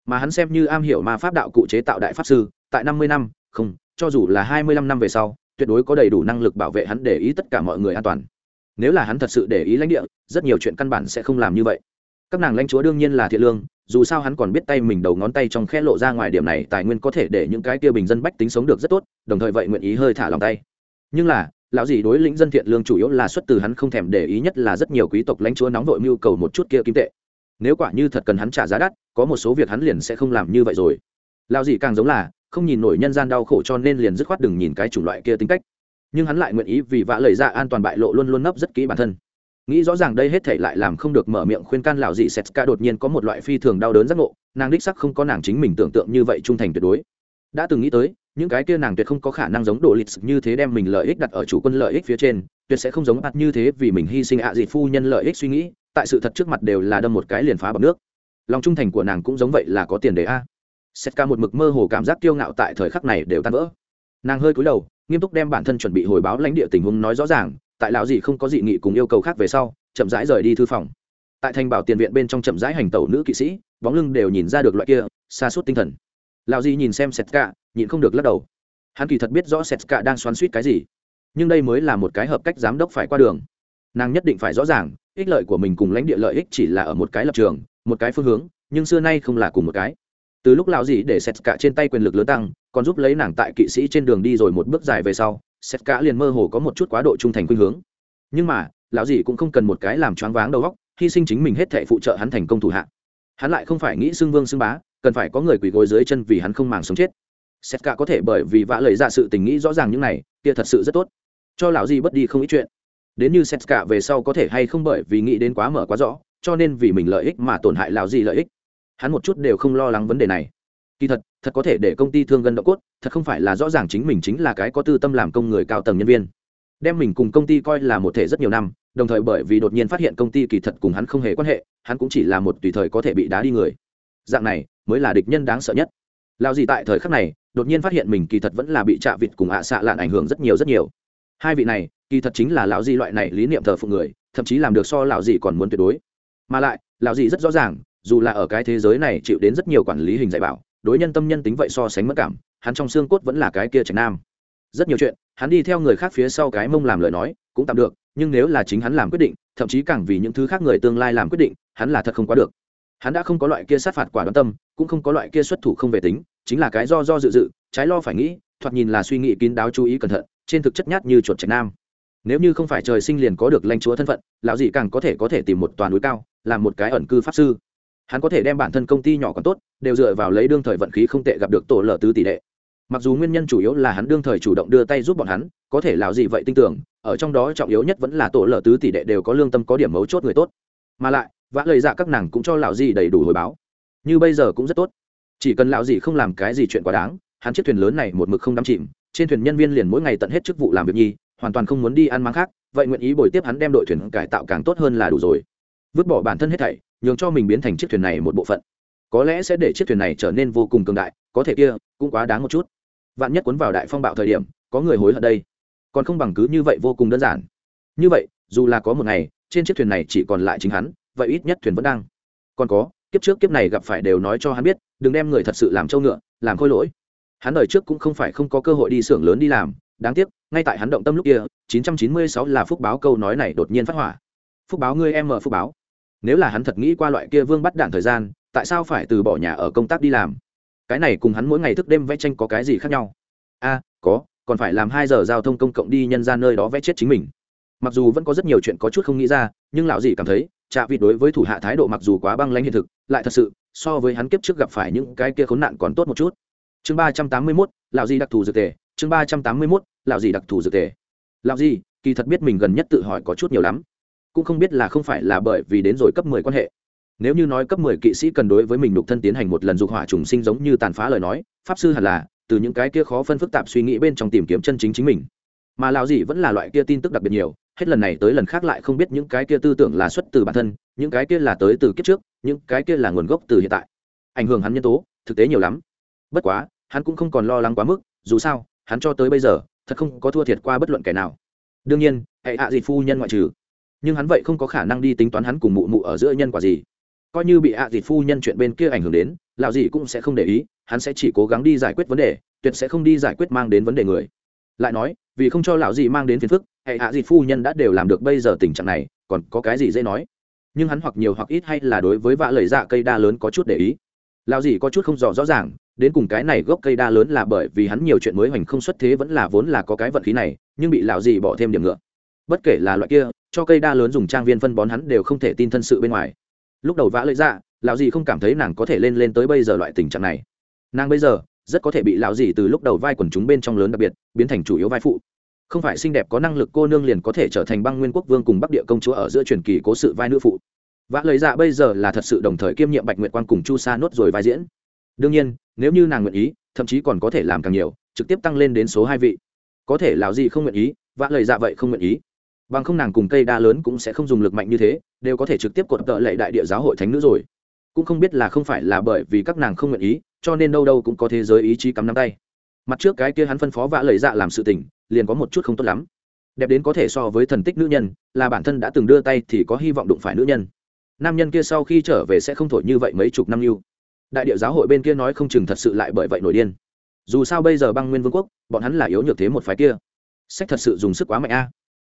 Mà hắn xem như am hiểu ma pháp đạo cụ chế tạo đại pháp sư, tại năm mươi năm, không, cho dù là hai mươi lăm năm về sau, tuyệt đối có đầy đủ năng lực bảo vệ hắn để ý tất cả mọi người an toàn. Nếu là hắn thật sự để ý lãnh địa, rất nhiều chuyện căn bản sẽ không làm như vậy. Các nàng lãnh chúa đương nhiên là thiện lương, dù sao hắn còn biết tay mình đầu ngón tay trong khe lộ ra ngoài điểm này, tài nguyên có thể để những cái kia bình dân bách tính sống được rất tốt, đồng thời vậy nguyện ý hơi thả lòng tay. Nhưng là lão gì đối lĩnh dân thiện lương chủ yếu là xuất từ hắn không thèm để ý nhất là rất nhiều quý tộc lãnh chúa nóng vội mưu cầu một chút kia kim tệ. Nếu quả như thật cần hắn trả giá đắt, có một số việc hắn liền sẽ không làm như vậy rồi. Lão gì càng giống là, không nhìn nổi nhân gian đau khổ cho nên liền dứt khoát đừng nhìn cái chủng loại kia tính cách. Nhưng hắn lại nguyện ý vì vạ lời ra an toàn bại lộ luôn luôn nấp rất kỹ bản thân. Nghĩ rõ ràng đây hết thể lại làm không được mở miệng khuyên can lão dị sét ca đột nhiên có một loại phi thường đau đớn giác ngộ, nàng đích sắc không có nàng chính mình tưởng tượng như vậy trung thành tuyệt đối. Đã từng nghĩ tới những cái kia nàng tuyệt không có khả năng giống đồ lịch như thế đem mình lợi ích đặt ở chủ quân lợi ích phía trên, tuyệt sẽ không giống mặt như thế vì mình hy sinh ạ à phu nhân lợi ích suy nghĩ, tại sự thật trước mặt đều là đâm một cái liền phá bằng nước. Lòng trung thành của nàng cũng giống vậy là có tiền đề a. Xét ca một mực mơ hồ cảm giác kiêu ngạo tại thời khắc này đều tan vỡ. Nàng hơi cúi đầu, nghiêm túc đem bản thân chuẩn bị hồi báo lãnh địa tình huống nói rõ ràng, tại lão gì không có dị nghị cùng yêu cầu khác về sau, chậm rãi rời đi thư phòng. Tại thành bảo tiền viện bên trong chậm rãi hành tẩu nữ kỵ sĩ, bóng lưng đều nhìn ra được loại kia, xa suốt tinh thần. Lão gì nhìn xem sét cả nhịn không được lắc đầu. Hắn kỳ thật biết rõ sét cả đang xoắn suýt cái gì, nhưng đây mới là một cái hợp cách giám đốc phải qua đường. Nàng nhất định phải rõ ràng, ích lợi của mình cùng lãnh địa lợi ích chỉ là ở một cái lập trường, một cái phương hướng, nhưng xưa nay không là cùng một cái. Từ lúc lão gì để sét cả trên tay quyền lực lớn tăng, còn giúp lấy nàng tại kỵ sĩ trên đường đi rồi một bước dài về sau sét cả liền mơ hồ có một chút quá độ trung thành khuynh hướng. Nhưng mà, lão gì cũng không cần một cái làm choáng váng đầu óc, hy sinh chính mình hết thể phụ trợ hắn thành công thủ hạ. Hắn lại không phải nghĩ xưng vương xưng bá, cần phải có người quỳ gối dưới chân vì hắn không màng sống chết xét cả có thể bởi vì vã lời ra sự tình nghĩ rõ ràng những này, kia thật sự rất tốt. Cho lão gì bất đi không ít chuyện. Đến như xét cả về sau có thể hay không bởi vì nghĩ đến quá mở quá rõ, cho nên vì mình lợi ích mà tổn hại lão gì lợi ích. Hắn một chút đều không lo lắng vấn đề này. Kỳ thật thật có thể để công ty thương gần độ cốt, thật không phải là rõ ràng chính mình chính là cái có tư tâm làm công người cao tầng nhân viên. Đem mình cùng công ty coi là một thể rất nhiều năm, đồng thời bởi vì đột nhiên phát hiện công ty kỳ thật cùng hắn không hề quan hệ, hắn cũng chỉ là một tùy thời có thể bị đá đi người. Dạng này, mới là địch nhân đáng sợ nhất lao gì tại thời khắc này, đột nhiên phát hiện mình kỳ thật vẫn là bị chạ vịt cùng ạ xạ lạn ảnh hưởng rất nhiều rất nhiều. Hai vị này, kỳ thật chính là lão gì loại này lý niệm thờ phụng người, thậm chí làm được so lão gì còn muốn tuyệt đối. Mà lại, lão gì rất rõ ràng, dù là ở cái thế giới này chịu đến rất nhiều quản lý hình dạy bảo, đối nhân tâm nhân tính vậy so sánh mất cảm, hắn trong xương cốt vẫn là cái kia trạch nam. Rất nhiều chuyện, hắn đi theo người khác phía sau cái mông làm lời nói, cũng tạm được, nhưng nếu là chính hắn làm quyết định, thậm chí càng vì những thứ khác người tương lai làm quyết định, hắn là thật không quá được hắn đã không có loại kia sát phạt quả đoán tâm, cũng không có loại kia xuất thủ không về tính, chính là cái do do dự dự, trái lo phải nghĩ, thoạt nhìn là suy nghĩ kín đáo chú ý cẩn thận, trên thực chất nhát như chuột trạch nam. Nếu như không phải trời sinh liền có được lãnh chúa thân phận, lão dị càng có thể có thể tìm một toàn núi cao, làm một cái ẩn cư pháp sư. Hắn có thể đem bản thân công ty nhỏ còn tốt, đều dựa vào lấy đương thời vận khí không tệ gặp được tổ lở tứ tỷ đệ. Mặc dù nguyên nhân chủ yếu là hắn đương thời chủ động đưa tay giúp bọn hắn, có thể lão dị vậy tin tưởng, ở trong đó trọng yếu nhất vẫn là tổ lở tứ tỷ đệ đều có lương tâm có điểm mấu chốt người tốt. Mà lại vã lời dạ các nàng cũng cho lão dì đầy đủ hồi báo. Như bây giờ cũng rất tốt. Chỉ cần lão dì không làm cái gì chuyện quá đáng, hắn chiếc thuyền lớn này một mực không đắm chìm, trên thuyền nhân viên liền mỗi ngày tận hết chức vụ làm việc nhi, hoàn toàn không muốn đi ăn máng khác, vậy nguyện ý bồi tiếp hắn đem đội thuyền cải tạo càng tốt hơn là đủ rồi. Vứt bỏ bản thân hết thảy, nhường cho mình biến thành chiếc thuyền này một bộ phận. Có lẽ sẽ để chiếc thuyền này trở nên vô cùng cường đại, có thể kia, cũng quá đáng một chút. Vạn nhất cuốn vào đại phong bạo thời điểm, có người hối hận đây. Còn không bằng cứ như vậy vô cùng đơn giản. Như vậy, dù là có một ngày, trên chiếc thuyền này chỉ còn lại chính hắn vậy ít nhất thuyền vẫn đang. Còn có, kiếp trước kiếp này gặp phải đều nói cho hắn biết, đừng đem người thật sự làm trâu ngựa, làm khôi lỗi. Hắn đời trước cũng không phải không có cơ hội đi xưởng lớn đi làm, đáng tiếc, ngay tại hắn động tâm lúc kia 996 là phúc báo câu nói này đột nhiên phát hỏa. Phúc báo ngươi em mở phúc báo. Nếu là hắn thật nghĩ qua loại kia vương bắt đạn thời gian, tại sao phải từ bỏ nhà ở công tác đi làm? Cái này cùng hắn mỗi ngày thức đêm vẽ tranh có cái gì khác nhau? A, có, còn phải làm hai giờ giao thông công cộng đi nhân ra nơi đó vẽ chết chính mình. Mặc dù vẫn có rất nhiều chuyện có chút không nghĩ ra, nhưng lão dì cảm thấy trạ vịt đối với thủ hạ thái độ mặc dù quá băng lãnh hiện thực, lại thật sự, so với hắn kiếp trước gặp phải những cái kia khốn nạn còn tốt một chút. Chương ba trăm tám mươi mốt, lão di đặc thù dược tề. Chương ba trăm tám mươi mốt, lão di đặc thù dược tề. Lão di, kỳ thật biết mình gần nhất tự hỏi có chút nhiều lắm. Cũng không biết là không phải là bởi vì đến rồi cấp mười quan hệ. Nếu như nói cấp mười kỵ sĩ cần đối với mình đục thân tiến hành một lần dục hỏa trùng sinh giống như tàn phá lời nói, pháp sư hẳn là từ những cái kia khó phân phức tạp suy nghĩ bên trong tìm kiếm chân chính chính mình. Mà lão di vẫn là loại kia tin tức đặc biệt nhiều hết lần này tới lần khác lại không biết những cái kia tư tưởng là xuất từ bản thân, những cái kia là tới từ kiếp trước, những cái kia là nguồn gốc từ hiện tại. Ảnh hưởng hắn nhân tố, thực tế nhiều lắm. Bất quá, hắn cũng không còn lo lắng quá mức, dù sao, hắn cho tới bây giờ, thật không có thua thiệt qua bất luận kẻ nào. Đương nhiên, hệ hạ à phu nhân ngoại trừ. Nhưng hắn vậy không có khả năng đi tính toán hắn cùng mụ mụ ở giữa nhân quả gì. Coi như bị hạ à phu nhân chuyện bên kia ảnh hưởng đến, lão gì cũng sẽ không để ý, hắn sẽ chỉ cố gắng đi giải quyết vấn đề, tuyệt sẽ không đi giải quyết mang đến vấn đề người. Lại nói, vì không cho lão gì mang đến phiền phức hệ hạ dịt phu nhân đã đều làm được bây giờ tình trạng này, còn có cái gì dễ nói? Nhưng hắn hoặc nhiều hoặc ít hay là đối với vạ lời dạ cây đa lớn có chút để ý. Lão gì có chút không rõ rõ ràng, đến cùng cái này gốc cây đa lớn là bởi vì hắn nhiều chuyện mới hoành không xuất thế vẫn là vốn là có cái vận khí này, nhưng bị lão gì bỏ thêm điểm ngựa. Bất kể là loại kia, cho cây đa lớn dùng trang viên phân bón hắn đều không thể tin thân sự bên ngoài. Lúc đầu vã lợi dạ lão gì không cảm thấy nàng có thể lên lên tới bây giờ loại tình trạng này. Nàng bây giờ rất có thể bị lão gì từ lúc đầu vai quần chúng bên trong lớn đặc biệt, biến thành chủ yếu vai phụ không phải xinh đẹp có năng lực cô nương liền có thể trở thành băng nguyên quốc vương cùng bắc địa công chúa ở giữa truyền kỳ cố sự vai nữ phụ. Vã lời dạ bây giờ là thật sự đồng thời kiêm nhiệm bạch nguyệt quan cùng chu sa nốt rồi vai diễn. Đương nhiên, nếu như nàng nguyện ý, thậm chí còn có thể làm càng nhiều, trực tiếp tăng lên đến số hai vị. Có thể lão gì không nguyện ý, vã lời dạ vậy không nguyện ý. Bằng không nàng cùng cây đa lớn cũng sẽ không dùng lực mạnh như thế, đều có thể trực tiếp cột tợ lệ đại địa giáo hội thánh nữ rồi. Cũng không biết là không phải là bởi vì các nàng không nguyện ý, cho nên đâu đâu cũng có thế giới ý chí cắm nắm tay mặt trước cái kia hắn phân phó vã lời dạ làm sự tình, liền có một chút không tốt lắm. Đẹp đến có thể so với thần tích nữ nhân, là bản thân đã từng đưa tay thì có hy vọng đụng phải nữ nhân. Nam nhân kia sau khi trở về sẽ không thổi như vậy mấy chục năm yêu. Đại địa giáo hội bên kia nói không chừng thật sự lại bởi vậy nổi điên. Dù sao bây giờ băng nguyên vương quốc, bọn hắn là yếu nhược thế một phái kia. Sách thật sự dùng sức quá mạnh a.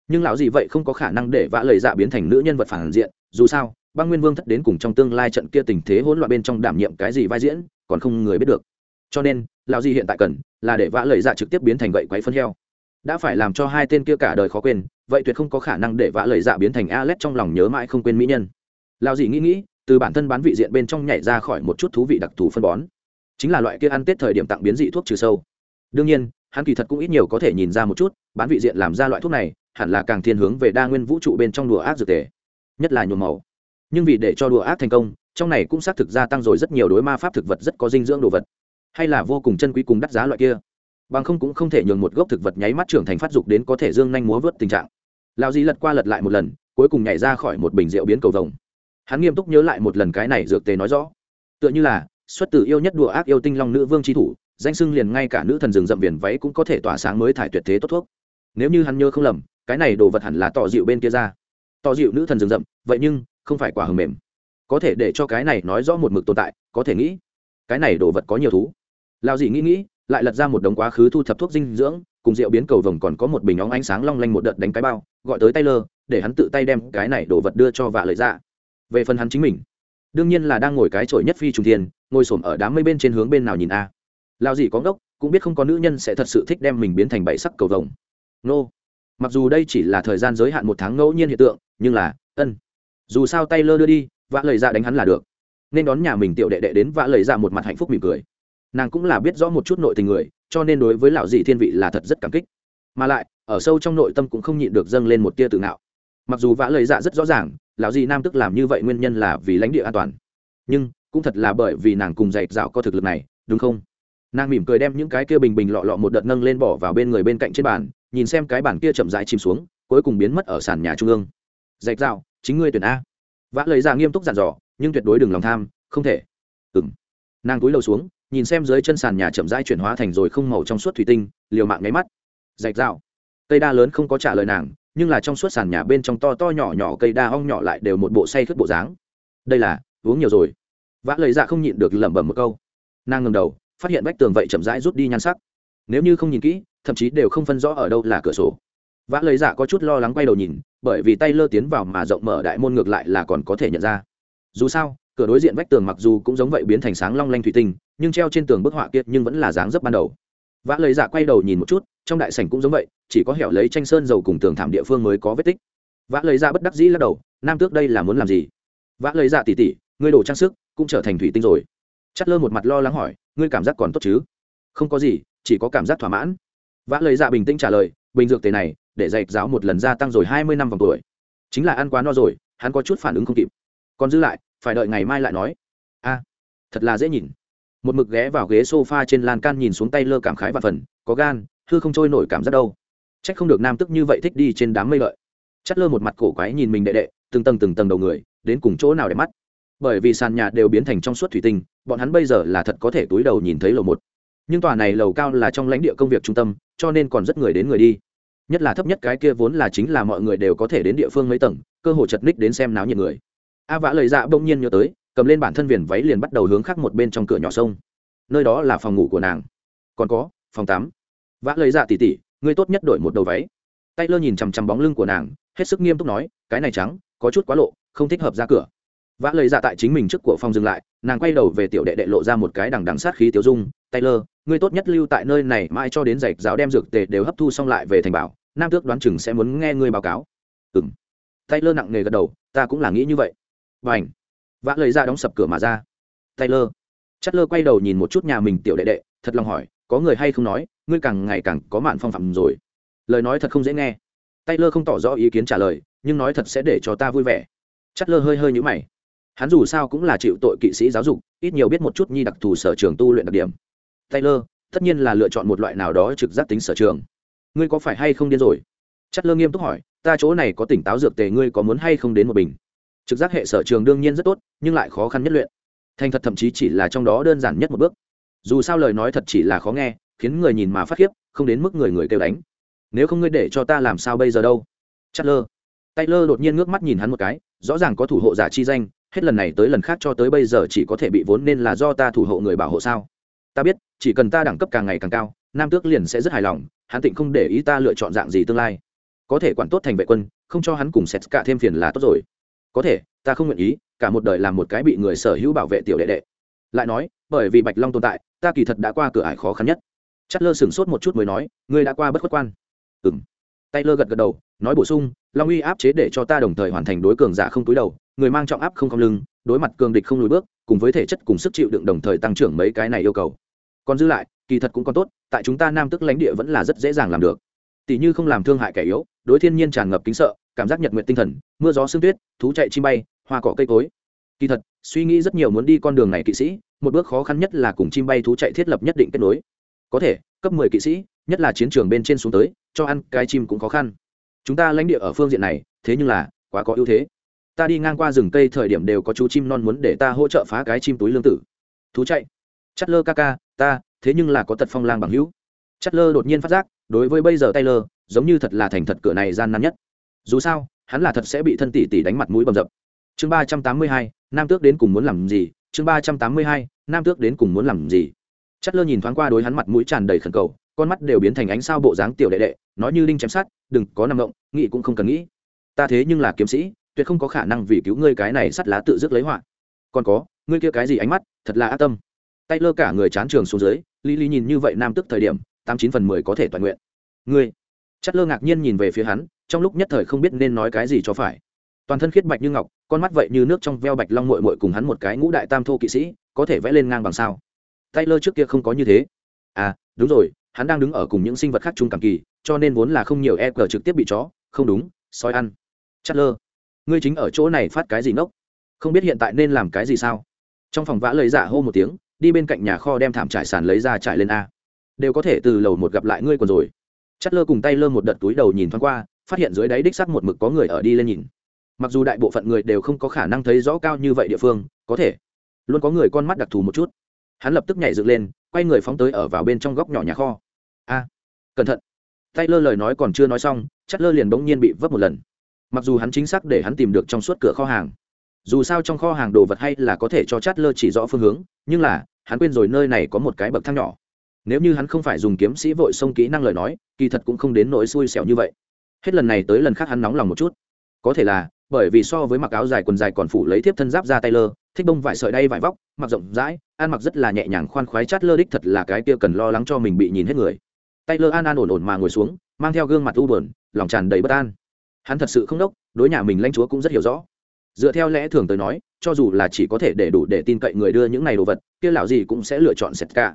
Nhưng lão gì vậy không có khả năng để vã lời dạ biến thành nữ nhân vật phản diện, dù sao, băng nguyên vương thất đến cùng trong tương lai trận kia tình thế hỗn loạn bên trong đảm nhiệm cái gì vai diễn, còn không người biết được cho nên, lão di hiện tại cần là để vã lời dạ trực tiếp biến thành gậy quáy phân heo. Đã phải làm cho hai tên kia cả đời khó quên, vậy tuyệt không có khả năng để vã lời dạ biến thành Alex trong lòng nhớ mãi không quên mỹ nhân. Lao di nghĩ nghĩ, từ bản thân bán vị diện bên trong nhảy ra khỏi một chút thú vị đặc thù phân bón. Chính là loại kia ăn tết thời điểm tặng biến dị thuốc trừ sâu. Đương nhiên, hắn kỳ thật cũng ít nhiều có thể nhìn ra một chút, bán vị diện làm ra loại thuốc này, hẳn là càng thiên hướng về đa nguyên vũ trụ bên trong đùa ác dược tề. Nhất là nhuộm màu. Nhưng vì để cho đùa ác thành công, trong này cũng xác thực gia tăng rồi rất nhiều đối ma pháp thực vật rất có dinh dưỡng đồ vật hay là vô cùng chân quý cùng đắt giá loại kia. Bằng không cũng không thể nhường một gốc thực vật nháy mắt trưởng thành phát dục đến có thể dương nhanh múa vớt tình trạng. Lao dì lật qua lật lại một lần, cuối cùng nhảy ra khỏi một bình rượu biến cầu vồng. Hắn nghiêm túc nhớ lại một lần cái này dược tề nói rõ. Tựa như là, xuất tử yêu nhất đùa ác yêu tinh long nữ vương tri thủ, danh sưng liền ngay cả nữ thần rừng rậm viền váy cũng có thể tỏa sáng mới thải tuyệt thế tốt thuốc. Nếu như hắn nhớ không lầm, cái này đồ vật hẳn là tỏ dịu bên kia ra. Tỏ dịu nữ thần rừng rậm, vậy nhưng, không phải quả hầm mềm. Có thể để cho cái này nói rõ một mực tồn tại, có thể nghĩ, cái này đồ vật có nhiều thú lao dị nghĩ nghĩ, lại lật ra một đống quá khứ thu thập thuốc dinh dưỡng, cùng rượu biến cầu vồng còn có một bình óng ánh sáng long lanh một đợt đánh cái bao, gọi tới tay lơ để hắn tự tay đem cái này đồ vật đưa cho vạ lợi ra về phần hắn chính mình, đương nhiên là đang ngồi cái trội nhất phi trùng thiên, ngồi xổm ở đám mây bên trên hướng bên nào nhìn a. Lao dì có ngốc, cũng biết không có nữ nhân sẽ thật sự thích đem mình biến thành bảy sắc cầu vồng. Nô. Mặc dù đây chỉ là thời gian giới hạn một tháng ngẫu nhiên hiện tượng, nhưng là, ân. Dù sao tay lơ đưa đi, vạ lời ra dạ đánh hắn là được. Nên đón nhà mình tiểu đệ đệ đến vạ lời ra dạ một mặt hạnh phúc mỉm cười nàng cũng là biết rõ một chút nội tình người, cho nên đối với lão dị thiên vị là thật rất cảm kích. Mà lại, ở sâu trong nội tâm cũng không nhịn được dâng lên một tia tự ngạo. Mặc dù vã lời dạ rất rõ ràng, lão dị nam tức làm như vậy nguyên nhân là vì lãnh địa an toàn. Nhưng, cũng thật là bởi vì nàng cùng dạy dạo có thực lực này, đúng không? Nàng mỉm cười đem những cái kia bình bình lọ lọ một đợt nâng lên bỏ vào bên người bên cạnh trên bàn, nhìn xem cái bàn kia chậm rãi chìm xuống, cuối cùng biến mất ở sàn nhà trung ương. Dạy dạo, chính ngươi tuyển a. Vã lời dạ nghiêm túc dặn dò, nhưng tuyệt đối đừng lòng tham, không thể. Ừng nàng cúi đầu xuống nhìn xem dưới chân sàn nhà chậm rãi chuyển hóa thành rồi không màu trong suốt thủy tinh, liều mạng nháy mắt. Rạch rào. Cây đa lớn không có trả lời nàng, nhưng là trong suốt sàn nhà bên trong to to nhỏ nhỏ cây đa ong nhỏ lại đều một bộ say khướt bộ dáng. Đây là, uống nhiều rồi. Vã lời dạ không nhịn được lẩm bẩm một câu. Nàng ngầm đầu, phát hiện vách tường vậy chậm rãi rút đi nhan sắc. Nếu như không nhìn kỹ, thậm chí đều không phân rõ ở đâu là cửa sổ. Vã lời dạ có chút lo lắng quay đầu nhìn, bởi vì tay lơ tiến vào mà rộng mở đại môn ngược lại là còn có thể nhận ra. Dù sao cửa đối diện vách tường mặc dù cũng giống vậy biến thành sáng long lanh thủy tinh, nhưng treo trên tường bức họa kiệt nhưng vẫn là dáng dấp ban đầu. Vã lấy dạ quay đầu nhìn một chút, trong đại sảnh cũng giống vậy, chỉ có hẻo lấy tranh sơn dầu cùng tường thảm địa phương mới có vết tích. Vã lấy dạ bất đắc dĩ lắc đầu, nam tước đây là muốn làm gì? Vã lấy dạ tỉ tỉ, ngươi đồ trang sức cũng trở thành thủy tinh rồi. Chắt lơ một mặt lo lắng hỏi, ngươi cảm giác còn tốt chứ? Không có gì, chỉ có cảm giác thỏa mãn. Vã lời dạ bình tĩnh trả lời, bình dược tề này, để dạy giáo một lần gia tăng rồi hai mươi năm vòng tuổi. Chính là ăn quá no rồi, hắn có chút phản ứng không kịp còn giữ lại, phải đợi ngày mai lại nói. A, thật là dễ nhìn. Một mực ghé vào ghế sofa trên lan can nhìn xuống tay lơ cảm khái và phần, có gan thư không trôi nổi cảm giác đâu. Trách không được nam tức như vậy thích đi trên đám mây lợi Chắt lơ một mặt cổ quái nhìn mình đệ đệ, từng tầng từng tầng đầu người, đến cùng chỗ nào để mắt. Bởi vì sàn nhà đều biến thành trong suốt thủy tinh, bọn hắn bây giờ là thật có thể túi đầu nhìn thấy lầu một. Nhưng tòa này lầu cao là trong lãnh địa công việc trung tâm, cho nên còn rất người đến người đi. Nhất là thấp nhất cái kia vốn là chính là mọi người đều có thể đến địa phương mấy tầng, cơ hồ chật ních đến xem náo nhiệt người a vã lời dạ bỗng nhiên nhớ tới, cầm lên bản thân viền váy liền bắt đầu hướng khác một bên trong cửa nhỏ sông. Nơi đó là phòng ngủ của nàng. Còn có, phòng tắm. Vã lời dạ tỉ tỉ, ngươi tốt nhất đổi một đầu váy. Tay lơ nhìn chằm chằm bóng lưng của nàng, hết sức nghiêm túc nói, cái này trắng, có chút quá lộ, không thích hợp ra cửa. Vã lời dạ tại chính mình trước của phòng dừng lại, nàng quay đầu về tiểu đệ đệ lộ ra một cái đằng đằng sát khí tiêu dung. Taylor, ngươi tốt nhất lưu tại nơi này mãi cho đến giạch giáo đem dược tề đều hấp thu xong lại về thành bảo, nam tước đoán chừng sẽ muốn nghe ngươi báo cáo. Ừ m taylor nặng nề gật đầu, ta cũng là nghĩ như vậy và ảnh. Vã lời ra đóng sập cửa mà ra. Taylor. Chất lơ quay đầu nhìn một chút nhà mình tiểu đệ đệ, thật lòng hỏi, có người hay không nói, ngươi càng ngày càng có mạn phong phạm rồi? Lời nói thật không dễ nghe. Taylor không tỏ rõ ý kiến trả lời, nhưng nói thật sẽ để cho ta vui vẻ. Chất lơ hơi hơi nhũ mày. Hắn dù sao cũng là chịu tội kỵ sĩ giáo dục, ít nhiều biết một chút nhi đặc thù sở trường tu luyện đặc điểm. Taylor, tất nhiên là lựa chọn một loại nào đó trực giác tính sở trường. Ngươi có phải hay không điên rồi? Chất lơ nghiêm túc hỏi, ta chỗ này có tỉnh táo dược tề, ngươi có muốn hay không đến một bình? Trực giác hệ sở trường đương nhiên rất tốt, nhưng lại khó khăn nhất luyện. Thành thật thậm chí chỉ là trong đó đơn giản nhất một bước. Dù sao lời nói thật chỉ là khó nghe, khiến người nhìn mà phát khiếp, không đến mức người người kêu đánh. Nếu không ngươi để cho ta làm sao bây giờ đâu? Chất lơ tay lơ đột nhiên ngước mắt nhìn hắn một cái, rõ ràng có thủ hộ giả chi danh, hết lần này tới lần khác cho tới bây giờ chỉ có thể bị vốn nên là do ta thủ hộ người bảo hộ sao? Ta biết, chỉ cần ta đẳng cấp càng ngày càng cao, nam tước liền sẽ rất hài lòng, hắn tịnh không để ý ta lựa chọn dạng gì tương lai. Có thể quản tốt thành vệ quân, không cho hắn cùng xét cả thêm phiền là tốt rồi có thể, ta không nguyện ý, cả một đời làm một cái bị người sở hữu bảo vệ tiểu đệ đệ. Lại nói, bởi vì bạch long tồn tại, ta kỳ thật đã qua cửa ải khó khăn nhất. Chất lơ sửng sốt một chút mới nói, ngươi đã qua bất khuất quan. Ừ m tay lơ gật gật đầu, nói bổ sung, long uy áp chế để cho ta đồng thời hoàn thành đối cường giả không túi đầu, người mang trọng áp không không lưng, đối mặt cường địch không lùi bước, cùng với thể chất cùng sức chịu đựng đồng thời tăng trưởng mấy cái này yêu cầu. Còn dư lại, kỳ thật cũng còn tốt, tại chúng ta nam tức lãnh địa vẫn là rất dễ dàng làm được. Tỷ như không làm thương hại kẻ yếu, đối thiên nhiên tràn ngập kính sợ cảm giác nhật nguyện tinh thần, mưa gió sương tuyết, thú chạy chim bay, hoa cỏ cây cối. Kỳ thật, suy nghĩ rất nhiều muốn đi con đường này kỵ sĩ, một bước khó khăn nhất là cùng chim bay thú chạy thiết lập nhất định kết nối. Có thể, cấp mười kỵ sĩ, nhất là chiến trường bên trên xuống tới, cho ăn cái chim cũng khó khăn. Chúng ta lãnh địa ở phương diện này, thế nhưng là, quá có ưu thế. Ta đi ngang qua rừng cây thời điểm đều có chú chim non muốn để ta hỗ trợ phá cái chim túi lương tử. Thú chạy. Chắt lơ ca ca, ta, thế nhưng là có tật phong lang bằng hữu. Chắt lơ đột nhiên phát giác, đối với bây giờ tay lơ giống như thật là thành thật cửa này gian nan nhất dù sao, hắn là thật sẽ bị thân tỷ tỷ đánh mặt mũi bầm dập. Chương ba trăm tám mươi hai, nam tước đến cùng muốn làm gì? Chương ba trăm tám mươi hai, nam tước đến cùng muốn làm gì? Chất lơ nhìn thoáng qua đối hắn mặt mũi tràn đầy khẩn cầu, con mắt đều biến thành ánh sao bộ dáng tiểu đệ đệ, nói như đinh chém sát đừng, có nằm ngộng nghĩ cũng không cần nghĩ. Ta thế nhưng là kiếm sĩ, tuyệt không có khả năng vì cứu ngươi cái này sắt lá tự dứt lấy họa. Còn có, ngươi kia cái gì ánh mắt, thật là ác tâm. Tay lơ cả người chán trường xuống dưới, lý lý nhìn như vậy nam tức thời điểm, tám chín phần mười có thể toàn nguyện. Ngươi? Chất lơ ngạc nhiên nhìn về phía hắn trong lúc nhất thời không biết nên nói cái gì cho phải. Toàn thân khiết bạch như ngọc, con mắt vậy như nước trong veo bạch long mội mội cùng hắn một cái ngũ đại tam thô kỵ sĩ, có thể vẽ lên ngang bằng sao? Tay lơ trước kia không có như thế. À đúng rồi, hắn đang đứng ở cùng những sinh vật khác chung cảm kỳ, cho nên vốn là không nhiều e cờ trực tiếp bị chó, không đúng, soi ăn. Chất lơ ngươi chính ở chỗ này phát cái gì nốc không biết hiện tại nên làm cái gì sao? Trong phòng vã lời giả hô một tiếng, đi bên cạnh nhà kho đem thảm trải sàn lấy ra trải lên a. Đều có thể từ lầu một gặp lại ngươi còn rồi. Chất lơ cùng tay lơ một đợt túi đầu nhìn thoáng qua phát hiện dưới đáy đích sắc một mực có người ở đi lên nhìn. Mặc dù đại bộ phận người đều không có khả năng thấy rõ cao như vậy địa phương, có thể luôn có người con mắt đặc thù một chút. Hắn lập tức nhảy dựng lên, quay người phóng tới ở vào bên trong góc nhỏ nhà kho. A, cẩn thận. Tay lơ lời nói còn chưa nói xong chắt lơ liền bỗng nhiên bị vấp một lần. Mặc dù hắn chính xác để hắn tìm được trong suốt cửa kho hàng, dù sao trong kho hàng đồ vật hay là có thể cho chát lơ chỉ rõ phương hướng, nhưng là, hắn quên rồi nơi này có một cái bậc thang nhỏ. Nếu như hắn không phải dùng kiếm sĩ vội sông kỹ năng lời nói, kỳ thật cũng không đến nỗi xui xẻo như vậy hết lần này tới lần khác hắn nóng lòng một chút. Có thể là, bởi vì so với mặc áo dài quần dài còn phủ lấy thiếp thân giáp ra tay lơ thích bông vải sợi đay vải vóc, mặc rộng rãi, ăn mặc rất là nhẹ nhàng khoan khoái chát lơ đích thật là cái kia cần lo lắng cho mình bị nhìn hết người. Tay lơ an an ổn ổn mà ngồi xuống, mang theo gương mặt u buồn, lòng tràn đầy bất an. Hắn thật sự không đốc, đối nhà mình lãnh chúa cũng rất hiểu rõ. Dựa theo lẽ thường tới nói, cho dù là chỉ có thể để đủ để tin cậy người đưa những này đồ vật, kia lão gì cũng sẽ lựa chọn sét cả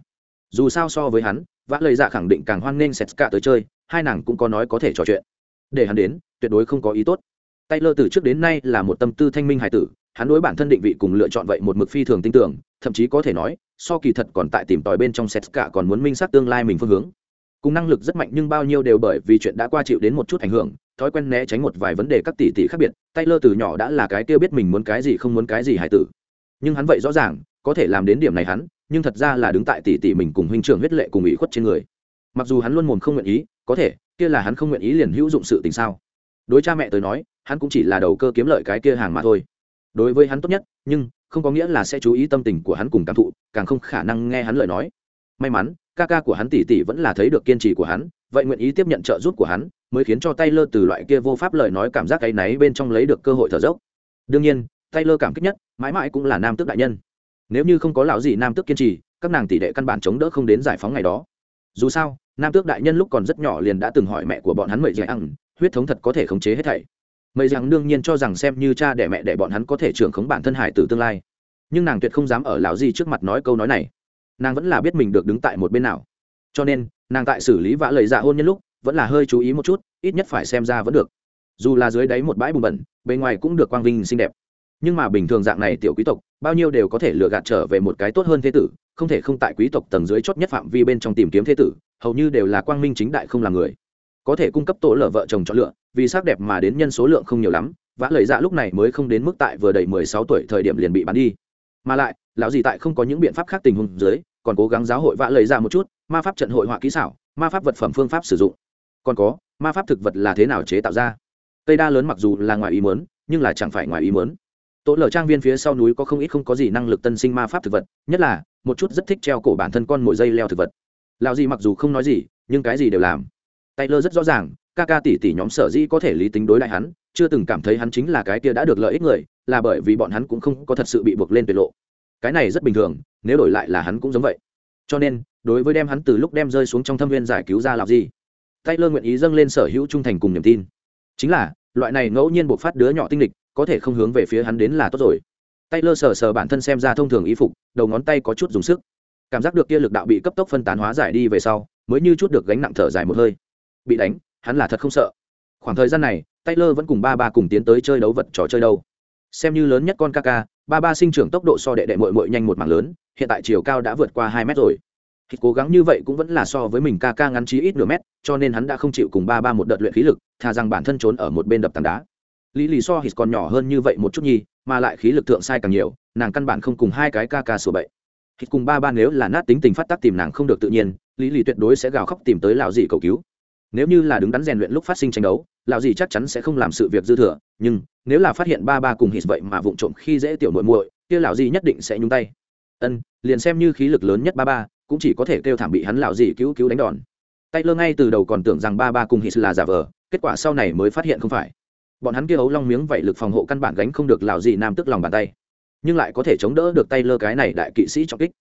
dù sao so với hắn, vã lời dạ khẳng định càng hoan nghênh sét cả tới chơi, hai nàng cũng có nói có thể trò chuyện để hắn đến, tuyệt đối không có ý tốt. Tay lơ từ trước đến nay là một tâm tư thanh minh hài tử, hắn đối bản thân định vị cùng lựa chọn vậy một mực phi thường tin tưởng, thậm chí có thể nói, so kỳ thật còn tại tìm tòi bên trong sét cả còn muốn minh xác tương lai mình phương hướng. Cùng năng lực rất mạnh nhưng bao nhiêu đều bởi vì chuyện đã qua chịu đến một chút ảnh hưởng, thói quen né tránh một vài vấn đề các tỷ tỷ khác biệt, taylor từ nhỏ đã là cái tiêu biết mình muốn cái gì không muốn cái gì hải tử. Nhưng hắn vậy rõ ràng, có thể làm đến điểm này hắn, nhưng thật ra là đứng tại tỷ tỷ mình cùng huynh trưởng huyết lệ cùng ủy khuất trên người. Mặc dù hắn luôn mồm không nguyện ý, có thể kia là hắn không nguyện ý liền hữu dụng sự tình sao đối cha mẹ tới nói hắn cũng chỉ là đầu cơ kiếm lợi cái kia hàng mà thôi đối với hắn tốt nhất nhưng không có nghĩa là sẽ chú ý tâm tình của hắn cùng cảm thụ càng không khả năng nghe hắn lời nói may mắn ca ca của hắn tỷ tỷ vẫn là thấy được kiên trì của hắn vậy nguyện ý tiếp nhận trợ giúp của hắn mới khiến cho Taylor từ loại kia vô pháp lời nói cảm giác cái náy bên trong lấy được cơ hội thở dốc. Đương nhiên, Taylor cảm kích nhất, mãi mãi cũng là nam tước đại nhân. Nếu như không có lão gì nam tước kiên trì, các nàng tỷ đệ căn bản chống đỡ không đến giải phóng ngày đó. Dù sao, nam tước đại nhân lúc còn rất nhỏ liền đã từng hỏi mẹ của bọn hắn mậy dạy ăn, huyết thống thật có thể khống chế hết thảy. Mây rằng đương nhiên cho rằng xem như cha đẻ mẹ để bọn hắn có thể trưởng khống bản thân hải tử tương lai. Nhưng nàng tuyệt không dám ở lão di trước mặt nói câu nói này. Nàng vẫn là biết mình được đứng tại một bên nào. Cho nên, nàng tại xử lý vã lời dạ hôn nhân lúc, vẫn là hơi chú ý một chút ít nhất phải xem ra vẫn được dù là dưới đáy một bãi bùn bẩn bề ngoài cũng được quang vinh xinh đẹp nhưng mà bình thường dạng này tiểu quý tộc bao nhiêu đều có thể lừa gạt trở về một cái tốt hơn thế tử không thể không tại quý tộc tầng dưới chót nhất phạm vi bên trong tìm kiếm thế tử hầu như đều là quang minh chính đại không là người. Có thể cung cấp tổ lở vợ chồng chọn lựa vì sắc đẹp mà đến nhân số lượng không nhiều lắm vã lời dạ lúc này mới không đến mức tại vừa đầy mười sáu tuổi thời điểm liền bị bán đi. Mà lại lão gì tại không có những biện pháp khác tình huống dưới còn cố gắng giáo hội vã lời dạ một chút ma pháp trận hội họa kỹ xảo ma pháp vật phẩm phương pháp sử dụng. Còn có ma pháp thực vật là thế nào chế tạo ra? Tây đa lớn mặc dù là ngoài ý muốn, nhưng là chẳng phải ngoài ý muốn tổ lở trang viên phía sau núi có không ít không có gì năng lực tân sinh ma pháp thực vật nhất là một chút rất thích treo cổ bản thân con mồi dây leo thực vật. Lão gì mặc dù không nói gì nhưng cái gì đều làm. Tay lơ rất rõ ràng ca ca tỷ tỷ nhóm sở dĩ có thể lý tính đối lại hắn chưa từng cảm thấy hắn chính là cái kia đã được lợi ích người là bởi vì bọn hắn cũng không có thật sự bị buộc lên tuyệt lộ. Cái này rất bình thường nếu đổi lại là hắn cũng giống vậy. Cho nên đối với đem hắn từ lúc đem rơi xuống trong thâm viên giải cứu ra làm gì Taylor nguyện ý dâng lên sở hữu trung thành cùng niềm tin. Chính là, loại này ngẫu nhiên buộc phát đứa nhỏ tinh lịch, có thể không hướng về phía hắn đến là tốt rồi. Taylor sờ sờ bản thân xem ra thông thường y phục, đầu ngón tay có chút dùng sức. Cảm giác được kia lực đạo bị cấp tốc phân tán hóa giải đi về sau, mới như chút được gánh nặng thở dài một hơi. Bị đánh, hắn là thật không sợ. Khoảng thời gian này, Taylor vẫn cùng ba ba cùng tiến tới chơi đấu vật trò chơi đâu. Xem như lớn nhất con Kaka, ba ba sinh trưởng tốc độ so đệ đệ muội muội nhanh một mảng lớn, hiện tại chiều cao đã vượt qua hai mét rồi thì cố gắng như vậy cũng vẫn là so với mình ca ca ngắn trí ít nửa mét cho nên hắn đã không chịu cùng ba ba một đợt luyện khí lực thà rằng bản thân trốn ở một bên đập tảng đá lý lý so hít còn nhỏ hơn như vậy một chút nhi mà lại khí lực thượng sai càng nhiều, nàng căn bản không cùng hai cái ca ca sửa bậy. Hít cùng ba ba nếu là nát tính tình phát tác tìm nàng không được tự nhiên, lý lý tuyệt đối sẽ gào khóc tìm tới lão dì cầu cứu. Nếu như là đứng đắn rèn luyện lúc phát sinh tranh đấu, lão dì chắc chắn sẽ không làm sự việc dư thừa, nhưng nếu là phát hiện ba ba cùng hít vậy mà vụng trộm khi dễ tiểu muội muội, kia lão dì nhất định sẽ nhúng tay. Ân, liền xem như khí lực lớn nhất ba ba, cũng chỉ có thể kêu thảm bị hắn lão dì cứu cứu đánh đòn. Tay lơ ngay từ đầu còn tưởng rằng ba ba cùng hít là giả vờ, kết quả sau này mới phát hiện không phải bọn hắn kia ấu long miếng vậy lực phòng hộ căn bản gánh không được lão gì nam tức lòng bàn tay. Nhưng lại có thể chống đỡ được tay lơ cái này đại kỵ sĩ trọng kích.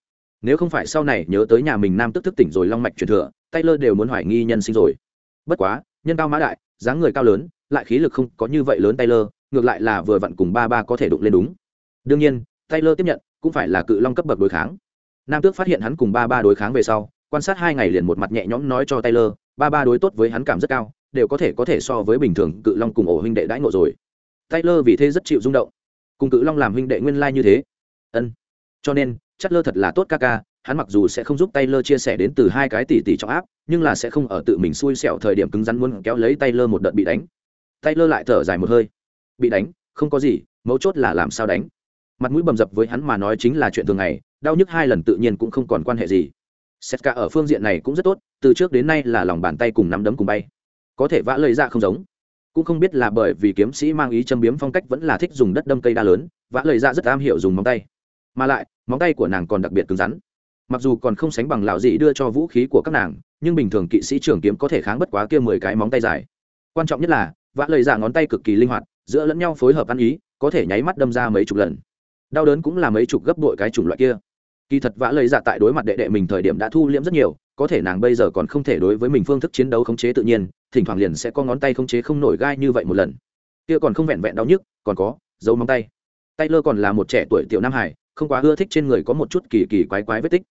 Nếu không phải sau này nhớ tới nhà mình nam tức thức tỉnh rồi long mạch truyền thừa, tay lơ đều muốn hoài nghi nhân sinh rồi. Bất quá, nhân cao mã đại, dáng người cao lớn, lại khí lực không có như vậy lớn tay lơ, ngược lại là vừa vặn cùng ba ba có thể đụng lên đúng. Đương nhiên, tay lơ tiếp nhận, cũng phải là cự long cấp bậc đối kháng. Nam tước phát hiện hắn cùng ba ba đối kháng về sau, quan sát hai ngày liền một mặt nhẹ nhõm nói cho tay lơ, ba ba đối tốt với hắn cảm rất cao đều có thể có thể so với bình thường cự long cùng ổ huynh đệ đãi ngộ rồi. Taylor vì thế rất chịu rung động. Cùng cự long làm huynh đệ nguyên lai như thế. Ân. Cho nên chất lơ thật là tốt ca ca, hắn mặc dù sẽ không giúp taylor chia sẻ đến từ hai cái tỷ tỷ trọng áp, nhưng là sẽ không ở tự mình xui xẻo thời điểm cứng rắn muốn kéo lấy taylor một đợt bị đánh. Taylor lại thở dài một hơi. Bị đánh, không có gì, mấu chốt là làm sao đánh. Mặt mũi bầm dập với hắn mà nói chính là chuyện thường ngày, đau nhức hai lần tự nhiên cũng không còn quan hệ gì. Setka ở phương diện này cũng rất tốt, từ trước đến nay là lòng bàn tay cùng nắm đấm cùng bay có thể vã lời ra không giống. Cũng không biết là bởi vì kiếm sĩ mang ý châm biếm phong cách vẫn là thích dùng đất đâm cây đa lớn, vã lời ra rất am hiểu dùng móng tay. Mà lại, móng tay của nàng còn đặc biệt cứng rắn. Mặc dù còn không sánh bằng lão dị đưa cho vũ khí của các nàng, nhưng bình thường kỵ sĩ trưởng kiếm có thể kháng bất quá kia mười cái móng tay dài. Quan trọng nhất là, vã lời dạ ngón tay cực kỳ linh hoạt, giữa lẫn nhau phối hợp ăn ý, có thể nháy mắt đâm ra mấy chục lần. Đau đớn cũng là mấy chục gấp đội cái chủng loại kia kỳ thật vã lời dạ tại đối mặt đệ đệ mình thời điểm đã thu liễm rất nhiều, có thể nàng bây giờ còn không thể đối với mình phương thức chiến đấu khống chế tự nhiên, thỉnh thoảng liền sẽ có ngón tay khống chế không nổi gai như vậy một lần. Kia còn không vẹn vẹn đau nhức, còn có dấu móng tay. Tay lơ còn là một trẻ tuổi tiểu nam hải không quá ưa thích trên người có một chút kỳ kỳ quái quái vết tích.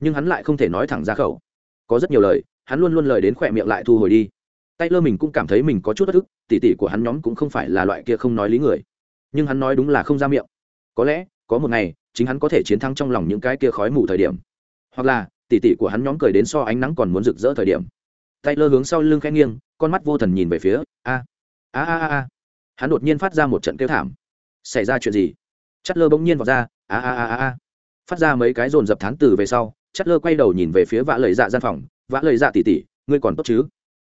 Nhưng hắn lại không thể nói thẳng ra khẩu. Có rất nhiều lời, hắn luôn luôn lời đến khỏe miệng lại thu hồi đi. Tay lơ mình cũng cảm thấy mình có chút bất ức, tỉ tỉ của hắn nhóm cũng không phải là loại kia không nói lý người. Nhưng hắn nói đúng là không ra miệng. Có lẽ, có một ngày chính hắn có thể chiến thắng trong lòng những cái kia khói mù thời điểm. Hoặc là, tỉ tỉ của hắn nhóm cười đến so ánh nắng còn muốn rực rỡ thời điểm. Tay lơ hướng sau lưng khẽ nghiêng, con mắt vô thần nhìn về phía, a a a a a. Hắn đột nhiên phát ra một trận kêu thảm. Xảy ra chuyện gì? Chất lơ bỗng nhiên vào ra, a a a a a. Phát ra mấy cái dồn dập thán từ về sau chất lơ quay đầu nhìn về phía vã lời dạ gian phòng. Vã lời dạ tỉ tỉ, ngươi còn tốt chứ?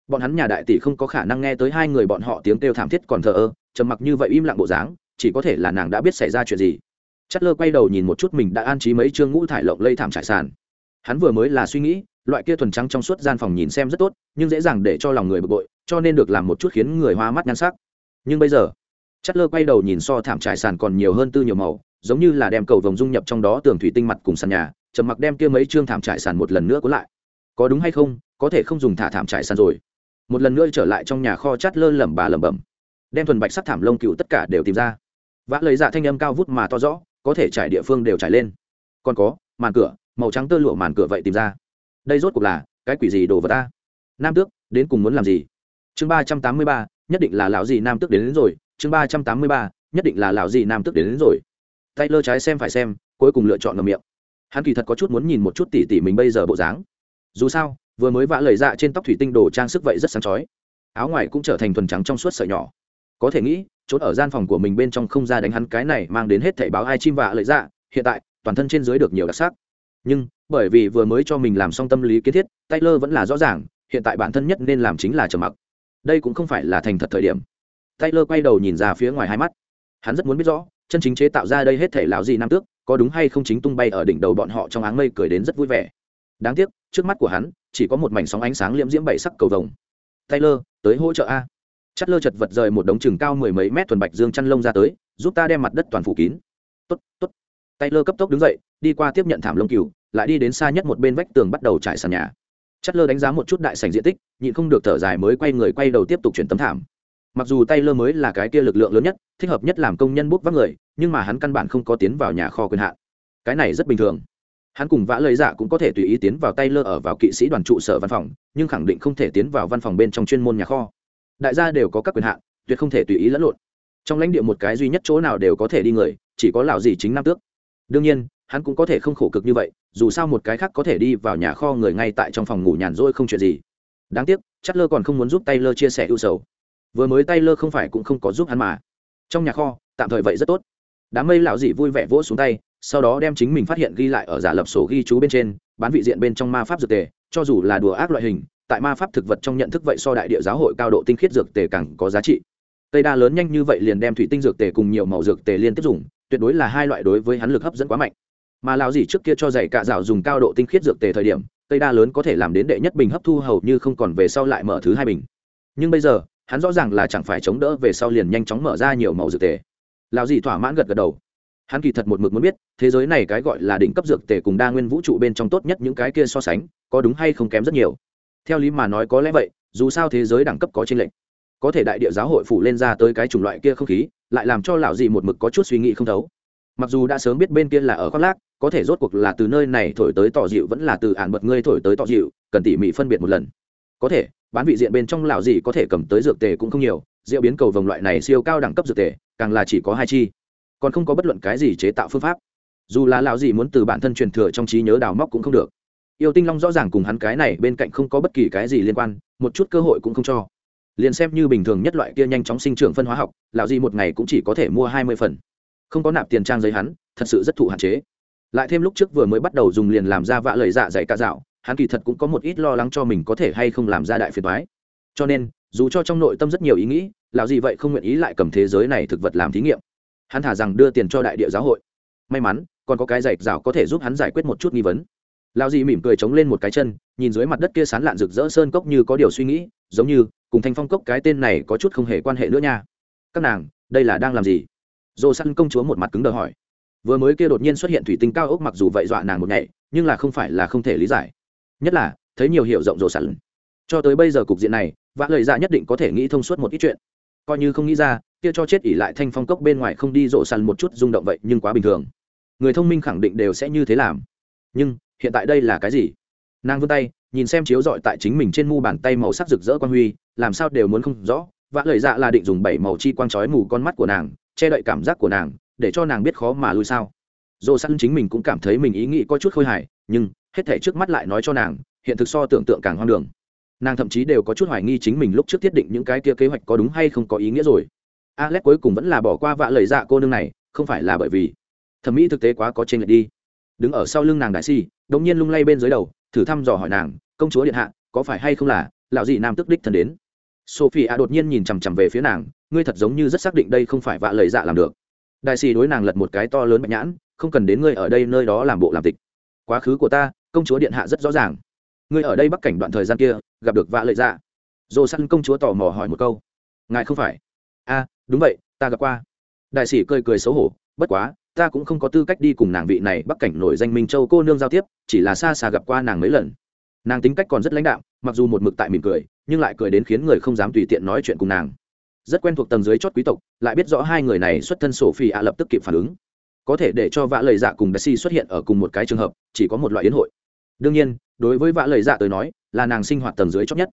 Bọn hắn nhà đại tỷ không có khả năng nghe tới hai người bọn họ tiếng kêu thảm thiết còn thờ ơ, trầm mặc như vậy im lặng bộ dáng, chỉ có thể là nàng đã biết xảy ra chuyện gì chất lơ quay đầu nhìn một chút mình đã an trí mấy chương ngũ thải lộng lây thảm trải sàn. Hắn vừa mới là suy nghĩ, loại kia thuần trắng trong suốt gian phòng nhìn xem rất tốt, nhưng dễ dàng để cho lòng người bực bội, cho nên được làm một chút khiến người hoa mắt nhan sắc. Nhưng bây giờ, chất lơ quay đầu nhìn so thảm trải sàn còn nhiều hơn tư nhiều màu, giống như là đem cầu vồng dung nhập trong đó tường thủy tinh mặt cùng sàn nhà, trầm mặc đem kia mấy chương thảm trải sàn một lần nữa cuốn lại. Có đúng hay không, có thể không dùng thả thảm trải sàn rồi. Một lần nữa trở lại trong nhà kho chát lơ lẩm bà lẩm bẩm. Đem thuần bạch sắc thảm lông cựu tất cả đều tìm ra. Vã lời dạ thanh âm cao vút mà to rõ có thể trải địa phương đều trải lên. Còn có màn cửa màu trắng tơ lụa màn cửa vậy tìm ra. Đây rốt cuộc là cái quỷ gì đồ vật ta? Nam tước đến cùng muốn làm gì? Chương ba trăm tám mươi ba nhất định là lão gì nam tước đến, đến rồi. Chương ba trăm tám mươi ba nhất định là lão gì nam tước đến, đến rồi. Tay lơ trái xem phải xem cuối cùng lựa chọn ngầm miệng. Hắn kỳ thật có chút muốn nhìn một chút tỉ tỉ mình bây giờ bộ dáng. Dù sao vừa mới vã lời dạ trên tóc thủy tinh đồ trang sức vậy rất sáng chói. Áo ngoài cũng trở thành thuần trắng trong suốt sợi nhỏ. Có thể nghĩ trốn ở gian phòng của mình bên trong không ra đánh hắn cái này mang đến hết thảy báo ai chim vạ lợi dạ hiện tại, toàn thân trên dưới được nhiều đặc sắc. Nhưng, bởi vì vừa mới cho mình làm xong tâm lý kiến thiết, taylor vẫn là rõ ràng, hiện tại bản thân nhất nên làm chính là trầm mặc. Đây cũng không phải là thành thật thời điểm. Taylor quay đầu nhìn ra phía ngoài hai mắt. Hắn rất muốn biết rõ, chân chính chế tạo ra đây hết thể lão gì nam tước, có đúng hay không chính tung bay ở đỉnh đầu bọn họ trong áng mây cười đến rất vui vẻ. Đáng tiếc, trước mắt của hắn, chỉ có một mảnh sóng ánh sáng liễm diễm bảy sắc cầu vồng. Taylor, tới hỗ trợ a chất lơ chật vật rời một đống chừng cao mười mấy mét thuần bạch dương chăn lông ra tới, giúp ta đem mặt đất toàn phủ kín. Tốt tốt. Tay lơ cấp tốc đứng dậy, đi qua tiếp nhận thảm lông cừu, lại đi đến xa nhất một bên vách tường bắt đầu trải sàn nhà. Chất lơ đánh giá một chút đại sảnh diện tích, nhịn không được thở dài mới quay người quay đầu tiếp tục chuyển tấm thảm. Mặc dù tay lơ mới là cái kia lực lượng lớn nhất, thích hợp nhất làm công nhân bút vác người, nhưng mà hắn căn bản không có tiến vào nhà kho quyền hạn. Cái này rất bình thường. Hắn cùng vã lời dạ cũng có thể tùy ý tiến vào tay lơ ở vào kỵ sĩ đoàn trụ sở văn phòng, nhưng khẳng định không thể tiến vào văn phòng bên trong chuyên môn nhà kho đại gia đều có các quyền hạn, tuyệt không thể tùy ý lẫn lộn. Trong lãnh địa một cái duy nhất chỗ nào đều có thể đi người, chỉ có lão gì chính nam tước. Đương nhiên, hắn cũng có thể không khổ cực như vậy, dù sao một cái khác có thể đi vào nhà kho người ngay tại trong phòng ngủ nhàn rỗi không chuyện gì. Đáng tiếc chất lơ còn không muốn giúp tay lơ chia sẻ ưu sầu. Vừa mới tay lơ không phải cũng không có giúp hắn mà. Trong nhà kho, tạm thời vậy rất tốt. Đám mây lão dị vui vẻ vỗ xuống tay, sau đó đem chính mình phát hiện ghi lại ở giả lập sổ ghi chú bên trên, bán vị diện bên trong ma pháp dược tề, cho dù là đùa ác loại hình tại ma pháp thực vật trong nhận thức vậy so đại địa giáo hội cao độ tinh khiết dược tề càng có giá trị. Tây đa lớn nhanh như vậy liền đem thủy tinh dược tề cùng nhiều màu dược tề liên tiếp dùng, tuyệt đối là hai loại đối với hắn lực hấp dẫn quá mạnh. Mà lão gì trước kia cho dạy cạ rào dùng cao độ tinh khiết dược tề thời điểm tây đa lớn có thể làm đến đệ nhất bình hấp thu hầu như không còn về sau lại mở thứ hai bình. Nhưng bây giờ, hắn rõ ràng là chẳng phải chống đỡ về sau liền nhanh chóng mở ra nhiều màu dược tề. Lão gì thỏa mãn gật gật đầu. Hắn kỳ thật một mực muốn biết, thế giới này cái gọi là đỉnh cấp dược tề cùng đa nguyên vũ trụ bên trong tốt nhất những cái kia so sánh, có đúng hay không kém rất nhiều theo lý mà nói có lẽ vậy, dù sao thế giới đẳng cấp có tranh lệch. Có thể đại địa giáo hội phủ lên ra tới cái chủng loại kia không khí, lại làm cho lão dị một mực có chút suy nghĩ không thấu. Mặc dù đã sớm biết bên kia là ở khoác lác, có thể rốt cuộc là từ nơi này thổi tới tỏ dịu vẫn là từ ản bật ngươi thổi tới tỏ dịu, cần tỉ mỉ phân biệt một lần. Có thể, bán vị diện bên trong lão dị có thể cầm tới dược tề cũng không nhiều, rượu biến cầu vồng loại này siêu cao đẳng cấp dược tề, càng là chỉ có hai chi. Còn không có bất luận cái gì chế tạo phương pháp. Dù là lão dị muốn từ bản thân truyền thừa trong trí nhớ đào móc cũng không được yêu tinh long rõ ràng cùng hắn cái này bên cạnh không có bất kỳ cái gì liên quan, một chút cơ hội cũng không cho. Liền xem như bình thường nhất loại kia nhanh chóng sinh trưởng phân hóa học, lão di một ngày cũng chỉ có thể mua hai mươi phần. Không có nạp tiền trang giấy hắn, thật sự rất thụ hạn chế. Lại thêm lúc trước vừa mới bắt đầu dùng liền làm ra vạ lời dạ dày ca dạo, hắn kỳ thật cũng có một ít lo lắng cho mình có thể hay không làm ra đại phiền thoái cho nên, dù cho trong nội tâm rất nhiều ý nghĩ, lão gì vậy không nguyện ý lại cầm thế giới này thực vật làm thí nghiệm. Hắn thả rằng đưa tiền cho đại địa giáo hội. May mắn, còn có cái dạy dạo có thể giúp hắn giải quyết một chút nghi vấn lao dị mỉm cười chống lên một cái chân, nhìn dưới mặt đất kia sán lạn rực rỡ sơn cốc như có điều suy nghĩ, giống như, cùng thanh phong cốc cái tên này có chút không hề quan hệ nữa nha. Các nàng, đây là đang làm gì? Dồ săn công chúa một mặt cứng đờ hỏi. Vừa mới kia đột nhiên xuất hiện thủy tinh cao ốc mặc dù vậy dọa nàng một ngày, nhưng là không phải là không thể lý giải. Nhất là, thấy nhiều hiểu rộng rồ sẵn cho tới bây giờ cục diện này, vã lời dạ nhất định có thể nghĩ thông suốt một ít chuyện. Coi như không nghĩ ra, kia cho chết ỉ lại thanh phong cốc bên ngoài không đi rộ săn một chút rung động vậy nhưng quá bình thường. Người thông minh khẳng định đều sẽ như thế làm. Nhưng hiện tại đây là cái gì? Nàng vươn tay, nhìn xem chiếu dọi tại chính mình trên mu bàn tay màu sắc rực rỡ quan huy, làm sao đều muốn không rõ. Vã lời dạ là định dùng bảy màu chi quang trói mù con mắt của nàng, che đậy cảm giác của nàng, để cho nàng biết khó mà lui sao. Dồ sẵn chính mình cũng cảm thấy mình ý nghĩ có chút khôi hài, nhưng hết thể trước mắt lại nói cho nàng, hiện thực so tưởng tượng càng hoang đường. Nàng thậm chí đều có chút hoài nghi chính mình lúc trước thiết định những cái kia kế hoạch có đúng hay không có ý nghĩa rồi. Alex cuối cùng vẫn là bỏ qua vạ lời dạ cô nương này, không phải là bởi vì thẩm mỹ thực tế quá có trên lệch đi đứng ở sau lưng nàng đại si đống nhiên lung lay bên dưới đầu, thử thăm dò hỏi nàng, công chúa điện hạ, có phải hay không là lão dị nam tức đích thần đến? Sophie a đột nhiên nhìn chằm chằm về phía nàng, ngươi thật giống như rất xác định đây không phải vạ lời dạ làm được. Đại sĩ đối nàng lật một cái to lớn bạch nhãn, không cần đến ngươi ở đây nơi đó làm bộ làm tịch. Quá khứ của ta, công chúa điện hạ rất rõ ràng. Ngươi ở đây bắc cảnh đoạn thời gian kia, gặp được vạ lợi dạ. Dồ săn công chúa tò mò hỏi một câu, ngài không phải? A, đúng vậy, ta gặp qua. Đại sĩ cười cười xấu hổ, bất quá ta cũng không có tư cách đi cùng nàng vị này bắc cảnh nổi danh minh châu cô nương giao tiếp, chỉ là xa xa gặp qua nàng mấy lần. Nàng tính cách còn rất lãnh đạo mặc dù một mực tại mỉm cười, nhưng lại cười đến khiến người không dám tùy tiện nói chuyện cùng nàng. Rất quen thuộc tầng dưới chót quý tộc, lại biết rõ hai người này xuất thân sổ phi ạ lập tức kịp phản ứng. Có thể để cho vã lời dạ cùng Bessie xuất hiện ở cùng một cái trường hợp, chỉ có một loại yến hội. Đương nhiên, đối với vã lời dạ tới nói, là nàng sinh hoạt tầng dưới chót nhất.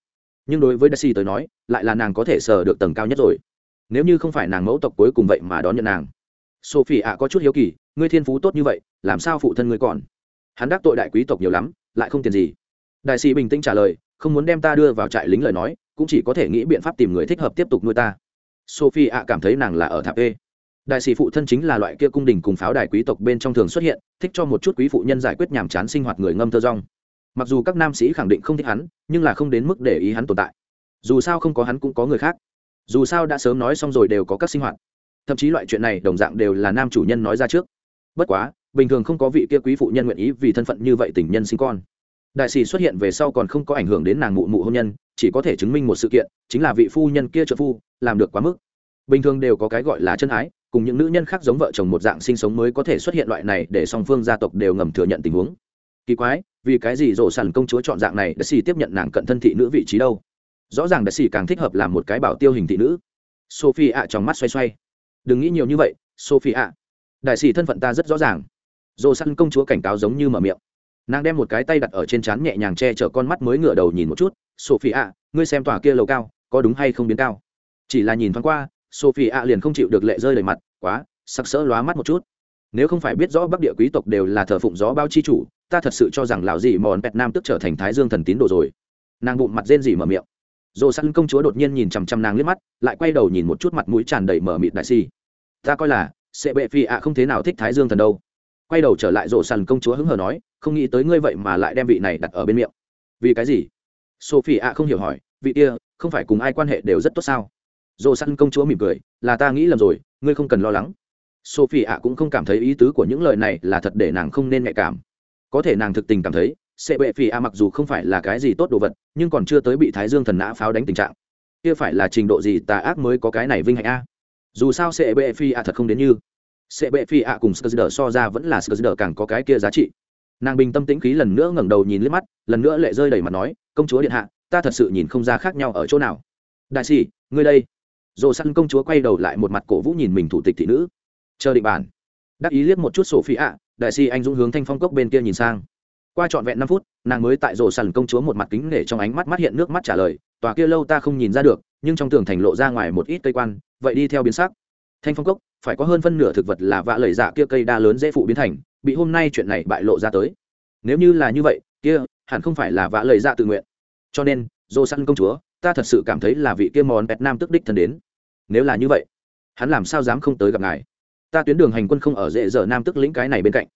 Nhưng đối với Bessie tới nói, lại là nàng có thể sờ được tầng cao nhất rồi. Nếu như không phải nàng mẫu tộc cuối cùng vậy mà đón nhận nàng sophie ạ có chút hiếu kỳ, ngươi thiên phú tốt như vậy, làm sao phụ thân ngươi còn? Hắn đắc tội đại quý tộc nhiều lắm, lại không tiền gì. Đại sĩ bình tĩnh trả lời, không muốn đem ta đưa vào trại lính lời nói, cũng chỉ có thể nghĩ biện pháp tìm người thích hợp tiếp tục nuôi ta. Sophie ạ cảm thấy nàng là ở thạp ê. Đại sĩ phụ thân chính là loại kia cung đình cùng pháo đài quý tộc bên trong thường xuất hiện, thích cho một chút quý phụ nhân giải quyết nhàm chán sinh hoạt người ngâm thơ rong. Mặc dù các nam sĩ khẳng định không thích hắn, nhưng là không đến mức để ý hắn tồn tại. Dù sao không có hắn cũng có người khác. Dù sao đã sớm nói xong rồi đều có các sinh hoạt thậm chí loại chuyện này đồng dạng đều là nam chủ nhân nói ra trước. Bất quá, bình thường không có vị kia quý phụ nhân nguyện ý vì thân phận như vậy tình nhân sinh con. Đại sĩ xuất hiện về sau còn không có ảnh hưởng đến nàng mụ mụ hôn nhân, chỉ có thể chứng minh một sự kiện, chính là vị phu nhân kia trợ phu, làm được quá mức. Bình thường đều có cái gọi là chân ái, cùng những nữ nhân khác giống vợ chồng một dạng sinh sống mới có thể xuất hiện loại này để song phương gia tộc đều ngầm thừa nhận tình huống. Kỳ quái, vì cái gì rổ sàn công chúa chọn dạng này đã xì tiếp nhận nàng cận thân thị nữ vị trí đâu? Rõ ràng đã xì càng thích hợp làm một cái bảo tiêu hình thị nữ. Sophie ạ, trong mắt xoay xoay đừng nghĩ nhiều như vậy sophie ạ đại sĩ thân phận ta rất rõ ràng. Dồ săn công chúa cảnh cáo giống như mở miệng. Nàng đem một cái tay đặt ở trên trán nhẹ nhàng che chở con mắt mới ngửa đầu nhìn một chút. Sophie ạ ngươi xem tòa kia lầu cao, có đúng hay không biến cao? Chỉ là nhìn thoáng qua sophie ạ liền không chịu được lệ rơi đầy mặt. Quá, sặc sỡ lóa mắt một chút. Nếu không phải biết rõ bắc địa quý tộc đều là thờ phụng gió bao chi chủ, ta thật sự cho rằng lão gì mòn pẹt nam tức trở thành thái dương thần tín đồ rồi. Nàng bụng mặt rên dỉ mở miệng. Dồ săn công chúa đột nhiên nhìn chằm chằm nàng liếc mắt, lại quay đầu nhìn một chút mặt mũi tràn đầy mở mịt đại si ta coi là, sẽ bệ phi ạ không thế nào thích thái dương thần đâu. Quay đầu trở lại rộ sàn công chúa hứng hờ nói, không nghĩ tới ngươi vậy mà lại đem vị này đặt ở bên miệng. Vì cái gì? Sophie ạ không hiểu hỏi, vị kia, không phải cùng ai quan hệ đều rất tốt sao? Rộ sàn công chúa mỉm cười, là ta nghĩ lầm rồi, ngươi không cần lo lắng. Sophie ạ cũng không cảm thấy ý tứ của những lời này là thật để nàng không nên nhạy cảm. Có thể nàng thực tình cảm thấy, sẽ bệ phi ạ mặc dù không phải là cái gì tốt đồ vật, nhưng còn chưa tới bị thái dương thần nã pháo đánh tình trạng. Kia phải là trình độ gì tà ác mới có cái này vinh hạnh a? Dù sao sệ bệ phi ạ thật không đến như. Sệ bệ phi ạ cùng sờ so ra vẫn là sờ càng có cái kia giá trị. Nàng bình tâm tĩnh khí lần nữa ngẩng đầu nhìn liếc mắt, lần nữa lệ rơi đầy mặt nói, công chúa điện hạ, ta thật sự nhìn không ra khác nhau ở chỗ nào. Đại sĩ, ngươi đây. Dồ săn công chúa quay đầu lại một mặt cổ vũ nhìn mình thủ tịch thị nữ. Chờ định bản. Đắc ý liếc một chút sổ phi ạ, đại sĩ, anh dũng hướng thanh phong cốc bên kia nhìn sang. Qua trọn vẹn năm phút, nàng mới tại rổ sàn công chúa một mặt kính nể trong ánh mắt mắt hiện nước mắt trả lời, tòa kia lâu ta không nhìn ra được nhưng trong tường thành lộ ra ngoài một ít cây quan, vậy đi theo biến sắc. Thanh phong cốc, phải có hơn phân nửa thực vật là vạ lời dạ kia cây đa lớn dễ phụ biến thành, bị hôm nay chuyện này bại lộ ra tới. Nếu như là như vậy, kia, hẳn không phải là vạ lời dạ tự nguyện. Cho nên, dô săn công chúa, ta thật sự cảm thấy là vị kia món bẹt nam tức đích thân đến. Nếu là như vậy, hắn làm sao dám không tới gặp ngài? Ta tuyến đường hành quân không ở dễ dở nam tức lĩnh cái này bên cạnh.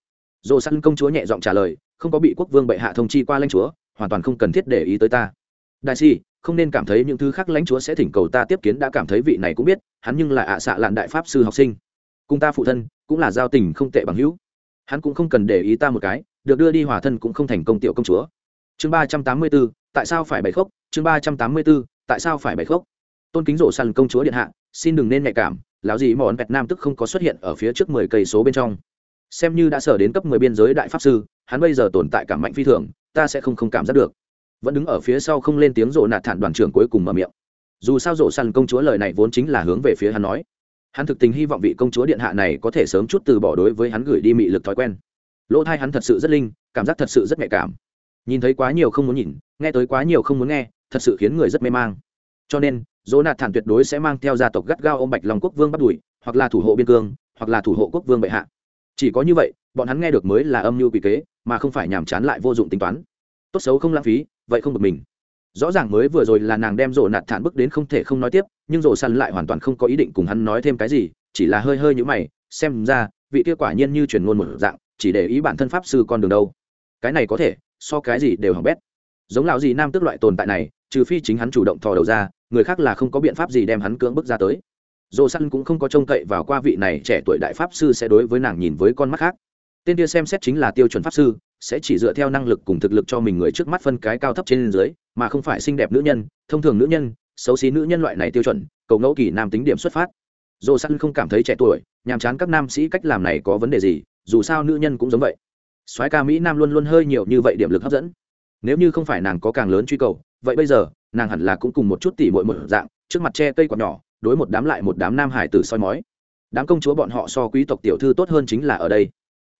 Dô săn công chúa nhẹ giọng trả lời, không có bị quốc vương bệ hạ thông chi qua lãnh chúa, hoàn toàn không cần thiết để ý tới ta. Đại si không nên cảm thấy những thứ khác lãnh chúa sẽ thỉnh cầu ta tiếp kiến đã cảm thấy vị này cũng biết, hắn nhưng là ạ à xạ lạn đại pháp sư học sinh. Cùng ta phụ thân, cũng là giao tình không tệ bằng hữu. Hắn cũng không cần để ý ta một cái, được đưa đi hòa thân cũng không thành công tiểu công chúa. Chương ba trăm tám mươi b ố tại sao phải bày khốc chương ba trăm tám mươi b ố tại sao phải bày khốc tôn kính rổ săn công chúa điện hạ, xin đừng nên nhạy cảm, lão gì mòn vẹt nam tức không có xuất hiện ở phía trước mười cây số bên trong. Xem như đã sở đến cấp mười biên giới đại pháp sư, hắn bây giờ tồn tại cảm mạnh phi thường, ta sẽ không không cảm giác được vẫn đứng ở phía sau không lên tiếng rộ nạt thản đoàn trưởng cuối cùng mở miệng. Dù sao rộ săn công chúa lời này vốn chính là hướng về phía hắn nói. Hắn thực tình hy vọng vị công chúa điện hạ này có thể sớm chút từ bỏ đối với hắn gửi đi mị lực thói quen. Lỗ thai hắn thật sự rất linh, cảm giác thật sự rất nhạy cảm. Nhìn thấy quá nhiều không muốn nhìn, nghe tới quá nhiều không muốn nghe, thật sự khiến người rất mê mang. Cho nên dỗ nạt thản tuyệt đối sẽ mang theo gia tộc gắt gao ôm bạch long quốc vương bắt đuổi, hoặc là thủ hộ biên cương, hoặc là thủ hộ quốc vương bệ hạ. Chỉ có như vậy, bọn hắn nghe được mới là âm mưu quỷ kế, mà không phải nhàm chán lại vô dụng tính toán. Tốt xấu không lãng phí vậy không bực mình. Rõ ràng mới vừa rồi là nàng đem rổ nạt thản bức đến không thể không nói tiếp, nhưng rổ săn lại hoàn toàn không có ý định cùng hắn nói thêm cái gì, chỉ là hơi hơi như mày, xem ra, vị kia quả nhiên như truyền ngôn một dạng, chỉ để ý bản thân pháp sư con đường đâu. Cái này có thể, so cái gì đều hỏng bét. Giống lão gì nam tức loại tồn tại này, trừ phi chính hắn chủ động thò đầu ra, người khác là không có biện pháp gì đem hắn cưỡng bức ra tới. Dồ săn cũng không có trông cậy vào qua vị này trẻ tuổi đại pháp sư sẽ đối với nàng nhìn với con mắt khác. Tên kia xem xét chính là tiêu chuẩn pháp sư sẽ chỉ dựa theo năng lực cùng thực lực cho mình người trước mắt phân cái cao thấp trên dưới, mà không phải xinh đẹp nữ nhân, thông thường nữ nhân, xấu xí nữ nhân loại này tiêu chuẩn, cầu ngẫu kỳ nam tính điểm xuất phát. Dồ săn không cảm thấy trẻ tuổi, nhàm chán các nam sĩ cách làm này có vấn đề gì, dù sao nữ nhân cũng giống vậy. Soái ca mỹ nam luôn luôn hơi nhiều như vậy điểm lực hấp dẫn. Nếu như không phải nàng có càng lớn truy cầu, vậy bây giờ, nàng hẳn là cũng cùng một chút tỉ mội một dạng, trước mặt che cây còn nhỏ, đối một đám lại một đám nam hải tử soi mói. Đám công chúa bọn họ so quý tộc tiểu thư tốt hơn chính là ở đây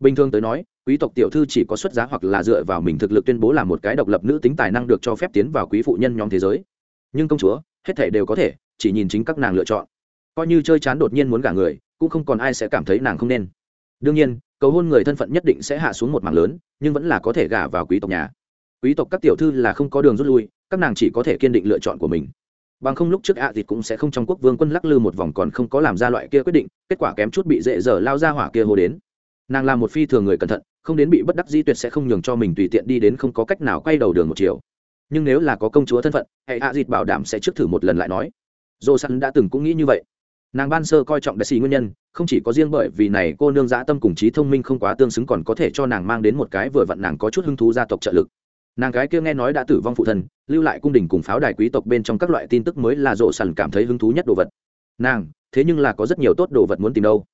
bình thường tới nói, quý tộc tiểu thư chỉ có xuất giá hoặc là dựa vào mình thực lực tuyên bố là một cái độc lập nữ tính tài năng được cho phép tiến vào quý phụ nhân nhóm thế giới. Nhưng công chúa, hết thể đều có thể, chỉ nhìn chính các nàng lựa chọn. Coi như chơi chán đột nhiên muốn gả người, cũng không còn ai sẽ cảm thấy nàng không nên. Đương nhiên, cầu hôn người thân phận nhất định sẽ hạ xuống một mảng lớn, nhưng vẫn là có thể gả vào quý tộc nhà. Quý tộc các tiểu thư là không có đường rút lui, các nàng chỉ có thể kiên định lựa chọn của mình. Bằng không lúc trước ạ à thì cũng sẽ không trong quốc vương quân lắc lư một vòng còn không có làm ra loại kia quyết định, kết quả kém chút bị dễ dở lao ra hỏa kia hô đến nàng là một phi thường người cẩn thận, không đến bị bất đắc dĩ tuyệt sẽ không nhường cho mình tùy tiện đi đến không có cách nào quay đầu đường một chiều. Nhưng nếu là có công chúa thân phận, hệ ạ dịt bảo đảm sẽ trước thử một lần lại nói. Dô săn đã từng cũng nghĩ như vậy. Nàng ban sơ coi trọng đại sĩ nguyên nhân, không chỉ có riêng bởi vì này cô nương dã tâm cùng trí thông minh không quá tương xứng còn có thể cho nàng mang đến một cái vừa vặn nàng có chút hứng thú gia tộc trợ lực. Nàng gái kia nghe nói đã tử vong phụ thân, lưu lại cung đình cùng pháo đài quý tộc bên trong các loại tin tức mới là rộ sần cảm thấy hứng thú nhất đồ vật. Nàng, thế nhưng là có rất nhiều tốt đồ vật muốn tìm đâu.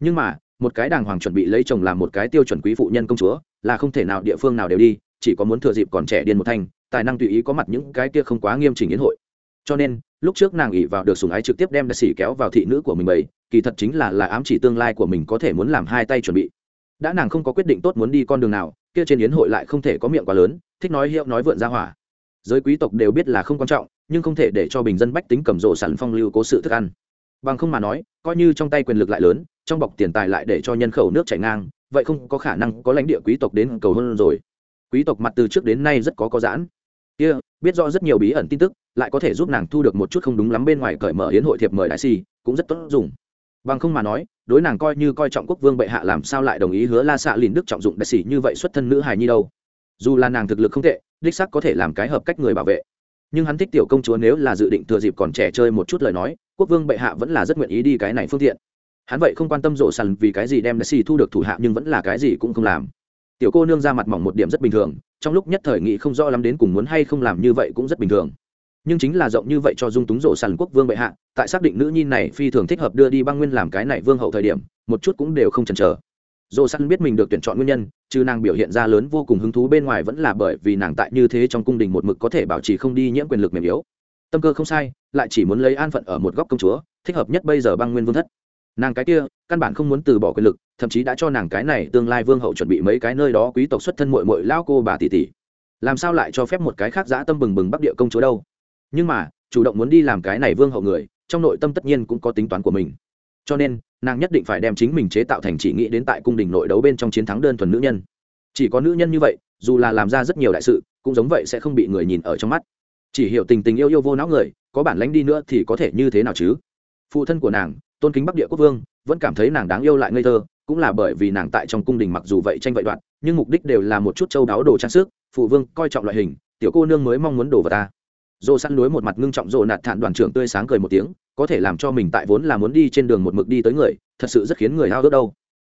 Nhưng mà một cái đàng hoàng chuẩn bị lấy chồng làm một cái tiêu chuẩn quý phụ nhân công chúa, là không thể nào địa phương nào đều đi, chỉ có muốn thừa dịp còn trẻ điên một thanh, tài năng tùy ý có mặt những cái kia không quá nghiêm chỉnh yến hội. Cho nên, lúc trước nàng ỉ vào được sùng ái trực tiếp đem đại sĩ kéo vào thị nữ của mình bầy, kỳ thật chính là là ám chỉ tương lai của mình có thể muốn làm hai tay chuẩn bị. Đã nàng không có quyết định tốt muốn đi con đường nào, kia trên yến hội lại không thể có miệng quá lớn, thích nói hiệu nói vượn ra hỏa. Giới quý tộc đều biết là không quan trọng, nhưng không thể để cho bình dân bách tính cầm rộ sản phong lưu cố sự thức ăn. Bằng không mà nói, coi như trong tay quyền lực lại lớn trong bọc tiền tài lại để cho nhân khẩu nước chảy ngang vậy không có khả năng có lãnh địa quý tộc đến cầu hôn rồi. Quý tộc mặt từ trước đến nay rất có có giãn. Kia、yeah, biết rõ rất nhiều bí ẩn tin tức lại có thể giúp nàng thu được một chút không đúng lắm bên ngoài cởi mở hiến hội thiệp mời đại si cũng rất tốt dùng. Bằng không mà nói đối nàng coi như coi trọng quốc vương bệ hạ làm sao lại đồng ý hứa la xạ lìn đức trọng dụng đại sĩ như vậy xuất thân nữ hài nhi đâu. Dù là nàng thực lực không tệ đích sắc có thể làm cái hợp cách người bảo vệ. Nhưng hắn thích tiểu công chúa nếu là dự định thừa dịp còn trẻ chơi một chút lời nói quốc vương bệ hạ vẫn là rất nguyện ý đi cái này phương tiện hắn vậy không quan tâm rộ sằn vì cái gì đem messi thu được thủ hạ nhưng vẫn là cái gì cũng không làm. Tiểu cô nương ra mặt mỏng một điểm rất bình thường, trong lúc nhất thời nghị không rõ lắm đến cùng muốn hay không làm như vậy cũng rất bình thường. Nhưng chính là rộng như vậy cho dung túng rộ sàn quốc vương bệ hạ, tại xác định nữ nhi này phi thường thích hợp đưa đi băng nguyên làm cái này vương hậu thời điểm, một chút cũng đều không chần chờ. Dồ sàn biết mình được tuyển chọn nguyên nhân, chứ nàng biểu hiện ra lớn vô cùng hứng thú bên ngoài vẫn là bởi vì nàng tại như thế trong cung đình một mực có thể bảo trì không đi nhiễm quyền lực mềm yếu. Tâm cơ không sai, lại chỉ muốn lấy an phận ở một góc công chúa, thích hợp nhất bây giờ băng nguyên vương thất nàng cái kia, căn bản không muốn từ bỏ quyền lực, thậm chí đã cho nàng cái này tương lai vương hậu chuẩn bị mấy cái nơi đó quý tộc xuất thân mội mội lao cô bà tỷ tỷ. Làm sao lại cho phép một cái khác giã tâm bừng bừng bắc địa công chúa đâu? Nhưng mà, chủ động muốn đi làm cái này vương hậu người, trong nội tâm tất nhiên cũng có tính toán của mình. Cho nên, nàng nhất định phải đem chính mình chế tạo thành chỉ nghĩ đến tại cung đình nội đấu bên trong chiến thắng đơn thuần nữ nhân. Chỉ có nữ nhân như vậy, dù là làm ra rất nhiều đại sự, cũng giống vậy sẽ không bị người nhìn ở trong mắt. Chỉ hiểu tình tình yêu yêu vô não người, có bản lánh đi nữa thì có thể như thế nào chứ? Phụ thân của nàng tôn kính bắc địa quốc vương vẫn cảm thấy nàng đáng yêu lại ngây thơ, cũng là bởi vì nàng tại trong cung đình mặc dù vậy tranh vậy đoạn nhưng mục đích đều là một chút châu đáo đồ trang sức, phụ vương coi trọng loại hình, tiểu cô nương mới mong muốn đồ vào ta. Dồ săn lối một mặt ngưng trọng dồ nạt thản đoàn trưởng tươi sáng cười một tiếng, có thể làm cho mình tại vốn là muốn đi trên đường một mực đi tới người, thật sự rất khiến người hao ước đâu.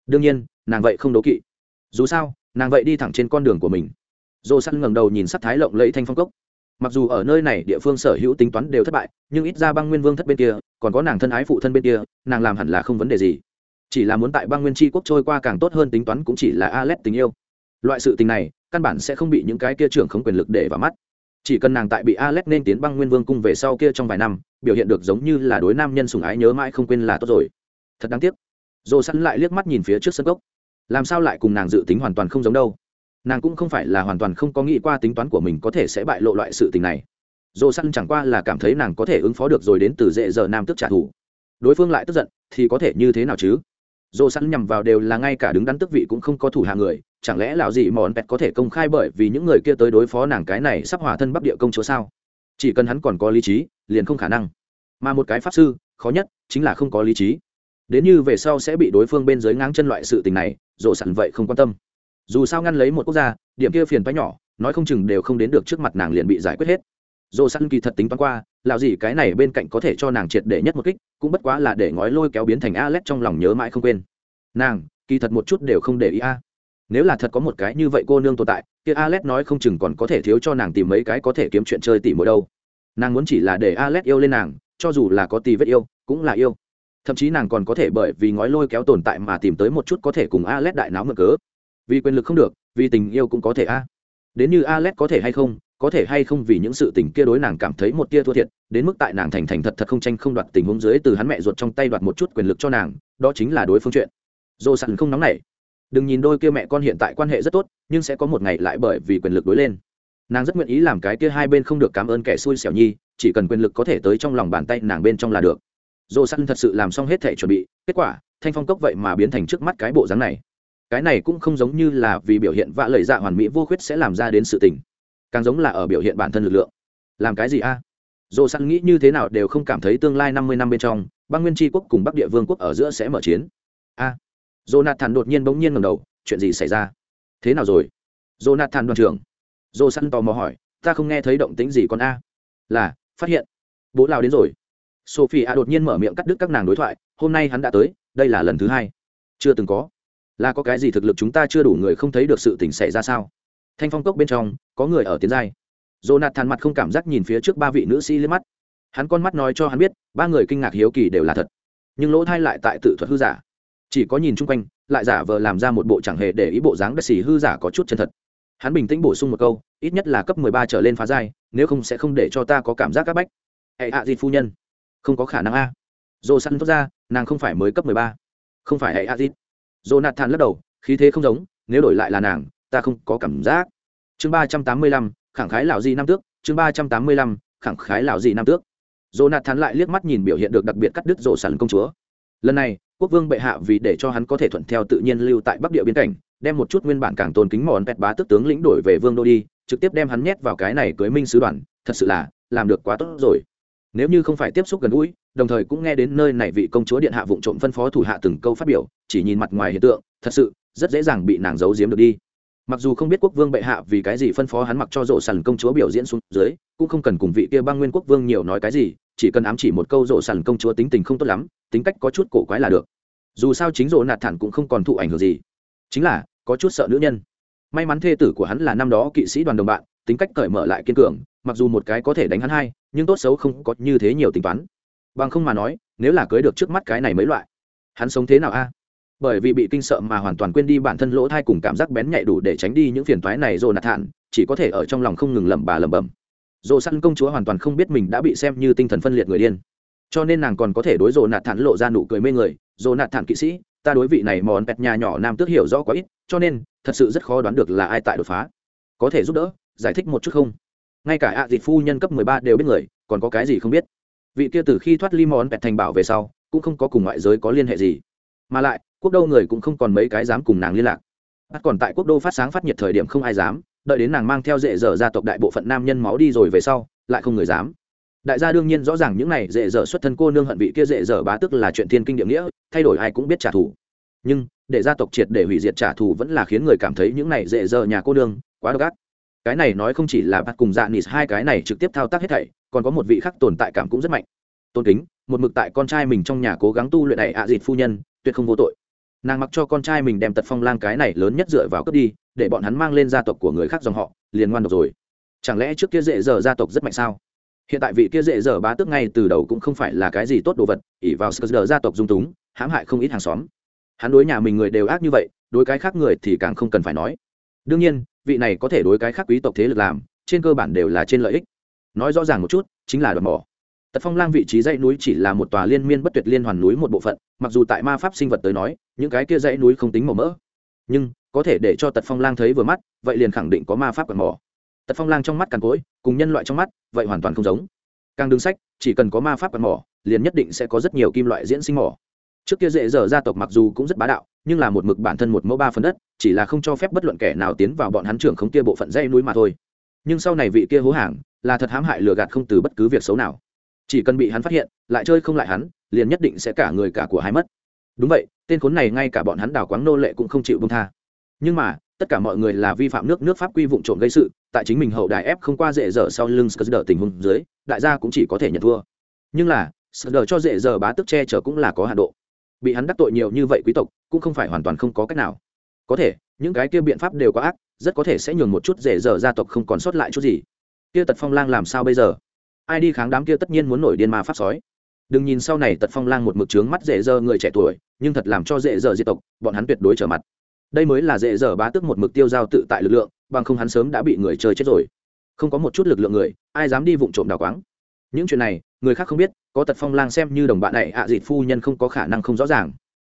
Đương nhiên, nàng vậy không đố kỵ. Dù sao, nàng vậy đi thẳng trên con đường của mình. Dồ săn ngẩng đầu nhìn sắc thái lộng lẫy thanh phong cốc mặc dù ở nơi này địa phương sở hữu tính toán đều thất bại, nhưng ít ra băng nguyên vương thất bên kia, còn có nàng thân ái phụ thân bên kia, nàng làm hẳn là không vấn đề gì. Chỉ là muốn tại băng nguyên tri quốc trôi qua càng tốt hơn tính toán cũng chỉ là a l tình yêu. Loại sự tình này, căn bản sẽ không bị những cái kia trưởng không quyền lực để vào mắt. Chỉ cần nàng tại bị a l nên tiến băng nguyên vương cung về sau kia trong vài năm, biểu hiện được giống như là đối nam nhân sùng ái nhớ mãi không quên là tốt rồi. Thật đáng tiếc. Dồ sẵn lại liếc mắt nhìn phía trước sân cốc. Làm sao lại cùng nàng dự tính hoàn toàn không giống đâu? Nàng cũng không phải là hoàn toàn không có nghĩ qua tính toán của mình có thể sẽ bại lộ loại sự tình này. Dồ săn chẳng qua là cảm thấy nàng có thể ứng phó được rồi đến từ dễ giờ nam tức trả thù. Đối phương lại tức giận, thì có thể như thế nào chứ? Dồ săn nhằm vào đều là ngay cả đứng đắn tức vị cũng không có thủ hạ người, chẳng lẽ lão gì mòn pẹt có thể công khai bởi vì những người kia tới đối phó nàng cái này sắp hòa thân bắc địa công chúa sao? Chỉ cần hắn còn có lý trí, liền không khả năng. Mà một cái pháp sư, khó nhất chính là không có lý trí. Đến như về sau sẽ bị đối phương bên dưới ngang chân loại sự tình này dồ săn vậy không quan tâm dù sao ngăn lấy một quốc gia điểm kia phiền toái nhỏ nói không chừng đều không đến được trước mặt nàng liền bị giải quyết hết dồ săn kỳ thật tính toán qua lào gì cái này bên cạnh có thể cho nàng triệt để nhất một kích cũng bất quá là để ngói lôi kéo biến thành a lét trong lòng nhớ mãi không quên nàng kỳ thật một chút đều không để ý a nếu là thật có một cái như vậy cô nương tồn tại kia Alet nói không chừng còn có thể thiếu cho nàng tìm mấy cái có thể kiếm chuyện chơi tỉ mỗi đâu. Nàng muốn chỉ là để Alet yêu lên nàng, cho dù là có tì vết yêu, cũng là yêu. Thậm chí nàng còn có thể bởi vì ngói lôi kéo tồn tại mà tìm tới một chút có thể cùng Alet đại náo mượn cớ. Vì quyền lực không được, vì tình yêu cũng có thể a. Đến như Alet có thể hay không, có thể hay không vì những sự tình kia đối nàng cảm thấy một tia thua thiệt, đến mức tại nàng thành thành thật thật không tranh không đoạt tình huống dưới từ hắn mẹ ruột trong tay đoạt một chút quyền lực cho nàng, đó chính là đối phương chuyện. dồ sẵn không nóng nảy, đừng nhìn đôi kia mẹ con hiện tại quan hệ rất tốt nhưng sẽ có một ngày lại bởi vì quyền lực đối lên nàng rất nguyện ý làm cái kia hai bên không được cảm ơn kẻ xui xẻo nhi chỉ cần quyền lực có thể tới trong lòng bàn tay nàng bên trong là được dồ sẵn thật sự làm xong hết thể chuẩn bị kết quả thanh phong cốc vậy mà biến thành trước mắt cái bộ dáng này cái này cũng không giống như là vì biểu hiện vạ lời dạ hoàn mỹ vô khuyết sẽ làm ra đến sự tình càng giống là ở biểu hiện bản thân lực lượng làm cái gì a à? dồ săn nghĩ như thế nào đều không cảm thấy tương lai năm mươi năm bên trong băng nguyên tri quốc cùng bắc địa vương quốc ở giữa sẽ mở chiến a Jonathan đột nhiên bỗng nhiên ngẩng đầu, chuyện gì xảy ra? Thế nào rồi? Jonathan đoàn trưởng. dồ săn tò mò hỏi, ta không nghe thấy động tĩnh gì con a? Là, phát hiện. Bố lao đến rồi. Sophie a đột nhiên mở miệng cắt đứt các nàng đối thoại, hôm nay hắn đã tới, đây là lần thứ hai. Chưa từng có. Là có cái gì thực lực chúng ta chưa đủ người không thấy được sự tình xảy ra sao? Thanh phong cốc bên trong, có người ở tiến giai. Jonathan mặt không cảm giác nhìn phía trước ba vị nữ sĩ liếc mắt. Hắn con mắt nói cho hắn biết, ba người kinh ngạc hiếu kỳ đều là thật. Nhưng lỗ thai lại tại tự thuật hư giả chỉ có nhìn chung quanh lại giả vờ làm ra một bộ chẳng hề để ý bộ dáng đất xì hư giả có chút chân thật hắn bình tĩnh bổ sung một câu ít nhất là cấp mười ba trở lên phá giai nếu không sẽ không để cho ta có cảm giác các bách hệ hạ dịt phu nhân không có khả năng a dồ săn thốt ra nàng không phải mới cấp mười ba không phải hệ hạ dịt Jonathan lắc đầu, khí thế không giống, nếu đổi lại là nàng, ta không có cảm giác. Chương ba trăm tám mươi lăm, khẳng khái lão gì năm tước, chương ba trăm tám mươi lăm, khẳng khái lão gì năm tước. Jonathan lại liếc mắt nhìn biểu hiện được đặc biệt cắt đứt rồ sẵn công chúa. Lần này, quốc vương bệ hạ vì để cho hắn có thể thuận theo tự nhiên lưu tại bắc địa biên cảnh, đem một chút nguyên bản càng tôn kính mòn pẹt bá tức tướng lĩnh đổi về vương đô đi, trực tiếp đem hắn nhét vào cái này cưới minh sứ đoàn, thật sự là, làm được quá tốt rồi nếu như không phải tiếp xúc gần gũi, đồng thời cũng nghe đến nơi này vị công chúa điện hạ vụng trộm phân phó thủ hạ từng câu phát biểu, chỉ nhìn mặt ngoài hiện tượng, thật sự, rất dễ dàng bị nàng giấu giếm được đi. Mặc dù không biết quốc vương bệ hạ vì cái gì phân phó hắn mặc cho rộ sàn công chúa biểu diễn xuống dưới, cũng không cần cùng vị kia băng nguyên quốc vương nhiều nói cái gì, chỉ cần ám chỉ một câu rộ sàn công chúa tính tình không tốt lắm, tính cách có chút cổ quái là được. Dù sao chính rộ nạt thản cũng không còn thụ ảnh hưởng gì. Chính là, có chút sợ nữ nhân. May mắn thê tử của hắn là năm đó kỵ sĩ đoàn đồng bạn, tính cách cởi mở lại kiên cường mặc dù một cái có thể đánh hắn hai, nhưng tốt xấu không có như thế nhiều tính toán. Bằng không mà nói, nếu là cưới được trước mắt cái này mấy loại, hắn sống thế nào a? Bởi vì bị kinh sợ mà hoàn toàn quên đi bản thân lỗ thai cùng cảm giác bén nhạy đủ để tránh đi những phiền toái này rồi nạt thản chỉ có thể ở trong lòng không ngừng lẩm bà lẩm bẩm. Dồ săn công chúa hoàn toàn không biết mình đã bị xem như tinh thần phân liệt người điên. Cho nên nàng còn có thể đối dồ nạt thản lộ ra nụ cười mê người dồ nạt thản kỵ sĩ, ta đối vị này mòn pẹt nhà nhỏ nam tước hiểu rõ quá ít, cho nên, thật sự rất khó đoán được là ai tại đột phá. Có thể giúp đỡ, giải thích một chút không? Ngay cả ạ à dịt phu nhân cấp mười ba đều biết người, còn có cái gì không biết? Vị kia từ khi thoát ly mòn bẹt thành bảo về sau, cũng không có cùng ngoại giới có liên hệ gì. Mà lại, quốc đô người cũng không còn mấy cái dám cùng nàng liên lạc. Bắt còn tại quốc đô phát sáng phát nhiệt thời điểm không ai dám, đợi đến nàng mang theo dễ dở gia tộc đại bộ phận nam nhân máu đi rồi về sau, lại không người dám. Đại gia đương nhiên rõ ràng những này dễ dở xuất thân cô nương hận vị kia dễ dở bá tức là chuyện thiên kinh địa nghĩa, thay đổi ai cũng biết trả thù. Nhưng, để gia tộc triệt để hủy diệt trả thù vẫn là khiến người cảm thấy những này dễ dở nhà cô nương quá độc ác cái này nói không chỉ là bắt cùng dạ nịt, hai cái này trực tiếp thao tác hết thảy, còn có một vị khác tồn tại cảm cũng rất mạnh. Tôn kính, một mực tại con trai mình trong nhà cố gắng tu luyện này ạ à dịt phu nhân, tuyệt không vô tội. Nàng mặc cho con trai mình đem tật phong lang cái này lớn nhất dựa vào cướp đi, để bọn hắn mang lên gia tộc của người khác dòng họ, liền ngoan độc rồi. Chẳng lẽ trước kia dễ dở gia tộc rất mạnh sao? Hiện tại vị kia dễ dở bá tước ngay từ đầu cũng không phải là cái gì tốt đồ vật ỉ vào sờ gia tộc dung túng, hãm hại không ít hàng xóm. Hắn đối nhà mình người đều ác như vậy, đối cái khác người thì càng không cần phải nói. Đương nhiên vị này có thể đối cái khác quý tộc thế lực làm, trên cơ bản đều là trên lợi ích. Nói rõ ràng một chút, chính là đoạt mỏ. Tật phong lang vị trí dãy núi chỉ là một tòa liên miên bất tuyệt liên hoàn núi một bộ phận, mặc dù tại ma pháp sinh vật tới nói, những cái kia dãy núi không tính màu mỡ. Nhưng, có thể để cho tật phong lang thấy vừa mắt, vậy liền khẳng định có ma pháp quạt mỏ. Tật phong lang trong mắt càn cối cùng nhân loại trong mắt, vậy hoàn toàn không giống. Càng đứng sách, chỉ cần có ma pháp quạt mỏ, liền nhất định sẽ có rất nhiều kim loại diễn sinh mỏ trước kia dễ dở gia tộc mặc dù cũng rất bá đạo, nhưng là một mực bản thân một mẫu ba phần đất, chỉ là không cho phép bất luận kẻ nào tiến vào bọn hắn trưởng không kia bộ phận dây núi mà thôi. Nhưng sau này vị kia hố hàng, là thật hãm hại lừa gạt không từ bất cứ việc xấu nào. Chỉ cần bị hắn phát hiện, lại chơi không lại hắn, liền nhất định sẽ cả người cả của hai mất. Đúng vậy, tên khốn này ngay cả bọn hắn đào quáng nô lệ cũng không chịu bông tha. Nhưng mà, tất cả mọi người là vi phạm nước nước pháp quy vụ trộm gây sự, tại chính mình hậu đại ép không qua dễ dở sau lưng sờ tình huống dưới, đại gia cũng chỉ có thể nhận thua. Nhưng là sờ cho dễ dở bá tức che chở cũng là có hạ độ bị hắn đắc tội nhiều như vậy quý tộc, cũng không phải hoàn toàn không có cách nào. Có thể, những cái kia biện pháp đều có ác, rất có thể sẽ nhường một chút dễ dở gia tộc không còn sót lại chút gì. Kia tật phong lang làm sao bây giờ? Ai đi kháng đám kia tất nhiên muốn nổi điên ma pháp sói. Đừng nhìn sau này tật phong lang một mực trướng mắt dễ dơ người trẻ tuổi, nhưng thật làm cho dễ dở diệt tộc, bọn hắn tuyệt đối trở mặt. Đây mới là dễ dở bá tức một mực tiêu giao tự tại lực lượng, bằng không hắn sớm đã bị người chơi chết rồi. Không có một chút lực lượng người, ai dám đi vụng trộm đào quáng những chuyện này, người khác không biết, có tật phong lang xem như đồng bạn này, ạ à dịt phu nhân không có khả năng không rõ ràng.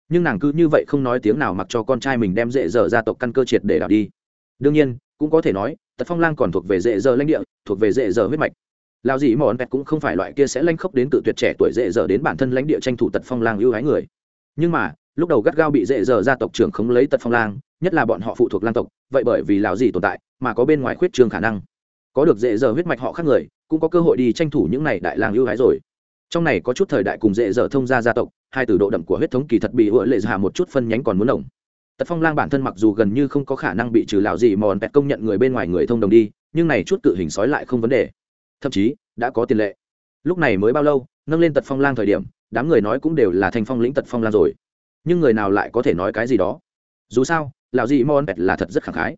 Nhưng nàng cứ như vậy không nói tiếng nào mặc cho con trai mình đem dễ dở gia tộc căn cơ triệt để đào đi. Đương nhiên, cũng có thể nói, tật phong lang còn thuộc về dễ dở lãnh địa, thuộc về dễ dở huyết mạch. Lao gì mòn pet cũng không phải loại kia sẽ lanh khốc đến tự tuyệt trẻ tuổi dễ dở đến bản thân lãnh địa tranh thủ tật phong lang ưu hái người. Nhưng mà, lúc đầu gắt gao bị dễ dở gia tộc trưởng không lấy tật phong lang, nhất là bọn họ phụ thuộc lang tộc, vậy bởi vì lão gì tồn tại, mà có bên ngoài khuyết trường khả năng. Có được dễ dở huyết mạch họ khác người cũng có cơ hội đi tranh thủ những này đại lang ưu hái rồi. Trong này có chút thời đại cùng dễ dở thông gia gia tộc, hai từ độ đậm của huyết thống kỳ thật bị ủa lệ hạ một chút phân nhánh còn muốn đồng. Tật phong lang bản thân mặc dù gần như không có khả năng bị trừ lão gì mòn pẹt công nhận người bên ngoài người thông đồng đi, nhưng này chút cự hình sói lại không vấn đề. Thậm chí, đã có tiền lệ. Lúc này mới bao lâu, nâng lên tật phong lang thời điểm, đám người nói cũng đều là thành phong lĩnh tật phong lang rồi. Nhưng người nào lại có thể nói cái gì đó? Dù sao, lão gì mòn pẹt là thật rất khẳng khái.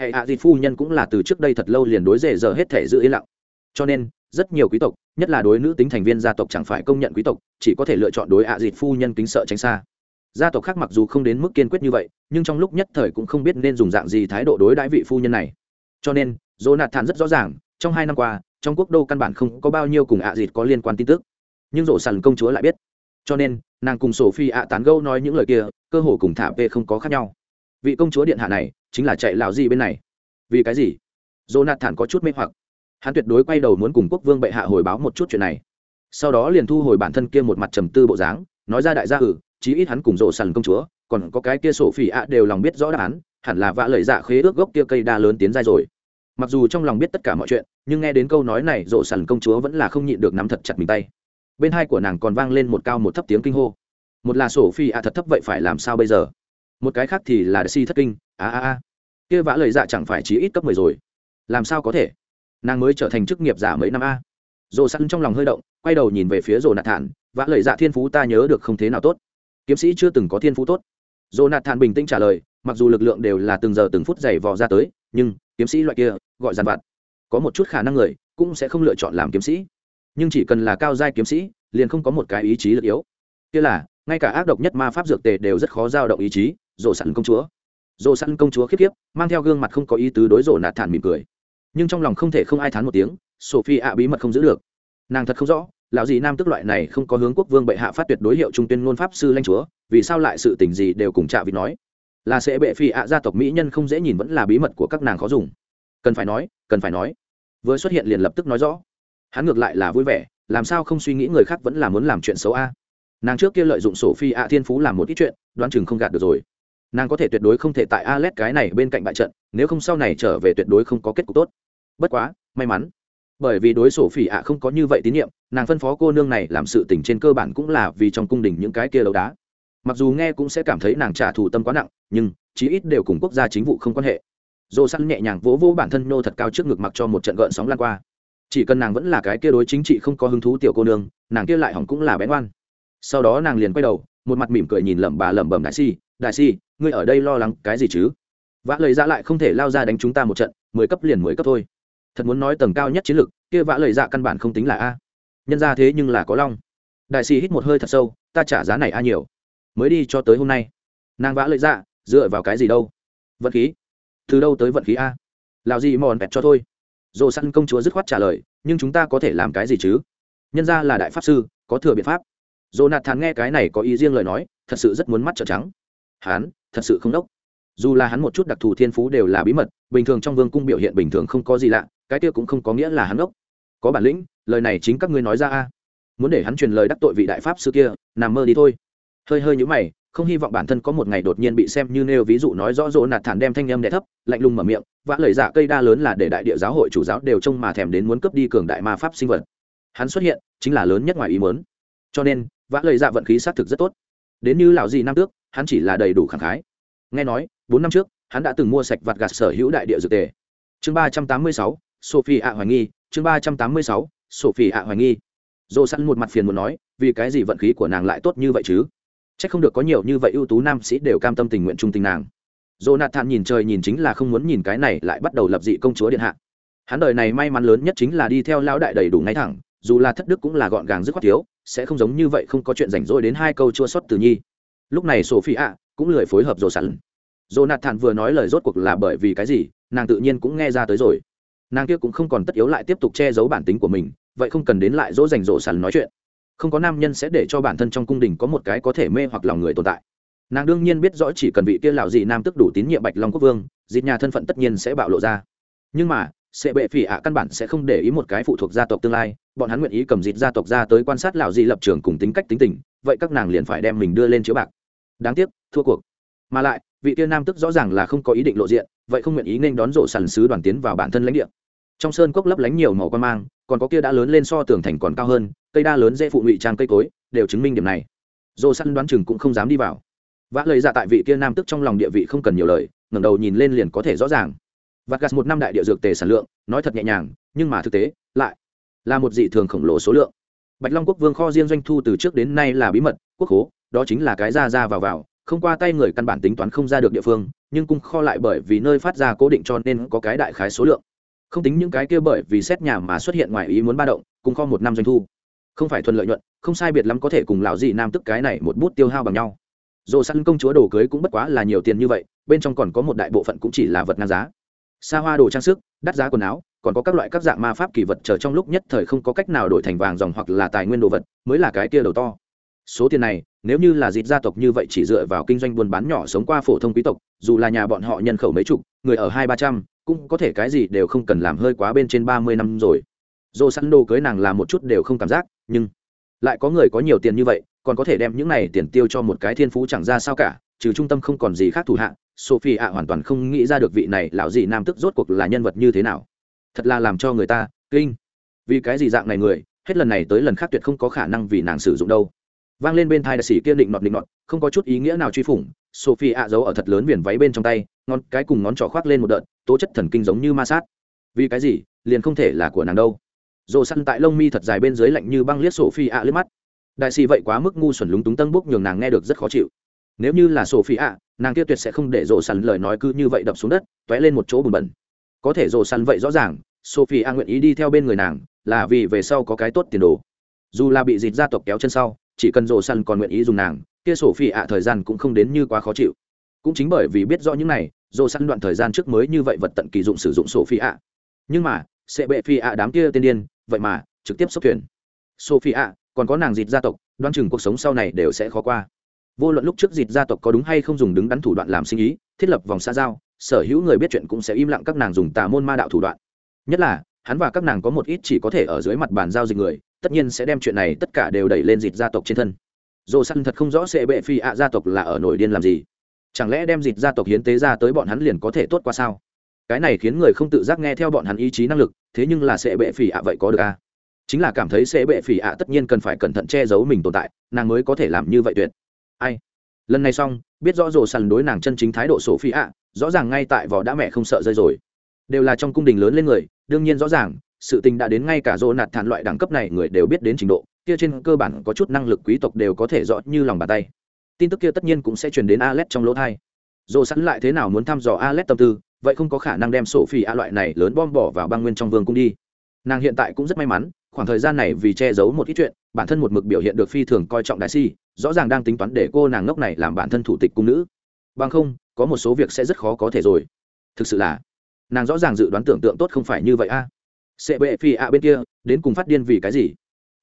Hệ hạ à phu nhân cũng là từ trước đây thật lâu liền đối rể giờ hết thể giữ yên lặng cho nên, rất nhiều quý tộc, nhất là đối nữ tính thành viên gia tộc chẳng phải công nhận quý tộc, chỉ có thể lựa chọn đối ạ à dịt phu nhân kính sợ tránh xa. Gia tộc khác mặc dù không đến mức kiên quyết như vậy, nhưng trong lúc nhất thời cũng không biết nên dùng dạng gì thái độ đối đãi vị phu nhân này. Cho nên dỗ nạt thản rất rõ ràng, trong hai năm qua, trong quốc đô căn bản không có bao nhiêu cùng ạ à dịt có liên quan tin tức. Nhưng rổ sàn công chúa lại biết. Cho nên, nàng cùng sổ phi ạ tán gâu nói những lời kia, cơ hồ cùng thả về không có khác nhau. Vị công chúa điện hạ này, chính là chạy lào gì bên này. Vì cái gì? Jonathan có chút mê hoặc hắn tuyệt đối quay đầu muốn cùng quốc vương bệ hạ hồi báo một chút chuyện này. Sau đó liền thu hồi bản thân kia một mặt trầm tư bộ dáng, nói ra đại gia ử chí ít hắn cùng rộ sàn công chúa, còn có cái kia sổ phỉ ạ đều lòng biết rõ đáp án, hẳn là vạ lời dạ khế ước gốc kia cây đa lớn tiến ra rồi. Mặc dù trong lòng biết tất cả mọi chuyện, nhưng nghe đến câu nói này rộ sàn công chúa vẫn là không nhịn được nắm thật chặt mình tay. Bên hai của nàng còn vang lên một cao một thấp tiếng kinh hô. Một là sổ phi ạ thật thấp vậy phải làm sao bây giờ? Một cái khác thì là si thất kinh, a a a. Kia vã lời dạ chẳng phải chí ít cấp mười rồi. Làm sao có thể? Nàng mới trở thành chức nghiệp giả mấy năm a. Rồ sẵn trong lòng hơi động, quay đầu nhìn về phía rồ nạt thản, vã lời dạ thiên phú ta nhớ được không thế nào tốt. Kiếm sĩ chưa từng có thiên phú tốt. Rồ nạt thản bình tĩnh trả lời, mặc dù lực lượng đều là từng giờ từng phút dày vò ra tới, nhưng kiếm sĩ loại kia, gọi dàn vặt, có một chút khả năng người cũng sẽ không lựa chọn làm kiếm sĩ. Nhưng chỉ cần là cao giai kiếm sĩ, liền không có một cái ý chí lực yếu. Kia là, ngay cả ác độc nhất ma pháp dược tề đều rất khó giao động ý chí dồ sẵn công chúa. Dồ sẵn công chúa khiếp khiếp, mang theo gương mặt không có ý tứ đối rộ nạt thản mỉm cười nhưng trong lòng không thể không ai thán một tiếng, sophie ạ bí mật không giữ được. Nàng thật không rõ, lão gì nam tức loại này không có hướng quốc vương bệ hạ phát tuyệt đối hiệu trung tuyên ngôn pháp sư lanh chúa, vì sao lại sự tình gì đều cùng chạ vịt nói? Là sẽ bệ phi ạ gia tộc mỹ nhân không dễ nhìn vẫn là bí mật của các nàng khó dùng. Cần phải nói, cần phải nói. Vừa xuất hiện liền lập tức nói rõ. Hắn ngược lại là vui vẻ, làm sao không suy nghĩ người khác vẫn là muốn làm chuyện xấu a? Nàng trước kia lợi dụng sổ phi ạ thiên phú làm một ít chuyện, đoán chừng không gạt được rồi nàng có thể tuyệt đối không thể tại Alet cái này bên cạnh bại trận, nếu không sau này trở về tuyệt đối không có kết cục tốt. Bất quá, may mắn, bởi vì đối sổ phỉ ạ không có như vậy tín nhiệm, nàng phân phó cô nương này làm sự tình trên cơ bản cũng là vì trong cung đình những cái kia đấu đá. Mặc dù nghe cũng sẽ cảm thấy nàng trả thù tâm quá nặng, nhưng chí ít đều cùng quốc gia chính vụ không quan hệ. dồ săn nhẹ nhàng vỗ vỗ bản thân nô thật cao trước ngực mặc cho một trận gợn sóng lan qua. Chỉ cần nàng vẫn là cái kia đối chính trị không có hứng thú tiểu cô nương, nàng kia lại hỏng cũng là bén oan. Sau đó nàng liền quay đầu, một mặt mỉm cười nhìn lẩm bà lẩm bẩm đại si, đại si, ngươi ở đây lo lắng cái gì chứ? Vã lời dạ lại không thể lao ra đánh chúng ta một trận mười cấp liền mười cấp thôi. Thật muốn nói tầng cao nhất chiến lược kia vã lời dạ căn bản không tính là a. Nhân ra thế nhưng là có long. Đại si hít một hơi thật sâu ta trả giá này a nhiều. Mới đi cho tới hôm nay. Nàng vã lời dạ dựa vào cái gì đâu? Vận khí. Từ đâu tới vận khí a? Lào gì mòn bẹt cho thôi. Dồ săn công chúa dứt khoát trả lời nhưng chúng ta có thể làm cái gì chứ? Nhân ra là đại pháp sư có thừa biện pháp. Dồ nạt thán nghe cái này có ý riêng lời nói thật sự rất muốn mắt trợn trắng hắn thật sự không đốc. Dù là hắn một chút đặc thù thiên phú đều là bí mật, bình thường trong vương cung biểu hiện bình thường không có gì lạ, cái kia cũng không có nghĩa là hắn đốc. có bản lĩnh, lời này chính các ngươi nói ra a. Muốn để hắn truyền lời đắc tội vị đại pháp sư kia, nằm mơ đi thôi. Hơi hơi nhũ mày, không hy vọng bản thân có một ngày đột nhiên bị xem như nêu ví dụ nói rõ rỗ nạt thản đem thanh âm đẻ thấp, lạnh lùng mở miệng, vã lời giả cây đa lớn là để đại địa giáo hội chủ giáo đều trông mà thèm đến muốn cướp đi cường đại ma pháp sinh vật. Hắn xuất hiện, chính là lớn nhất ngoài ý muốn. Cho nên, vã lời giả vận khí xác thực rất tốt. Đến như lão gì năm tước hắn chỉ là đầy đủ khẳng khái. Nghe nói, bốn năm trước, hắn đã từng mua sạch vặt gạt sở hữu đại địa dược tề. Chương ba trăm tám mươi sáu, sophie ạ hoài nghi, chương ba trăm tám mươi sáu, sophie ạ hoài nghi. Dồ săn một mặt phiền muốn nói, vì cái gì vận khí của nàng lại tốt như vậy chứ? C h ắ c không được có nhiều như vậy ưu tú nam sĩ đều cam tâm tình nguyện trung tình nàng. Dồ nạt thản nhìn trời nhìn chính là không muốn nhìn cái này lại bắt đầu lập dị công chúa điện hạ. Hắn đời này may mắn lớn nhất chính là đi theo lão đại đầy đủ ngay thẳng, dù là thất đức cũng là gọn gàng dứt khoát thiếu, sẽ không giống như vậy không có chuyện rảnh rỗi đến hai câu chua xót từ nhi lúc này sophie ạ cũng lười phối hợp dồ sẵn dồ nạt thản vừa nói lời rốt cuộc là bởi vì cái gì, nàng tự nhiên cũng nghe ra tới rồi. Nàng kia cũng không còn tất yếu lại tiếp tục che giấu bản tính của mình, vậy không cần đến lại dỗ dành dỗ sẵn nói chuyện. Không có nam nhân sẽ để cho bản thân trong cung đình có một cái có thể mê hoặc lòng người tồn tại. Nàng đương nhiên biết rõ chỉ cần vị kia lào dị nam tức đủ tín nhiệm bạch long quốc vương dịp nhà thân phận tất nhiên sẽ bạo lộ ra. Nhưng mà sệ bệ phỉ ạ căn bản sẽ không để ý một cái phụ thuộc gia tộc tương lai, bọn hắn nguyện ý cầm dịp gia tộc ra tới quan sát lào dị lập trường cùng tính cách tính tình, vậy các nàng liền phải đem mình đưa lên chiếu bạc đáng tiếc, thua cuộc. Mà lại, vị kia nam tức rõ ràng là không có ý định lộ diện, vậy không nguyện ý nên đón rộ sàn sứ đoàn tiến vào bản thân lãnh địa. Trong sơn cốc lấp lánh nhiều màu quan mang, còn có kia đã lớn lên so tường thành còn cao hơn, cây đa lớn dễ phụ ngụy trang cây cối, đều chứng minh điểm này. Rộ săn đoán chừng cũng không dám đi vào. Vã lời ra dạ tại vị kia nam tức trong lòng địa vị không cần nhiều lời, ngẩng đầu nhìn lên liền có thể rõ ràng. Vạt gạt một năm đại địa dược tề sản lượng, nói thật nhẹ nhàng, nhưng mà thực tế, lại là một dị thường khổng lồ số lượng. Bạch long quốc vương kho riêng doanh thu từ trước đến nay là bí mật, quốc hố đó chính là cái ra ra vào vào, không qua tay người căn bản tính toán không ra được địa phương, nhưng cung kho lại bởi vì nơi phát ra cố định cho nên có cái đại khái số lượng. Không tính những cái kia bởi vì xét nhà mà xuất hiện ngoài ý muốn ba động, cung kho một năm doanh thu. Không phải thuần lợi nhuận, không sai biệt lắm có thể cùng lão dị nam tức cái này một bút tiêu hao bằng nhau. Dồ săn công chúa đồ cưới cũng bất quá là nhiều tiền như vậy, bên trong còn có một đại bộ phận cũng chỉ là vật ngang giá. Xa hoa đồ trang sức, đắt giá quần áo, còn có các loại các dạng ma pháp kỳ vật chờ trong lúc nhất thời không có cách nào đổi thành vàng dòng hoặc là tài nguyên đồ vật, mới là cái kia đầu to. Số tiền này nếu như là dịp gia tộc như vậy chỉ dựa vào kinh doanh buôn bán nhỏ sống qua phổ thông quý tộc, dù là nhà bọn họ nhân khẩu mấy chục, người ở hai ba trăm, cũng có thể cái gì đều không cần làm hơi quá bên trên ba mươi năm rồi. Dồ săn đồ cưới nàng làm một chút đều không cảm giác, nhưng lại có người có nhiều tiền như vậy, còn có thể đem những này tiền tiêu cho một cái thiên phú chẳng ra sao cả, trừ trung tâm không còn gì khác thủ hạ sophie ạ hoàn toàn không nghĩ ra được vị này lão gì nam tức rốt cuộc là nhân vật như thế nào. Thật là làm cho người ta kinh. Vì cái gì dạng này người, hết lần này tới lần khác tuyệt không có khả năng vì nàng sử dụng đâu vang lên bên thai đại sĩ kia định nọt định nọt, không có chút ý nghĩa nào truy phủng, sophie ạ giấu ở thật lớn viền váy bên trong tay, ngón cái cùng ngón trỏ khoác lên một đợt, tố chất thần kinh giống như ma sát. Vì cái gì? Liền không thể là của nàng đâu. Rồ săn tại lông mi thật dài bên dưới lạnh như băng liếc sophie ạ liếc mắt. Đại sĩ vậy quá mức ngu xuẩn lúng túng tân bốc nhường nàng nghe được rất khó chịu. Nếu như là sophie ạ, nàng kia tuyệt sẽ không để rồ săn lời nói cứ như vậy đập xuống đất t lên một chỗ bùn bẩn. Có thể rồ săn vậy rõ ràng, sophie a nguyện ý đi theo bên người nàng, là vì về sau có cái tốt tiền đồ. Dù là bị dịt gia tộc kéo chân sau chỉ cần rổ săn còn nguyện ý dùng nàng, kia sổ phi ạ thời gian cũng không đến như quá khó chịu. Cũng chính bởi vì biết rõ những này, rổ săn đoạn thời gian trước mới như vậy vật tận kỳ dụng sử dụng sổ phi ạ. Nhưng mà, sẽ bệ phi ạ đám kia tiên điên, vậy mà, trực tiếp xốc thuyền. Phi ạ, còn có nàng dịt gia tộc đoan chừng cuộc sống sau này đều sẽ khó qua. Vô luận lúc trước dịt gia tộc có đúng hay không dùng đứng đắn thủ đoạn làm sinh ý, thiết lập vòng xa giao, sở hữu người biết chuyện cũng sẽ im lặng các nàng dùng tà môn ma đạo thủ đoạn. Nhất là, hắn và các nàng có một ít chỉ có thể ở dưới mặt bàn giao dịch người tất nhiên sẽ đem chuyện này tất cả đều đẩy lên dịt gia tộc trên thân. Dồ săn thật không rõ sẽ bệ phi ạ gia tộc là ở nổi điên làm gì. Chẳng lẽ đem dịt gia tộc hiến tế ra tới bọn hắn liền có thể tốt qua sao? Cái này khiến người không tự giác nghe theo bọn hắn ý chí năng lực, thế nhưng là sẽ bệ phỉ ạ vậy có được à? chính là cảm thấy sẽ bệ phỉ ạ tất nhiên cần phải cẩn thận che giấu mình tồn tại, nàng mới có thể làm như vậy tuyệt. Ai? Lần này xong, biết rõ rồ săn đối nàng chân chính thái độ sổ phi ạ, rõ ràng ngay tại vỏ đã mẹ không sợ rơi rồi. Đều là trong cung đình lớn lên người, đương nhiên rõ ràng sự tình đã đến ngay cả rô nạt thản loại đẳng cấp này người đều biết đến trình độ, kia trên cơ bản có chút năng lực quý tộc đều có thể rõ như lòng bàn tay. Tin tức kia tất nhiên cũng sẽ truyền đến Alex trong lỗ thai dồ sẵn lại thế nào muốn thăm dò alex tâm tư, vậy không có khả năng đem sổ phi a loại này lớn bom bỏ vào băng nguyên trong vương cung đi. Nàng hiện tại cũng rất may mắn, khoảng thời gian này vì che giấu một ít chuyện, bản thân một mực biểu hiện được phi thường coi trọng đại si, rõ ràng đang tính toán để cô nàng ngốc này làm bản thân thủ tịch cung nữ. Bằng không, có một số việc sẽ rất khó có thể rồi. Thực sự là, nàng rõ ràng dự đoán tưởng tượng tốt không phải như vậy a. à sệ bệ phi ạ bên kia, đến cùng phát điên vì cái gì?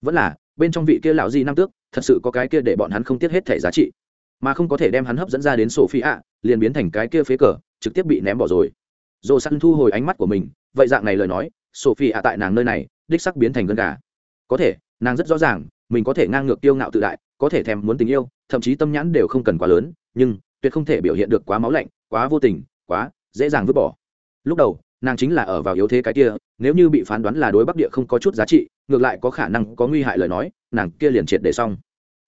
Vẫn là, bên trong vị kia lão di nam tước, thật sự có cái kia để bọn hắn không tiếc hết thẻ giá trị. Mà không có thể đem hắn hấp dẫn ra đến sổ phi ạ, liền biến thành cái kia phế cờ, trực tiếp bị ném bỏ rồi. Dồ săn thu hồi ánh mắt của mình, vậy dạng này lời nói, sổ phi ạ tại nàng nơi này, đích sắc biến thành gân gà. Có thể, nàng rất rõ ràng, mình có thể ngang ngược tiêu ngạo tự đại, có thể thèm muốn tình yêu, thậm chí tâm nhãn đều không cần quá lớn, nhưng tuyệt không thể biểu hiện được quá máu lạnh, quá vô tình, quá dễ dàng vứt bỏ. Lúc đầu nàng chính là ở vào yếu thế cái kia, nếu như bị phán đoán là đối bắc địa không có chút giá trị, ngược lại có khả năng có nguy hại lời nói, nàng kia liền triệt để xong.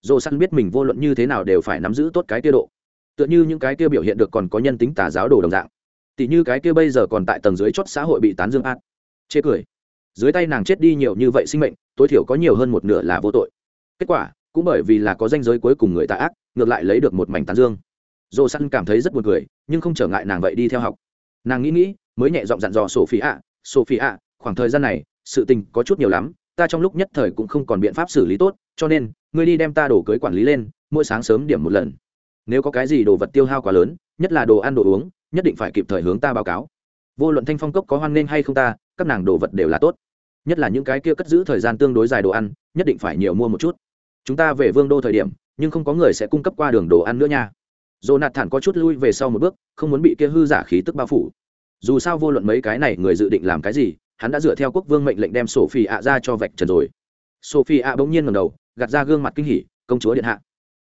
Dồ săn biết mình vô luận như thế nào đều phải nắm giữ tốt cái kia độ. Tựa như những cái kia biểu hiện được còn có nhân tính tà giáo đồ đồng dạng. Tỷ như cái kia bây giờ còn tại tầng dưới chót xã hội bị tán dương át chê cười. Dưới tay nàng chết đi nhiều như vậy sinh mệnh, tối thiểu có nhiều hơn một nửa là vô tội. Kết quả, cũng bởi vì là có danh giới cuối cùng người tạ ác, ngược lại lấy được một mảnh tán dương. Dồ săn cảm thấy rất buồn cười, nhưng không trở ngại nàng vậy đi theo học. Nàng nghĩ nghĩ mới nhẹ giọng dặn dò sophie ạ sophie ạ khoảng thời gian này, sự tình có chút nhiều lắm, ta trong lúc nhất thời cũng không còn biện pháp xử lý tốt, cho nên, ngươi đi đem ta đổ cưới quản lý lên, mỗi sáng sớm điểm một lần. Nếu có cái gì đồ vật tiêu hao quá lớn, nhất là đồ ăn đồ uống, nhất định phải kịp thời hướng ta báo cáo. Vô luận thanh phong cốc có hoan nghênh hay không ta, các nàng đồ vật đều là tốt. Nhất là những cái kia cất giữ thời gian tương đối dài đồ ăn, nhất định phải nhiều mua một chút. Chúng ta về vương đô thời điểm, nhưng không có người sẽ cung cấp qua đường đồ ăn nữa nha. Dồ nạt thản có chút lui về sau một bước, không muốn bị kia hư giả khí tức bao phủ dù sao vô luận mấy cái này người dự định làm cái gì, hắn đã dựa theo quốc vương mệnh lệnh đem sổ phi ạ ra cho vạch trần rồi. Sổ phi ạ bỗng nhiên ngầm đầu, gạt ra gương mặt kinh hỉ, công chúa điện hạ.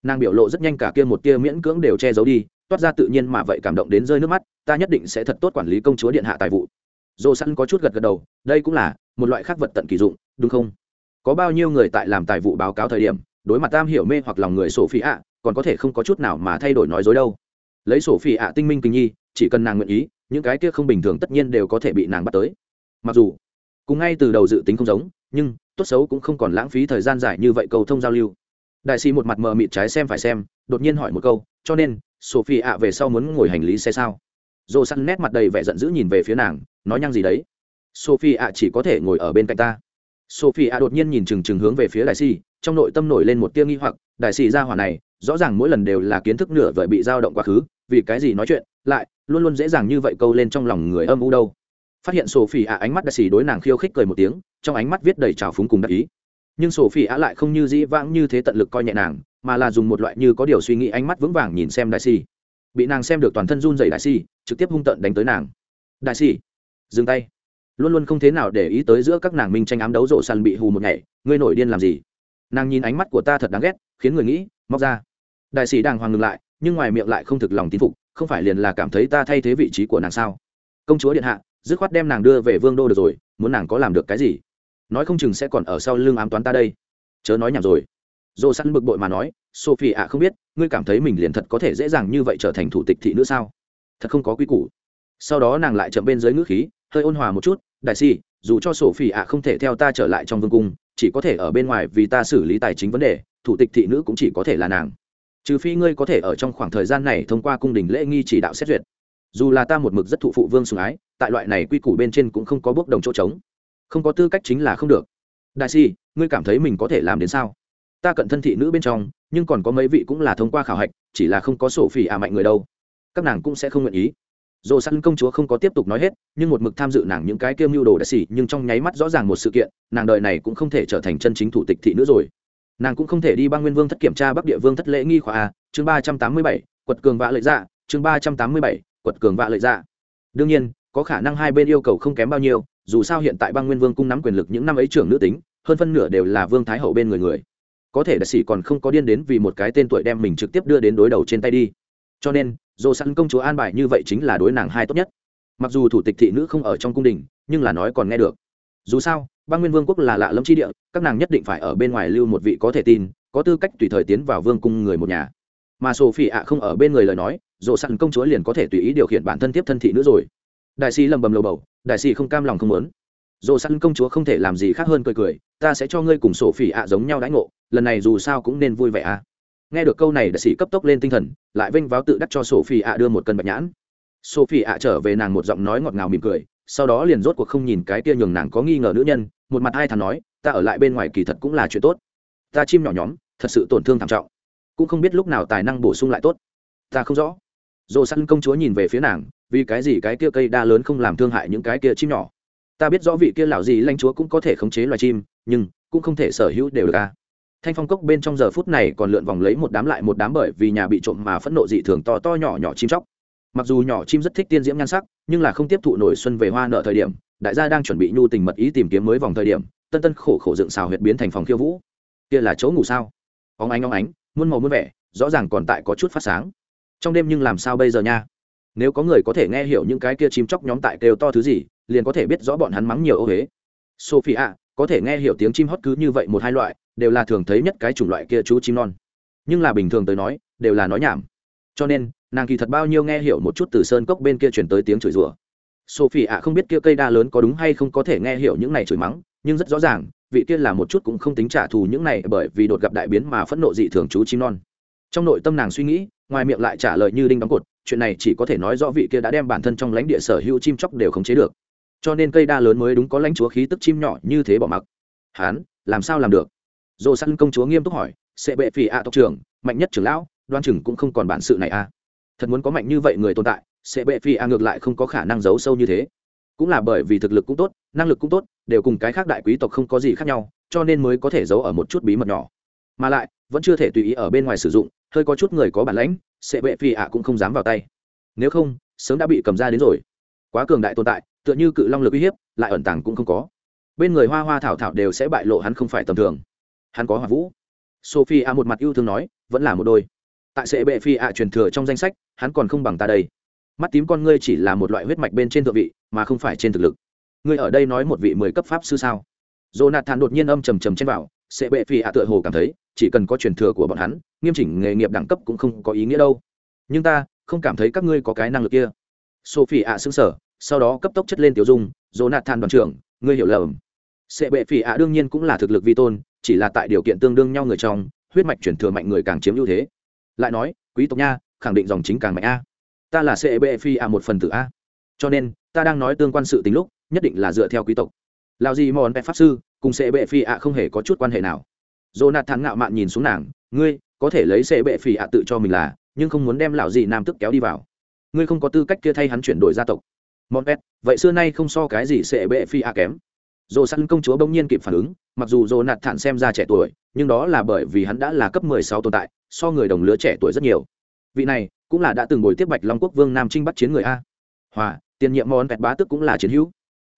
Nàng biểu lộ rất nhanh cả kia một tia miễn cưỡng đều che giấu đi, toát ra tự nhiên mà vậy cảm động đến rơi nước mắt, ta nhất định sẽ thật tốt quản lý công chúa điện hạ tài vụ. Dồ sẵn có chút gật gật đầu, đây cũng là một loại khác vật tận kỳ dụng, đúng không? Có bao nhiêu người tại làm tài vụ báo cáo thời điểm, đối mặt tam hiểu mê hoặc lòng người sổ phi ạ còn có thể không có chút nào mà thay đổi nói dối đâu. Lấy sổ phi ạ tinh minh kinh nhi, chỉ cần nàng nguyện ý những cái kia không bình thường tất nhiên đều có thể bị nàng bắt tới. Mặc dù, cùng ngay từ đầu dự tính không giống, nhưng, tốt xấu cũng không còn lãng phí thời gian dài như vậy cầu thông giao lưu. Đại sĩ một mặt mờ mịt trái xem phải xem, đột nhiên hỏi một câu, cho nên, sophie ạ, về sau muốn ngồi hành lý xe sao? Dồ săn nét mặt đầy vẻ giận dữ nhìn về phía nàng, nói nhăng gì đấy? Sophie ạ chỉ có thể ngồi ở bên cạnh ta. Sophie ạ đột nhiên nhìn chừng chừng hướng về phía đại sĩ, trong nội tâm nổi lên một tia nghi hoặc, đại sĩ ra hỏa này, rõ ràng mỗi lần đều là kiến thức nửa vời bị dao động quá khứ, vì cái gì nói chuyện, lại luôn luôn dễ dàng như vậy câu lên trong lòng người âm u đâu. Phát hiện sổ sophie ạ ánh mắt đại xì đối nàng khiêu khích cười một tiếng, trong ánh mắt viết đầy trào phúng cùng đắc ý. Nhưng sổ sophie ạ lại không như dĩ vãng như thế tận lực coi nhẹ nàng, mà là dùng một loại như có điều suy nghĩ ánh mắt vững vàng nhìn xem đại xì bị nàng xem được toàn thân run dày đại xì trực tiếp hung tận đánh tới nàng. Đại xì dừng tay. Luôn luôn không thế nào để ý tới giữa các nàng minh tranh ám đấu rộ săn bị hù một ngày, ngươi nổi điên làm gì? Nàng nhìn ánh mắt của ta thật đáng ghét, khiến người nghĩ, móc ra. Đại sĩ đàng hoàng ngừng lại, nhưng ngoài miệng lại không thực lòng tín phục không phải liền là cảm thấy ta thay thế vị trí của nàng sao? Công chúa điện hạ, dứt khoát đem nàng đưa về vương đô được rồi, muốn nàng có làm được cái gì? Nói không chừng sẽ còn ở sau lưng ám toán ta đây. Chớ nói nhảm rồi. Dồ săn bực bội mà nói, sophie ạ, không biết, ngươi cảm thấy mình liền thật có thể dễ dàng như vậy trở thành thủ tịch thị nữ sao? Thật không có quy củ. Sau đó nàng lại chậm bên dưới ngữ khí, hơi ôn hòa một chút, đại si, dù cho sophie ạ không thể theo ta trở lại trong vương cung, chỉ có thể ở bên ngoài vì ta xử lý tài chính vấn đề, thủ tịch thị nữ cũng chỉ có thể là nàng trừ phi ngươi có thể ở trong khoảng thời gian này thông qua cung đình lễ nghi chỉ đạo xét duyệt. Dù là ta một mực rất thụ phụ vương sùng ái tại loại này quy củ bên trên cũng không có bước đồng chỗ trống. Không có tư cách chính là không được. Đại si ngươi cảm thấy mình có thể làm đến sao? Ta cận thân thị nữ bên trong nhưng còn có mấy vị cũng là thông qua khảo hạch chỉ là không có sổ phỉ à mạnh người đâu. Các nàng cũng sẽ không nguyện ý. Dồ săn công chúa không có tiếp tục nói hết nhưng một mực tham dự nàng những cái kiêm mưu đồ đại xỉ, nhưng trong nháy mắt rõ ràng một sự kiện nàng đời này cũng không thể trở thành chân chính thủ tịch thị nữ rồi nàng cũng không thể đi băng nguyên vương thất kiểm tra bắc địa vương thất lễ nghi khóa a, chương ba trăm tám mươi bảy, quật cường vạ lợi dạ chương ba trăm tám mươi bảy, quật cường vạ lợi dạ. đương nhiên, có khả năng hai bên yêu cầu không kém bao nhiêu, dù sao hiện tại băng nguyên vương cung nắm quyền lực những năm ấy trưởng nữ tính, hơn phân nửa đều là vương thái hậu bên người người. có thể đại sĩ còn không có điên đến vì một cái tên tuổi đem mình trực tiếp đưa đến đối đầu trên tay đi. cho nên dồ sẵn công chúa an bài như vậy chính là đối nàng hai tốt nhất. mặc dù thủ tịch thị nữ không ở trong cung đình, nhưng là nói còn nghe được dù sao, băng nguyên vương quốc là lạ lẫm chi địa, các nàng nhất định phải ở bên ngoài lưu một vị có thể tin, có tư cách tùy thời tiến vào vương cung người một nhà. Mà sophie ạ không ở bên người lời nói dỗ sẵn công chúa liền có thể tùy ý điều khiển bản thân tiếp thân thị nữa rồi. Đại sĩ lầm bầm lầu bầu, đại sĩ không cam lòng không muốn. Dỗ sẵn công chúa không thể làm gì khác hơn cười cười, ta sẽ cho ngươi cùng sổ phỉ ạ giống nhau đãi ngộ, lần này dù sao cũng nên vui vẻ à. Nghe được câu này, đại sĩ cấp tốc lên tinh thần, lại vênh váo tự đắc cho sophie ạ đưa một cân bạch nhãn sophie ạ trở về nàng một giọng nói ngọt ngào mỉm cười, sau đó liền rốt cuộc không nhìn cái kia nhường nàng có nghi ngờ nữ nhân, một mặt ai thằng nói, ta ở lại bên ngoài kỳ thật cũng là chuyện tốt. Ta chim nhỏ nhóm, thật sự tổn thương thảm trọng. Cũng không biết lúc nào tài năng bổ sung lại tốt. Ta không rõ. Dồ săn công chúa nhìn về phía nàng, vì cái gì cái kia cây đa lớn không làm thương hại những cái kia chim nhỏ? Ta biết rõ vị kia lão gì lãnh chúa cũng có thể khống chế loài chim, nhưng cũng không thể sở hữu đều được a thanh phong cốc bên trong giờ phút này còn lượn vòng lấy một đám lại một đám bởi vì nhà bị trộm mà phẫn nộ dị thường to to nhỏ nhỏ chim chóc mặc dù nhỏ chim rất thích tiên diễm nhan sắc, nhưng là không tiếp thụ nổi xuân về hoa nợ thời điểm, đại gia đang chuẩn bị nhu tình mật ý tìm kiếm mới vòng thời điểm, tân tân khổ khổ dựng xào huyệt biến thành phòng khiêu vũ. Kia là chỗ ngủ sao? Óng ánh óng ánh, muôn màu muôn vẻ, rõ ràng còn tại có chút phát sáng. Trong đêm nhưng làm sao bây giờ nha? Nếu có người có thể nghe hiểu những cái kia chim chóc nhóm tại kêu to thứ gì, liền có thể biết rõ bọn hắn mắng nhiều ô huế sophie ạ có thể nghe hiểu tiếng chim hót cứ như vậy một hai loại, đều là thường thấy nhất cái chủng loại kia chú chim non. Nhưng là bình thường tới nói, đều là nói nhảm. Cho nên nàng kỳ thật bao nhiêu nghe hiểu một chút từ sơn cốc bên kia chuyển tới tiếng chửi rủa. Sophie ạ không biết kia cây đa lớn có đúng hay không có thể nghe hiểu những này chửi mắng, nhưng rất rõ ràng, vị kia là một chút cũng không tính trả thù những này bởi vì đột gặp đại biến mà phẫn nộ dị thường chú chim non. Trong nội tâm nàng suy nghĩ, ngoài miệng lại trả lời như đinh đóng cột, chuyện này chỉ có thể nói rõ vị kia đã đem bản thân trong lãnh địa sở hữu chim chóc đều khống chế được. Cho nên cây đa lớn mới đúng có lãnh chúa khí tức chim nhỏ như thế bỏ mặc. Hán, làm sao làm được? Dồ săn công chúa nghiêm túc hỏi, sẽ bệ phì ạ tộc trưởng, mạnh nhất trưởng lão, đoan chừng cũng không còn bản sự này a à thật muốn có mạnh như vậy người tồn tại, sẽ bệ phi a à ngược lại không có khả năng giấu sâu như thế. Cũng là bởi vì thực lực cũng tốt, năng lực cũng tốt, đều cùng cái khác đại quý tộc không có gì khác nhau, cho nên mới có thể giấu ở một chút bí mật nhỏ. Mà lại, vẫn chưa thể tùy ý ở bên ngoài sử dụng, hơi có chút người có bản lãnh, sẽ bệ Phi ạ à cũng không dám vào tay. Nếu không, sớm đã bị cầm ra đến rồi. Quá cường đại tồn tại, tựa như cự long lực uy hiếp, lại ẩn tàng cũng không có. Bên người hoa hoa thảo thảo đều sẽ bại lộ hắn không phải tầm thường. Hắn có hỏa vũ. Sophie a một mặt yêu thương nói, vẫn là một đôi tại sệ bệ phi a truyền thừa trong danh sách, hắn còn không bằng ta đây. Mắt tím con ngươi chỉ là một loại huyết mạch bên trên thượng vị, mà không phải trên thực lực. Ngươi ở đây nói một vị mười cấp pháp sư sao? Jonathan đột nhiên âm trầm trầm trên vào sệ bệ phi a tựa hồ cảm thấy, chỉ cần có truyền thừa của bọn hắn, nghiêm chỉnh nghề nghiệp đẳng cấp cũng không có ý nghĩa đâu. Nhưng ta, không cảm thấy các ngươi có cái năng lực kia. Sophie ạ xứng sở sau đó cấp tốc chất lên tiểu dung, jonathan đoàn trưởng, ngươi hiểu lầm. Sệ bệ phi a đương nhiên cũng là thực lực vi tôn, chỉ là tại điều kiện tương đương nhau người trong, huyết mạch chuyển thừa mạnh người càng chiếm ưu thế lại nói, quý tộc nha, khẳng định dòng chính càng mạnh a. Ta là cb phi a một phần tử a. Cho nên, ta đang nói tương quan sự tính lúc, nhất định là dựa theo quý tộc. Lao gì mòn pet pháp sư cùng cb phi a không hề có chút quan hệ nào. Jonathan ngạo mạn nhìn xuống nàng, ngươi, có thể lấy cb phi a tự cho mình là, nhưng không muốn đem lão gì nam tức kéo đi vào. Ngươi không có tư cách kia thay hắn chuyển đổi gia tộc. Mòn pet vậy xưa nay không so cái gì cb phi a kém dồ săn công chúa bỗng nhiên kịp phản ứng, mặc dù dồ nạt thản xem ra trẻ tuổi, nhưng đó là bởi vì hắn đã là cấp mười sáu tồn tại, so người đồng lứa trẻ tuổi rất nhiều. Vị này, cũng là đã từng ngồi tiếp bạch long quốc vương nam trinh bắt chiến người a. Hòa, tiền nhiệm món vẹt bá tức cũng là chiến hữu.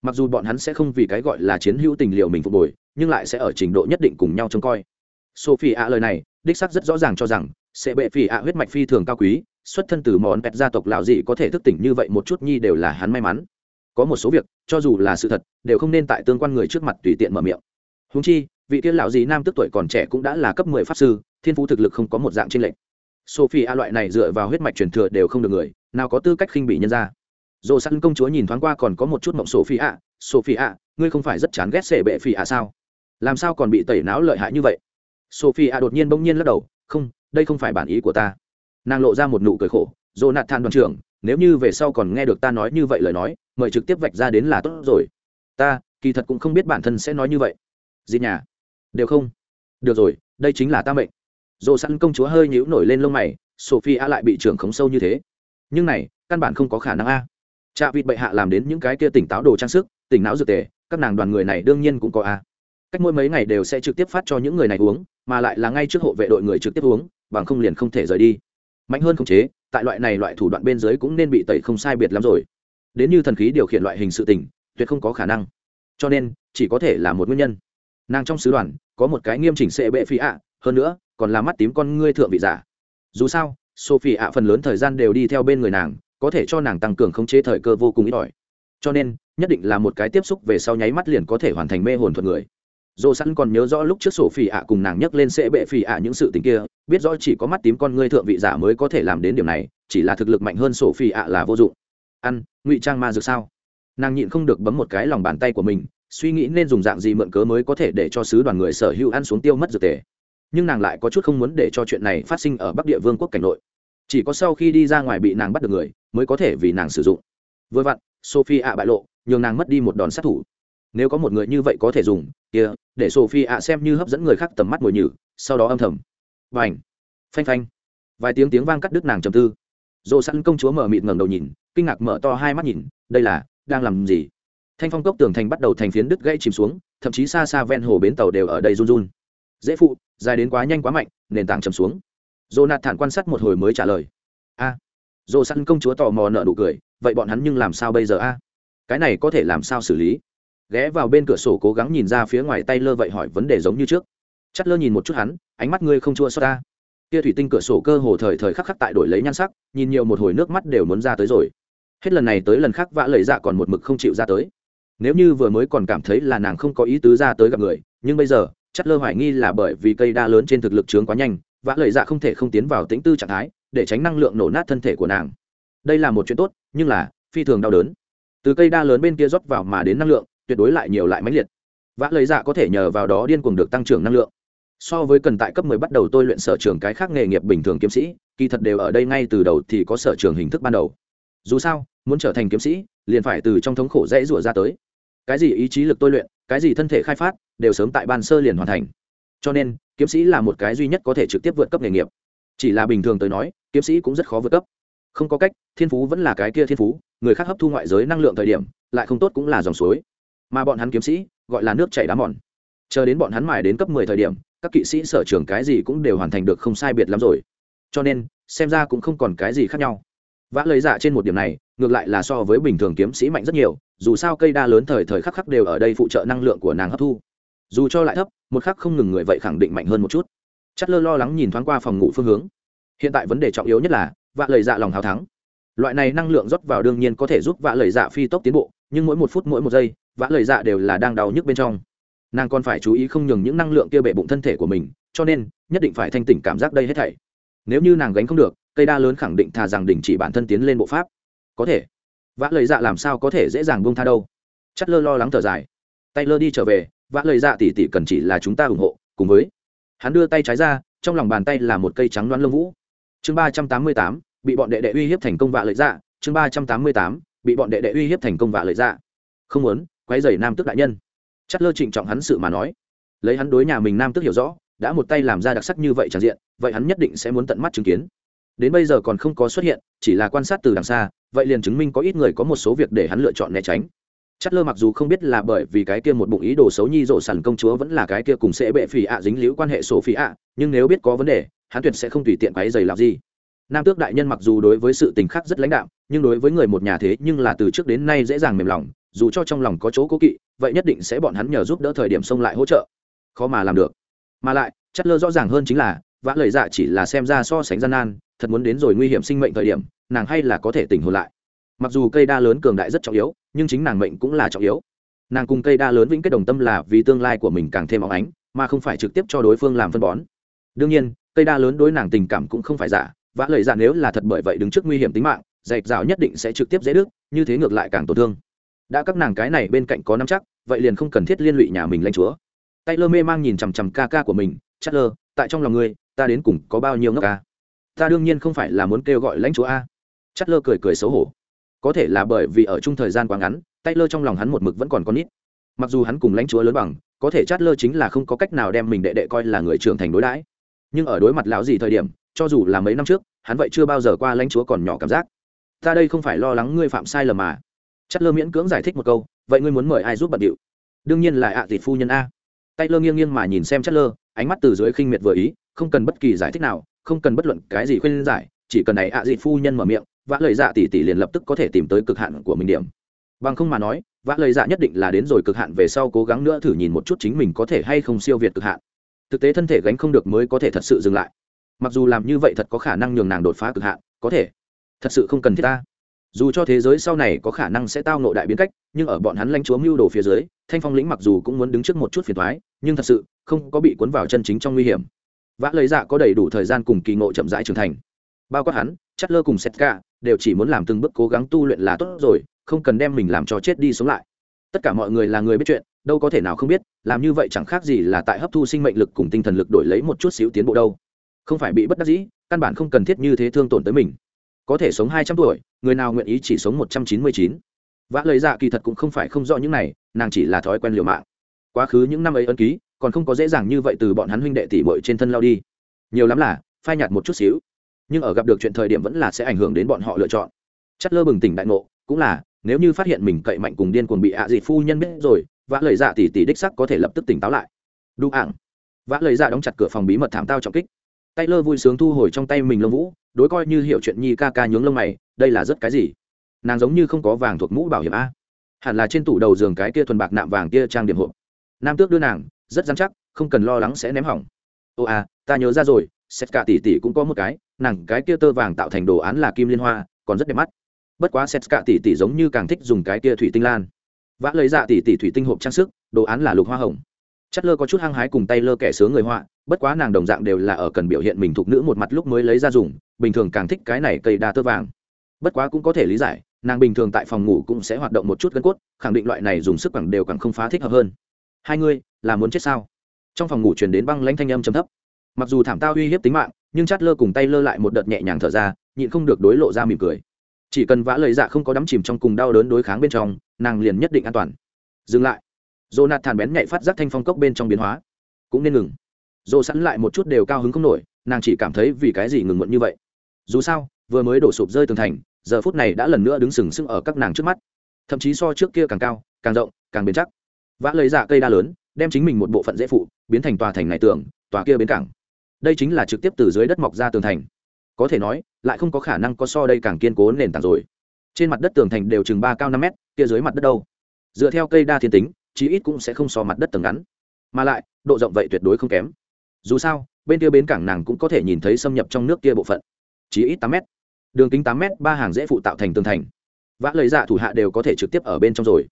Mặc dù bọn hắn sẽ không vì cái gọi là chiến hữu tình liệu mình phục hồi, nhưng lại sẽ ở trình độ nhất định cùng nhau trông coi. Sophie ạ lời này, đích sắc rất rõ ràng cho rằng, sẽ bệ phỉ ạ huyết mạch phi thường cao quý, xuất thân từ món vẹt gia tộc lão dị có thể thức tỉnh như vậy một chút nhi đều là hắn may mắn có một số việc, cho dù là sự thật, đều không nên tại tương quan người trước mặt tùy tiện mở miệng. Húng chi, vị tiên lão gì nam tức tuổi còn trẻ cũng đã là cấp mười pháp sư, thiên phú thực lực không có một dạng tranh lệch. Sophie a loại này dựa vào huyết mạch truyền thừa đều không được người, nào có tư cách khinh bị nhân ra dồ săn công chúa nhìn thoáng qua còn có một chút mộng sophie a sophie a, ngươi không phải rất chán ghét sệ bệ phỉ a sao? Làm sao còn bị tẩy não lợi hại như vậy? Sophie a đột nhiên bỗng nhiên lắc đầu, không, đây không phải bản ý của ta. Nàng lộ ra một nụ cười khổ, jonathan đoàn trưởng, nếu như về sau còn nghe được ta nói như vậy lời nói mời trực tiếp vạch ra đến là tốt rồi. Ta, kỳ thật cũng không biết bản thân sẽ nói như vậy. Gì nhà. Đều không? Được rồi, đây chính là ta mệnh. Dồ sẵn công chúa hơi nhíu nổi lên lông mày sophie a lại bị trưởng khống sâu như thế. Nhưng này, căn bản không có khả năng a. Cha vịt bệ hạ làm đến những cái kia tỉnh táo đồ trang sức, tỉnh não dược tề, các nàng đoàn người này đương nhiên cũng có a. Cách mỗi mấy ngày đều sẽ trực tiếp phát cho những người này uống, mà lại là ngay trước hộ vệ đội người trực tiếp uống, bằng không liền không thể rời đi. Mạnh hơn khống chế, tại loại này loại thủ đoạn bên dưới cũng nên bị tẩy không sai biệt lắm rồi đến như thần khí điều khiển loại hình sự tình, tuyệt không có khả năng. Cho nên, chỉ có thể là một nguyên nhân. Nàng trong sứ đoàn, có một cái nghiêm chỉnh sệ bệ phi ạ, hơn nữa, còn là mắt tím con ngươi thượng vị giả. Dù sao, sophie ạ phần lớn thời gian đều đi theo bên người nàng, có thể cho nàng tăng cường khống chế thời cơ vô cùng ít ỏi. Cho nên, nhất định là một cái tiếp xúc về sau nháy mắt liền có thể hoàn thành mê hồn thuật người. Dồ sẵn còn nhớ rõ lúc trước sổ phỉ ạ cùng nàng nhắc lên sẽ bệ phỉ ạ những sự tình kia, biết rõ chỉ có mắt tím con ngươi thượng vị giả mới có thể làm đến điểm này, chỉ là thực lực mạnh hơn sổ phỉ ạ là vô dụng ăn, ngụy trang ma dược sao? Nàng nhịn không được bấm một cái lòng bàn tay của mình, suy nghĩ nên dùng dạng gì mượn cớ mới có thể để cho sứ đoàn người sở hữu ăn xuống tiêu mất dược tề. Nhưng nàng lại có chút không muốn để cho chuyện này phát sinh ở bắc địa vương quốc cảnh nội. Chỉ có sau khi đi ra ngoài bị nàng bắt được người, mới có thể vì nàng sử dụng. Vừa vặn sophie ạ bại lộ, nhường nàng mất đi một đòn sát thủ. Nếu có một người như vậy có thể dùng, kia, để sophie ạ xem như hấp dẫn người khác tầm mắt mồi nhử, sau đó âm thầm. Và ảnh phanh phanh. Vài tiếng tiếng vang cắt đứt nàng trầm tư dồ sẵn công chúa mở mịt ngẩng đầu nhìn kinh ngạc mở to hai mắt nhìn đây là đang làm gì? Thanh phong cốc tường thành bắt đầu thành phiến đứt gãy chìm xuống thậm chí xa xa ven hồ bến tàu đều ở đây run run. Dễ phụ dài đến quá nhanh quá mạnh nền tảng chầm xuống. Dồ nạt thản quan sát một hồi mới trả lời. A. À, dồ sẵn công chúa tò mò nợ nụ cười vậy bọn hắn nhưng làm sao bây giờ a? Cái này có thể làm sao xử lý? Ghé vào bên cửa sổ cố gắng nhìn ra phía ngoài tay lơ vậy hỏi vấn đề giống như trước. Chắt lơ nhìn một chút hắn ánh mắt ngươi không chua xót ta kia thủy tinh cửa sổ cơ hồ thời thời khắc khắc tại đổi lấy nhan sắc, nhìn nhiều một hồi nước mắt đều muốn ra tới rồi. Hết lần này tới lần khác vã lời dạ còn một mực không chịu ra tới. Nếu như vừa mới còn cảm thấy là nàng không có ý tứ ra tới gặp người, nhưng bây giờ chất lơ hoài nghi là bởi vì cây đa lớn trên thực lực trướng quá nhanh, vã lời dạ không thể không tiến vào tĩnh tư trạng thái, để tránh năng lượng nổ nát thân thể của nàng. Đây là một chuyện tốt, nhưng là, phi thường đau đớn. Từ cây đa lớn bên kia rót vào mà đến năng lượng, tuyệt đối lại nhiều lại mãnh liệt. Vã lời dạ có thể nhờ vào đó điên cuồng được tăng trưởng năng lượng so với cần tại cấp 10 bắt đầu tôi luyện sở trường cái khác nghề nghiệp bình thường kiếm sĩ, kỳ thật đều ở đây ngay từ đầu thì có sở trường hình thức ban đầu. Dù sao, muốn trở thành kiếm sĩ, liền phải từ trong thống khổ dễ rủa ra tới. Cái gì ý chí lực tôi luyện, cái gì thân thể khai phát, đều sớm tại ban sơ liền hoàn thành. Cho nên, kiếm sĩ là một cái duy nhất có thể trực tiếp vượt cấp nghề nghiệp. Chỉ là bình thường tới nói, kiếm sĩ cũng rất khó vượt cấp. Không có cách, thiên phú vẫn là cái kia thiên phú, người khác hấp thu ngoại giới năng lượng thời điểm, lại không tốt cũng là dòng suối. Mà bọn hắn kiếm sĩ, gọi là nước chảy đá mòn. Chờ đến bọn hắn mài đến cấp mười thời điểm các kỵ sĩ sở trường cái gì cũng đều hoàn thành được không sai biệt lắm rồi. Cho nên, xem ra cũng không còn cái gì khác nhau. Vã lời dạ trên một điểm này, ngược lại là so với bình thường kiếm sĩ mạnh rất nhiều, dù sao cây đa lớn thời thời khắc khắc đều ở đây phụ trợ năng lượng của nàng hấp thu. Dù cho lại thấp, một khắc không ngừng người vậy khẳng định mạnh hơn một chút. Chất lơ lo lắng nhìn thoáng qua phòng ngủ phương hướng. Hiện tại vấn đề trọng yếu nhất là vạ lời dạ lòng hào thắng. Loại này năng lượng rót vào đương nhiên có thể giúp vạ lời dạ phi tốc tiến bộ, nhưng mỗi một phút mỗi một giây vạ lời dạ đều là đang đau nhức bên trong nàng còn phải chú ý không nhường những năng lượng kia bệ bụng thân thể của mình, cho nên nhất định phải thanh tỉnh cảm giác đây hết thảy. Nếu như nàng gánh không được, cây đa lớn khẳng định thà rằng đình chỉ bản thân tiến lên bộ pháp. Có thể. Vã lời dạ làm sao có thể dễ dàng buông tha đâu? Chất lơ lo lắng thở dài. Tay lơ đi trở về, vã lời dạ tỉ tỉ cần chỉ là chúng ta ủng hộ, cùng với. Hắn đưa tay trái ra, trong lòng bàn tay là một cây trắng đoán lông vũ. Chương ba trăm tám mươi tám, bị bọn đệ đệ uy hiếp thành công vạ lợi dạ. Chương ba trăm tám mươi tám, bị bọn đệ đệ uy hiếp thành công vạ lợi dạ. Không muốn quay dày nam tức đại nhân chất lơ trịnh trọng hắn sự mà nói. Lấy hắn đối nhà mình nam tức hiểu rõ, đã một tay làm ra đặc sắc như vậy tràn diện, vậy hắn nhất định sẽ muốn tận mắt chứng kiến. Đến bây giờ còn không có xuất hiện, chỉ là quan sát từ đằng xa, vậy liền chứng minh có ít người có một số việc để hắn lựa chọn né tránh. Chất lơ mặc dù không biết là bởi vì cái kia một bụng ý đồ xấu nhi rộ sàn công chúa vẫn là cái kia cùng sẽ bệ phì ạ dính liễu quan hệ sổ phì ạ, nhưng nếu biết có vấn đề, hắn tuyệt sẽ không tùy tiện quáy dày làm gì. Nam tước đại nhân mặc dù đối với sự tình khác rất lãnh đạm, nhưng đối với người một nhà thế nhưng là từ trước đến nay dễ dàng mềm lòng dù cho trong lòng có chỗ cố kỵ, vậy nhất định sẽ bọn hắn nhờ giúp đỡ thời điểm xông lại hỗ trợ. Khó mà làm được. Mà lại, chất lơ rõ ràng hơn chính là, vã lời dạ chỉ là xem ra so sánh gian nan, thật muốn đến rồi nguy hiểm sinh mệnh thời điểm, nàng hay là có thể tỉnh hồn lại. Mặc dù cây đa lớn cường đại rất trọng yếu, nhưng chính nàng mệnh cũng là trọng yếu. Nàng cùng cây đa lớn vĩnh kết đồng tâm là vì tương lai của mình càng thêm óng ánh, mà không phải trực tiếp cho đối phương làm phân bón. Đương nhiên, cây đa lớn đối nàng tình cảm cũng không phải giả, vã lời dạ nếu là thật bởi vậy đứng trước nguy hiểm tính mạng, dạy dạo nhất định sẽ trực tiếp dễ đức, như thế ngược lại càng tổn thương đã các nàng cái này bên cạnh có năm chắc, vậy liền không cần thiết liên lụy nhà mình lanh chúa. Tay lơ mê mang nhìn chằm chằm ca ca của mình chắc lơ tại trong lòng ngươi, ta đến cùng có bao nhiêu ngốc ca? Ta đương nhiên không phải là muốn kêu gọi lãnh chúa a. Chắc lơ cười cười xấu hổ. Có thể là bởi vì ở chung thời gian quá ngắn tay lơ trong lòng hắn một mực vẫn còn con nít. Mặc dù hắn cùng lãnh chúa lớn bằng, có thể chát lơ chính là không có cách nào đem mình đệ đệ coi là người trưởng thành đối đãi. Nhưng ở đối mặt lão gì thời điểm, cho dù là mấy năm trước, hắn vậy chưa bao giờ qua lãnh chúa còn nhỏ cảm giác. Ta đây không phải lo lắng ngươi phạm sai lầm mà chất lơ miễn cưỡng giải thích một câu, vậy ngươi muốn mời ai giúp bận điệu? Đương nhiên là ạ à phu nhân a. Tay lơ nghiêng nghiêng mà nhìn xem chất lơ, ánh mắt từ dưới khinh miệt vừa ý, không cần bất kỳ giải thích nào, không cần bất luận cái gì khuyên giải, chỉ cần này ạ à phu nhân mở miệng, vã lời dạ tỷ tỷ liền lập tức có thể tìm tới cực hạn của mình điểm. Bằng không mà nói, vã lời dạ nhất định là đến rồi cực hạn về sau cố gắng nữa thử nhìn một chút chính mình có thể hay không siêu việt cực hạn. Thực tế thân thể gánh không được mới có thể thật sự dừng lại. Mặc dù làm như vậy thật có khả năng nhường nàng đột phá cực hạn, có thể. Thật sự không cần thiết ta dù cho thế giới sau này có khả năng sẽ tao nộ đại biến cách, nhưng ở bọn hắn lãnh chúa mưu đồ phía dưới, thanh phong lĩnh mặc dù cũng muốn đứng trước một chút phiền thoái nhưng thật sự, không có bị cuốn vào chân chính trong nguy hiểm. Vã lời dạ có đầy đủ thời gian cùng kỳ ngộ chậm rãi trưởng thành. Bao quát hắn, chất lơ cùng setka đều chỉ muốn làm từng bước cố gắng tu luyện là tốt rồi, không cần đem mình làm cho chết đi sống lại. Tất cả mọi người là người biết chuyện, đâu có thể nào không biết, làm như vậy chẳng khác gì là tại hấp thu sinh mệnh lực cùng tinh thần lực đổi lấy một chút xíu tiến bộ đâu. Không phải bị bất đắc dĩ, căn bản không cần thiết như thế thương tổn tới mình có thể sống hai trăm tuổi, người nào nguyện ý chỉ sống một trăm chín mươi chín. Vã lời dạ kỳ thật cũng không phải không rõ những này, nàng chỉ là thói quen liều mạng. Quá khứ những năm ấy ân ký, còn không có dễ dàng như vậy từ bọn hắn huynh đệ tỷ bội trên thân lao đi. Nhiều lắm là, phai nhạt một chút xíu. Nhưng ở gặp được chuyện thời điểm vẫn là sẽ ảnh hưởng đến bọn họ lựa chọn. Chất lơ bừng tỉnh đại ngộ, cũng là, nếu như phát hiện mình cậy mạnh cùng điên cuồng bị ạ à dị phu nhân biết rồi, vã lời dạ tỷ tỷ đích sắc có thể lập tức tỉnh táo lại. Đu ảng. Vã lời dạ đóng chặt cửa phòng bí mật thảm tao trọng kích. Taylor vui sướng thu hồi trong tay mình lông vũ, đối coi như hiểu chuyện nhi ca ca nhướng lông mày, đây là rất cái gì? Nàng giống như không có vàng thuộc mũ bảo hiểm a. Hẳn là trên tủ đầu giường cái kia thuần bạc nạm vàng kia trang điểm hộp. Nam tước đưa nàng, rất rắn chắc, không cần lo lắng sẽ ném hỏng. Ô à ta nhớ ra rồi xét cả tỷ tỷ cũng có một cái, nàng cái kia tơ vàng tạo thành đồ án là kim liên hoa, còn rất đẹp mắt. Bất quá xét cả tỷ tỷ giống như càng thích dùng cái kia thủy tinh lan. Vã lấy dạ tỷ tỷ thủy tinh hộp trang sức, đồ án là lục hoa hồng chất lơ có chút hăng hái cùng tay lơ kẻ sướng người họa, bất quá nàng đồng dạng đều là ở cần biểu hiện mình thuộc nữ một mặt lúc mới lấy ra dùng, bình thường càng thích cái này cây đa tơ vàng. Bất quá cũng có thể lý giải, nàng bình thường tại phòng ngủ cũng sẽ hoạt động một chút gân cốt, khẳng định loại này dùng sức quẳng đều càng không phá thích hợp hơn. Hai ngươi, là muốn chết sao? Trong phòng ngủ truyền đến băng lãnh thanh âm chấm thấp. Mặc dù thảm tao uy hiếp tính mạng, nhưng chát lơ cùng tay lơ lại một đợt nhẹ nhàng thở ra, nhịn không được đối lộ ra mỉm cười. Chỉ cần vã lời dạ không có đắm chìm trong cùng đau đớn đối kháng bên trong, nàng liền nhất định an toàn. Dừng lại dồ nạt thản bén nhạy phát giác thanh phong cốc bên trong biến hóa. Cũng nên ngừng. Dồ sẵn lại một chút đều cao hứng không nổi, nàng chỉ cảm thấy vì cái gì ngừng muộn như vậy. Dù sao, vừa mới đổ sụp rơi tường thành, giờ phút này đã lần nữa đứng sừng sững ở các nàng trước mắt. Thậm chí so trước kia càng cao, càng rộng, càng bền chắc. Vã lấy dạ cây đa lớn, đem chính mình một bộ phận dễ phụ, biến thành tòa thành này tường, tòa kia bến cảng. Đây chính là trực tiếp từ dưới đất mọc ra tường thành. Có thể nói, lại không có khả năng có so đây càng kiên cố nền tảng rồi. Trên mặt đất tường thành đều chừng ba cao năm mét, kia dưới mặt đất đâu? Dựa theo cây đa thiên tính chí ít cũng sẽ không so mặt đất tầng ngắn. Mà lại, độ rộng vậy tuyệt đối không kém. Dù sao, bên kia bến cảng nàng cũng có thể nhìn thấy xâm nhập trong nước kia bộ phận. Chí ít tám mét. Đường kính tám mét, ba hàng dễ phụ tạo thành tường thành. Vã lời dạ thủ hạ đều có thể trực tiếp ở bên trong rồi.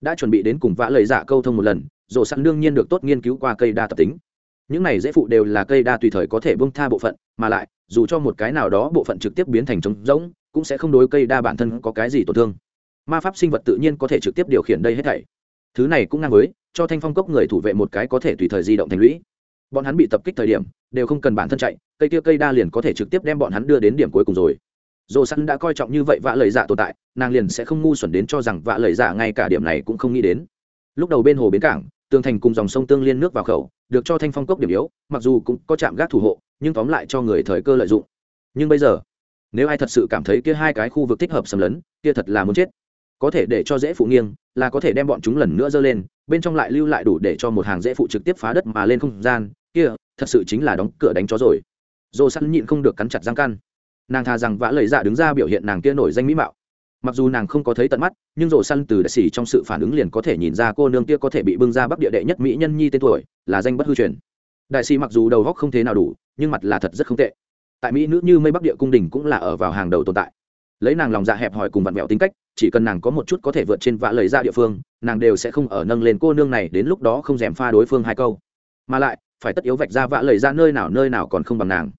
Đã chuẩn bị đến cùng vã lời dạ câu thông một lần, rổ sẵn đương nhiên được tốt nghiên cứu qua cây đa tập tính. Những này dễ phụ đều là cây đa tùy thời có thể bông tha bộ phận, mà lại, dù cho một cái nào đó bộ phận trực tiếp biến thành trống rỗng, cũng sẽ không đối cây đa bản thân có cái gì tổn thương. Ma pháp sinh vật tự nhiên có thể trực tiếp điều khiển đây hết thảy thứ này cũng ngang với, cho thanh phong cốc người thủ vệ một cái có thể tùy thời di động thành lũy. Bọn hắn bị tập kích thời điểm, đều không cần bản thân chạy, cây kia cây đa liền có thể trực tiếp đem bọn hắn đưa đến điểm cuối cùng rồi. Dồ săn đã coi trọng như vậy vạ lời giả tồn tại, nàng liền sẽ không ngu xuẩn đến cho rằng vạ lời giả ngay cả điểm này cũng không nghĩ đến. Lúc đầu bên hồ bến cảng, tường thành cùng dòng sông tương liên nước vào khẩu, được cho thanh phong cốc điểm yếu, mặc dù cũng có chạm gác thủ hộ, nhưng tóm lại cho người thời cơ lợi dụng. Nhưng bây giờ, nếu ai thật sự cảm thấy kia hai cái khu vực thích hợp xâm lấn, kia thật là muốn chết có thể để cho dễ phụ nghiêng, là có thể đem bọn chúng lần nữa dơ lên, bên trong lại lưu lại đủ để cho một hàng dễ phụ trực tiếp phá đất mà lên không gian, kia, thật sự chính là đóng cửa đánh chó rồi. Dồ săn nhịn không được cắn chặt răng căn nàng thà rằng vã lời dạ đứng ra biểu hiện nàng kia nổi danh mỹ mạo. Mặc dù nàng không có thấy tận mắt, nhưng rổ săn từ đại sĩ trong sự phản ứng liền có thể nhìn ra cô nương kia có thể bị bưng ra bắc địa đệ nhất mỹ nhân nhi tên tuổi, là danh bất hư truyền. Đại sĩ mặc dù đầu góc không thế nào đủ, nhưng mặt là thật rất không tệ. Tại mỹ nữ như mây bắc địa cung đình cũng là ở vào hàng đầu tồn tại. Lấy nàng lòng dạ hẹp hòi cùng vặn vẹo tính cách chỉ cần nàng có một chút có thể vượt trên vã lời ra địa phương, nàng đều sẽ không ở nâng lên cô nương này, đến lúc đó không dèm pha đối phương hai câu. Mà lại, phải tất yếu vạch ra vã lời ra nơi nào nơi nào còn không bằng nàng.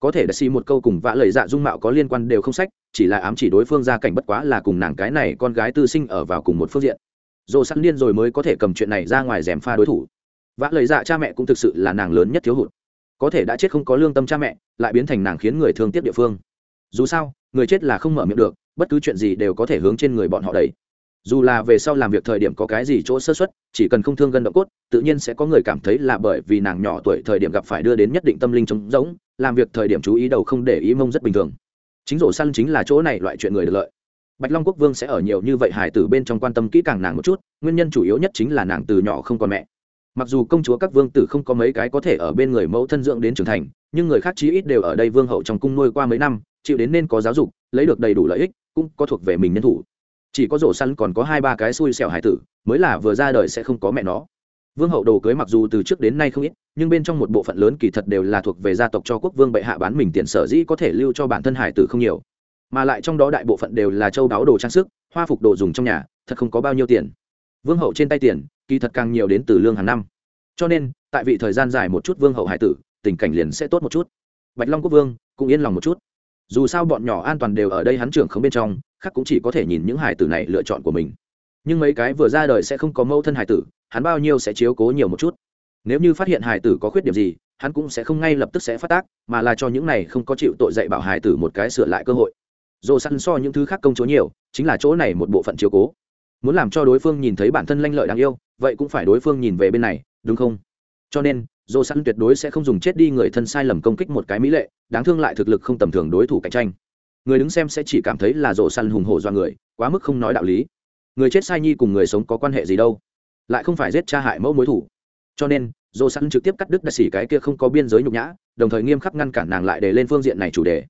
Có thể đã xì một câu cùng vã lời dạ dung mạo có liên quan đều không sách, chỉ là ám chỉ đối phương ra cảnh bất quá là cùng nàng cái này con gái tư sinh ở vào cùng một phương diện. Dồ sẵn điên rồi mới có thể cầm chuyện này ra ngoài dèm pha đối thủ. Vã lời dạ cha mẹ cũng thực sự là nàng lớn nhất thiếu hụt. Có thể đã chết không có lương tâm cha mẹ, lại biến thành nàng khiến người thương tiếc địa phương. Dù sao, người chết là không mở miệng được bất cứ chuyện gì đều có thể hướng trên người bọn họ đấy dù là về sau làm việc thời điểm có cái gì chỗ sơ xuất chỉ cần không thương gân động cốt, tự nhiên sẽ có người cảm thấy là bởi vì nàng nhỏ tuổi thời điểm gặp phải đưa đến nhất định tâm linh trống rỗng, làm việc thời điểm chú ý đầu không để ý mông rất bình thường. Chính rổ săn chính là chỗ này loại chuyện người được lợi. Bạch long quốc vương sẽ ở nhiều như vậy hải tử bên trong quan tâm kỹ càng nàng một chút, nguyên nhân chủ yếu nhất chính là nàng từ nhỏ không còn mẹ. Mặc dù công chúa các vương tử không có mấy cái có thể ở bên người mẫu thân dưỡng đến trưởng thành, nhưng người khác chí ít đều ở đây vương hậu trong cung nuôi qua mấy năm, chịu đến nên có giáo dục, lấy được đầy đủ lợi ích cũng có thuộc về mình nhân thủ. Chỉ có rổ săn còn có hai ba cái xui xẻo hải tử, mới là vừa ra đời sẽ không có mẹ nó. Vương hậu đồ cưới mặc dù từ trước đến nay không ít, nhưng bên trong một bộ phận lớn kỳ thật đều là thuộc về gia tộc cho quốc vương bệ hạ bán mình tiền sở dĩ có thể lưu cho bản thân hải tử không nhiều. Mà lại trong đó đại bộ phận đều là châu đáo đồ trang sức, hoa phục đồ dùng trong nhà, thật không có bao nhiêu tiền. Vương hậu trên tay tiền, kỳ thật càng nhiều đến từ lương hàng năm. Cho nên, tại vị thời gian dài một chút vương hậu hải tử, tình cảnh liền sẽ tốt một chút. Bạch long quốc vương, cũng yên lòng một chút dù sao bọn nhỏ an toàn đều ở đây hắn trưởng không bên trong, khác cũng chỉ có thể nhìn những hải tử này lựa chọn của mình. Nhưng mấy cái vừa ra đời sẽ không có mâu thân hải tử, hắn bao nhiêu sẽ chiếu cố nhiều một chút. Nếu như phát hiện hải tử có khuyết điểm gì, hắn cũng sẽ không ngay lập tức sẽ phát tác, mà là cho những này không có chịu tội dạy bảo hải tử một cái sửa lại cơ hội. Dồ săn so những thứ khác công chúa nhiều, chính là chỗ này một bộ phận chiếu cố. Muốn làm cho đối phương nhìn thấy bản thân lanh lợi đáng yêu, vậy cũng phải đối phương nhìn về bên này, đúng không? Cho nên dồ sẵn tuyệt đối sẽ không dùng chết đi người thân sai lầm công kích một cái mỹ lệ, đáng thương lại thực lực không tầm thường đối thủ cạnh tranh. Người đứng xem sẽ chỉ cảm thấy là dồ săn hùng hổ do người, quá mức không nói đạo lý. Người chết sai nhi cùng người sống có quan hệ gì đâu? Lại không phải giết cha hại mẫu mối thủ. Cho nên dồ săn trực tiếp cắt đứt đặc xỉ cái kia không có biên giới nhục nhã, đồng thời nghiêm khắc ngăn cản nàng lại để lên phương diện này chủ đề.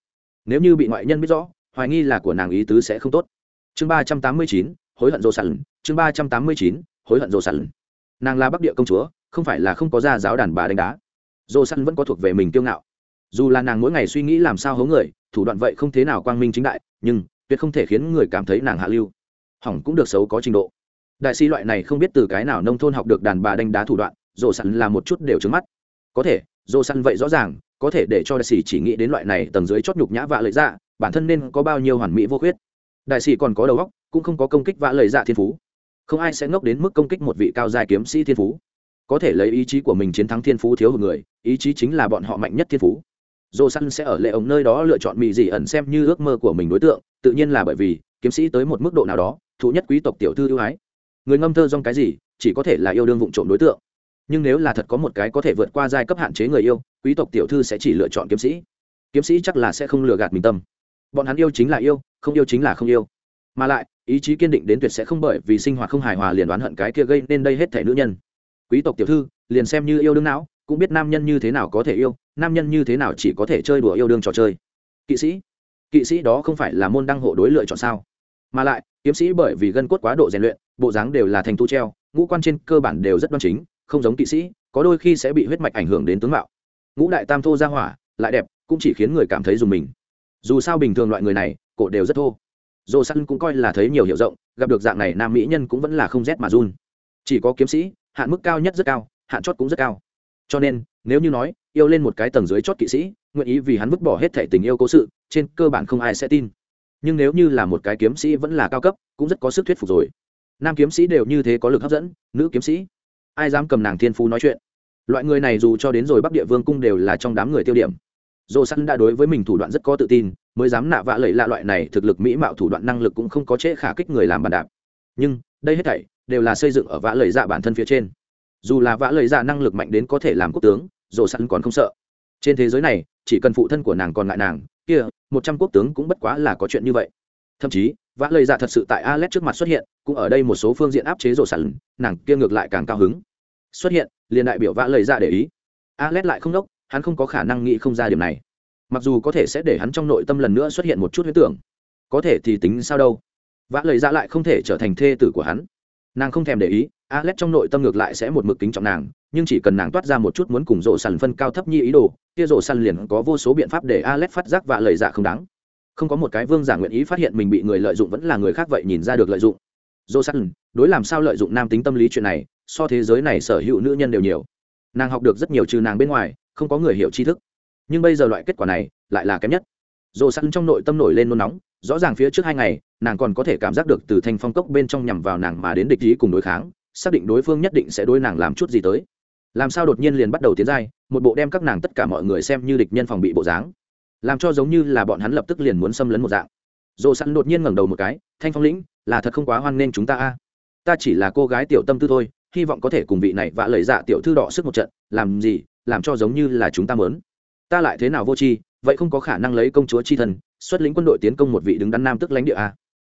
Nếu như bị ngoại nhân biết rõ, hoài nghi là của nàng ý tứ sẽ không tốt. Chương ba trăm tám mươi chín, hối hận dồ săn. Chương ba trăm tám mươi chín, hối hận dồ săn. Nàng là bắc địa công chúa không phải là không có ra giáo đàn bà đánh đá. Dô săn vẫn có thuộc về mình kiêu ngạo. Dù là nàng mỗi ngày suy nghĩ làm sao hố người, thủ đoạn vậy không thế nào quang minh chính đại, nhưng tuyệt không thể khiến người cảm thấy nàng hạ lưu. Hỏng cũng được xấu có trình độ. Đại sĩ loại này không biết từ cái nào nông thôn học được đàn bà đánh đá thủ đoạn, dô săn là một chút đều trứng mắt. Có thể, dô săn vậy rõ ràng, có thể để cho đại sĩ chỉ nghĩ đến loại này tầng dưới chót nhục nhã vạ lợi dạ bản thân nên có bao nhiêu hoàn mỹ vô khuyết. Đại sĩ còn có đầu óc, cũng không có công kích vạ lợi dạ thiên phú. Không ai sẽ ngốc đến mức công kích một vị cao giai kiếm sĩ thiên phú có thể lấy ý chí của mình chiến thắng thiên phú thiếu hụt người, ý chí chính là bọn họ mạnh nhất thiên phú. Dồ săn sẽ ở lệ ống nơi đó lựa chọn mỹ dị ẩn xem như ước mơ của mình đối tượng, tự nhiên là bởi vì kiếm sĩ tới một mức độ nào đó, thụ nhất quý tộc tiểu thư ưu ái. Người ngâm thơ dong cái gì, chỉ có thể là yêu đương vụ trộm đối tượng. Nhưng nếu là thật có một cái có thể vượt qua giai cấp hạn chế người yêu, quý tộc tiểu thư sẽ chỉ lựa chọn kiếm sĩ. Kiếm sĩ chắc là sẽ không lừa gạt mình tâm. Bọn hắn yêu chính là yêu, không yêu chính là không yêu. Mà lại, ý chí kiên định đến tuyệt sẽ không bởi vì sinh hoạt không hài hòa liền đoán hận cái kia gây nên đây hết thể nữ nhân quý tộc tiểu thư, liền xem như yêu đương não, cũng biết nam nhân như thế nào có thể yêu, nam nhân như thế nào chỉ có thể chơi đùa yêu đương trò chơi. Kỵ sĩ kỵ sĩ đó không phải là môn đăng hộ đối lựa chọn sao? Mà lại, kiếm sĩ bởi vì gân cốt quá độ rèn luyện, bộ dáng đều là thành tu treo, ngũ quan trên cơ bản đều rất đoan chính, không giống kỵ sĩ, có đôi khi sẽ bị huyết mạch ảnh hưởng đến tướng mạo. Ngũ đại tam thô ra hỏa, lại đẹp, cũng chỉ khiến người cảm thấy dùng mình. Dù sao bình thường loại người này, cổ đều rất thô. Dồ săn cũng coi là thấy nhiều hiểu rộng, gặp được dạng này nam mỹ nhân cũng vẫn là không rét mà run. Chỉ có kiếm sĩ hạn mức cao nhất rất cao, hạn chót cũng rất cao. Cho nên, nếu như nói, yêu lên một cái tầng dưới chót kỵ sĩ, nguyện ý vì hắn vứt bỏ hết thể tình yêu cố sự, trên cơ bản không ai sẽ tin. Nhưng nếu như là một cái kiếm sĩ vẫn là cao cấp, cũng rất có sức thuyết phục rồi. Nam kiếm sĩ đều như thế có lực hấp dẫn, nữ kiếm sĩ, ai dám cầm nàng thiên phú nói chuyện? Loại người này dù cho đến rồi bắc địa vương cung đều là trong đám người tiêu điểm. Dồ săn đã đối với mình thủ đoạn rất có tự tin, mới dám nạ vạ lẫy lạ loại này thực lực mỹ mạo thủ đoạn năng lực cũng không có trễ khả kích người làm bàn đạp. Nhưng, đây hết thảy đều là xây dựng ở vã lời dạ bản thân phía trên. Dù là vã lời dạ năng lực mạnh đến có thể làm quốc tướng dồ sẵn còn không sợ. Trên thế giới này chỉ cần phụ thân của nàng còn lại nàng kia một trăm quốc tướng cũng bất quá là có chuyện như vậy. Thậm chí vã lời dạ thật sự tại alex trước mặt xuất hiện cũng ở đây một số phương diện áp chế dồ sẵn, nàng kia ngược lại càng cao hứng. Xuất hiện liền đại biểu vã lời dạ để ý. Alex lại không đốc hắn không có khả năng nghĩ không ra điểm này. Mặc dù có thể sẽ để hắn trong nội tâm lần nữa xuất hiện một chút huyết tưởng có thể thì tính sao đâu. Vã lời dạ lại không thể trở thành thê tử của hắn nàng không thèm để ý, alex trong nội tâm ngược lại sẽ một mực kính trọng nàng, nhưng chỉ cần nàng toát ra một chút muốn cùng rộ sàn phân cao thấp như ý đồ, kia rộ sàn liền có vô số biện pháp để alex phát giác và lời dạ không đáng. Không có một cái vương giả nguyện ý phát hiện mình bị người lợi dụng vẫn là người khác vậy nhìn ra được lợi dụng. Rộ sàn đối làm sao lợi dụng nam tính tâm lý chuyện này, so thế giới này sở hữu nữ nhân đều nhiều. Nàng học được rất nhiều trừ nàng bên ngoài, không có người hiểu tri thức. Nhưng bây giờ loại kết quả này, lại là kém nhất dồ sẵn trong nội tâm nổi lên nôn nóng, rõ ràng phía trước hai ngày, nàng còn có thể cảm giác được từ thanh phong cốc bên trong nhằm vào nàng mà đến địch ý cùng đối kháng, xác định đối phương nhất định sẽ đối nàng làm chút gì tới. Làm sao đột nhiên liền bắt đầu tiến giai, một bộ đem các nàng tất cả mọi người xem như địch nhân phòng bị bộ dáng. Làm cho giống như là bọn hắn lập tức liền muốn xâm lấn một dạng. Dồ sẵn đột nhiên ngẩng đầu một cái, thanh phong lĩnh, là thật không quá hoan nghênh chúng ta a. Ta chỉ là cô gái tiểu tâm tư thôi, hy vọng có thể cùng vị này vạ lời dạ tiểu thư đỏ sức một trận, làm gì, làm cho giống như là chúng ta mớn ta lại thế nào vô tri vậy không có khả năng lấy công chúa chi thần xuất lĩnh quân đội tiến công một vị đứng đắn nam tức lãnh địa a.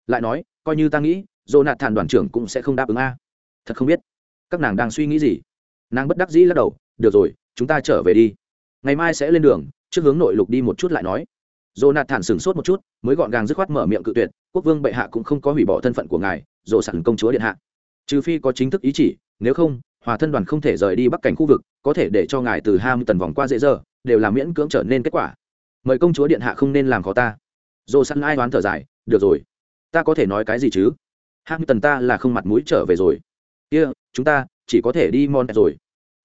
Lại nói, coi như ta nghĩ dồ nạt thản đoàn trưởng cũng sẽ không đáp ứng a. Thật không biết, các nàng đang suy nghĩ gì? Nàng bất đắc dĩ lắc đầu, được rồi, chúng ta trở về đi. Ngày mai sẽ lên đường, trước hướng nội lục đi một chút lại nói. Dồ nạt thản sửng sốt một chút, mới gọn gàng dứt khoát mở miệng cự tuyệt, quốc vương bệ hạ cũng không có hủy bỏ thân phận của ngài dồ sẵn công chúa điện hạ. Trừ phi có chính thức ý chỉ, nếu không, hòa thân đoàn không thể rời đi bắc cảnh khu vực, có thể để cho ngài từ ham tần vòng qua dễ dơ đều là miễn cưỡng trở nên kết quả mời công chúa điện hạ không nên làm khó ta. Dồ săn ai đoán thở dài được rồi ta có thể nói cái gì chứ? Hạng tần ta là không mặt mũi trở về rồi. Kia、yeah, chúng ta chỉ có thể đi mon rồi.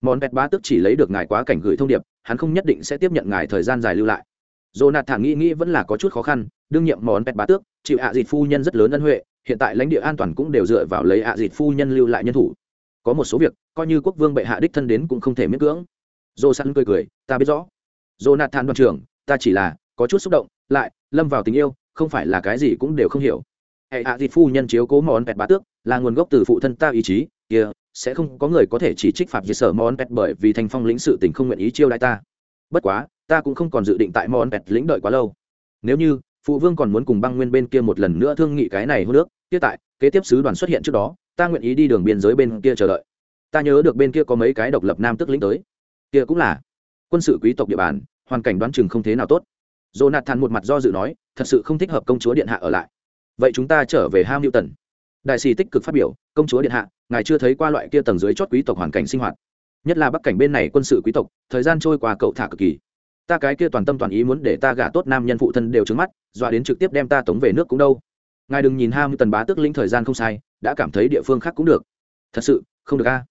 Món vẹt bá tức chỉ lấy được ngài quá cảnh gửi thông điệp hắn không nhất định sẽ tiếp nhận ngài thời gian dài lưu lại. Dồ nạt thản nghĩ nghĩ vẫn là có chút khó khăn đương nhiệm món vẹt bá tước chịu hạ à dịt phu nhân rất lớn ân huệ hiện tại lãnh địa an toàn cũng đều dựa vào lấy hạ à dịt phu nhân lưu lại nhân thủ. Có một số việc coi như quốc vương bệ hạ đích thân đến cũng không thể miễn cưỡng. Dô săn cười cười ta biết rõ. Dô nạt thản đoàn trưởng ta chỉ là có chút xúc động, lại lâm vào tình yêu, không phải là cái gì cũng đều không hiểu. Hệ hạ thịt phu nhân chiếu cố món pẹt bá tước, là nguồn gốc từ phụ thân ta ý chí, kia, sẽ không có người có thể chỉ trích phạm diệt sở món pẹt bởi vì thanh phong lĩnh sự tình không nguyện ý chiêu đại ta. Bất quá, ta cũng không còn dự định tại món pẹt lĩnh đợi quá lâu. Nếu như, phụ vương còn muốn cùng băng nguyên bên kia một lần nữa thương nghị cái này hô nước tiếp tại, kế tiếp sứ đoàn xuất hiện trước đó, ta nguyện ý đi đường biên giới bên kia chờ đợi. Ta nhớ được bên kia có mấy cái độc lập nam tức lĩnh tới. Kia cũng là quân sự quý tộc địa bàn hoàn cảnh đoán chừng không thế nào tốt. Jonathan một mặt do dự nói, thật sự không thích hợp công chúa điện hạ ở lại. Vậy chúng ta trở về hamilton. Đại sĩ tích cực phát biểu, công chúa điện hạ, ngài chưa thấy qua loại kia tầng dưới chót quý tộc hoàn cảnh sinh hoạt. Nhất là bắc cảnh bên này quân sự quý tộc, thời gian trôi qua cậu thả cực kỳ. Ta cái kia toàn tâm toàn ý muốn để ta gả tốt nam nhân phụ thân đều trứng mắt, dọa đến trực tiếp đem ta tống về nước cũng đâu. Ngài đừng nhìn ham tần bá tức lĩnh thời gian không sai, đã cảm thấy địa phương khác cũng được. Thật sự, không được a.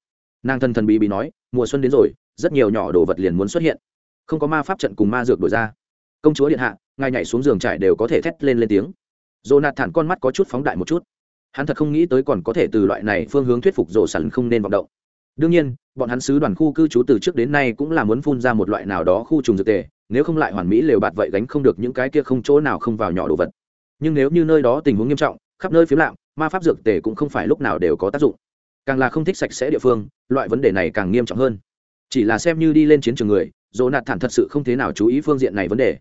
Nàng thân thần bí bí nói, mùa xuân đến rồi, rất nhiều nhỏ đồ vật liền muốn xuất hiện không có ma pháp trận cùng ma dược đổi ra. Công chúa điện hạ, ngài nhảy xuống giường trải đều có thể thét lên lên tiếng. Dồ nạt thản con mắt có chút phóng đại một chút. Hắn thật không nghĩ tới còn có thể từ loại này phương hướng thuyết phục rổ sẵn không nên vọng động. Đương nhiên, bọn hắn sứ đoàn khu cư trú từ trước đến nay cũng là muốn phun ra một loại nào đó khu trùng dược tề, nếu không lại hoàn mỹ lều bạt vậy gánh không được những cái kia không chỗ nào không vào nhỏ đồ vật. Nhưng nếu như nơi đó tình huống nghiêm trọng, khắp nơi phiếm lạm ma pháp dược tề cũng không phải lúc nào đều có tác dụng. Càng là không thích sạch sẽ địa phương, loại vấn đề này càng nghiêm trọng hơn. Chỉ là xem như đi lên chiến trường người dồ nạt thản thật sự không thế nào chú ý phương diện này vấn đề.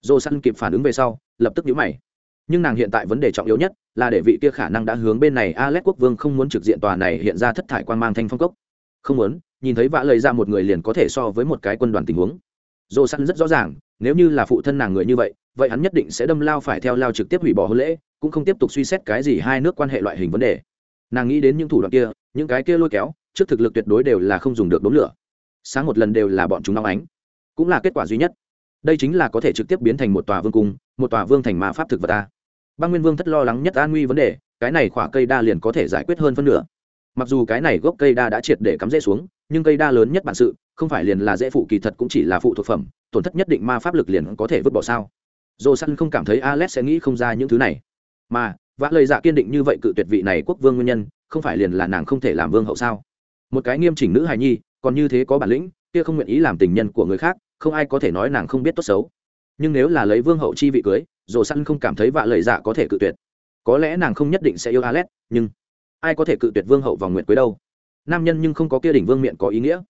Dồ săn kịp phản ứng về sau, lập tức nhíu mày. Nhưng nàng hiện tại vấn đề trọng yếu nhất là để vị kia khả năng đã hướng bên này alex quốc vương không muốn trực diện tòa này hiện ra thất thải quan mang thanh phong cốc. Không muốn, nhìn thấy vã lời ra một người liền có thể so với một cái quân đoàn tình huống. Dồ săn rất rõ ràng, nếu như là phụ thân nàng người như vậy vậy hắn nhất định sẽ đâm lao phải theo lao trực tiếp hủy bỏ hôn lễ, cũng không tiếp tục suy xét cái gì hai nước quan hệ loại hình vấn đề. Nàng nghĩ đến những thủ đoạn kia, những cái kia lôi kéo, trước thực lực tuyệt đối đều là không dùng được đốn lửa. Sáng một lần đều là bọn chúng nóng ánh cũng là kết quả duy nhất. Đây chính là có thể trực tiếp biến thành một tòa vương cung, một tòa vương thành ma pháp thực vật ta. Băng nguyên vương thất lo lắng nhất an nguy vấn đề, cái này khỏa cây đa liền có thể giải quyết hơn phân nửa. Mặc dù cái này gốc cây đa đã triệt để cắm rễ xuống, nhưng cây đa lớn nhất bản sự, không phải liền là dễ phụ kỳ thật cũng chỉ là phụ thuộc phẩm, tổn thất nhất định ma pháp lực liền có thể vứt bỏ sao? Dồ săn không cảm thấy alex sẽ nghĩ không ra những thứ này. Mà, vã lời dạ kiên định như vậy cự tuyệt vị này quốc vương nguyên nhân, không phải liền là nàng không thể làm vương hậu sao? Một cái nghiêm chỉnh nữ hài nhi, còn như thế có bản lĩnh kia không nguyện ý làm tình nhân của người khác, không ai có thể nói nàng không biết tốt xấu. Nhưng nếu là lấy vương hậu chi vị cưới dồ săn không cảm thấy vạ lời giả có thể cự tuyệt. Có lẽ nàng không nhất định sẽ yêu alex nhưng ai có thể cự tuyệt vương hậu vòng nguyện cưới đâu? Nam nhân nhưng không có kia đỉnh vương miệng có ý nghĩa.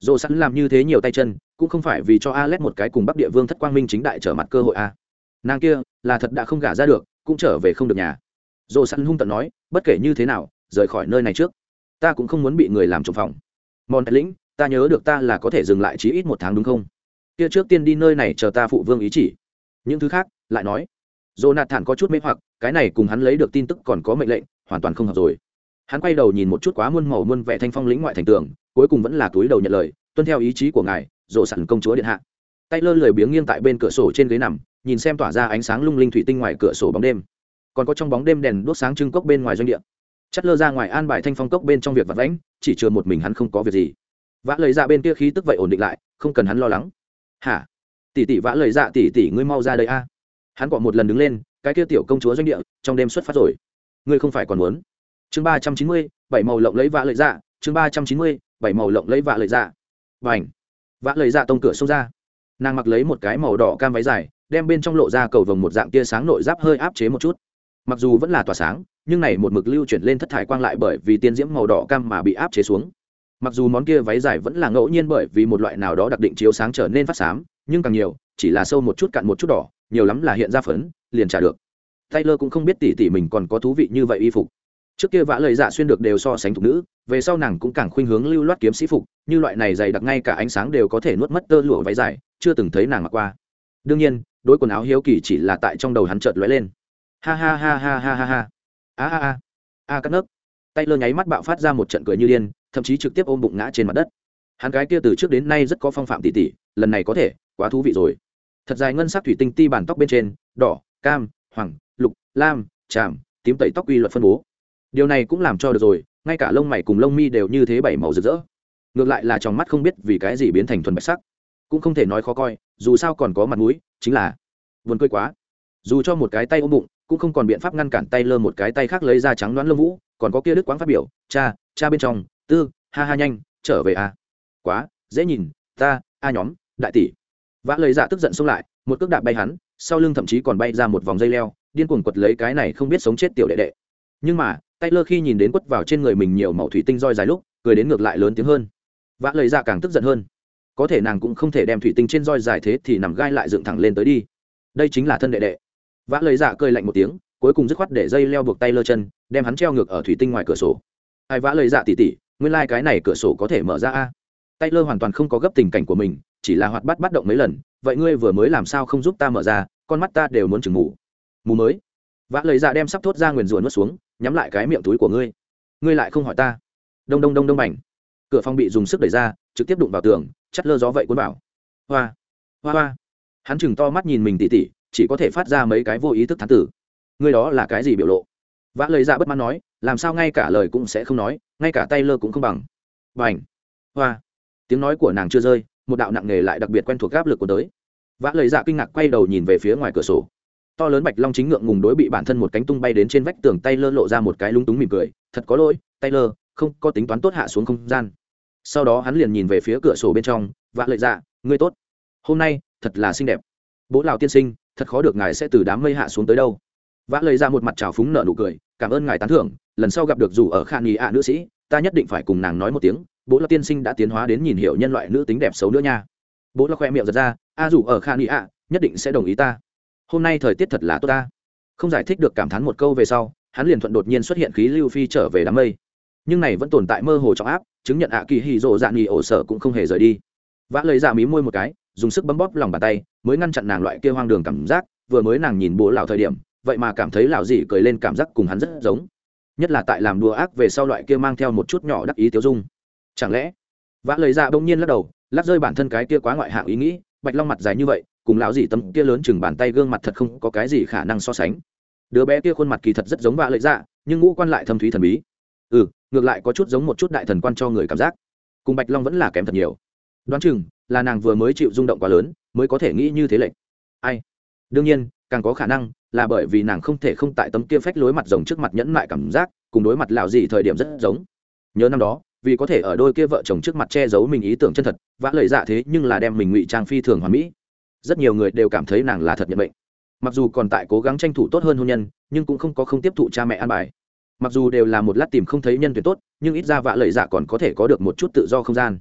Dồ sẵn làm như thế nhiều tay chân, cũng không phải vì cho alex một cái cùng bắc địa vương thất quang minh chính đại trở mặt cơ hội a nàng kia là thật đã không gả ra được, cũng trở về không được nhà. Dồ sẵn hung tận nói, bất kể như thế nào, rời khỏi nơi này trước, ta cũng không muốn bị người làm trộm phòng. Mòn lĩnh ta nhớ được ta là có thể dừng lại chí ít một tháng đúng không kia trước tiên đi nơi này chờ ta phụ vương ý chỉ những thứ khác lại nói Jonathan có chút mê hoặc, cái này cùng hắn lấy được tin tức còn có mệnh lệnh, hoàn toàn không hợp rồi. Hắn quay đầu nhìn một chút quá muôn màu muôn vẻ thanh phong lĩnh ngoại thành tường, cuối cùng vẫn là túi đầu nhận lời, tuân theo ý chí của ngài, rộ sẵn công chúa điện hạ. Tay lơ lười biếng nghiêng tại bên cửa sổ trên ghế nằm, nhìn xem tỏa ra ánh sáng lung linh thủy tinh ngoài cửa sổ bóng đêm. Còn có trong bóng đêm đèn đốt sáng trưng cốc bên ngoài doanh địa. Chất lơ ra ngoài an bài thanh phong cốc bên trong việc vật vãnh, chỉ chừa một mình hắn không có việc gì. Vã lời dạ bên kia khí tức vậy ổn định lại, không cần hắn lo lắng. Hả? Tỷ tỷ vã lời dạ tỷ tỷ ngươi mau ra đây a. Hắn gọi một lần đứng lên cái kia tiểu công chúa doanh địa trong đêm xuất phát rồi. Ngươi không phải còn muốn. Chương ba trăm chín mươi bảy màu lộng lấy vã lời dạ chương ba trăm chín mươi bảy màu lộng lấy vã lời dạ. Và ảnh vã lời dạ tông cửa xông ra. Nàng mặc lấy một cái màu đỏ cam váy dài đem bên trong lộ ra cầu vồng một dạng tia sáng nội giáp hơi áp chế một chút. Mặc dù vẫn là tỏa sáng nhưng này một mực lưu chuyển lên thất thải quang lại bởi vì tiên diễm màu đỏ cam mà bị áp chế xuống mặc dù món kia váy dài vẫn là ngẫu nhiên bởi vì một loại nào đó đặc định chiếu sáng trở nên phát xám nhưng càng nhiều, chỉ là sâu một chút cạn một chút đỏ, nhiều lắm là hiện ra phấn, liền trả được. Taylor cũng không biết tỉ tỉ mình còn có thú vị như vậy y phục. Trước kia vã lời dạ xuyên được đều so sánh thục nữ, về sau nàng cũng càng khuynh hướng lưu loát kiếm sĩ phục, như loại này dày đặc ngay cả ánh sáng đều có thể nuốt mất tơ lụa váy dài, chưa từng thấy nàng mặc qua. Đương nhiên đối quần áo hiếu kỳ chỉ là tại trong đầu hắn chợt lóe lên. Ha ha ha ha ha ha ha. A a a. A cắt nấc. Tay lơ nháy mắt bạo phát ra một trận cười như điên thậm chí trực tiếp ôm bụng ngã trên mặt đất. Hắn cái kia từ trước đến nay rất có phong phạm tỉ tỉ, lần này có thể, quá thú vị rồi. Thật dài ngân sắc thủy tinh ti bàn tóc bên trên, đỏ, cam, hoàng, lục, lam, tràm, tím tẩy tóc quy luật phân bố. Điều này cũng làm cho được rồi, ngay cả lông mày cùng lông mi đều như thế bảy màu rực rỡ. Ngược lại là trong mắt không biết vì cái gì biến thành thuần bạch sắc. Cũng không thể nói khó coi, dù sao còn có mặt mũi, chính là vườn cười quá. Dù cho một cái tay ôm bụng, cũng không còn biện pháp ngăn cản tay lơ một cái tay khác lấy ra trắng đoán lông vũ, còn có kia đức quáng phát biểu, cha cha bên trong tư, ha ha nhanh, trở về à? Quá, dễ nhìn, ta, a nhóm, đại tỷ. Vã lời dạ tức giận xông lại, một cước đạp bay hắn, sau lưng thậm chí còn bay ra một vòng dây leo, điên cuồng quật lấy cái này không biết sống chết tiểu đệ đệ. Nhưng mà tay lơ khi nhìn đến quất vào trên người mình nhiều màu thủy tinh roi dài lúc, cười đến ngược lại lớn tiếng hơn. Vã lời dạ càng tức giận hơn. Có thể nàng cũng không thể đem thủy tinh trên roi dài thế thì nằm gai lại dựng thẳng lên tới đi. Đây chính là thân đệ đệ. Vã lời dạ cười lạnh một tiếng, cuối cùng dứt khoát để dây leo buộc tay lơ chân, đem hắn treo ngược ở thủy tinh ngoài cửa sổ. Ai vã lời dạ tỉ tỉ nguyên lai、like、cái này cửa sổ có thể mở ra a. Tay lơ hoàn toàn không có gấp tình cảnh của mình, chỉ là hoạt bắt bắt động mấy lần, vậy ngươi vừa mới làm sao không giúp ta mở ra, con mắt ta đều muốn chừng mù. Mù mới. Vã lời dạ đem sắp thốt ra nguyền rủa nuốt xuống, nhắm lại cái miệng túi của ngươi. Ngươi lại không hỏi ta. Đông đông đông đông mảnh. cửa phòng bị dùng sức đẩy ra, trực tiếp đụng vào tường, chắt lơ gió vậy cuốn bảo hoa. Hoa hoa. Hắn chừng to mắt nhìn mình tỉ tỉ, chỉ có thể phát ra mấy cái vô ý thức thán tử. Ngươi đó là cái gì biểu lộ? Vã lời dạ bất mãn nói, làm sao ngay cả lời cũng sẽ không nói, ngay cả tay lơ cũng không bằng. B à n h hoa! Tiếng nói của nàng chưa rơi, một đạo nặng nề lại đặc biệt quen thuộc áp lực của tới. Vã lời dạ kinh ngạc quay đầu nhìn về phía ngoài cửa sổ. To lớn bạch long chính ngượng ngùng đối bị bản thân một cánh tung bay đến trên vách tường tay lơ lộ ra một cái lung túng mỉm cười, thật có lỗi, tay lơ, không, có tính toán tốt hạ xuống không gian. Sau đó hắn liền nhìn về phía cửa sổ bên trong, vã lời dạ ngươi tốt. Hôm nay, thật là xinh đẹp. Bố lào tiên sinh, thật khó được ngài sẽ từ đám mây hạ xuống tới đâu vã lấy ra một mặt trào phúng nợ nụ cười, cảm ơn ngài tán thưởng, lần sau gặp được dù ở khan nghị ạ nữ sĩ, ta nhất định phải cùng nàng nói một tiếng, bố là tiên sinh đã tiến hóa đến nhìn hiểu nhân loại nữ tính đẹp xấu nữa nha. Bố là khoe miệng giật ra, a dù ở khan nghị ạ, nhất định sẽ đồng ý ta. Hôm nay thời tiết thật là tốt ta. Không giải thích được cảm thán một câu về sau, hắn liền thuận đột nhiên xuất hiện khí lưu phi trở về đám mây. Nhưng này vẫn tồn tại mơ hồ trọng áp, chứng nhận ạ kỳ hì rộ dạn nghỉ ổ sở cũng không hề rời đi. Vã lấy ra mí môi một cái, dùng sức bấm bóp lòng bàn tay, mới ngăn chặn nàng loại kia hoang đường cảm giác, vừa mới nàng nhìn bố lão thời điểm vậy mà cảm thấy lão dì cười lên cảm giác cùng hắn rất giống. Nhất là tại làm đùa ác về sau loại kia mang theo một chút nhỏ đắc ý tiêu dung. Chẳng lẽ? Vã lời ra bỗng nhiên lắc đầu, lắc rơi bản thân cái kia quá ngoại hạng ý nghĩ, bạch long mặt dài như vậy, cùng lão dì tấm kia lớn chừng bàn tay gương mặt thật không có cái gì khả năng so sánh. Đứa bé kia khuôn mặt kỳ thật rất giống vã lợi dạ nhưng ngũ quan lại thâm thúy thần bí. Ừ ngược lại có chút giống một chút đại thần quan cho người cảm giác. Cùng bạch long vẫn là kém thật nhiều. Đoán chừng, là nàng vừa mới chịu rung động quá lớn, mới có thể nghĩ như thế lệnh ai? Đương nhiên càng có khả năng là bởi vì nàng không thể không tại tấm kia phách lối mặt rồng trước mặt nhẫn mại cảm giác, cùng đối mặt lạo gì thời điểm rất giống. Nhớ năm đó, vì có thể ở đôi kia vợ chồng trước mặt che giấu mình ý tưởng chân thật, vã lời dạ thế nhưng là đem mình ngụy trang phi thường hoàn mỹ. Rất nhiều người đều cảm thấy nàng là thật nhận bệnh mặc dù còn tại cố gắng tranh thủ tốt hơn hôn nhân, nhưng cũng không có không tiếp thụ cha mẹ an bài. Mặc dù đều là một lát tìm không thấy nhân tuyệt tốt, nhưng ít ra vã lời dạ còn có thể có được một chút tự do không gian.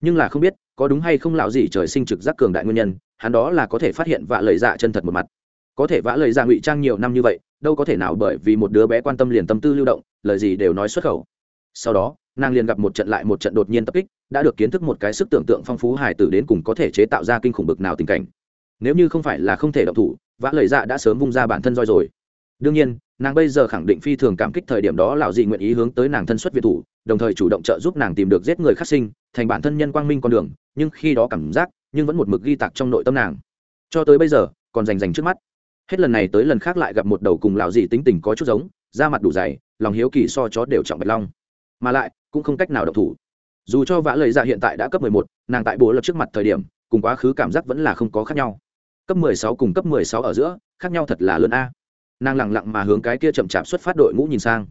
Nhưng là không biết, có đúng hay không lão gì trời sinh trực giác cường đại nguyên nhân, hắn đó là có thể phát hiện vạ lời dạ chân thật một mặt có thể vã lời ra ngụy trang nhiều năm như vậy, đâu có thể nào bởi vì một đứa bé quan tâm liền tâm tư lưu động, lời gì đều nói xuất khẩu. Sau đó, nàng liền gặp một trận lại một trận đột nhiên tập kích, đã được kiến thức một cái sức tưởng tượng phong phú hài tử đến cùng có thể chế tạo ra kinh khủng bực nào tình cảnh. Nếu như không phải là không thể động thủ, vã lời dạ đã sớm vung ra bản thân roi rồi. Đương nhiên, nàng bây giờ khẳng định phi thường cảm kích thời điểm đó lão dị nguyện ý hướng tới nàng thân xuất việt thủ, đồng thời chủ động trợ giúp nàng tìm được giết người khắc sinh, thành bản thân nhân quang minh con đường, nhưng khi đó cảm giác, nhưng vẫn một mực ghi tạc trong nội tâm nàng. Cho tới bây giờ, còn rành rành trước mắt hết lần này tới lần khác lại gặp một đầu cùng lão dì tính tình có chút giống, da mặt đủ dày, lòng hiếu kỳ so chó đều trọng bạch long. Mà lại, cũng không cách nào độc thủ. Dù cho vã lời dạ hiện tại đã cấp mười một, nàng tại bố lập trước mặt thời điểm, cùng quá khứ cảm giác vẫn là không có khác nhau. Cấp mười sáu cùng cấp mười sáu ở giữa, khác nhau thật là lớn a. Nàng lẳng lặng mà hướng cái kia chậm chạp xuất phát đội ngũ nhìn sang.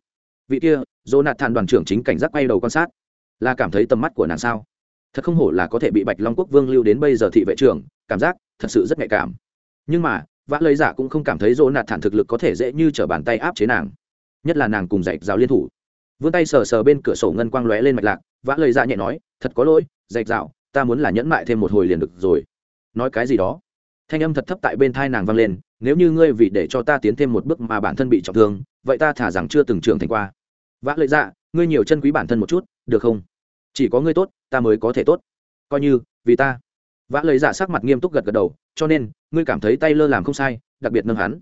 Vị kia, jonathan đoàn trưởng chính cảnh giác quay đầu quan sát. Là cảm thấy tầm mắt của nàng sao? Thật không hổ là có thể bị bạch long quốc vương lưu đến bây giờ thị vệ trưởng, cảm giác thật sự rất nhạy cảm. Nhưng mà vã lấy giả cũng không cảm thấy dỗ nạt thản thực lực có thể dễ như t r ở bàn tay áp chế nàng. Nhất là nàng cùng dạy giáo liên thủ. Vươn tay sờ sờ bên cửa sổ ngân quang lóe lên mạch lạc, vã lời dạ nhẹ nói, thật có lỗi, dạy dạo ta muốn là nhẫn mại thêm một hồi liền được rồi. Nói cái gì đó. Thanh âm thật thấp tại bên thai nàng vang lên, nếu như ngươi vì để cho ta tiến thêm một bước mà bản thân bị trọng thương, vậy ta thả rằng chưa từng trưởng thành qua. Vã lợi dạ ngươi nhiều chân quý bản thân một chút, được không? Chỉ có ngươi tốt, ta mới có thể tốt. Coi như, vì ta vã lời giả dạ sắc mặt nghiêm túc gật gật đầu, cho nên, ngươi cảm thấy tay lơ làm không sai, đặc biệt nâng hắn.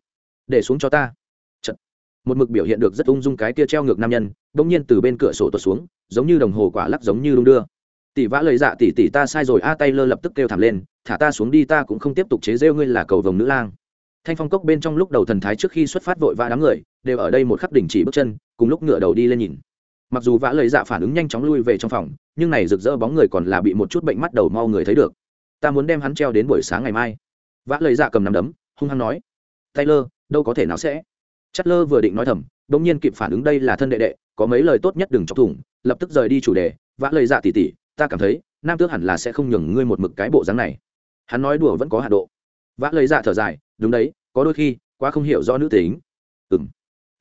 Để xuống cho ta. Chật. một mực biểu hiện được rất ung dung cái tia treo ngược nam nhân đ ỗ n g nhiên từ bên cửa sổ tuột xuống, giống như đồng hồ quả lắc giống như đung đưa. Tỷ vã lời dạ tỷ tỷ ta sai rồi, a, tay lơ lập tức kêu thảm lên, thả ta xuống đi, ta cũng không tiếp tục chế rêu ngươi là cầu vồng nữ lang. Thanh phong cốc bên trong lúc đầu thần thái trước khi xuất phát vội vã đám người, đều ở đây một khắc đỉnh chỉ bước chân, cùng lúc ngựa đầu đi lên nhìn. Mặc dù vã lời dạ phản ứng nhanh chóng lui về trong phòng, nhưng này rực rỡ bóng người còn là bị một chút bệnh mắt đầu mau người thấy được ta muốn đem hắn treo đến buổi sáng ngày mai. Vã lời dạ cầm nắm đấm, hung hăng nói, taylor, đâu có thể nào sẽ. Chất lơ vừa định nói thầm đ ỗ n g nhiên kịp phản ứng đây là thân đệ đệ, có mấy lời tốt nhất đừng chọc thủng, lập tức rời đi chủ đề. Vã lời dạ tỉ tỉ, ta cảm thấy, nam tước hẳn là sẽ không nhường ngươi một mực cái bộ dáng này. Hắn nói đùa vẫn có hạ độ. Vã lời dạ thở dài, đúng đấy, có đôi khi, quá không hiểu rõ nữ tính. Ừ m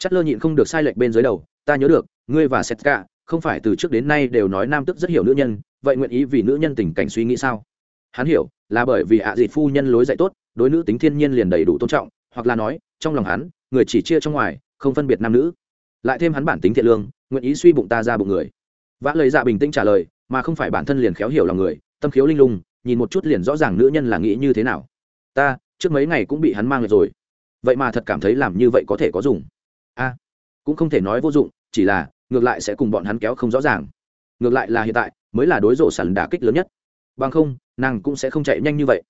chất lơ nhịn không được sai lệch bên dưới đầu, ta nhớ được, ngươi và setka, không phải từ trước đến nay đều nói nam tước rất hiểu nữ nhân, vậy nguyện ý vì nữ nhân tình cảnh suy nghĩ sao? Hắn hiểu là bởi vì ạ à dịt phu nhân lối dạy tốt, đối nữ tính thiên nhiên liền đầy đủ tôn trọng, hoặc là nói, trong lòng hắn, người chỉ chia trong ngoài, không phân biệt nam nữ. Lại thêm hắn bản tính thiện lương, nguyện ý suy bụng ta ra bụng người. Vã lời dạ bình tĩnh trả lời, mà không phải bản thân liền khéo hiểu lòng người, tâm khiếu linh lung, nhìn một chút liền rõ ràng nữ nhân là nghĩ như thế nào. Ta, trước mấy ngày cũng bị hắn mang lại rồi. Vậy mà thật cảm thấy làm như vậy có thể có dùng. A, cũng không thể nói vô dụng, chỉ là, ngược lại sẽ cùng bọn hắn kéo không rõ ràng. Ngược lại là hiện tại, mới là đối rộ sẵn đả kích lớn nhất. Bằng không nàng cũng sẽ không chạy nhanh như vậy.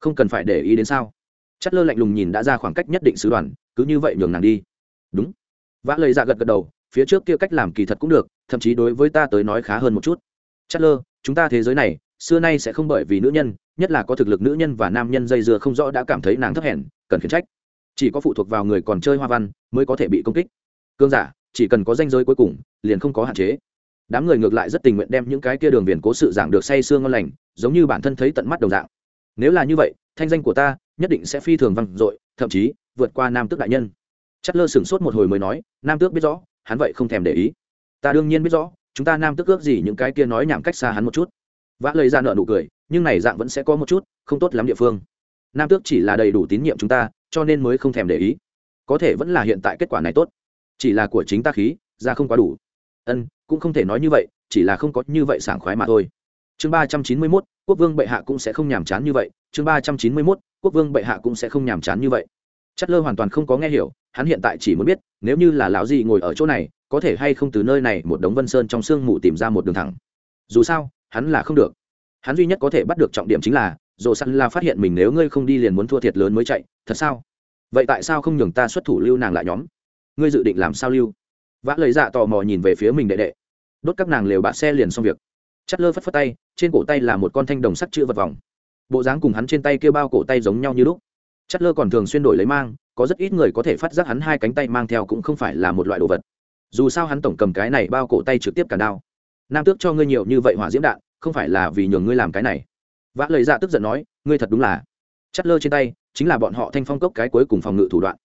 Không cần phải để ý đến sao? Chất lơ lạnh lùng nhìn đã ra khoảng cách nhất định sứ đoàn, cứ như vậy nhường nàng đi. Đúng. Vã lời dạ gật gật đầu, phía trước kia cách làm kỳ thật cũng được, thậm chí đối với ta tới nói khá hơn một chút. Chất lơ, chúng ta thế giới này, xưa nay sẽ không bởi vì nữ nhân, nhất là có thực lực nữ nhân và nam nhân dây dưa không rõ đã cảm thấy nàng thấp hèn, cần khiển trách. Chỉ có phụ thuộc vào người còn chơi hoa văn mới có thể bị công kích. Cương giả, chỉ cần có danh giới cuối cùng, liền không có hạn chế đám người ngược lại rất tình nguyện đem những cái kia đường viền cố sự giảng được say sương ngon lành, giống như bản thân thấy tận mắt đồng dạng. Nếu là như vậy, thanh danh của ta nhất định sẽ phi thường vang dội, thậm chí vượt qua nam tước đại nhân. Chất lơ sửng sốt một hồi mới nói, nam tước biết rõ, hắn vậy không thèm để ý. Ta đương nhiên biết rõ, chúng ta nam tước ước gì những cái kia nói nhảm cách xa hắn một chút. Vã lời ra nợ nụ cười, nhưng này dạng vẫn sẽ có một chút không tốt lắm địa phương. Nam tước chỉ là đầy đủ tín nhiệm chúng ta, cho nên mới không thèm để ý. Có thể vẫn là hiện tại kết quả này tốt. Chỉ là của chính ta khí, ra không quá đủ ân, cũng không thể nói như vậy, chỉ là không có như vậy sảng khoái mà thôi. Chương ba trăm chín mươi mốt, quốc vương bệ hạ cũng sẽ không nhàm chán như vậy. Chương ba trăm chín mươi mốt, quốc vương bệ hạ cũng sẽ không nhàm chán như vậy. Chất lơ hoàn toàn không có nghe hiểu, hắn hiện tại chỉ muốn biết, nếu như là lão gì ngồi ở chỗ này, có thể hay không từ nơi này một đống vân sơn trong sương mù tìm ra một đường thẳng. Dù sao, hắn là không được. Hắn duy nhất có thể bắt được trọng điểm chính là dồ săn là phát hiện mình nếu ngươi không đi liền muốn thua thiệt lớn mới chạy, thật sao? Vậy tại sao không nhường ta xuất thủ lưu nàng lại nhóm? Ngươi dự định làm sao lưu? Vã lời dạ tò mò nhìn về phía mình đệ đệ. Đốt các nàng lều bạt xe liền xong việc. Chất lơ phất phất tay, trên cổ tay là một con thanh đồng sắt chữ vật vòng. Bộ dáng cùng hắn trên tay kêu bao cổ tay giống nhau như lúc. Chất lơ còn thường xuyên đổi lấy mang, có rất ít người có thể phát giác hắn hai cánh tay mang theo cũng không phải là một loại đồ vật. Dù sao hắn tổng cầm cái này bao cổ tay trực tiếp cả đao. Nam tước cho ngươi nhiều như vậy hỏa diễm đạn, không phải là vì nhường ngươi làm cái này. Vã lời dạ tức giận nói, ngươi thật đúng là. Chất lơ trên tay, chính là bọn họ thanh phong cốc cái cuối cùng phòng ngự thủ đoạn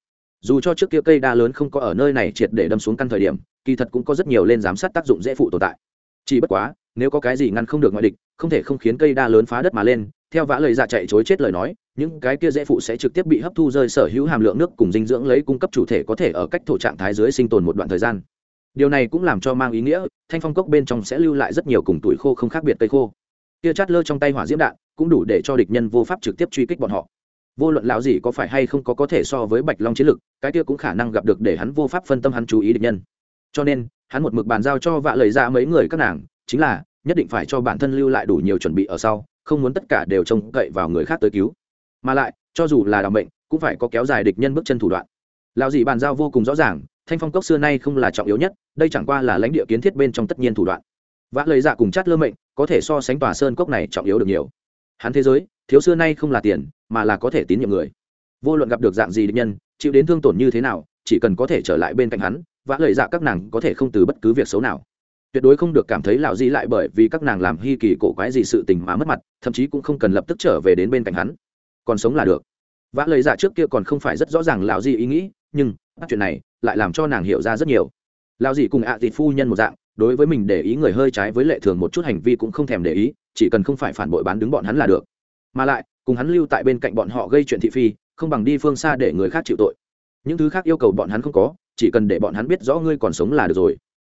dù cho trước kia cây đa lớn không có ở nơi này triệt để đâm xuống căn thời điểm, kỳ thật cũng có rất nhiều lên giám sát tác dụng dễ phụ tồn tại. Chỉ bất quá, nếu có cái gì ngăn không được ngoại địch, không thể không khiến cây đa lớn phá đất mà lên, theo vã lời dạ chạy chối chết lời nói, những cái kia dễ phụ sẽ trực tiếp bị hấp thu rơi sở hữu hàm lượng nước cùng dinh dưỡng lấy cung cấp chủ thể có thể ở cách thổ trạng thái dưới sinh tồn một đoạn thời gian. Điều này cũng làm cho mang ý nghĩa, thanh phong cốc bên trong sẽ lưu lại rất nhiều cùng tuổi khô không khác biệt cây khô. Kia chát lơ trong tay hỏa diễm đạn cũng đủ để cho địch nhân vô pháp trực tiếp truy kích bọn họ vô luận lão gì có phải hay không có có thể so với bạch long chiến lực cái kia cũng khả năng gặp được để hắn vô pháp phân tâm hắn chú ý địch nhân. Cho nên hắn một mực bàn giao cho vạ lời ra mấy người các nàng chính là nhất định phải cho bản thân lưu lại đủ nhiều chuẩn bị ở sau không muốn tất cả đều trông cậy vào người khác tới cứu. Mà lại cho dù là đ mệnh, cũng phải có kéo dài địch nhân bước chân thủ đoạn. Lão gì bàn giao vô cùng rõ ràng thanh phong cốc xưa nay không là trọng yếu nhất đây chẳng qua là lãnh địa kiến thiết bên trong tất nhiên thủ đoạn. Vã lời dạ cùng chát lơ mệnh có thể so sánh tòa sơn cốc này trọng yếu được nhiều. Hắn thế giới thiếu xưa nay không là tiền, mà là có thể tín nhiệm người. Vô luận gặp được dạng gì định nhân, chịu đến thương tổn như thế nào, chỉ cần có thể trở lại bên cạnh hắn, vã lời dạ các nàng có thể không từ bất cứ việc xấu nào. Tuyệt đối không được cảm thấy lão di lại bởi vì các nàng làm hy kỳ cổ quái gì sự tình mà mất mặt, thậm chí cũng không cần lập tức trở về đến bên cạnh hắn. Còn sống là được. Vã lời dạ trước kia còn không phải rất rõ ràng lão di ý nghĩ, nhưng chuyện này lại làm cho nàng hiểu ra rất nhiều. Lão di cùng ạ à thịt phu nhân một dạng, đối với mình để ý người hơi trái với lệ thường một chút hành vi cũng không thèm để ý, chỉ cần không phải phản bội bán đứng bọn hắn là được mà lại, cùng hắn lưu tại bên cạnh bọn họ gây chuyện thị phi, không bằng đi phương xa để người khác chịu tội. Những thứ khác yêu cầu bọn hắn không có, chỉ cần để bọn hắn biết rõ ngươi còn sống là được rồi.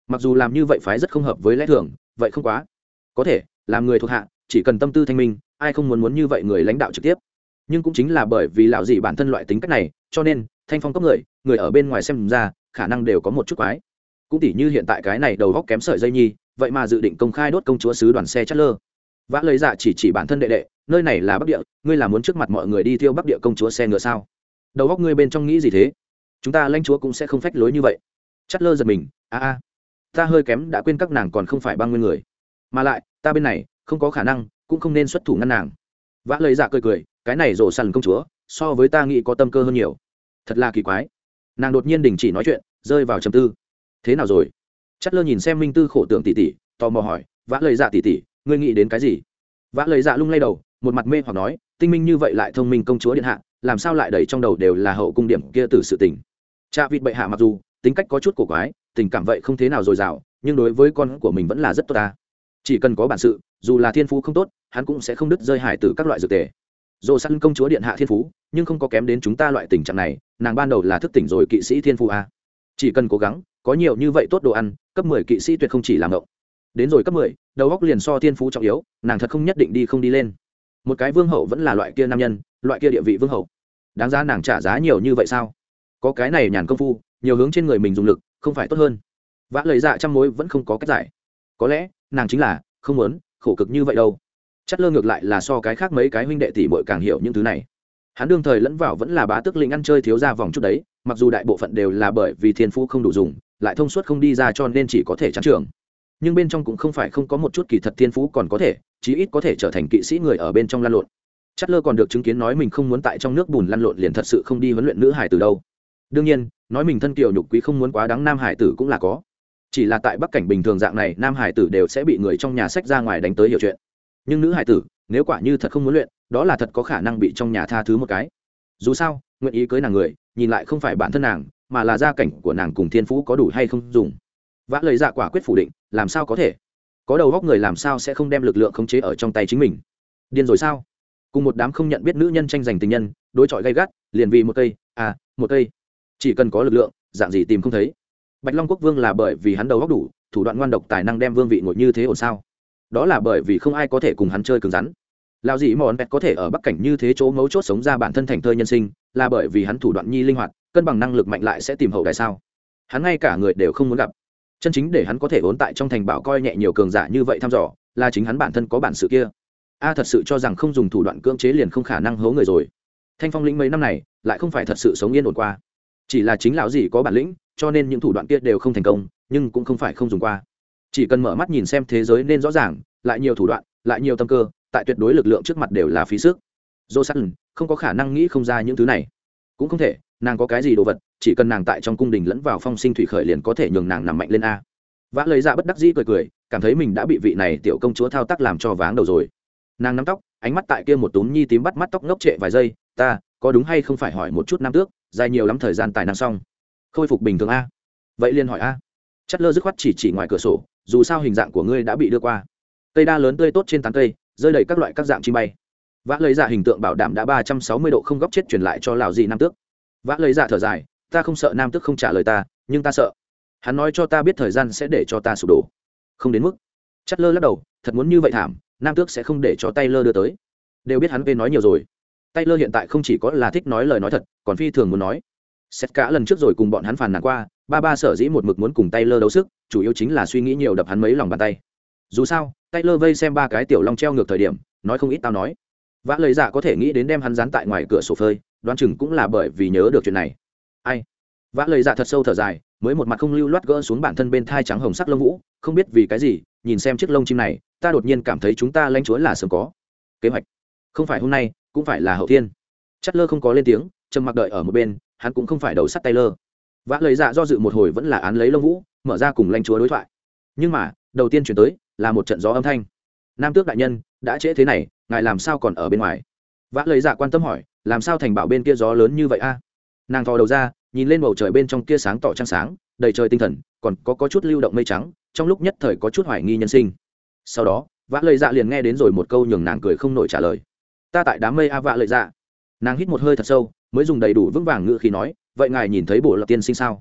Mặc dù làm như vậy phái rất không hợp với lẽ thường, vậy không quá. Có thể, làm người thuộc hạ, chỉ cần tâm tư thanh minh, ai không muốn muốn như vậy người lãnh đạo trực tiếp. Nhưng cũng chính là bởi vì lão dị bản thân loại tính cách này, cho nên, thanh phong cấp người người ở bên ngoài xem ra, khả năng đều có một chút quái. Cũng tỉ như hiện tại cái này đầu góc kém sợi dây nhi, vậy mà dự định công khai đốt công chúa sứ đoàn xe chất lơ vã lấy dạ chỉ chỉ bản thân đệ đệ nơi này là bắc địa, ngươi là muốn trước mặt mọi người đi thiêu bắc địa công chúa xe ngựa sao? Đầu góc ngươi bên trong nghĩ gì thế? Chúng ta lãnh chúa cũng sẽ không phách lối như vậy. Chắt lơ giật mình, a a, ta hơi kém đã quên các nàng còn không phải băng nguyên người. Mà lại, ta bên này, không có khả năng, cũng không nên xuất thủ ngăn nàng. Vã lời dạ cười cười, cái này rổ sằn công chúa, so với ta nghĩ có tâm cơ hơn nhiều. Thật là kỳ quái. Nàng đột nhiên đình chỉ nói chuyện, rơi vào trầm tư. Thế nào rồi? Chắt lơ nhìn xem minh tư khổ tưởng tỉ tỉ tò mò hỏi, vã lời dạ tỉ tỉ ngươi nghĩ đến cái gì? Vã lời dạ lung lay đầu một mặt mê hoặc nói, tinh minh như vậy lại thông minh công chúa điện hạ, làm sao lại đầy trong đầu đều là hậu cung điểm kia từ sự tình? Cha vịt bệ hạ mặc dù tính cách có chút cổ quái, tình cảm vậy không thế nào dồi dào, nhưng đối với con của mình vẫn là rất tốt ta. Chỉ cần có bản sự, dù là thiên phú không tốt, hắn cũng sẽ không đứt rơi hải từ các loại dược tề. Dồ săn công chúa điện hạ thiên phú, nhưng không có kém đến chúng ta loại tình trạng này, nàng ban đầu là thức tỉnh rồi kỵ sĩ thiên phú a. Chỉ cần cố gắng, có nhiều như vậy tốt đồ ăn, cấp mười kỵ sĩ tuyệt không chỉ làm động đến rồi cấp mười, đầu góc liền so thiên phú trọng yếu, nàng thật không nhất định đi không đi lên một cái vương hậu vẫn là loại kia nam nhân, loại kia địa vị vương hậu. Đáng ra nàng trả giá nhiều như vậy sao? Có cái này nhàn công phu, nhiều hướng trên người mình dùng lực, không phải tốt hơn. Vã lời dạ trăm mối vẫn không có cách giải. Có lẽ, nàng chính là, không muốn, khổ cực như vậy đâu. Chất lơ ngược lại là so cái khác mấy cái huynh đệ tỷ bội càng hiểu những thứ này. Hắn đương thời lẫn vào vẫn là bá tước linh ăn chơi thiếu ra vòng chút đấy, mặc dù đại bộ phận đều là bởi vì thiên phú không đủ dùng, lại thông suốt không đi ra cho nên chỉ có thể chán trường nhưng bên trong cũng không phải không có một chút kỳ thật thiên phú còn có thể, chí ít có thể trở thành kỵ sĩ người ở bên trong lăn lộn. Chất lơ còn được chứng kiến nói mình không muốn tại trong nước bùn lăn lộn liền thật sự không đi huấn luyện nữ hải từ đâu. Đương nhiên, nói mình thân kiều nhục quý không muốn quá đáng nam hải tử cũng là có. Chỉ là tại bắc cảnh bình thường dạng này, nam hải tử đều sẽ bị người trong nhà sách ra ngoài đánh tới hiểu chuyện. Nhưng nữ hải tử, nếu quả như thật không muốn luyện, đó là thật có khả năng bị trong nhà tha thứ một cái. Dù sao, nguyện ý cưới nàng người, nhìn lại không phải bản thân nàng, mà là gia cảnh của nàng cùng thiên phú có đủ hay không dùng vã lời dạ quả quyết phủ định, làm sao có thể? Có đầu góc người làm sao sẽ không đem lực lượng khống chế ở trong tay chính mình? Điên rồi sao? Cùng một đám không nhận biết nữ nhân tranh giành tình nhân, đối chọi gay gắt, liền vì một cây à một cây. Chỉ cần có lực lượng, dạng gì tìm không thấy. Bạch long quốc vương là bởi vì hắn đầu góc đủ, thủ đoạn ngoan độc tài năng đem vương vị ngồi như thế ổn sao? Đó là bởi vì không ai có thể cùng hắn chơi cứng rắn. Lao dĩ mòn pet có thể ở bắc cảnh như thế chỗ ngấu chốt sống ra bản thân thành thơ nhân sinh, là bởi vì hắn thủ đoạn nhi linh hoạt, cân bằng năng lực mạnh lại sẽ tìm hậu đại sao? Hắn ngay cả người đều không muốn gặp chân chính để hắn có thể ốn tại trong thành bảo coi nhẹ nhiều cường giả như vậy thăm dò, là chính hắn bản thân có bản sự kia. A thật sự cho rằng không dùng thủ đoạn cưỡng chế liền không khả năng hố người rồi. Thanh phong lĩnh mấy năm này, lại không phải thật sự sống yên ổn qua. Chỉ là chính lão gì có bản lĩnh, cho nên những thủ đoạn kia đều không thành công, nhưng cũng không phải không dùng qua. Chỉ cần mở mắt nhìn xem thế giới nên rõ ràng, lại nhiều thủ đoạn, lại nhiều tâm cơ, tại tuyệt đối lực lượng trước mặt đều là phí sức. Dô sắt không có khả năng nghĩ không ra những thứ này. Cũng không thể nàng có cái gì đồ vật, chỉ cần nàng tại trong cung đình lẫn vào phong sinh thủy khởi liền có thể nhường nàng nằm mạnh lên a. Vã lấy ra dạ bất đắc dĩ cười cười, cảm thấy mình đã bị vị này tiểu công chúa thao tác làm cho váng đầu rồi. Nàng nắm tóc, ánh mắt tại kia một túm nhi tím bắt mắt tóc ngốc trệ vài giây, ta, có đúng hay không phải hỏi một chút năm tước, dài nhiều lắm thời gian tài năng xong. Khôi phục bình thường a. Vậy liền hỏi a. Chất lơ dứt khoát chỉ chỉ ngoài cửa sổ, dù sao hình dạng của ngươi đã bị đưa qua. Cây đa lớn tươi tốt trên tán cây, rơi đầy các loại các dạng chim bay. Vã lấy ra dạ hình tượng bảo đảm đã ba trăm sáu mươi độ không góc chết truyền lại cho lào dị nam tước vã lấy dạ thở dài, ta không sợ nam tước không trả lời ta, nhưng ta sợ. Hắn nói cho ta biết thời gian sẽ để cho ta sụp đổ. Không đến mức. Chắt lơ lắc đầu, thật muốn như vậy thảm, nam tước sẽ không để cho tay lơ đưa tới. Đều biết hắn về nói nhiều rồi. Tay lơ hiện tại không chỉ có là thích nói lời nói thật, còn phi thường muốn nói. Xét cả lần trước rồi cùng bọn hắn phàn nàn qua, ba ba sở dĩ một mực muốn cùng tay lơ đấu sức, chủ yếu chính là suy nghĩ nhiều đập hắn mấy lòng bàn tay. Dù sao tay lơ vây xem ba cái tiểu long treo ngược thời điểm, nói không ít tao nói. Vã lời giả dạ có thể nghĩ đến đem hắn dán tại ngoài cửa sổ phơi đoán chừng cũng là bởi vì nhớ được chuyện này. Ai? Vã lời dạ thật sâu thở dài, mới một mặt không lưu loát gỡ xuống bản thân bên thai trắng hồng sắc lông vũ, không biết vì cái gì, nhìn xem chiếc lông chim này, ta đột nhiên cảm thấy chúng ta lanh chúa là sớm có. Kế hoạch? Không phải hôm nay, cũng phải là hậu thiên. Chất lơ không có lên tiếng, trầm mặc đợi ở một bên, hắn cũng không phải đầu sắt tay lơ vã lời dạ do dự một hồi vẫn là án lấy lông vũ, mở ra cùng lanh chúa đối thoại. Nhưng mà, đầu tiên chuyển tới, là một trận gió âm thanh. Nam tước đại nhân, đã trễ thế này, ngài làm sao còn ở bên ngoài? Vã lời dạ quan tâm hỏi làm sao thành bảo bên kia gió lớn như vậy a? Nàng thò đầu ra nhìn lên bầu trời bên trong kia sáng tỏ trăng sáng đầy trời tinh thần còn có, có chút lưu động mây trắng trong lúc nhất thời có chút hoài nghi nhân sinh. Sau đó vã lời dạ liền nghe đến rồi một câu nhường nàng cười không nổi trả lời. Ta tại đám mây a Vã lợi dạ. Nàng hít một hơi thật sâu mới dùng đầy đủ vững vàng ngự khi nói vậy ngài nhìn thấy bộ lập tiên sinh sao?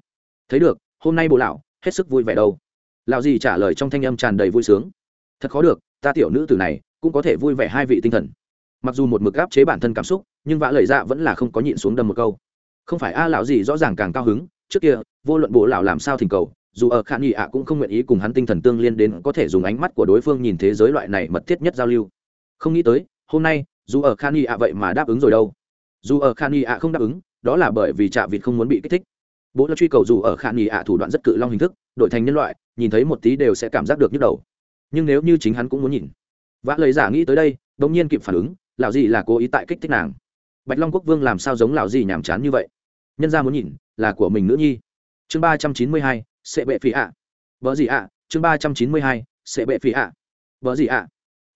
Thấy được hôm nay bộ lão hết sức vui vẻ đâu. Lão gì trả lời trong thanh âm tràn đầy vui sướng. Thật khó được ta tiểu nữ tử này cũng có thể vui vẻ hai vị tinh thần mặc dù một mực áp chế bản thân cảm xúc, nhưng vã lời dạ vẫn là không có nhịn xuống đâm một câu. Không phải a lão gì rõ ràng càng cao hứng, trước kia, vô luận bộ lão làm sao thỉnh cầu, dù ở khả nghị ạ cũng không nguyện ý cùng hắn tinh thần tương liên đến có thể dùng ánh mắt của đối phương nhìn thế giới loại này mật thiết nhất giao lưu. Không nghĩ tới, hôm nay, dù ở khả nghị ạ vậy mà đáp ứng rồi đâu. Dù ở khả nghị ạ không đáp ứng, đó là bởi vì trạ vịt không muốn bị kích thích. Bố là truy cầu dù ở khả nghị ạ thủ đoạn rất cự long hình thức, đổi thành nhân loại, nhìn thấy một tí đều sẽ cảm giác được nhức đầu. Nhưng nếu như chính hắn cũng muốn nhìn, vã lời giả nghĩ tới đây đ ỗ n g nhiên kịp phản ứng lão gì là cố ý tại kích thích nàng. Bạch long quốc vương làm sao giống lão gì nhàm chán như vậy? Nhân ra muốn nhìn, là của mình nữ nhi. Chương ba trăm chín mươi hai, sẽ bệ phỉ ạ. Vợ gì ạ? Chương ba trăm chín mươi hai, sẽ bệ phỉ ạ. Vợ gì ạ?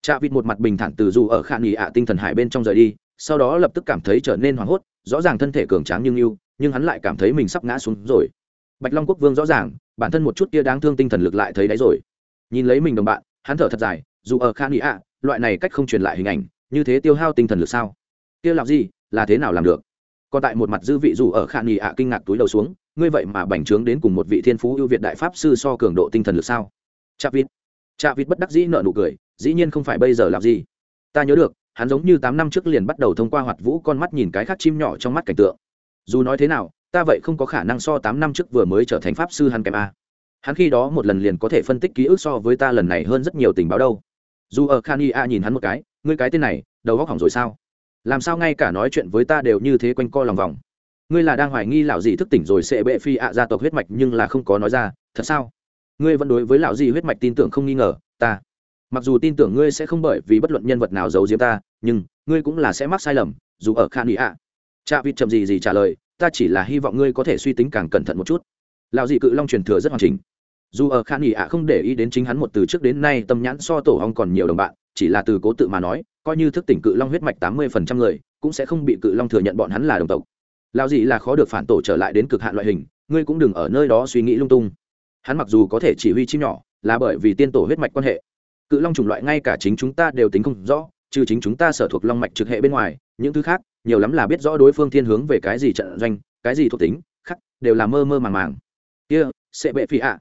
Chạ vịt một mặt bình thản từ dù ở khả nghỉ ạ tinh thần hải bên trong rời đi, sau đó lập tức cảm thấy trở nên hoảng hốt, rõ ràng thân thể cường tráng nhưng yêu nhưng hắn lại cảm thấy mình sắp ngã xuống rồi. Bạch long quốc vương rõ ràng, bản thân một chút kia đáng thương tinh thần lực lại thấy đấy rồi. Nhìn lấy mình đồng bạn, hắn thở thật dài, dù ở khả nghỉ ạ, loại này cách không truyền lại hình ảnh như thế tiêu hao tinh thần lực sao? Kia làm gì là thế nào làm được? Còn tại một mặt dư vị dù ở khả nghỉ ạ kinh ngạc túi đầu xuống, ngươi vậy mà bành trướng đến cùng một vị thiên phú ưu việt đại pháp sư so cường độ tinh thần lực sao? Chạ vịt. Chạ vịt bất đắc dĩ nợ nụ cười, dĩ nhiên không phải bây giờ làm gì ta nhớ được, hắn giống như tám năm trước liền bắt đầu thông qua hoạt vũ con mắt nhìn cái khác chim nhỏ trong mắt cảnh tượng. Dù nói thế nào, ta vậy không có khả năng so tám năm trước vừa mới trở thành pháp sư hắn kèm a. Hắn khi đó một lần liền có thể phân tích ký ức so với ta lần này hơn rất nhiều tình báo đâu. Dù ở khani a nhìn hắn một cái ngươi cái tên này, đầu góc hỏng rồi sao? Làm sao ngay cả nói chuyện với ta đều như thế quanh co lòng vòng? Ngươi là đang hoài nghi lão dì thức tỉnh rồi sẽ bệ phi ạ gia tộc huyết mạch nhưng là không có nói ra, thật sao? Ngươi vẫn đối với lão dì huyết mạch tin tưởng không nghi ngờ, ta. Mặc dù tin tưởng ngươi sẽ không bởi vì bất luận nhân vật nào giấu giếm ta, nhưng ngươi cũng là sẽ mắc sai lầm, dù ở khan ý ạ. Cha vịt chậm gì gì trả lời, ta chỉ là hy vọng ngươi có thể suy tính càng cẩn thận một chút. Lão dì cự long truyền thừa rất hoàn chỉnh. Dù ở khan ý ạ không để ý đến chính hắn một từ trước đến nay, tâm nhãn so tổ hong còn nhiều đồng bạn chỉ là từ cố tự mà nói, coi như thức tỉnh cự long huyết mạch tám mươi phần trăm người, cũng sẽ không bị cự long thừa nhận bọn hắn là đồng tộc. Lao gì là khó được phản tổ trở lại đến cực hạn loại hình, ngươi cũng đừng ở nơi đó suy nghĩ lung tung. Hắn mặc dù có thể chỉ huy chim nhỏ, là bởi vì tiên tổ huyết mạch quan hệ. Cự long chủng loại ngay cả chính chúng ta đều tính không rõ, trừ chính chúng ta sở thuộc long mạch trực hệ bên ngoài, những thứ khác, nhiều lắm là biết rõ đối phương thiên hướng về cái gì trận doanh, cái gì thuộc tính, khắc, đều là mơ mơ màng màng. Kia, sẽ bệ phi ạ.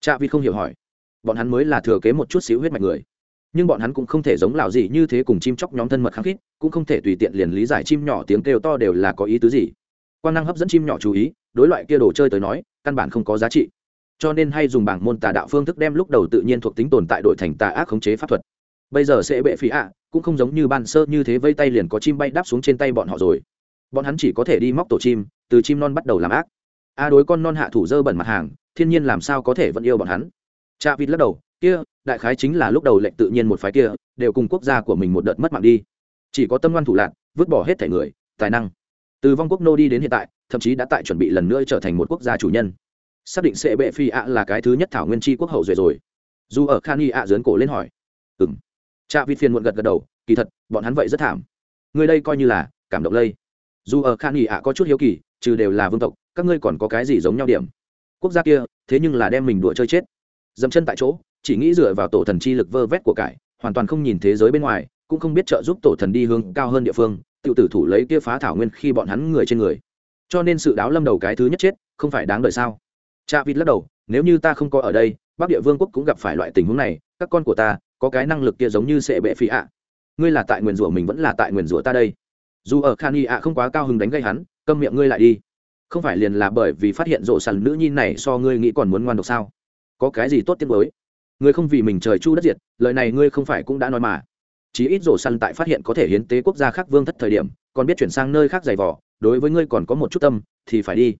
Cha vi không hiểu hỏi. Bọn hắn mới là thừa kế một chút xíu huyết mạch người nhưng bọn hắn cũng không thể giống lào gì như thế cùng chim chóc nhóm thân mật kháng khít, cũng không thể tùy tiện liền lý giải chim nhỏ tiếng kêu to đều là có ý tứ gì. Quan năng hấp dẫn chim nhỏ chú ý, đối loại kia đồ chơi tới nói, căn bản không có giá trị. Cho nên hay dùng bảng môn tà đạo phương thức đem lúc đầu tự nhiên thuộc tính tồn tại đội thành tà ác khống chế pháp thuật. Bây giờ sẽ bệ phí ạ, cũng không giống như ban sơ như thế vây tay liền có chim bay đáp xuống trên tay bọn họ rồi. Bọn hắn chỉ có thể đi móc tổ chim, từ chim non bắt đầu làm ác. A đối con non hạ thủ dơ bẩn mặt hàng, thiên nhiên làm sao có thể vẫn yêu bọn hắn? Cha vịt lắc đầu kia, đại khái chính là lúc đầu lệnh tự nhiên một phái kia, đều cùng quốc gia của mình một đợt mất mạng đi. Chỉ có tâm ngoan thủ lạc, vứt bỏ hết thể người, tài năng. Từ vong quốc nô đi đến hiện tại, thậm chí đã tại chuẩn bị lần nữa trở thành một quốc gia chủ nhân. Xác định sẽ bệ phi ạ là cái thứ nhất thảo nguyên tri quốc hậu duệ rồi. Dù ở khan y ạ dớn cổ lên hỏi. Ừ m cha vịt phiền muộn gật gật đầu, kỳ thật, bọn hắn vậy rất thảm. Người đây coi như là cảm động lây. Dù ở khan y ạ có chút hiếu kỳ, trừ đều là vương tộc, các ngươi còn có cái gì giống nhau điểm? Quốc gia kia, thế nhưng là đem mình đùa chơi chết. Dậm chân tại chỗ chỉ nghĩ dựa vào tổ thần chi lực vơ vét của cải, hoàn toàn không nhìn thế giới bên ngoài, cũng không biết trợ giúp tổ thần đi hướng cao hơn địa phương tự tử thủ lấy kia phá thảo nguyên khi bọn hắn người trên người. Cho nên sự đáo lâm đầu cái thứ nhất chết, không phải đáng đợi sao? Cha vịt lắc đầu, nếu như ta không có ở đây, bắc địa vương quốc cũng gặp phải loại tình huống này, các con của ta, có cái năng lực kia giống như sệ bệ phi ạ. Ngươi là tại nguyền rủa mình vẫn là tại nguyền rủa ta đây. Dù ở khan y ạ không quá cao hứng đánh gây hắn, câm miệng ngươi lại đi. Không phải liền là bởi vì phát hiện rộ sàn nữ nhi này so ngươi nghĩ còn muốn ngoan độc sao? Có cái gì tốt tiếc với ngươi không vì mình trời chu đất diệt, lời này ngươi không phải cũng đã nói mà. Chí ít rổ săn tại phát hiện có thể hiến tế quốc gia khác vương thất thời điểm, còn biết chuyển sang nơi khác giày vỏ đối với ngươi còn có một chút tâm, thì phải đi.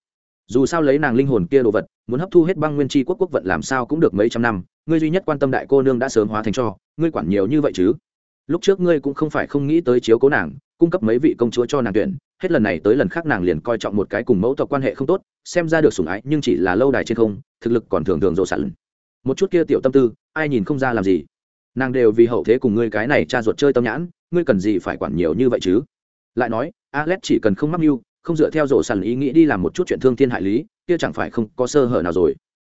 Dù sao lấy nàng linh hồn kia đồ vật, muốn hấp thu hết băng nguyên tri quốc quốc vận làm sao cũng được mấy trăm năm, ngươi duy nhất quan tâm đại cô nương đã sớm hóa thành cho, ngươi quản nhiều như vậy chứ? Lúc trước ngươi cũng không phải không nghĩ tới chiếu cố nàng, cung cấp mấy vị công chúa cho nàng tuyển, hết lần này tới lần khác nàng liền coi trọng một cái cùng mẫu tộc quan hệ không tốt, xem ra được sủng ái nhưng chỉ là lâu đài trên không, thực lực còn thường thường rộ sẵn một chút kia tiểu tâm tư, ai nhìn không ra làm gì. Nàng đều vì hậu thế cùng ngươi cái này cha ruột chơi tâm nhãn, ngươi cần gì phải quản nhiều như vậy chứ? Lại nói, alex chỉ cần không mắc mưu, không dựa theo rổ sàn ý nghĩ đi làm một chút chuyện thương thiên hại lý, kia chẳng phải không có sơ hở nào rồi.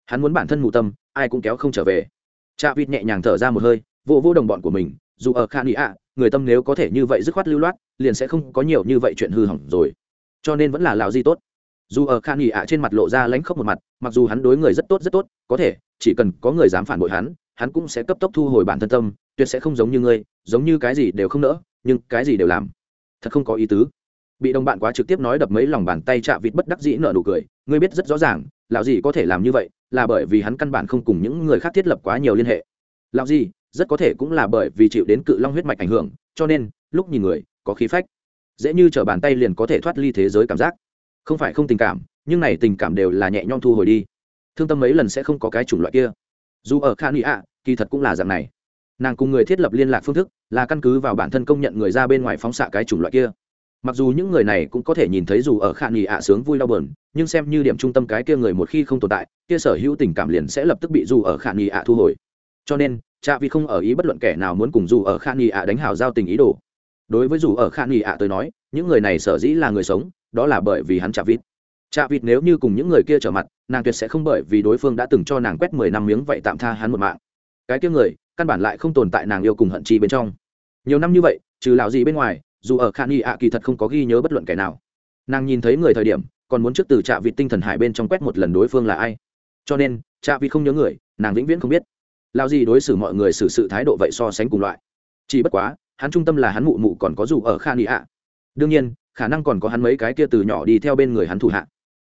Hắn muốn bản thân mù tâm, ai cũng kéo không trở về. Cha vịt nhẹ nhàng thở ra một hơi vô vô đồng bọn của mình, dù ở khan ý ạ, người tâm nếu có thể như vậy dứt khoát lưu loát, liền sẽ không có nhiều như vậy chuyện hư hỏng rồi. Cho nên vẫn là lào di tốt dù ở khan nghỉ ạ trên mặt lộ ra lánh khóc một mặt, mặc dù hắn đối người rất tốt rất tốt, có thể, chỉ cần có người dám phản bội hắn hắn cũng sẽ cấp tốc thu hồi bản thân tâm, tuyệt sẽ không giống như ngươi, giống như cái gì đều không nỡ, nhưng cái gì đều làm. Thật không có ý tứ. Bị đồng bạn quá trực tiếp nói đập mấy lòng bàn tay chạ vịt bất đắc dĩ nợ nụ cười, ngươi biết rất rõ ràng, lão gì có thể làm như vậy, là bởi vì hắn căn bản không cùng những người khác thiết lập quá nhiều liên hệ. Lão gì, rất có thể cũng là bởi vì chịu đến cự long huyết mạch ảnh hưởng, cho nên, lúc nhìn người, có khí phách. Dễ như t bàn tay liền có thể thoát ly thế giới cảm giác không phải không tình cảm, nhưng này tình cảm đều là nhẹ nhõm thu hồi đi. Thương tâm mấy lần sẽ không có cái chủng loại kia. Dù ở khan ý ạ, kỳ thật cũng là dạng này. Nàng cùng người thiết lập liên lạc phương thức là căn cứ vào bản thân công nhận người ra bên ngoài phóng xạ cái chủng loại kia. Mặc dù những người này cũng có thể nhìn thấy dù ở khả nghị ạ sướng vui đau bờn nhưng xem như điểm trung tâm cái kia người một khi không tồn tại, kia sở hữu tình cảm liền sẽ lập tức bị dù ở khả nghị ạ thu hồi. Cho nên, cha vì không ở ý bất luận kẻ nào muốn cùng dù ở khan nghị ạ đánh hào giao tình ý đồ. Đối với dù ở khan nghị ạ tới nói, những người này sở dĩ là người sống đó là bởi vì hắn chạ vịt. Chạ vịt nếu như cùng những người kia trở mặt, nàng tuyệt sẽ không bởi vì đối phương đã từng cho nàng quét mười năm miếng vậy tạm tha hắn một mạng. Cái kia người, căn bản lại không tồn tại nàng yêu cùng hận chi bên trong. Nhiều năm như vậy, trừ lão gì bên ngoài, dù ở khan y ạ kỳ thật không có ghi nhớ bất luận kẻ nào. Nàng nhìn thấy người thời điểm, còn muốn trước từ trạ vịt tinh thần hải bên trong quét một lần đối phương là ai. Cho nên, trạ vịt không nhớ người, nàng vĩnh viễn không biết. Lao gì đối xử mọi người xử sự thái độ vậy so sánh cùng loại. Chỉ bất quá, hắn trung tâm là hắn mụ mụ còn có dù ở khan y ạ. Đương nhiên khả năng còn có hắn mấy cái kia từ nhỏ đi theo bên người hắn thủ hạ.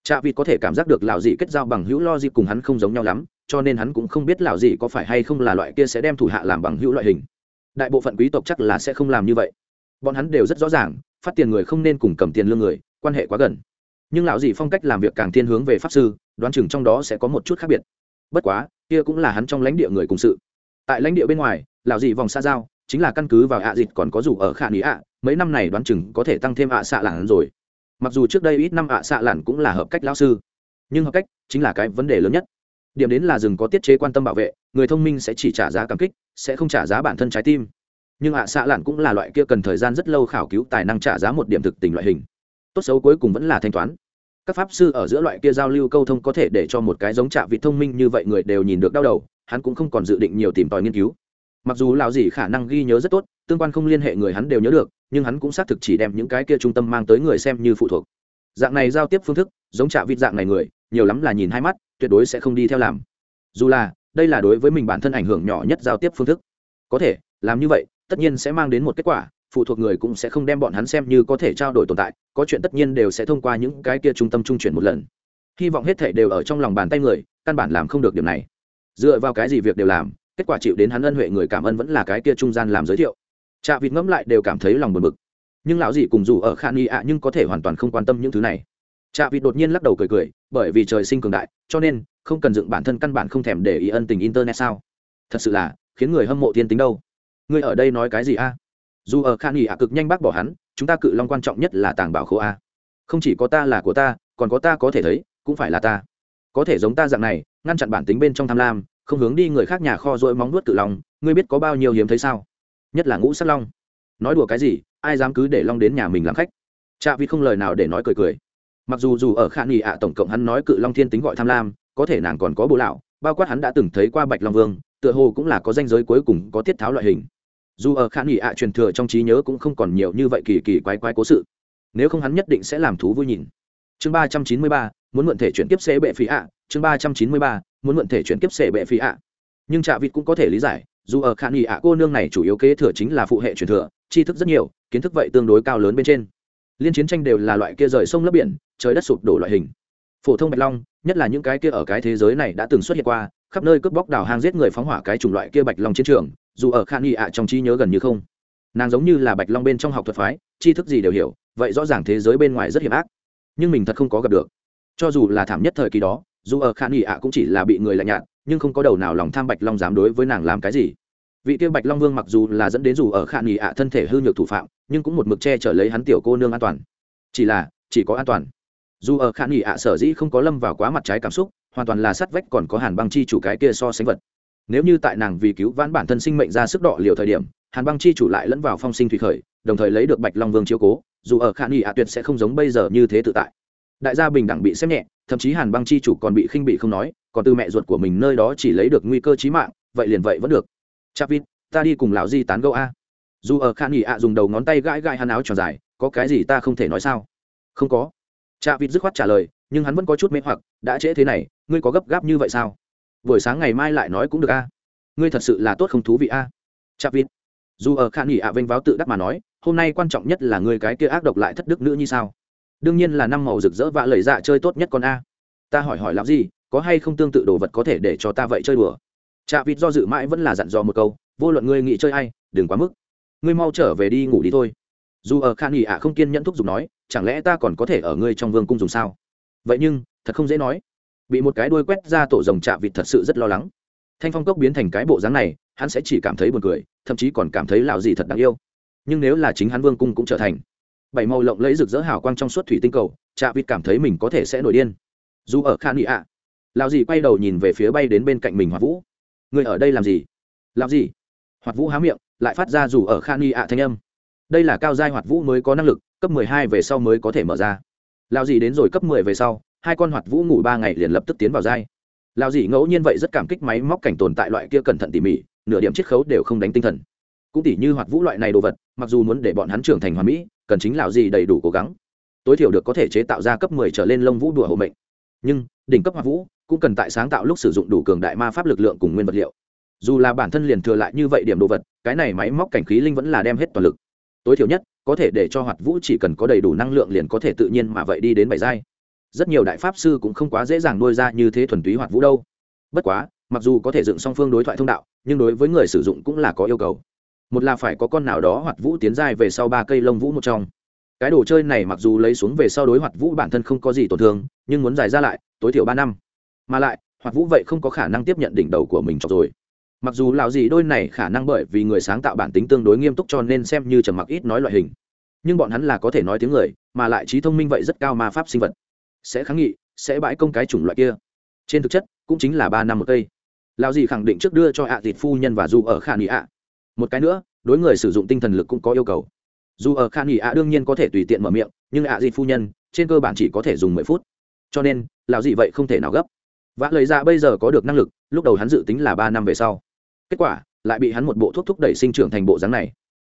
Trạ vịt có thể cảm giác được lão dị kết giao bằng hữu lo dịp cùng hắn không giống nhau lắm, cho nên hắn cũng không biết lão dị có phải hay không là loại kia sẽ đem thủ hạ làm bằng hữu loại hình. Đại bộ phận quý tộc chắc là sẽ không làm như vậy. Bọn hắn đều rất rõ ràng, phát tiền người không nên cùng cầm tiền lương người, quan hệ quá gần. Nhưng lão dị phong cách làm việc càng thiên hướng về pháp sư, đoán chừng trong đó sẽ có một chút khác biệt. Bất quá, kia cũng là hắn trong lãnh địa người cùng sự. Tại lãnh địa bên ngoài, lão dị vòng xa giao chính là căn cứ vào ạ à dịch còn có dù ở khả nghĩ ạ, mấy năm này đoán chừng có thể tăng thêm ạ xạ lản rồi. Mặc dù trước đây ít năm ạ xạ lản cũng là hợp cách lão sư, nhưng hợp cách chính là cái vấn đề lớn nhất. Điểm đến là rừng có tiết chế quan tâm bảo vệ, người thông minh sẽ chỉ trả giá cảm kích, sẽ không trả giá bản thân trái tim. Nhưng ạ xạ lạn cũng là loại kia cần thời gian rất lâu khảo cứu tài năng trả giá một điểm thực tình loại hình. Tốt xấu cuối cùng vẫn là thanh toán. Các pháp sư ở giữa loại kia giao lưu câu thông có thể để cho một cái giống trạ vị thông minh như vậy người đều nhìn được đau đầu, hắn cũng không còn dự định nhiều tìm tòi nghiên cứu mặc dù lão gì khả năng ghi nhớ rất tốt, tương quan không liên hệ người hắn đều nhớ được, nhưng hắn cũng xác thực chỉ đem những cái kia trung tâm mang tới người xem như phụ thuộc. Dạng này giao tiếp phương thức, giống trả vịt dạng này người, nhiều lắm là nhìn hai mắt, tuyệt đối sẽ không đi theo làm. Dù là, đây là đối với mình bản thân ảnh hưởng nhỏ nhất giao tiếp phương thức. Có thể, làm như vậy, tất nhiên sẽ mang đến một kết quả, phụ thuộc người cũng sẽ không đem bọn hắn xem như có thể trao đổi tồn tại, có chuyện tất nhiên đều sẽ thông qua những cái kia trung tâm trung chuyển một lần. Hy vọng hết thể đều ở trong lòng bàn tay người, căn bản làm không được điểm này. Dựa vào cái gì việc đều làm kết quả chịu đến hắn ân huệ người cảm ơn vẫn là cái kia trung gian làm giới thiệu. Chạ vịt ngẫm lại đều cảm thấy lòng buồn bực. Nhưng lão dị cùng dù ở khan y ạ nhưng có thể hoàn toàn không quan tâm những thứ này. Chạ vịt đột nhiên lắc đầu cười cười, bởi vì trời sinh cường đại, cho nên không cần dựng bản thân căn bản không thèm để ý ân tình internet sao? Thật sự là, khiến người hâm mộ thiên tính đâu. Ngươi ở đây nói cái gì a? Dù ở khan y ạ cực nhanh bác bỏ hắn, chúng ta cự long quan trọng nhất là tàng bảo khố a. Không chỉ có ta là của ta, còn có ta có thể thấy, cũng phải là ta. Có thể giống ta dạng này, ngăn chặn bản tính bên trong tham lam không hướng đi người khác nhà kho dội móng nuốt cự long, ngươi biết có bao nhiêu hiếm thấy sao? Nhất là ngũ sắc long. Nói đùa cái gì, ai dám cứ để long đến nhà mình làm khách? Chạ vì không lời nào để nói cười cười. Mặc dù dù ở khả nghị ạ, tổng cộng hắn nói cự long thiên tính gọi tham lam, có thể nàng còn có bộ lão, bao quát hắn đã từng thấy qua bạch long vương, tựa hồ cũng là có danh giới cuối cùng có tiết tháo loại hình. Dù ở khả nghị ạ truyền thừa trong trí nhớ cũng không còn nhiều như vậy kỳ kỳ quái quái cố sự. Nếu không hắn nhất định sẽ làm thú vui nhìn. Chương ba trăm chín mươi ba muốn mượn thể chuyển tiếp xế bệ phí ạ. Chương ba trăm chín mươi ba, muốn mượn thể chuyển tiếp xế bệ phí ạ. Nhưng trạ vịt cũng có thể lý giải, dù ở khả nghị ạ, cô nương này chủ yếu kế thừa chính là phụ hệ truyền thừa, tri thức rất nhiều, kiến thức vậy tương đối cao lớn bên trên. Liên chiến tranh đều là loại kia rời sông lấp biển, trời đất sụp đổ loại hình. Phổ thông bạch long, nhất là những cái kia ở cái thế giới này đã từng xuất hiện qua, khắp nơi cướp bóc đào hang giết người phóng hỏa cái chủng loại kia bạch long chiến trường, dù ở khan nghị ạ, trong trí nhớ gần như không. Nàng giống như là bạch long bên trong học thuật phái, tri thức gì đều hiểu, vậy rõ ràng thế giới bên ngoài rất hiểm ác. Nhưng mình thật không có gặp được cho dù là thảm nhất thời kỳ đó, dù ở khả nghị ạ cũng chỉ là bị người lạnh nhạt, nhưng không có đầu nào lòng tham bạch long dám đối với nàng làm cái gì. Vị kia bạch long vương mặc dù là dẫn đến dù ở khả nghị ạ thân thể hư nhược thủ phạm, nhưng cũng một mực che chở lấy hắn tiểu cô nương an toàn. Chỉ là, chỉ có an toàn. Dù ở khả nghị ạ sở dĩ không có lâm vào quá mặt trái cảm xúc, hoàn toàn là sắt vách còn có hàn băng chi chủ cái kia so sánh vật. Nếu như tại nàng vì cứu vãn bản thân sinh mệnh ra sức đỏ liều thời điểm, hàn băng chi chủ lại lẫn vào phong sinh thủy khởi, đồng thời lấy được bạch long vương chiếu cố, dù ở khả nghị ạ tuyệt sẽ không giống bây giờ như thế tự tại đại gia bình đẳng bị xem nhẹ, thậm chí hàn băng chi chủ còn bị khinh bị không nói, còn từ mẹ ruột của mình nơi đó chỉ lấy được nguy cơ chí mạng, vậy liền vậy vẫn được. Chap vít ta đi cùng lão di tán gẫu a. Dù ở khan nghỉ ạ dùng đầu ngón tay gãi gãi hắn áo tròn dài, có cái gì ta không thể nói sao? Không có. Chap vịt dứt khoát trả lời, nhưng hắn vẫn có chút mê hoặc, đã trễ thế này, ngươi có gấp gáp như vậy sao? Buổi sáng ngày mai lại nói cũng được a. Ngươi thật sự là tốt không thú vị a. Chap vịt. Dù ở khan nghỉ ạ vênh váo tự đắc mà nói, hôm nay quan trọng nhất là ngươi cái kia ác độc lại thất đức nữ như sao? Đương nhiên là năm màu rực rỡ vạ lời dạ chơi tốt nhất con a. Ta hỏi hỏi làm gì, có hay không tương tự đồ vật có thể để cho ta vậy chơi đùa? Chạ vịt do dự mãi vẫn là dặn dò một câu, vô luận ngươi nghĩ chơi ai, đừng quá mức. Ngươi mau trở về đi ngủ đi thôi. Dù ở khan nghỉ ạ không kiên nhẫn thúc giục nói, chẳng lẽ ta còn có thể ở ngươi trong vương cung dùng sao? Vậy nhưng, thật không dễ nói. Bị một cái đuôi quét ra tổ rồng chạ vịt thật sự rất lo lắng. Thanh phong cốc biến thành cái bộ dáng này, hắn sẽ chỉ cảm thấy buồn cười, thậm chí còn cảm thấy lạo gì thật đáng yêu. Nhưng nếu là chính hắn vương cung cũng trở thành bảy màu lộng lẫy rực rỡ hào quang trong suốt thủy tinh cầu chạ vịt cảm thấy mình có thể sẽ nổi điên. Dù ở khan nghị ạ lào Dị quay đầu nhìn về phía bay đến bên cạnh mình Hoạt vũ. Người ở đây làm gì? Làm gì hoạt vũ há miệng, lại phát ra dù ở khan y ạ thanh âm. Đây là cao giai hoạt vũ mới có năng lực, cấp mười hai về sau mới có thể mở ra. Lao Dị đến rồi cấp mười về sau, hai con hoạt vũ ngủ ba ngày liền lập tức tiến vào giai. Lao Dị ngẫu nhiên vậy rất cảm kích máy móc cảnh tồn tại loại kia cẩn thận tỉ mỉ, nửa điểm chiết khấu đều không đánh tinh thần. Cũng tỉ như hoạt vũ loại này đồ vật, mặc dù muốn để bọn hắn trưởng thành hoàn mỹ cần chính lão gì đầy đủ cố gắng. Tối thiểu được có thể chế tạo ra cấp mười trở lên lông vũ đùa hộ mệnh. Nhưng, đỉnh cấp hoa vũ cũng cần tại sáng tạo lúc sử dụng đủ cường đại ma pháp lực lượng cùng nguyên vật liệu. Dù là bản thân liền thừa lại như vậy điểm đồ vật, cái này máy móc cảnh khí linh vẫn là đem hết toàn lực. Tối thiểu nhất, có thể để cho hoạt vũ chỉ cần có đầy đủ năng lượng liền có thể tự nhiên mà vậy đi đến bảy giai. Rất nhiều đại pháp sư cũng không quá dễ dàng nuôi ra như thế thuần túy hoạt vũ đâu. Bất quá, mặc dù có thể dựng song phương đối thoại thông đạo, nhưng đối với người sử dụng cũng là có yêu cầu một là phải có con nào đó hoạt vũ tiến giai về sau ba cây lông vũ một trong. Cái đồ chơi này mặc dù lấy xuống về sau đối hoạt vũ bản thân không có gì tổn thương, nhưng muốn dài ra lại, tối thiểu ba năm. Mà lại, hoạt vũ vậy không có khả năng tiếp nhận đỉnh đầu của mình cho rồi. Mặc dù lão gì đôi này khả năng bởi vì người sáng tạo bản tính tương đối nghiêm túc cho nên xem như trầm mặc ít nói loại hình. Nhưng bọn hắn là có thể nói tiếng người, mà lại trí thông minh vậy rất cao ma pháp sinh vật. Sẽ kháng nghị, sẽ bãi công cái chủng loại kia. Trên thực chất, cũng chính là ba năm một cây. Lão gì khẳng định trước đưa cho ạ à phu nhân và dù ở khả nghị ạ một cái nữa, đối người sử dụng tinh thần lực cũng có yêu cầu. Dù ở khan nghỉ ạ đương nhiên có thể tùy tiện mở miệng, nhưng ạ à phu nhân, trên cơ bản chỉ có thể dùng mười phút. Cho nên, lão gì vậy không thể nào gấp. Vã lời ra bây giờ có được năng lực, lúc đầu hắn dự tính là ba năm về sau. Kết quả, lại bị hắn một bộ thuốc thúc đẩy sinh trưởng thành bộ dáng này.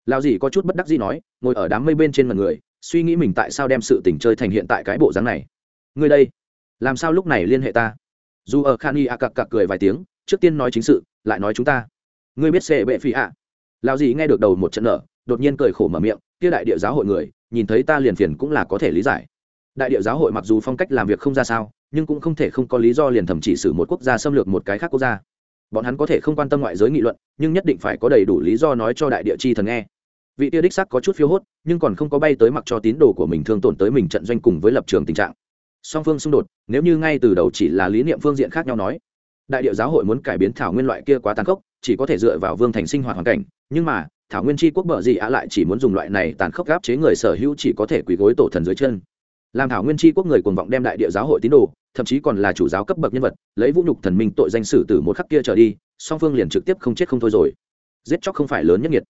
Lào gì có chút bất đắc gì nói, ngồi ở đám mây bên trên mặt người, suy nghĩ mình tại sao đem sự tình chơi thành hiện tại cái bộ dáng này. Ngươi đây, làm sao lúc này liên hệ ta? Dù ở khan y a cặc cặc cười vài tiếng, trước tiên nói chính sự, lại nói chúng ta. Ngươi biết xệ bệ phi ạ? Lao gì nghe được đầu một trận nở, đột nhiên cười khổ mở miệng kia đại địa giáo hội người nhìn thấy ta liền phiền cũng là có thể lý giải. Đại địa giáo hội mặc dù phong cách làm việc không ra sao nhưng cũng không thể không có lý do liền thẩm chỉ xử một quốc gia xâm lược một cái khác quốc gia. Bọn hắn có thể không quan tâm ngoại giới nghị luận nhưng nhất định phải có đầy đủ lý do nói cho đại địa chi thần nghe. Vị Tia đích sắc có chút phiếu hốt nhưng còn không có bay tới mặc cho tín đồ của mình thương tổn tới mình trận doanh cùng với lập trường tình trạng. Song phương xung đột nếu như ngay từ đầu chỉ là lý niệm phương diện khác nhau nói đại địa giáo hội muốn cải biến thảo nguyên loại kia quá tàn khốc chỉ có thể dựa vào vương thành sinh hoạt hoàn cảnh, nhưng mà, thảo nguyên tri quốc bờ gì ạ lại chỉ muốn dùng loại này tàn khốc gáp chế người sở hữu chỉ có thể quỳ gối tổ thần dưới chân. Làm thảo nguyên tri quốc người cuồng vọng đem đại địa giáo hội tín đồ, thậm chí còn là chủ giáo cấp bậc nhân vật, lấy vũ nhục thần minh tội danh sử từ một khắc kia trở đi, song phương liền trực tiếp không chết không thôi rồi. Giết chóc không phải lớn nhất nhiệt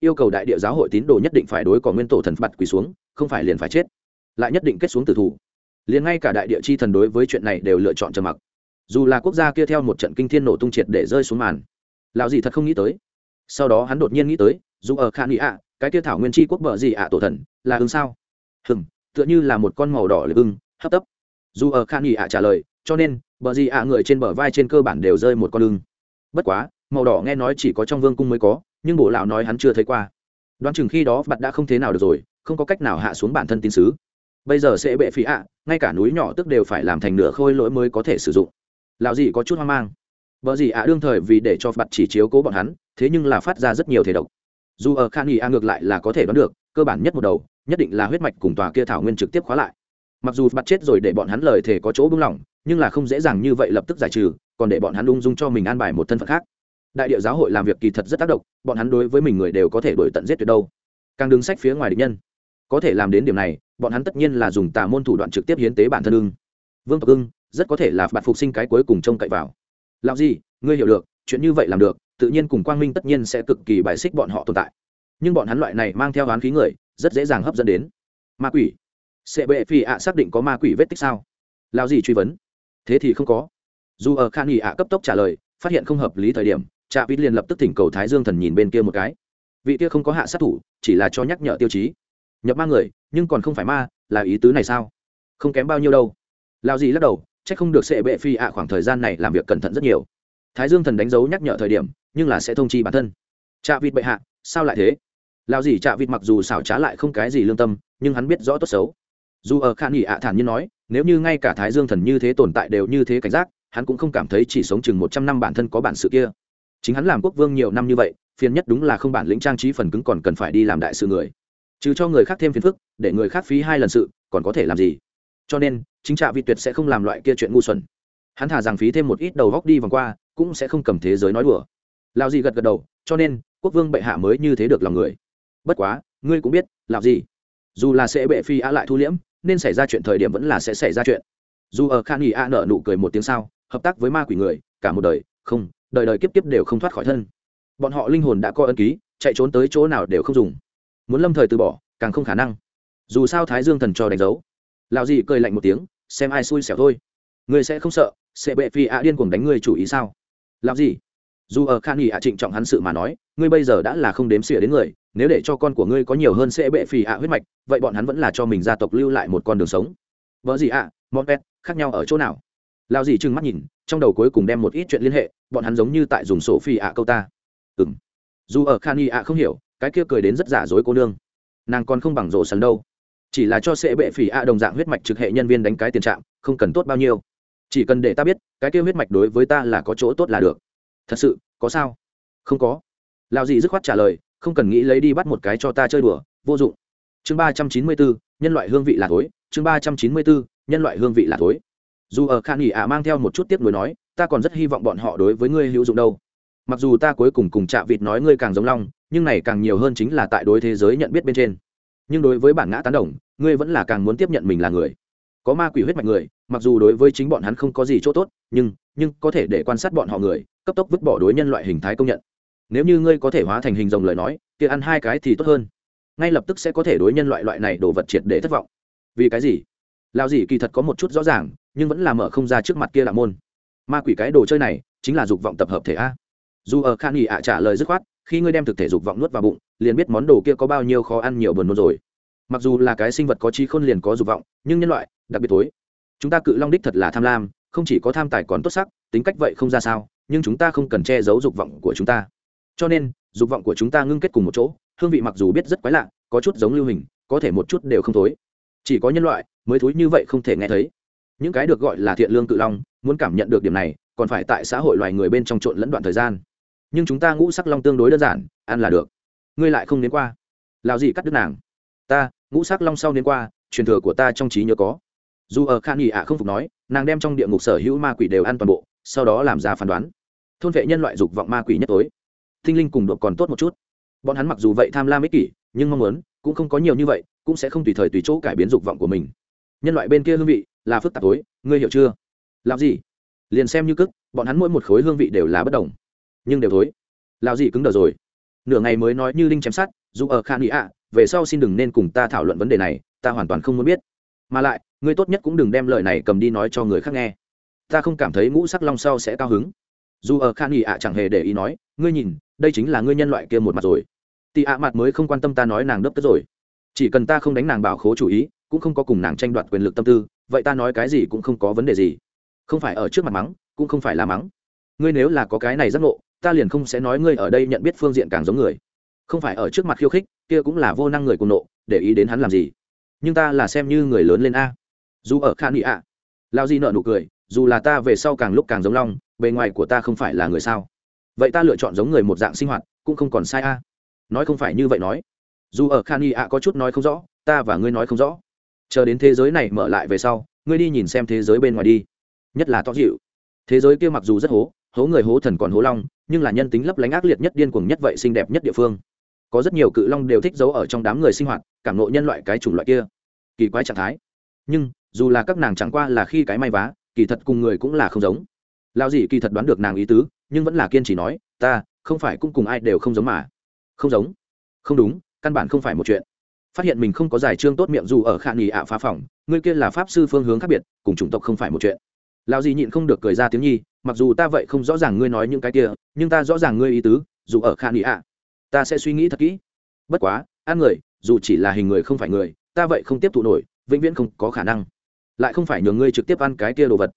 yêu cầu đại địa giáo hội tín đồ nhất định phải đối có nguyên tổ thần phạt quỳ xuống, không phải liền phải chết. Lại nhất định kết xuống tử thủ. Liền ngay cả đại địa chi thần đối với chuyện này đều lựa chọn trầm mặc. Dù là quốc gia kia theo một trận kinh thiên nổ tung triệt để rơi xuống màn lão gì thật không nghĩ tới. Sau đó hắn đột nhiên nghĩ tới, dù ở khan ý ạ, cái tiêu thảo nguyên chi quốc bờ gì ạ tổ thần, là hưng sao? Hừng tựa như là một con màu đỏ lệ ưng, hấp tấp. Dù ở khan nghị ạ trả lời, cho nên, bờ gì ạ người trên bờ vai trên cơ bản đều rơi một con lưng bất quá, màu đỏ nghe nói chỉ có trong vương cung mới có, nhưng bổ lão nói hắn chưa thấy qua. Đoán chừng khi đó bạn đã không thế nào được rồi, không có cách nào hạ xuống bản thân tín sứ. Bây giờ sẽ bệ phí ạ, ngay cả núi nhỏ tức đều phải làm thành nửa khôi lỗi mới có thể sử dụng. Lão gì có chút hoang mang. Bở gì ạ, đương thời vì để cho bạn chỉ chiếu cố bọn hắn, thế nhưng là phát ra rất nhiều thể độc. Dù ở khan nghị a ngược lại là có thể đoán được, cơ bản nhất một đầu, nhất định là huyết mạch cùng tòa kia thảo nguyên trực tiếp khóa lại. Mặc dù bật chết rồi để bọn hắn lời thể có chỗ bưng lỏng, nhưng là không dễ dàng như vậy lập tức giải trừ, còn để bọn hắn ung dung cho mình an bài một thân phận khác. Đại điệu giáo hội làm việc kỳ thật rất tác động, bọn hắn đối với mình người đều có thể đuổi tận giết tuyệt đâu. Càng đứng sách phía ngoài địch nhân, có thể làm đến điểm này, bọn hắn tất nhiên là dùng tà môn thủ đoạn trực tiếp hiến tế bản thân ưng. Vương tộc ưng, rất có thể là bạn phục sinh cái cuối cùng trông cậy vào làm gì ngươi hiểu được, chuyện như vậy làm được, tự nhiên cùng quang minh tất nhiên sẽ cực kỳ bài xích bọn họ tồn tại. Nhưng bọn hắn loại này mang theo oán khí người, rất dễ dàng hấp dẫn đến. Ma quỷ. Sẽ bệ phi ạ xác định có ma quỷ vết tích sao? Lao gì truy vấn. Thế thì không có. Dù ở khan nghỉ ạ cấp tốc trả lời, phát hiện không hợp lý thời điểm, trạ vít liền lập tức thỉnh cầu thái dương thần nhìn bên kia một cái. Vị kia không có hạ sát thủ, chỉ là cho nhắc nhở tiêu chí. Nhập ma người, nhưng còn không phải ma, là ý tứ này sao? Không kém bao nhiêu đâu. Lao gì lắc đầu Chắc không được sệ bệ phi ạ khoảng thời gian này làm việc cẩn thận rất nhiều. Thái dương thần đánh dấu nhắc nhở thời điểm, nhưng là sẽ thông chi bản thân. Chạ vịt bệ hạ, sao lại thế? Lao gì chạ vịt mặc dù xảo trá lại không cái gì lương tâm, nhưng hắn biết rõ tốt xấu. Dù ở khan nghỉ ạ thản nhiên nói, nếu như ngay cả thái dương thần như thế tồn tại đều như thế cảnh giác, hắn cũng không cảm thấy chỉ sống chừng một trăm năm bản thân có bản sự kia. Chính hắn làm quốc vương nhiều năm như vậy, phiền nhất đúng là không bản lĩnh trang trí phần cứng còn cần phải đi làm đại sự người. Trừ cho người khác thêm phiền phức, để người khác phí hai lần sự, còn có thể làm gì? Cho nên, chính trạ vị tuyệt sẽ không làm loại kia chuyện ngu xuẩn. Hắn thả rằng phí thêm một ít đầu góc đi vòng qua, cũng sẽ không cầm thế giới nói đùa. Lao gì gật gật đầu, cho nên, quốc vương bệ hạ mới như thế được lòng người. Bất quá, ngươi cũng biết lào gì dù là sẽ bệ phi á lại thu liễm, nên xảy ra chuyện thời điểm vẫn là sẽ xảy ra chuyện. Dù ở khan nghỉ a nở nụ cười một tiếng sao, hợp tác với ma quỷ người, cả một đời, không, đời đời kiếp kiếp đều không thoát khỏi thân. Bọn họ linh hồn đã coi ân ký, chạy trốn tới chỗ nào đều không dùng. Muốn lâm thời từ bỏ, càng không khả năng. Dù sao thái dương thần cho đánh dấu. Lão gì cười lạnh một tiếng xem ai xui xẻo thôi. Ngươi sẽ không sợ sẽ bệ phi ạ điên cuồng đánh ngươi chủ ý sao? Làm gì dù ở khan nghỉ ạ trịnh trọng hắn sự mà nói ngươi bây giờ đã là không đếm xỉa đến người nếu để cho con của ngươi có nhiều hơn sẽ bệ phi ạ huyết mạch vậy bọn hắn vẫn là cho mình gia tộc lưu lại một con đường sống. Vợ gì ạ à, món pet khác nhau ở chỗ nào? Lao gì trừng mắt nhìn trong đầu cuối cùng đem một ít chuyện liên hệ bọn hắn giống như tại dùng sổ phi ạ câu ta. Ừ m dù ở khan nghỉ ạ không hiểu cái kia cười đến rất giả dối cô nương. Nàng còn không bằng rổ sần đâu chỉ là cho sẽ bệ phỉ a đồng dạng huyết mạch trực hệ nhân viên đánh cái tiền trạm, không cần tốt bao nhiêu. Chỉ cần để ta biết, cái kia huyết mạch đối với ta là có chỗ tốt là được. Thật sự, có sao? Không có. Lao dì dứt khoát trả lời, không cần nghĩ lấy đi bắt một cái cho ta chơi đùa, vô dụng. Chương ba trăm chín mươi bốn, nhân loại hương vị là thối. Chương ba trăm chín mươi bốn, nhân loại hương vị là thối. Dù ở khan nghỉ ạ mang theo một chút tiếp nối nói, ta còn rất hy vọng bọn họ đối với ngươi hữu dụng đâu. Mặc dù ta cuối cùng cùng chạ vịt nói ngươi càng giống long, nhưng này càng nhiều hơn chính là tại đối thế giới nhận biết bên trên. Nhưng đối với bản ngã tán đồng ngươi vẫn là càng muốn tiếp nhận mình là người. Có ma quỷ huyết mạch người, mặc dù đối với chính bọn hắn không có gì chỗ tốt, nhưng nhưng có thể để quan sát bọn họ người, cấp tốc vứt bỏ đối nhân loại hình thái công nhận. Nếu như ngươi có thể hóa thành hình rồng lời nói, kia ăn hai cái thì tốt hơn. Ngay lập tức sẽ có thể đối nhân loại loại này đổ vật triệt để thất vọng. Vì cái gì? Lao gì kỳ thật có một chút rõ ràng, nhưng vẫn là mở không ra trước mặt kia là môn. Ma quỷ cái đồ chơi này, chính là dục vọng tập hợp thể a. Dù ở khan nghỉ ạ trả lời dứt khoát, khi ngươi đem thực thể dục vọng nuốt vào bụng, liền biết món đồ kia có bao nhiêu khó ăn, nhiều buồn nôn rồi mặc dù là cái sinh vật có trí khôn liền có dục vọng, nhưng nhân loại, đặc biệt tối chúng ta cự long đích thật là tham lam, không chỉ có tham tài còn tốt sắc, tính cách vậy không ra sao, nhưng chúng ta không cần che giấu dục vọng của chúng ta. Cho nên, dục vọng của chúng ta ngưng kết cùng một chỗ, hương vị mặc dù biết rất quái lạ, có chút giống lưu hình, có thể một chút đều không thối. Chỉ có nhân loại mới thối như vậy không thể nghe thấy. Những cái được gọi là thiện lương cự long, muốn cảm nhận được điểm này, còn phải tại xã hội loài người bên trong trộn lẫn đoạn thời gian. Nhưng chúng ta ngũ sắc long tương đối đơn giản, ăn là được. Ngươi lại không đến qua. Lào gì cắt đứt nàng. Ta ngũ sắc long sau đến qua, truyền thừa của ta trong trí nhớ có. Dù ở khan nghỉ ạ không phục nói, nàng đem trong địa ngục sở hữu ma quỷ đều ăn toàn bộ, sau đó làm ra phán đoán. Thôn vệ nhân loại dục vọng ma quỷ nhất tối. Thinh linh cùng đột còn tốt một chút. Bọn hắn mặc dù vậy tham lam ích kỷ, nhưng mong muốn, cũng không có nhiều như vậy, cũng sẽ không tùy thời tùy chỗ cải biến dục vọng của mình. Nhân loại bên kia hương vị, là phức tạp tối, ngươi hiểu chưa? Làm gì? Liền xem như cức, bọn hắn mỗi một khối hương vị đều là bất đồng. Nhưng đều thối lao gì cứng đờ rồi. Nửa ngày mới nói như linh chém sát dù ở khan ý ạ về sau xin đừng nên cùng ta thảo luận vấn đề này, ta hoàn toàn không muốn biết. Mà lại, ngươi tốt nhất cũng đừng đem lời này cầm đi nói cho người khác nghe. Ta không cảm thấy ngũ sắc long sau sẽ cao hứng. Dù ở khan ý ạ chẳng hề để ý nói, ngươi nhìn, đây chính là ngươi nhân loại kia một mặt rồi. Tị ạ mặt mới không quan tâm ta nói nàng đớp tức rồi. Chỉ cần ta không đánh nàng bảo khố chủ ý, cũng không có cùng nàng tranh đoạt quyền lực tâm tư, vậy ta nói cái gì cũng không có vấn đề gì. Không phải ở trước mặt mắng, cũng không phải là mắng. Ngươi nếu là có cái này giác ngộ, ta liền không sẽ nói ngươi ở đây nhận biết phương diện càng giống người không phải ở trước mặt khiêu khích, kia cũng là vô năng người cùng nộ, để ý đến hắn làm gì. Nhưng ta là xem như người lớn lên a. Dù ở khan nghị ạ lao di nợ nụ cười, dù là ta về sau càng lúc càng giống long, bề ngoài của ta không phải là người sao. Vậy ta lựa chọn giống người một dạng sinh hoạt, cũng không còn sai a. Nói không phải như vậy nói. Dù ở khan nghị ạ có chút nói không rõ, ta và ngươi nói không rõ. Chờ đến thế giới này mở lại về sau, ngươi đi nhìn xem thế giới bên ngoài đi. Nhất là to dịu. Thế giới kia mặc dù rất hố hố người hố thần còn hố long, nhưng là nhân tính lấp lánh ác liệt nhất điên cuồng nhất vậy xinh đẹp nhất địa phương có rất nhiều cự long đều thích giấu ở trong đám người sinh hoạt, cảm nộ nhân loại cái chủng loại kia. Kỳ quái trạng thái. Nhưng, dù là các nàng chẳng qua là khi cái may vá, kỳ thật cùng người cũng là không giống. Lao dì kỳ thật đoán được nàng ý tứ, nhưng vẫn là kiên trì nói, ta, không phải cũng cùng ai đều không giống mà. Không giống? Không đúng, căn bản không phải một chuyện. Phát hiện mình không có giải trương tốt miệng dù ở khả nghỉ ạ phá phòng, người kia là pháp sư phương hướng khác biệt, cùng chủng tộc không phải một chuyện. Lao dì nhịn không được cười ra tiếng nhi, mặc dù ta vậy không rõ ràng ngươi nói những cái kia, nhưng ta rõ ràng ngươi ý tứ, dù ở khả nghỉ ạ ta sẽ suy nghĩ thật kỹ. Bất quá, ăn người, dù chỉ là hình người không phải người, ta vậy không tiếp thụ nổi, vĩnh viễn không có khả năng. Lại không phải nhường ngươi trực tiếp ăn cái kia đồ vật.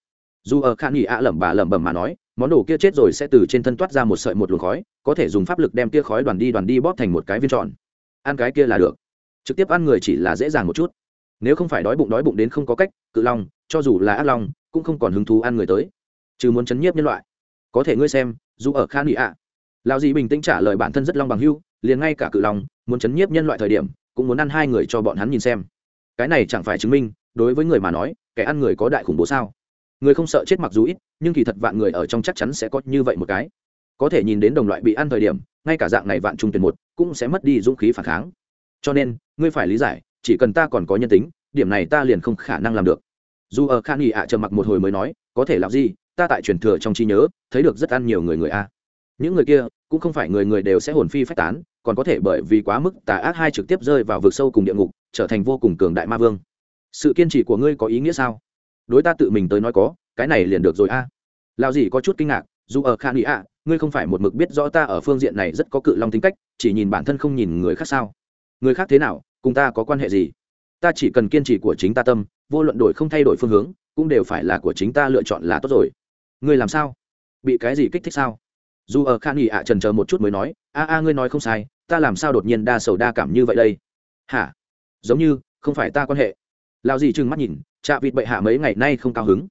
Dù ở khả nghỉ ạ lẩm bà lẩm bẩm mà nói, món đồ kia chết rồi sẽ từ trên thân toát ra một sợi một luồng khói, có thể dùng pháp lực đem kia khói đoàn đi đoàn đi bóp thành một cái viên tròn. Ăn cái kia là được. Trực tiếp ăn người chỉ là dễ dàng một chút. Nếu không phải đói bụng đói bụng đến không có cách, cự long, cho dù là ác long, cũng không còn hứng thú ăn người tới. Chứ muốn chấn nhiếp nhân loại. Có thể ngươi xem, dù ở khan nghị ạ lao dì bình tĩnh trả lời bản thân rất long bằng hưu, liền ngay cả cự long, muốn chấn nhiếp nhân loại thời điểm, cũng muốn ăn hai người cho bọn hắn nhìn xem. Cái này chẳng phải chứng minh, đối với người mà nói, kẻ ăn người có đại khủng bố sao? Người không sợ chết mặc dù ít, nhưng kỳ thật vạn người ở trong chắc chắn sẽ có như vậy một cái. Có thể nhìn đến đồng loại bị ăn thời điểm, ngay cả dạng này vạn trung tuyển một, cũng sẽ mất đi dũng khí phản kháng. Cho nên, ngươi phải lý giải, chỉ cần ta còn có nhân tính, điểm này ta liền không khả năng làm được. Dù ở khan nghị ạ chờ mặc một hồi mới nói, có thể làm gì, ta tại truyền thừa trong trí nhớ, thấy được rất ăn nhiều người người a những người kia cũng không phải người người đều sẽ hồn phi phách tán, còn có thể bởi vì quá mức tà ác hai trực tiếp rơi vào vực sâu cùng địa ngục, trở thành vô cùng cường đại ma vương. Sự kiên trì của ngươi có ý nghĩa sao? Đối ta tự mình tới nói có, cái này liền được rồi a. À. lao gì có chút kinh ngạc, dù ở khan ý ạ, ngươi không phải một mực biết rõ ta ở phương diện này rất có cự long tính cách, chỉ nhìn bản thân không nhìn người khác sao? Người khác thế nào, cùng ta có quan hệ gì? Ta chỉ cần kiên trì của chính ta tâm, vô luận đổi không thay đổi phương hướng, cũng đều phải là của chính ta lựa chọn là tốt rồi. Ngươi làm sao? Bị cái gì kích thích sao? Dù ở khan nghỉ ạ, trần chờ một chút mới nói, a a, ngươi nói không sai, ta làm sao đột nhiên đa sầu đa cảm như vậy đây? Hả? Giống như, không phải ta quan hệ. Lao gì trừng mắt nhìn chạ vịt bệ hạ mấy ngày nay không cao hứng.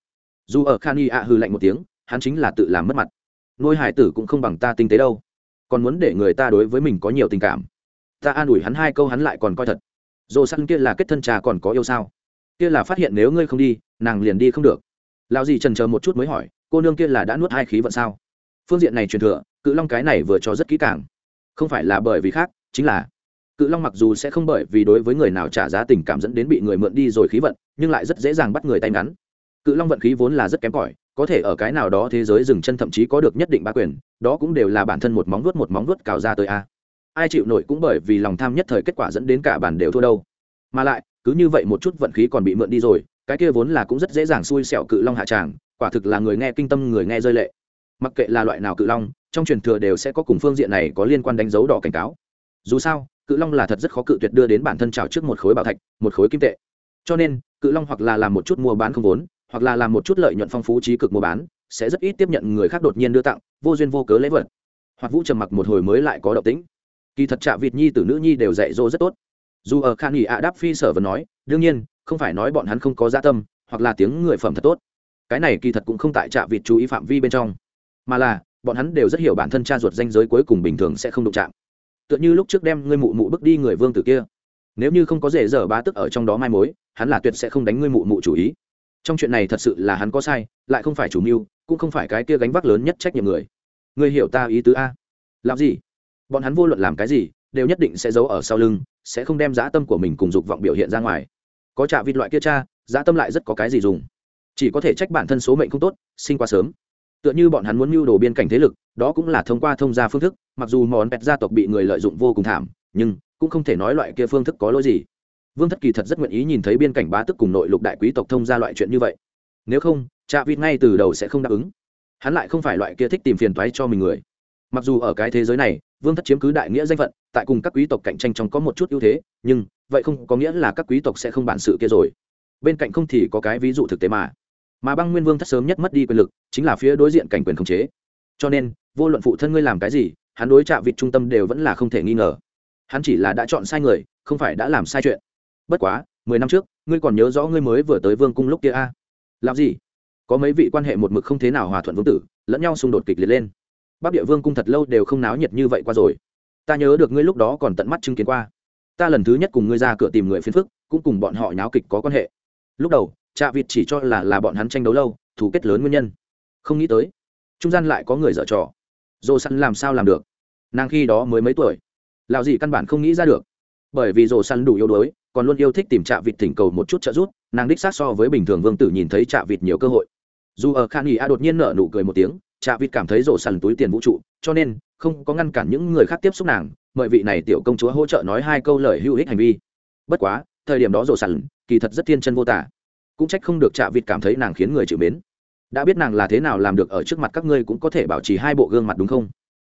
Dù ở khan nghỉ ạ hư lạnh một tiếng, hắn chính là tự làm mất mặt. Nuôi hải tử cũng không bằng ta tinh tế đâu. Còn muốn để người ta đối với mình có nhiều tình cảm. Ta an ủi hắn hai câu hắn lại còn coi thật. Dồ săn kia là kết thân trà còn có yêu sao? Kia là phát hiện nếu ngươi không đi, nàng liền đi không được. Lao gì trần chờ một chút mới hỏi, cô nương kia là đã nuốt hai khí vận sao? Phương diện này truyền thừa, cự long cái này vừa cho rất kỹ càng. Không phải là bởi vì khác, chính là cự long mặc dù sẽ không bởi vì đối với người nào trả giá tình cảm dẫn đến bị người mượn đi rồi khí vận, nhưng lại rất dễ dàng bắt người tay ngắn. Cự long vận khí vốn là rất kém cỏi, có thể ở cái nào đó thế giới dừng chân thậm chí có được nhất định ba quyền, đó cũng đều là bản thân một móng vuốt một móng vuốt cào ra tới a. Ai chịu nổi cũng bởi vì lòng tham nhất thời kết quả dẫn đến cả bản đều thua đâu. Mà lại, cứ như vậy một chút vận khí còn bị mượn đi rồi, cái kia vốn là cũng rất dễ dàng xui xẻo cự long hạ tràng, quả thực là người nghe kinh tâm người nghe rơi lệ mặc kệ là loại nào cự long, trong truyền thừa đều sẽ có cùng phương diện này có liên quan đánh dấu đỏ cảnh cáo. Dù sao, cự long là thật rất khó cự tuyệt đưa đến bản thân trào trước một khối bảo thạch, một khối kim tệ. Cho nên, cự long hoặc là làm một chút mua bán không vốn, hoặc là làm một chút lợi nhuận phong phú trí cực mua bán, sẽ rất ít tiếp nhận người khác đột nhiên đưa tặng, vô duyên vô cớ lễ vật. Hoặc vũ trầm mặc một hồi mới lại có động tĩnh. Kỳ thật trạ vịt nhi từ nữ nhi đều dạy dỗ rất tốt. Dù ở khan nghỉ ạ đáp phi sở vẫn nói, đương nhiên, không phải nói bọn hắn không có gia tâm, hoặc là tiếng người phẩm thật tốt. Cái này kỳ thật cũng không tại trạ vịt chú ý phạm vi bên trong mà là, bọn hắn đều rất hiểu bản thân cha ruột danh giới cuối cùng bình thường sẽ không đụng chạm. Tựa như lúc trước đem ngươi mụ mụ bước đi người vương tử kia. Nếu như không có rể dở bá tức ở trong đó mai mối, hắn là tuyệt sẽ không đánh ngươi mụ mụ chủ ý. Trong chuyện này thật sự là hắn có sai, lại không phải chủ mưu, cũng không phải cái kia gánh vác lớn nhất trách nhiệm người. Ngươi hiểu ta ý tứ a? Làm gì? Bọn hắn vô luận làm cái gì, đều nhất định sẽ giấu ở sau lưng, sẽ không đem dã tâm của mình cùng dục vọng biểu hiện ra ngoài. Có trả vịt loại kia cha, dã tâm lại rất có cái gì dùng. Chỉ có thể trách bản thân số mệnh không tốt, sinh quá sớm tựa như bọn hắn muốn mưu đồ biên cảnh thế lực, đó cũng là thông qua thông gia phương thức, mặc dù món pẹt gia tộc bị người lợi dụng vô cùng thảm, nhưng cũng không thể nói loại kia phương thức có lỗi gì. Vương thất kỳ thật rất nguyện ý nhìn thấy biên cảnh bá tức cùng nội lục đại quý tộc thông ra loại chuyện như vậy. Nếu không cha vịt ngay từ đầu sẽ không đáp ứng. Hắn lại không phải loại kia thích tìm phiền toái cho mình người. Mặc dù ở cái thế giới này, vương thất chiếm cứ đại nghĩa danh phận, tại cùng các quý tộc cạnh tranh trong có một chút ưu thế, nhưng vậy không có nghĩa là các quý tộc sẽ không bản sự kia rồi. Bên cạnh không thì có cái ví dụ thực tế mà mà băng nguyên vương thất sớm nhất mất đi quyền lực, chính là phía đối diện cảnh quyền khống chế. Cho nên, vô luận phụ thân ngươi làm cái gì, hắn đối chạm vịt trung tâm đều vẫn là không thể nghi ngờ. Hắn chỉ là đã chọn sai người, không phải đã làm sai chuyện. Bất quá, mười năm trước, ngươi còn nhớ rõ ngươi mới vừa tới vương cung lúc kia a? À? làm gì? Có mấy vị quan hệ một mực không thế nào hòa thuận vương tử, lẫn nhau xung đột kịch liệt lên. Bắc địa vương cung thật lâu đều không náo nhiệt như vậy qua rồi. Ta nhớ được ngươi lúc đó còn tận mắt chứng kiến qua. Ta lần thứ nhất cùng ngươi ra cửa tìm người phiền phức, cũng cùng bọn họ nháo kịch có quan hệ. Lúc đầu trạ vịt chỉ cho là là bọn hắn tranh đấu lâu thủ kết lớn nguyên nhân. Không nghĩ tới, trung gian lại có người dở trò. Dồ săn làm sao làm được? Nàng khi đó mới mấy tuổi. Lào gì căn bản không nghĩ ra được. Bởi vì dồ săn đủ yếu đuối, còn luôn yêu thích tìm trạ vịt thỉnh cầu một chút trợ giúp, nàng đích xác so với bình thường vương tử nhìn thấy trạ vịt nhiều cơ hội. Dù ở khan nghỉ a đột nhiên nở nụ cười một tiếng, trạ vịt cảm thấy rổ săn túi tiền vũ trụ, cho nên không có ngăn cản những người khác tiếp xúc nàng, mời vị này tiểu công chúa hỗ trợ nói hai câu lời hữu ích hành vi. Bất quá, thời điểm đó rổ săn kỳ thật rất thiên chân vô tả cũng trách không được chạ vịt cảm thấy nàng khiến người chịu mến. Đã biết nàng là thế nào làm được ở trước mặt các ngươi cũng có thể bảo trì hai bộ gương mặt đúng không?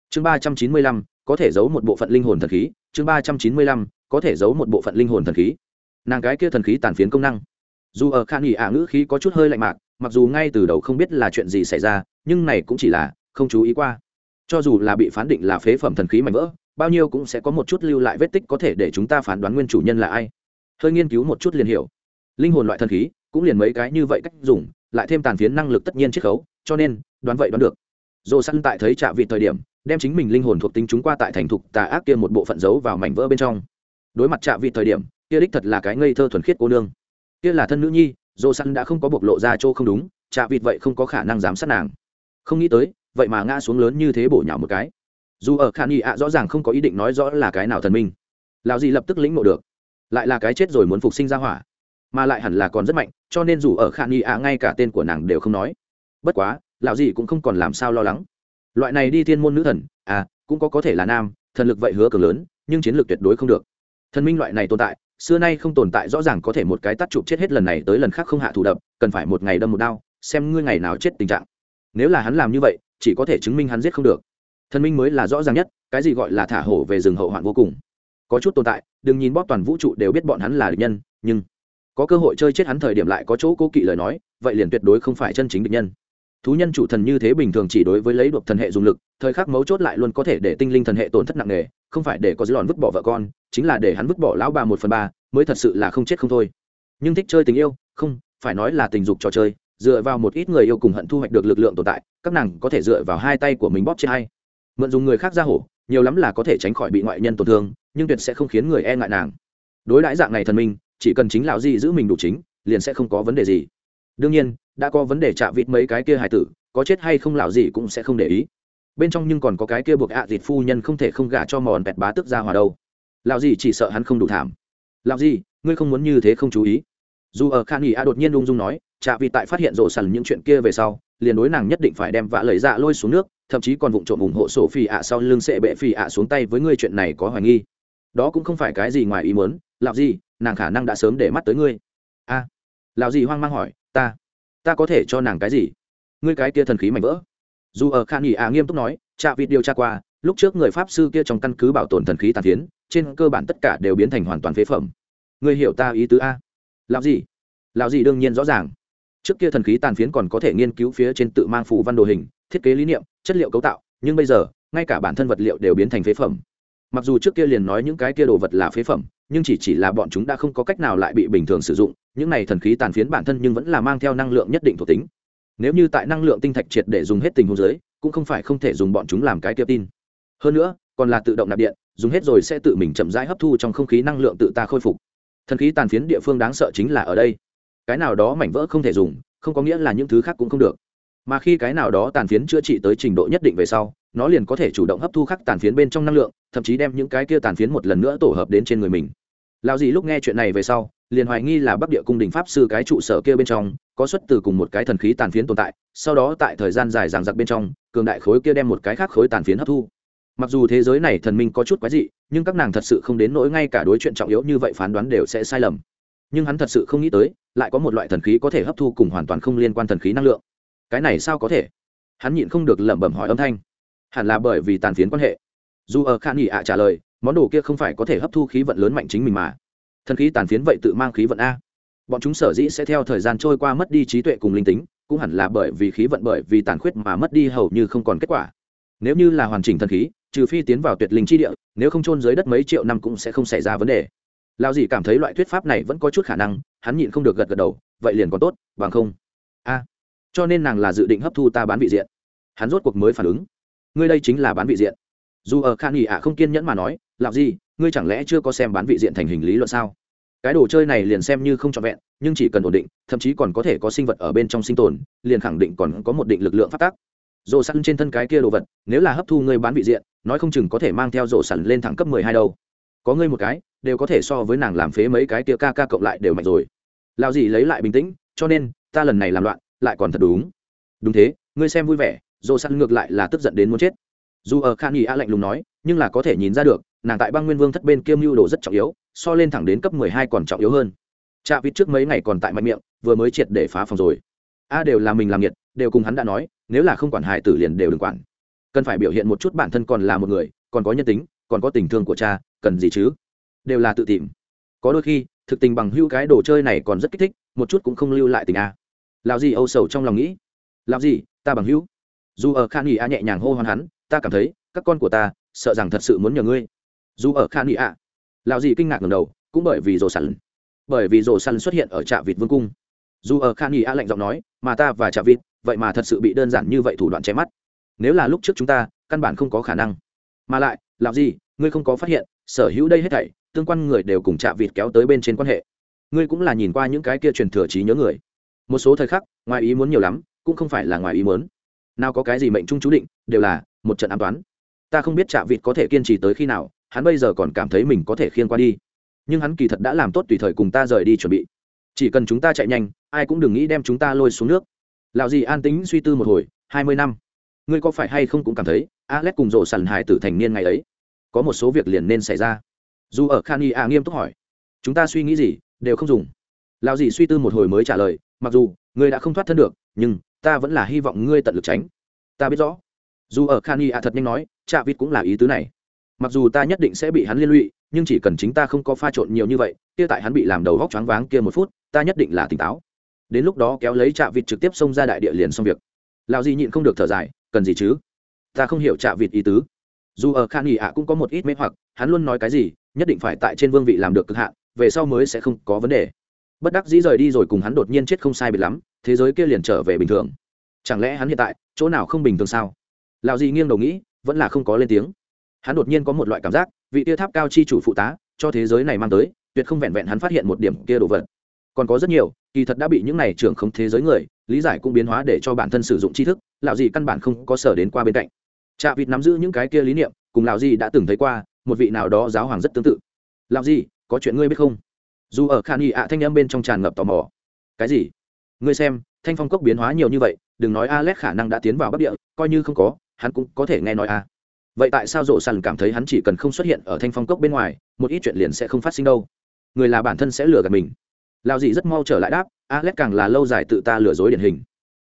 Chương ba trăm chín mươi lăm, có thể giấu một bộ phận linh hồn thần khí. Chương ba trăm chín mươi lăm, có thể giấu một bộ phận linh hồn thần khí. Nàng cái kia thần khí tàn phiến công năng. Dù ở khan nghỉ ả ngữ khí có chút hơi lạnh mạc, mặc dù ngay từ đầu không biết là chuyện gì xảy ra, nhưng này cũng chỉ là không chú ý qua. Cho dù là bị phán định là phế phẩm thần khí mạnh vỡ, bao nhiêu cũng sẽ có một chút lưu lại vết tích có thể để chúng ta phán đoán nguyên chủ nhân là ai. Hơi nghiên cứu một chút liền hiểu linh hồn loại thần khí cũng liền mấy cái như vậy cách dùng, lại thêm tàn phiến năng lực tất nhiên chiết khấu, cho nên, đoán vậy đoán được. Dồ săn tại thấy trạ vị thời điểm, đem chính mình linh hồn thuộc tính chúng qua tại thành thục tà ác kia một bộ phận giấu vào mảnh vỡ bên trong. Đối mặt trạ vị thời điểm, kia đích thật là cái ngây thơ thuần khiết cô nương. Kia là thân nữ nhi dồ săn đã không có bộc lộ ra chỗ không đúng, trạ vịt vậy không có khả năng giám sát nàng. Không nghĩ tới, vậy mà ngã xuống lớn như thế bổ nhào một cái. Dù ở khả nghi ạ rõ ràng không có ý định nói rõ là cái nào thần minh. Lào gì lập tức lĩnh ngộ được. Lại là cái chết rồi muốn phục sinh ra hỏa mà lại hẳn là còn rất mạnh, cho nên dù ở khả nghi ạ, ngay cả tên của nàng đều không nói. Bất quá, lão gì cũng không còn làm sao lo lắng. Loại này đi thiên môn nữ thần à cũng có có thể là nam, thần lực vậy hứa cường lớn, nhưng chiến lược tuyệt đối không được. Thần minh loại này tồn tại, xưa nay không tồn tại rõ ràng có thể một cái tắt chụp chết hết lần này tới lần khác không hạ thủ đập, cần phải một ngày đâm một đao, xem ngươi ngày nào chết tình trạng. Nếu là hắn làm như vậy, chỉ có thể chứng minh hắn giết không được. Thần minh mới là rõ ràng nhất, cái gì gọi là thả hổ về rừng hậu hoạn vô cùng. Có chút tồn tại, đừng nhìn bóp toàn vũ trụ đều biết bọn hắn là địch nhân, nhưng có cơ hội chơi chết hắn thời điểm lại có chỗ cố kỵ lời nói, vậy liền tuyệt đối không phải chân chính địch nhân. Thú nhân chủ thần như thế bình thường chỉ đối với lấy đột thần hệ dùng lực, thời khắc mấu chốt lại luôn có thể để tinh linh thần hệ tổn thất nặng nề, không phải để có dư lòn vứt bỏ vợ con, chính là để hắn vứt bỏ lão bà một phần ba, mới thật sự là không chết không thôi. Nhưng thích chơi tình yêu, không, phải nói là tình dục trò chơi, dựa vào một ít người yêu cùng hận thu hoạch được lực lượng tồn tại, các nàng có thể dựa vào hai tay của mình bóp chết hay mượn dùng người khác ra hổ, nhiều lắm là có thể tránh khỏi bị ngoại nhân tổn thương, nhưng tuyệt sẽ không khiến người e ngại nàng. Đối đãi dạng này thần minh chỉ cần chính lão di giữ mình đủ chính, liền sẽ không có vấn đề gì. Đương nhiên, đã có vấn đề chạ vịt mấy cái kia hài tử, có chết hay không lão gì cũng sẽ không để ý. Bên trong nhưng còn có cái kia buộc ạ à dịt phu nhân không thể không gả cho mòn bẹt bá tức ra hòa đâu. Lão gì chỉ sợ hắn không đủ thảm. Lão gì ngươi không muốn như thế không chú ý. Dù ở khan nghỉ a đột nhiên ung dung nói, chạ vịt tại phát hiện rộ sần những chuyện kia về sau, liền đối nàng nhất định phải đem vạ lời dạ lôi xuống nước, thậm chí còn vụng trộm ủng hộ sổ phi ạ sau lưng sệ bệ phi ạ xuống tay với ngươi chuyện này có hoài nghi. Đó cũng không phải cái gì ngoài ý muốn. Lão gì nàng khả năng đã sớm để mắt tới ngươi. A à, lão gì hoang mang hỏi ta ta có thể cho nàng cái gì? Ngươi cái kia thần khí mảnh vỡ. Dù ở khan nghỉ à nghiêm túc nói trạ vịt điều tra qua lúc trước người pháp sư kia trong căn cứ bảo tồn thần khí tàn phiến trên cơ bản tất cả đều biến thành hoàn toàn phế phẩm. Ngươi hiểu ta ý tứ a. Lão gì lão gì đương nhiên rõ ràng. Trước kia thần khí tàn phiến còn có thể nghiên cứu phía trên tự mang phù văn đồ hình thiết kế lý niệm chất liệu cấu tạo nhưng bây giờ ngay cả bản thân vật liệu đều biến thành phế phẩm. Mặc dù trước kia liền nói những cái kia đồ vật là phế phẩm nhưng chỉ chỉ là bọn chúng đã không có cách nào lại bị bình thường sử dụng, những này thần khí tàn phiến bản thân nhưng vẫn là mang theo năng lượng nhất định thuộc tính. Nếu như tại năng lượng tinh thạch triệt để dùng hết tình huống giới, cũng không phải không thể dùng bọn chúng làm cái tiếp tin. Hơn nữa, còn là tự động nạp điện, dùng hết rồi sẽ tự mình chậm rãi hấp thu trong không khí năng lượng tự ta khôi phục. Thần khí tàn phiến địa phương đáng sợ chính là ở đây. Cái nào đó mảnh vỡ không thể dùng, không có nghĩa là những thứ khác cũng không được. Mà khi cái nào đó tàn phiến chữa trị tới trình độ nhất định về sau nó liền có thể chủ động hấp thu khắc tàn phiến bên trong năng lượng, thậm chí đem những cái kia tàn phiến một lần nữa tổ hợp đến trên người mình. Lao dì lúc nghe chuyện này về sau, liền hoài nghi là bắc địa cung đình pháp sư cái trụ sở kia bên trong, có xuất từ cùng một cái thần khí tàn phiến tồn tại, sau đó tại thời gian dài ràng giặc bên trong, cường đại khối kia đem một cái khác khối tàn phiến hấp thu. Mặc dù thế giới này thần minh có chút quái dị, nhưng các nàng thật sự không đến nỗi ngay cả đối chuyện trọng yếu như vậy phán đoán đều sẽ sai lầm. Nhưng hắn thật sự không nghĩ tới, lại có một loại thần khí có thể hấp thu cùng hoàn toàn không liên quan thần khí năng lượng. Cái này sao có thể? Hắn nhịn không được lẩm bẩm hỏi âm thanh hẳn là bởi vì tàn phiến quan hệ. Dù ở khan nghỉ ạ trả lời, món đồ kia không phải có thể hấp thu khí vận lớn mạnh chính mình mà. Thần khí tàn phiến vậy tự mang khí vận a. Bọn chúng sở dĩ sẽ theo thời gian trôi qua mất đi trí tuệ cùng linh tính, cũng hẳn là bởi vì khí vận bởi vì tàn khuyết mà mất đi hầu như không còn kết quả. Nếu như là hoàn chỉnh thần khí, trừ phi tiến vào tuyệt linh chi địa, nếu không trôn dưới đất mấy triệu năm cũng sẽ không xảy ra vấn đề. Lao dì cảm thấy loại thuyết pháp này vẫn có chút khả năng, hắn nhịn không được gật gật đầu, vậy liền còn tốt, bằng không. A. Cho nên nàng là dự định hấp thu ta bán vị diện. Hắn rốt cuộc mới phản ứng ngươi đây chính là bán vị diện. Dù ở khan nghỉ ạ không kiên nhẫn mà nói làm gì ngươi chẳng lẽ chưa có xem bán vị diện thành hình lý luận sao? Cái đồ chơi này liền xem như không trọn vẹn, nhưng chỉ cần ổn định, thậm chí còn có thể có sinh vật ở bên trong sinh tồn, liền khẳng định còn có một định lực lượng phát tác. Rổ sẵn trên thân cái kia đồ vật, nếu là hấp thu ngươi bán vị diện, nói không chừng có thể mang theo rổ sẵn lên thẳng cấp mười hai đâu. Có ngươi một cái, đều có thể so với nàng làm phế mấy cái kia ca ca cộng lại đều mạnh rồi. Lao gì lấy lại bình tĩnh, cho nên, ta lần này làm loạn, lại còn thật đúng. Đúng thế, ngươi xem vui vẻ dồ sẵn ngược lại là tức giận đến muốn chết. Dù ở khan nghị a lạnh lùng nói, nhưng là có thể nhìn ra được, nàng tại bang nguyên vương thất bên kiêm mưu đồ rất trọng yếu, so lên thẳng đến cấp mười hai còn trọng yếu hơn. Chạ vịt trước mấy ngày còn tại mạnh miệng, vừa mới triệt để phá phòng rồi. A đều là mình làm nhiệt đều cùng hắn đã nói, nếu là không quản hải tử liền đều đừng quản. Cần phải biểu hiện một chút bản thân còn là một người, còn có nhân tính, còn có tình thương của cha, cần gì chứ? Đều là tự tìm. Có đôi khi, thực tình bằng hưu cái đồ chơi này còn rất kích thích, một chút cũng không lưu lại tình a. Làm gì âu sầu trong lòng nghĩ. Làm gì ta bằng hữu dù ở khan nghỉ a nhẹ nhàng hô hoán hắn, ta cảm thấy, các con của ta sợ rằng thật sự muốn nhờ ngươi. Dù ở khan nghị a lào gì kinh ngạc ngầm đầu, cũng bởi vì Rổ sẵn bởi vì Rổ sẵn xuất hiện ở trạm vịt vương cung. Dù ở khan nghị a lạnh giọng nói, mà ta và trạm vịt, vậy mà thật sự bị đơn giản như vậy thủ đoạn che mắt. Nếu là lúc trước chúng ta, căn bản không có khả năng. Mà lại làm gì ngươi không có phát hiện, sở hữu đây hết thảy, tương quan người đều cùng chạm vịt kéo tới bên trên quan hệ. Ngươi cũng là nhìn qua những cái kia truyền thừa trí nhớ người. Một số thời khắc, ngoài ý muốn nhiều lắm, cũng không phải là ngoài ý muốn nào có cái gì mệnh trung chú định, đều là một trận an toán. Ta không biết chạ vịt có thể kiên trì tới khi nào, hắn bây giờ còn cảm thấy mình có thể khiên qua đi. Nhưng hắn kỳ thật đã làm tốt tùy thời cùng ta rời đi chuẩn bị. Chỉ cần chúng ta chạy nhanh, ai cũng đừng nghĩ đem chúng ta lôi xuống nước. Lạo gì an tính suy tư một hồi, hai mươi năm. Ngươi có phải hay không cũng cảm thấy, alex cùng rổ sàn hải tử thành niên ngày ấy, có một số việc liền nên xảy ra. Dù ở khan y a nghiêm túc hỏi, chúng ta suy nghĩ gì, đều không dùng. Lạo gì suy tư một hồi mới trả lời, mặc dù, ngươi đã không thoát thân được, nhưng ta vẫn là hy vọng ngươi tận lực tránh. Ta biết rõ. Dù ở khan y a thật nhanh nói chạ vịt cũng là ý tứ này. Mặc dù ta nhất định sẽ bị hắn liên lụy, nhưng chỉ cần chính ta không có pha trộn nhiều như vậy, kia tại hắn bị làm đầu góc choáng váng kia một phút, ta nhất định là tỉnh táo. Đến lúc đó kéo lấy chạ vịt trực tiếp xông ra đại địa liền xong việc. Lào gì nhịn không được thở dài, cần gì chứ? Ta không hiểu chạ vịt ý tứ. Dù ở khan nghỉ ạ cũng có một ít mê hoặc, hắn luôn nói cái gì, nhất định phải tại trên vương vị làm được cực hạn, về sau mới sẽ không có vấn đề bất đắc dĩ rời đi rồi cùng hắn đột nhiên chết không sai biệt lắm, thế giới kia liền trở về bình thường. Chẳng lẽ hắn hiện tại, chỗ nào không bình thường sao? Lạo dị nghiêng đầu nghĩ, vẫn là không có lên tiếng. Hắn đột nhiên có một loại cảm giác, vị tia tháp cao chi chủ phụ tá, cho thế giới này mang tới, tuyệt không vẹn vẹn hắn phát hiện một điểm kia đồ vật. Còn có rất nhiều, kỳ thật đã bị những này trưởng không thế giới người, lý giải cũng biến hóa để cho bản thân sử dụng tri thức lạo dị căn bản không có sở đến qua bên cạnh. Trạ vịt nắm giữ những cái kia lý niệm, cùng lạo dị đã từng thấy qua, một vị nào đó giáo hoàng rất tương tự. Lạo dị có chuyện ngươi biết không? Dù ở khan y ạ thanh âm bên trong tràn ngập tò mò. Cái gì? Ngươi xem, thanh phong cốc biến hóa nhiều như vậy, đừng nói alex khả năng đã tiến vào bắc địa, coi như không có, hắn cũng có thể nghe nói a vậy tại sao rộ sàn cảm thấy hắn chỉ cần không xuất hiện ở thanh phong cốc bên ngoài, một ít chuyện liền sẽ không phát sinh đâu? Người là bản thân sẽ lừa gạt mình. Lao dị rất mau trở lại đáp, alex càng là lâu dài tự ta lừa dối điển hình.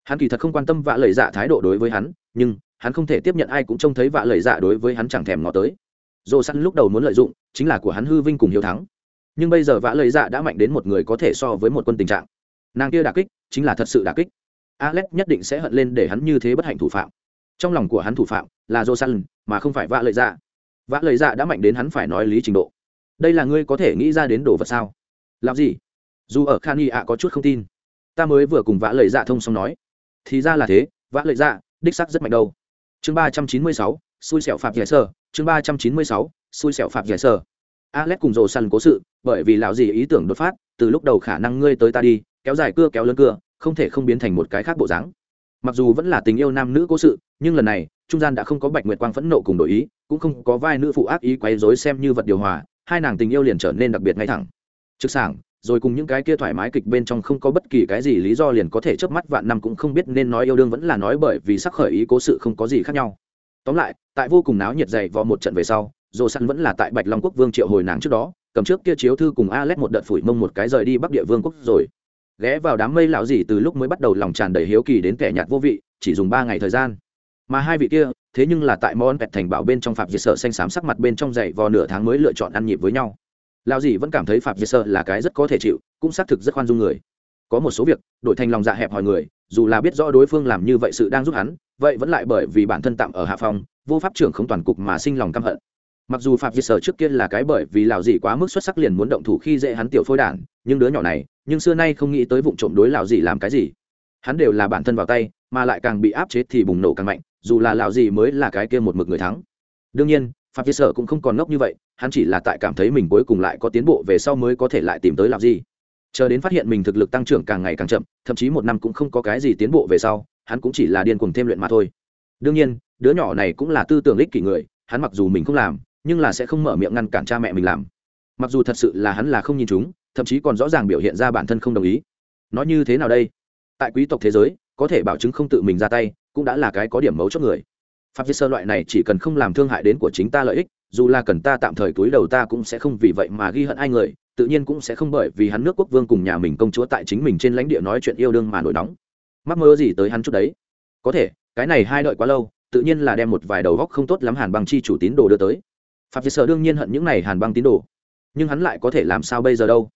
Hắn kỳ thật không quan tâm vạ lời dạ thái độ đối với hắn, nhưng hắn không thể tiếp nhận ai cũng trông thấy vạ lời dạ đối với hắn chẳng thèm ngó tới. Dồ săn lúc đầu muốn lợi dụng, chính là của hắn hư vinh cùng hiếu thắng nhưng bây giờ vã lời dạ đã mạnh đến một người có thể so với một quân tình trạng. Nàng kia đà kích, chính là thật sự đà kích. Alex nhất định sẽ hận lên để hắn như thế bất hạnh thủ phạm. Trong lòng của hắn thủ phạm là dô mà không phải vã lời dạ. Vã lời dạ đã mạnh đến hắn phải nói lý trình độ. Đây là ngươi có thể nghĩ ra đến đồ vật sao? Làm gì? Dù ở khan y ạ có chút không tin. Ta mới vừa cùng vã lời dạ thông xong nói. Thì ra là thế, vã lời dạ đích sắc rất mạnh đâu. Chương ba trăm chín mươi sáu, xui xẻo phạm giải sơ chương ba trăm chín mươi sáu, xui xẻo phạm giải sơ alex cùng rồ săn cố sự, bởi vì lão gì ý tưởng đột phát, từ lúc đầu khả năng ngươi tới ta đi, kéo dài cưa kéo lớn cưa, không thể không biến thành một cái khác bộ dáng. Mặc dù vẫn là tình yêu nam nữ cố sự, nhưng lần này, trung gian đã không có bạch nguyệt quang phẫn nộ cùng đổi ý, cũng không có vai nữ phụ ác ý quấy rối xem như vật điều hòa, hai nàng tình yêu liền trở nên đặc biệt ngay thẳng. Trực sảng, rồi cùng những cái kia thoải mái kịch bên trong không có bất kỳ cái gì lý do liền có thể chớp mắt vạn năm cũng không biết nên nói yêu đương vẫn là nói bởi vì sắc khởi ý cố sự không có gì khác nhau. Tóm lại, tại vô cùng náo nhiệt dày vò một trận về sau dồ săn vẫn là tại bạch long quốc vương triệu hồi nàng trước đó, cầm trước kia chiếu thư cùng alex một đợt phủi mông một cái rời đi bắc địa vương quốc rồi. Ghé vào đám mây lão gì từ lúc mới bắt đầu lòng tràn đầy hiếu kỳ đến kẻ nhạt vô vị, chỉ dùng ba ngày thời gian. Mà hai vị kia, thế nhưng là tại món pẹt thành bảo bên trong phạm diệt sợ xanh xám sắc mặt bên trong dậy vò nửa tháng mới lựa chọn ăn nhịp với nhau. Lão dì vẫn cảm thấy phạm diệt sơ là cái rất có thể chịu, cũng xác thực rất khoan dung người. Có một số việc, đổi thành lòng dạ hẹp hòi người, dù là biết rõ đối phương làm như vậy sự đang giúp hắn, vậy vẫn lại bởi vì bản thân tạm ở hạ phòng, vô pháp trưởng không toàn cục mà sinh lòng căm hận mặc dù phạm vi sở trước kia là cái bởi vì lào dì quá mức xuất sắc liền muốn động thủ khi dễ hắn tiểu phôi đản, nhưng đứa nhỏ này, nhưng xưa nay không nghĩ tới vụ trộm đối lào dì làm cái gì. Hắn đều là bản thân vào tay, mà lại càng bị áp chế thì bùng nổ càng mạnh, dù là lào dì mới là cái kia một mực người thắng. Đương nhiên, phạm vi sở cũng không còn ngốc như vậy, hắn chỉ là tại cảm thấy mình cuối cùng lại có tiến bộ về sau mới có thể lại tìm tới làm gì chờ đến phát hiện mình thực lực tăng trưởng càng ngày càng chậm, thậm chí một năm cũng không có cái gì tiến bộ về sau, hắn cũng chỉ là điên cuồng thêm luyện mà thôi. Đương nhiên, đứa nhỏ này cũng là tư tưởng ích kỷ người, hắn mặc dù mình không làm nhưng là sẽ không mở miệng ngăn cản cha mẹ mình làm. Mặc dù thật sự là hắn là không nhìn chúng, thậm chí còn rõ ràng biểu hiện ra bản thân không đồng ý. Nói như thế nào đây? Tại quý tộc thế giới, có thể bảo chứng không tự mình ra tay, cũng đã là cái có điểm mấu chốt người. Pháp viết sơ loại này chỉ cần không làm thương hại đến của chính ta lợi ích, dù là cần ta tạm thời túi đầu ta cũng sẽ không vì vậy mà ghi hận ai người, tự nhiên cũng sẽ không bởi vì hắn nước quốc vương cùng nhà mình công chúa tại chính mình trên lãnh địa nói chuyện yêu đương mà nổi nóng. Mắc mơ gì tới hắn chút đấy? Có thể, cái này hai đợi quá lâu, tự nhiên là đem một vài đầu góc không tốt lắm hàn bằng chi chủ tín đồ đưa tới phạm việt sở đương nhiên hận những này hàn băng tín đồ. Nhưng hắn lại có thể làm sao bây giờ đâu?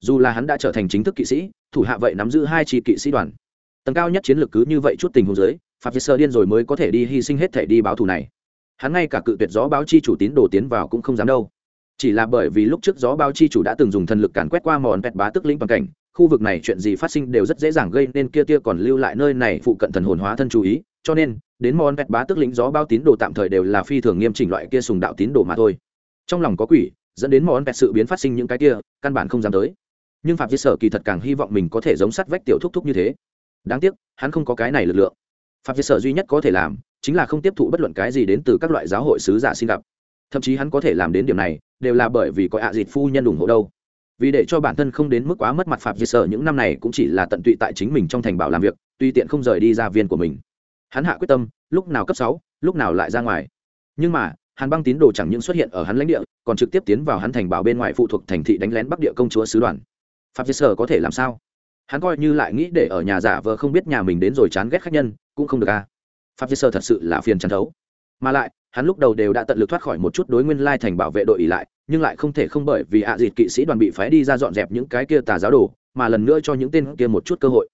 Dù là hắn đã trở thành chính thức kỵ sĩ, thủ hạ vậy nắm giữ hai chi kỵ sĩ đoàn. Tầng cao nhất chiến lược cứ như vậy chút tình huống dưới, phạm việt sở điên rồi mới có thể đi hy sinh hết thể đi báo thù này. Hắn ngay cả cự tuyệt gió báo chi chủ tín đồ tiến vào cũng không dám đâu. Chỉ là bởi vì lúc trước gió báo chi chủ đã từng dùng thần lực càn quét qua mòn pẹt bá tức lĩnh bằng cảnh, khu vực này chuyện gì phát sinh đều rất dễ dàng gây nên kia tia còn lưu lại nơi này phụ cận thần hồn hóa thân chú ý cho nên, đến mòn vẹt bá tức lĩnh gió bao tín đồ tạm thời đều là phi thường nghiêm chỉnh loại kia sùng đạo tín đồ mà thôi. Trong lòng có quỷ, dẫn đến mòn vẹt sự biến phát sinh những cái kia, căn bản không dám tới. Nhưng phạm vi sở kỳ thật càng hy vọng mình có thể giống sắt vách tiểu thúc thúc như thế. Đáng tiếc, hắn không có cái này lực lượng. Phạm vi sở duy nhất có thể làm, chính là không tiếp thụ bất luận cái gì đến từ các loại giáo hội sứ giả xin gặp. Thậm chí hắn có thể làm đến điểm này, đều là bởi vì có ạ à dịt phu nhân ủng hộ đâu. Vì để cho bản thân không đến mức quá mất mặt, phạm diệt sở những năm này cũng chỉ là tận tụy tại chính mình trong thành bảo làm việc, tuy tiện không rời đi ra viên của mình hắn hạ quyết tâm, lúc nào cấp sáu, lúc nào lại ra ngoài. Nhưng mà, hàn băng tín đồ chẳng những xuất hiện ở hắn lãnh địa, còn trực tiếp tiến vào hắn thành bảo bên ngoài phụ thuộc thành thị đánh lén bắc địa công chúa sứ đoàn. Phạm diệt sở có thể làm sao? Hắn coi như lại nghĩ để ở nhà giả vờ không biết nhà mình đến rồi chán ghét khách nhân, cũng không được a à. phạm diệt sở thật sự là phiền chán thấu. Mà lại, hắn lúc đầu đều đã tận lực thoát khỏi một chút đối nguyên lai thành bảo vệ đội ỉ lại, nhưng lại không thể không bởi vì ạ à dịt kỵ sĩ đoàn bị phái đi ra dọn dẹp những cái kia tà giáo đồ, mà lần nữa cho những tên kia một chút cơ hội.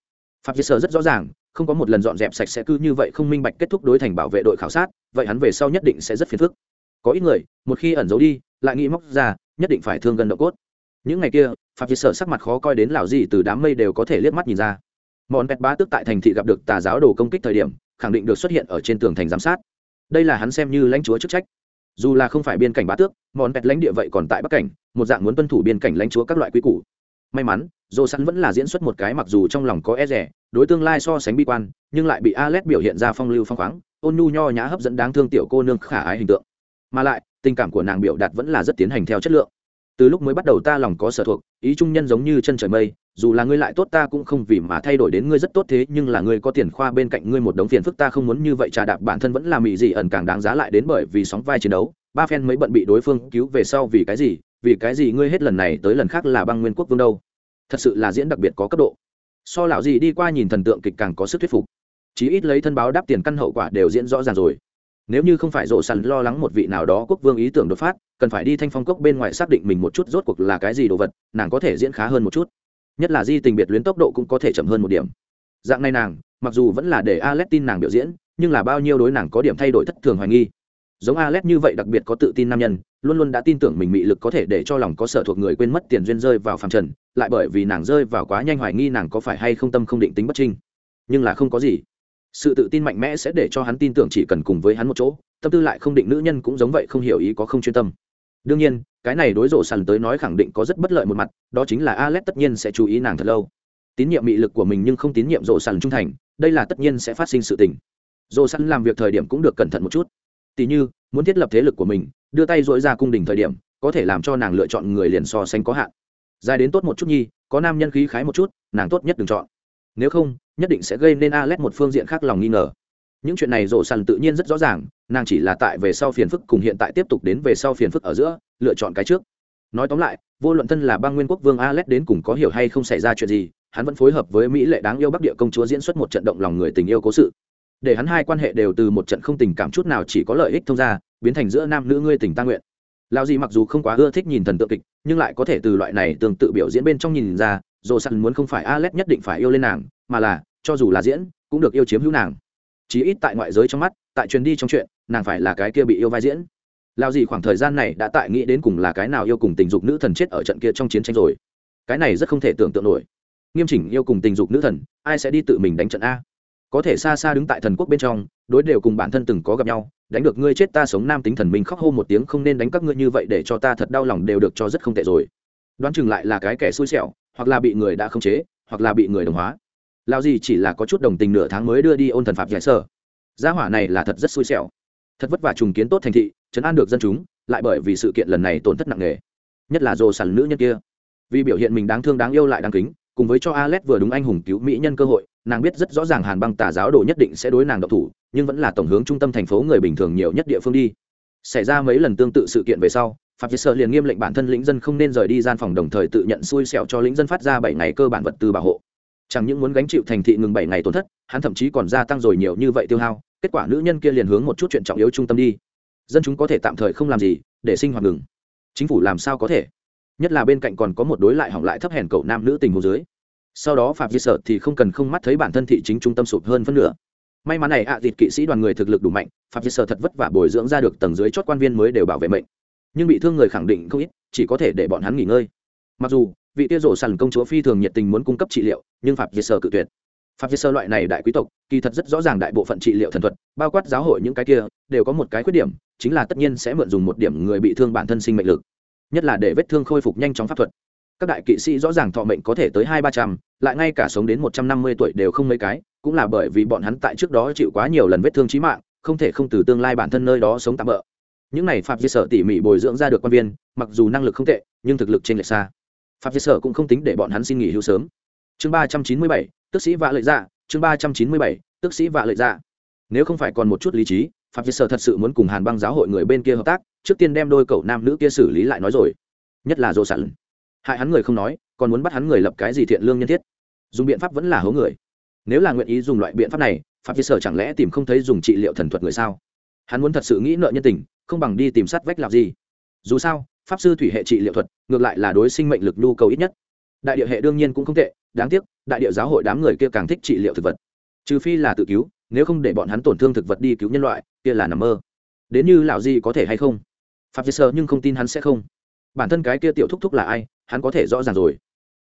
Phạm diệt sở rất rõ ràng không có một lần dọn dẹp sạch sẽ cứ như vậy không minh bạch kết thúc đối thành bảo vệ đội khảo sát, vậy hắn về sau nhất định sẽ rất phiền phức. Có ít người, một khi ẩn giấu đi, lại nghĩ móc ra, nhất định phải thương gần độ cốt. Những ngày kia, phạm vi sở sắc mặt khó coi đến lào gì từ đám mây đều có thể liếc mắt nhìn ra. Món pet bá tức tại thành thị gặp được tà giáo đồ công kích thời điểm, khẳng định được xuất hiện ở trên tường thành giám sát. Đây là hắn xem như lãnh chúa chức trách. Dù là không phải biên cảnh bá tước món pet lãnh địa vậy còn tại bắc cảnh, một dạng muốn tuân thủ biên cảnh lãnh chúa các loại quy củ. May mắn dồ sẵn vẫn là diễn xuất một cái mặc dù trong lòng có e rẻ, đối tương lai so sánh bi quan, nhưng lại bị alex biểu hiện ra phong lưu phong khoáng, ôn nhu nho nhã hấp dẫn đáng thương tiểu cô nương khả ái hình tượng. Mà lại, tình cảm của nàng biểu đạt vẫn là rất tiến hành theo chất lượng. Từ lúc mới bắt đầu ta lòng có sở thuộc, ý trung nhân giống như chân trời mây, dù là ngươi lại tốt ta cũng không vì mà thay đổi đến ngươi rất tốt thế, nhưng là ngươi có tiền khoa bên cạnh ngươi một đống phiền phức ta không muốn như vậy trà đạp bản thân vẫn là mị gì ẩn càng đáng giá lại đến bởi vì sóng vai chiến đấu, ba phen mới bận bị đối phương cứu về sau vì cái gì, vì cái gì ngươi hết lần này tới lần khác là băng nguyên quốc vương đâu thật sự là diễn đặc biệt có cấp độ. So lão gì đi qua nhìn thần tượng kịch càng có sức thuyết phục. Chí ít lấy thân báo đáp tiền căn hậu quả đều diễn rõ ràng rồi. Nếu như không phải rộ sẵn lo lắng một vị nào đó quốc vương ý tưởng đột phát, cần phải đi thanh phong cốc bên ngoài xác định mình một chút rốt cuộc là cái gì đồ vật, nàng có thể diễn khá hơn một chút. Nhất là di tình biệt luyến tốc độ cũng có thể chậm hơn một điểm. Dạng này nàng, mặc dù vẫn là để alex tin nàng biểu diễn, nhưng là bao nhiêu đối nàng có điểm thay đổi thất thường hoài nghi giống alex như vậy đặc biệt có tự tin nam nhân, luôn luôn đã tin tưởng mình mị lực có thể để cho lòng có sở thuộc người quên mất tiền duyên rơi vào phàm trần, lại bởi vì nàng rơi vào quá nhanh hoài nghi nàng có phải hay không tâm không định tính bất trinh. Nhưng là không có gì. Sự tự tin mạnh mẽ sẽ để cho hắn tin tưởng chỉ cần cùng với hắn một chỗ, tâm tư lại không định nữ nhân cũng giống vậy không hiểu ý có không chuyên tâm. Đương nhiên, cái này đối rộ sàn tới nói khẳng định có rất bất lợi một mặt, đó chính là alex tất nhiên sẽ chú ý nàng thật lâu. Tín nhiệm mị lực của mình nhưng không tín nhiệm rộ sàn trung thành, đây là tất nhiên sẽ phát sinh sự tình. Rộ sàn làm việc thời điểm cũng được cẩn thận một chút tỉ như muốn thiết lập thế lực của mình đưa tay dỗi ra cung đình thời điểm có thể làm cho nàng lựa chọn người liền so sánh có hạn dài đến tốt một chút nhi có nam nhân khí khái một chút nàng tốt nhất đừng chọn nếu không nhất định sẽ gây nên Alex một phương diện khác lòng nghi ngờ. Những chuyện này rổ sàn tự nhiên rất rõ ràng, nàng chỉ là tại về sau phiền phức cùng hiện tại tiếp tục đến về sau phiền phức ở giữa, lựa chọn cái trước. Nói tóm lại, vô luận thân là bang nguyên quốc vương Alex đến cùng có hiểu hay không xảy ra chuyện gì, hắn vẫn phối hợp với mỹ lệ đáng yêu Bắc Địa công chúa diễn xuất một trận động lòng người tình yêu cố sự. Để hắn hai quan hệ đều từ một trận không tình cảm chút nào chỉ có lợi ích thông ra, biến thành giữa nam nữ ngươi tình ta nguyện. Lão gì mặc dù không quá ưa thích nhìn thần tượng kịch, nhưng lại có thể từ loại này tương tự biểu diễn bên trong nhìn ra, dồ Săn muốn không phải Alex nhất định phải yêu lên nàng, mà là cho dù là diễn cũng được yêu chiếm hữu nàng. Chí ít tại ngoại giới trong mắt tại truyền đi trong chuyện nàng phải là cái kia bị yêu vai diễn. Lao gì khoảng thời gian này đã tại nghĩ đến cùng là cái nào yêu cùng tình dục nữ thần chết ở trận kia trong chiến tranh rồi. Cái này rất không thể tưởng tượng nổi. Nghiêm chỉnh yêu cùng tình dục nữ thần ai sẽ đi tự mình đánh trận a? Có thể xa xa đứng tại thần quốc bên trong, đối đều cùng bản thân từng có gặp nhau, đánh được ngươi chết ta sống nam tính thần mình khóc hô một tiếng không nên đánh các ngươi như vậy để cho ta thật đau lòng đều được cho rất không tệ rồi. Đoán chừng lại là cái kẻ xui xẻo, hoặc là bị người đã khống chế, hoặc là bị người đồng hóa. Lao gì chỉ là có chút đồng tình nửa tháng mới đưa đi ôn thần phạm giải sở. Gia hỏa này là thật rất xui xẻo. Thật vất vả trùng kiến tốt thành thị chấn an được dân chúng, lại bởi vì sự kiện lần này tổn thất nặng nề. Nhất là dồ sàn nữ nhân kia. Vì biểu hiện mình đáng thương đáng yêu lại đáng kính cùng với cho Alex vừa đúng anh hùng cứu mỹ nhân cơ hội, nàng biết rất rõ ràng Hàn Băng tà giáo đồ nhất định sẽ đối nàng động thủ, nhưng vẫn là tổng hướng trung tâm thành phố người bình thường nhiều nhất địa phương đi. Xảy ra mấy lần tương tự sự kiện về sau, Phạm Việt Sở liền nghiêm lệnh bản thân lĩnh dân không nên rời đi gian phòng đồng thời tự nhận xui xẻo cho lĩnh dân phát ra bảy ngày cơ bản vật tư bảo hộ. Chẳng những muốn gánh chịu thành thị ngừng bảy ngày tổn thất hắn thậm chí còn gia tăng rồi nhiều như vậy tiêu hao kết quả nữ nhân kia liền hướng một chút chuyện trọng yếu trung tâm đi. Dân chúng có thể tạm thời không làm gì để sinh hoạt ngừng. Chính phủ làm sao có thể? Nhất là bên cạnh còn có một đối lại hỏng lại thấp hèn cậu nam nữ tình hồ dưới. Sau đó phạm di sợ thì không cần không mắt thấy bản thân thị chính trung tâm sụp hơn phân nửa. May mắn này ạ à, kỵ sĩ đoàn người thực lực đủ mạnh phạm di sợ thật vất vả bồi dưỡng ra được tầng dưới chót quan viên mới đều bảo vệ mệnh. Nhưng bị thương người khẳng định không ít chỉ có thể để bọn hắn nghỉ ngơi. Mặc dù vị tia rổ sàn công chúa phi thường nhiệt tình muốn cung cấp trị liệu nhưng phạm di sơ cự tuyệt. Phạm di sơ loại này đại quý tộc kỳ thật rất rõ ràng đại bộ phận trị liệu thần thuật bao quát giáo hội những cái kia đều có một cái khuyết điểm chính là tất nhiên sẽ mượn dùng một điểm người bị thương bản thân sinh mệnh lực nhất là để vết thương khôi phục nhanh chóng pháp thuật. Các đại kỵ sĩ rõ ràng thọ mệnh có thể tới hai ba trăm, lại ngay cả sống đến một trăm năm mươi tuổi đều không mấy cái, cũng là bởi vì bọn hắn tại trước đó chịu quá nhiều lần vết thương trí mạng, không thể không từ tương lai bản thân nơi đó sống tạm bỡ những này phạm di sở tỉ mỉ bồi dưỡng ra được quan viên, mặc dù năng lực không tệ, nhưng thực lực trên lệch xa. Phạm di sở cũng không tính để bọn hắn xin nghỉ hưu sớm. Chương ba trăm chín mươi bảy, tức sĩ vạ lợi dạ chương ba trăm chín mươi bảy, tức sĩ vạ lợi dạ. Nếu không phải còn một chút lý trí phạm di sở thật sự muốn cùng hàn băng giáo hội người bên kia hợp tác trước tiên đem đôi cậu nam nữ kia xử lý lại nói rồi. Nhất là dô sẵn hại hắn người không nói, còn muốn bắt hắn người lập cái gì thiện lương nhân thiết? Dùng biện pháp vẫn là hố người. Nếu là nguyện ý dùng loại biện pháp này phạm vi sở chẳng lẽ tìm không thấy dùng trị liệu thần thuật người sao? Hắn muốn thật sự nghĩ nợ nhân tình, không bằng đi tìm sát vách làm gì. Dù sao, pháp sư thủy hệ trị liệu thuật, ngược lại là đối sinh mệnh lực nhu cầu ít nhất. Đại địa hệ đương nhiên cũng không tệ, đáng tiếc, đại địa giáo hội đám người kia càng thích trị liệu thực vật. Trừ phi là tự cứu, nếu không để bọn hắn tổn thương thực vật đi cứu nhân loại, kia là nằm mơ. Đến như lão gì có thể hay không? Phạm sơ nhưng không tin hắn sẽ không. Bản thân cái kia tiểu thúc thúc là ai, hắn có thể rõ ràng rồi.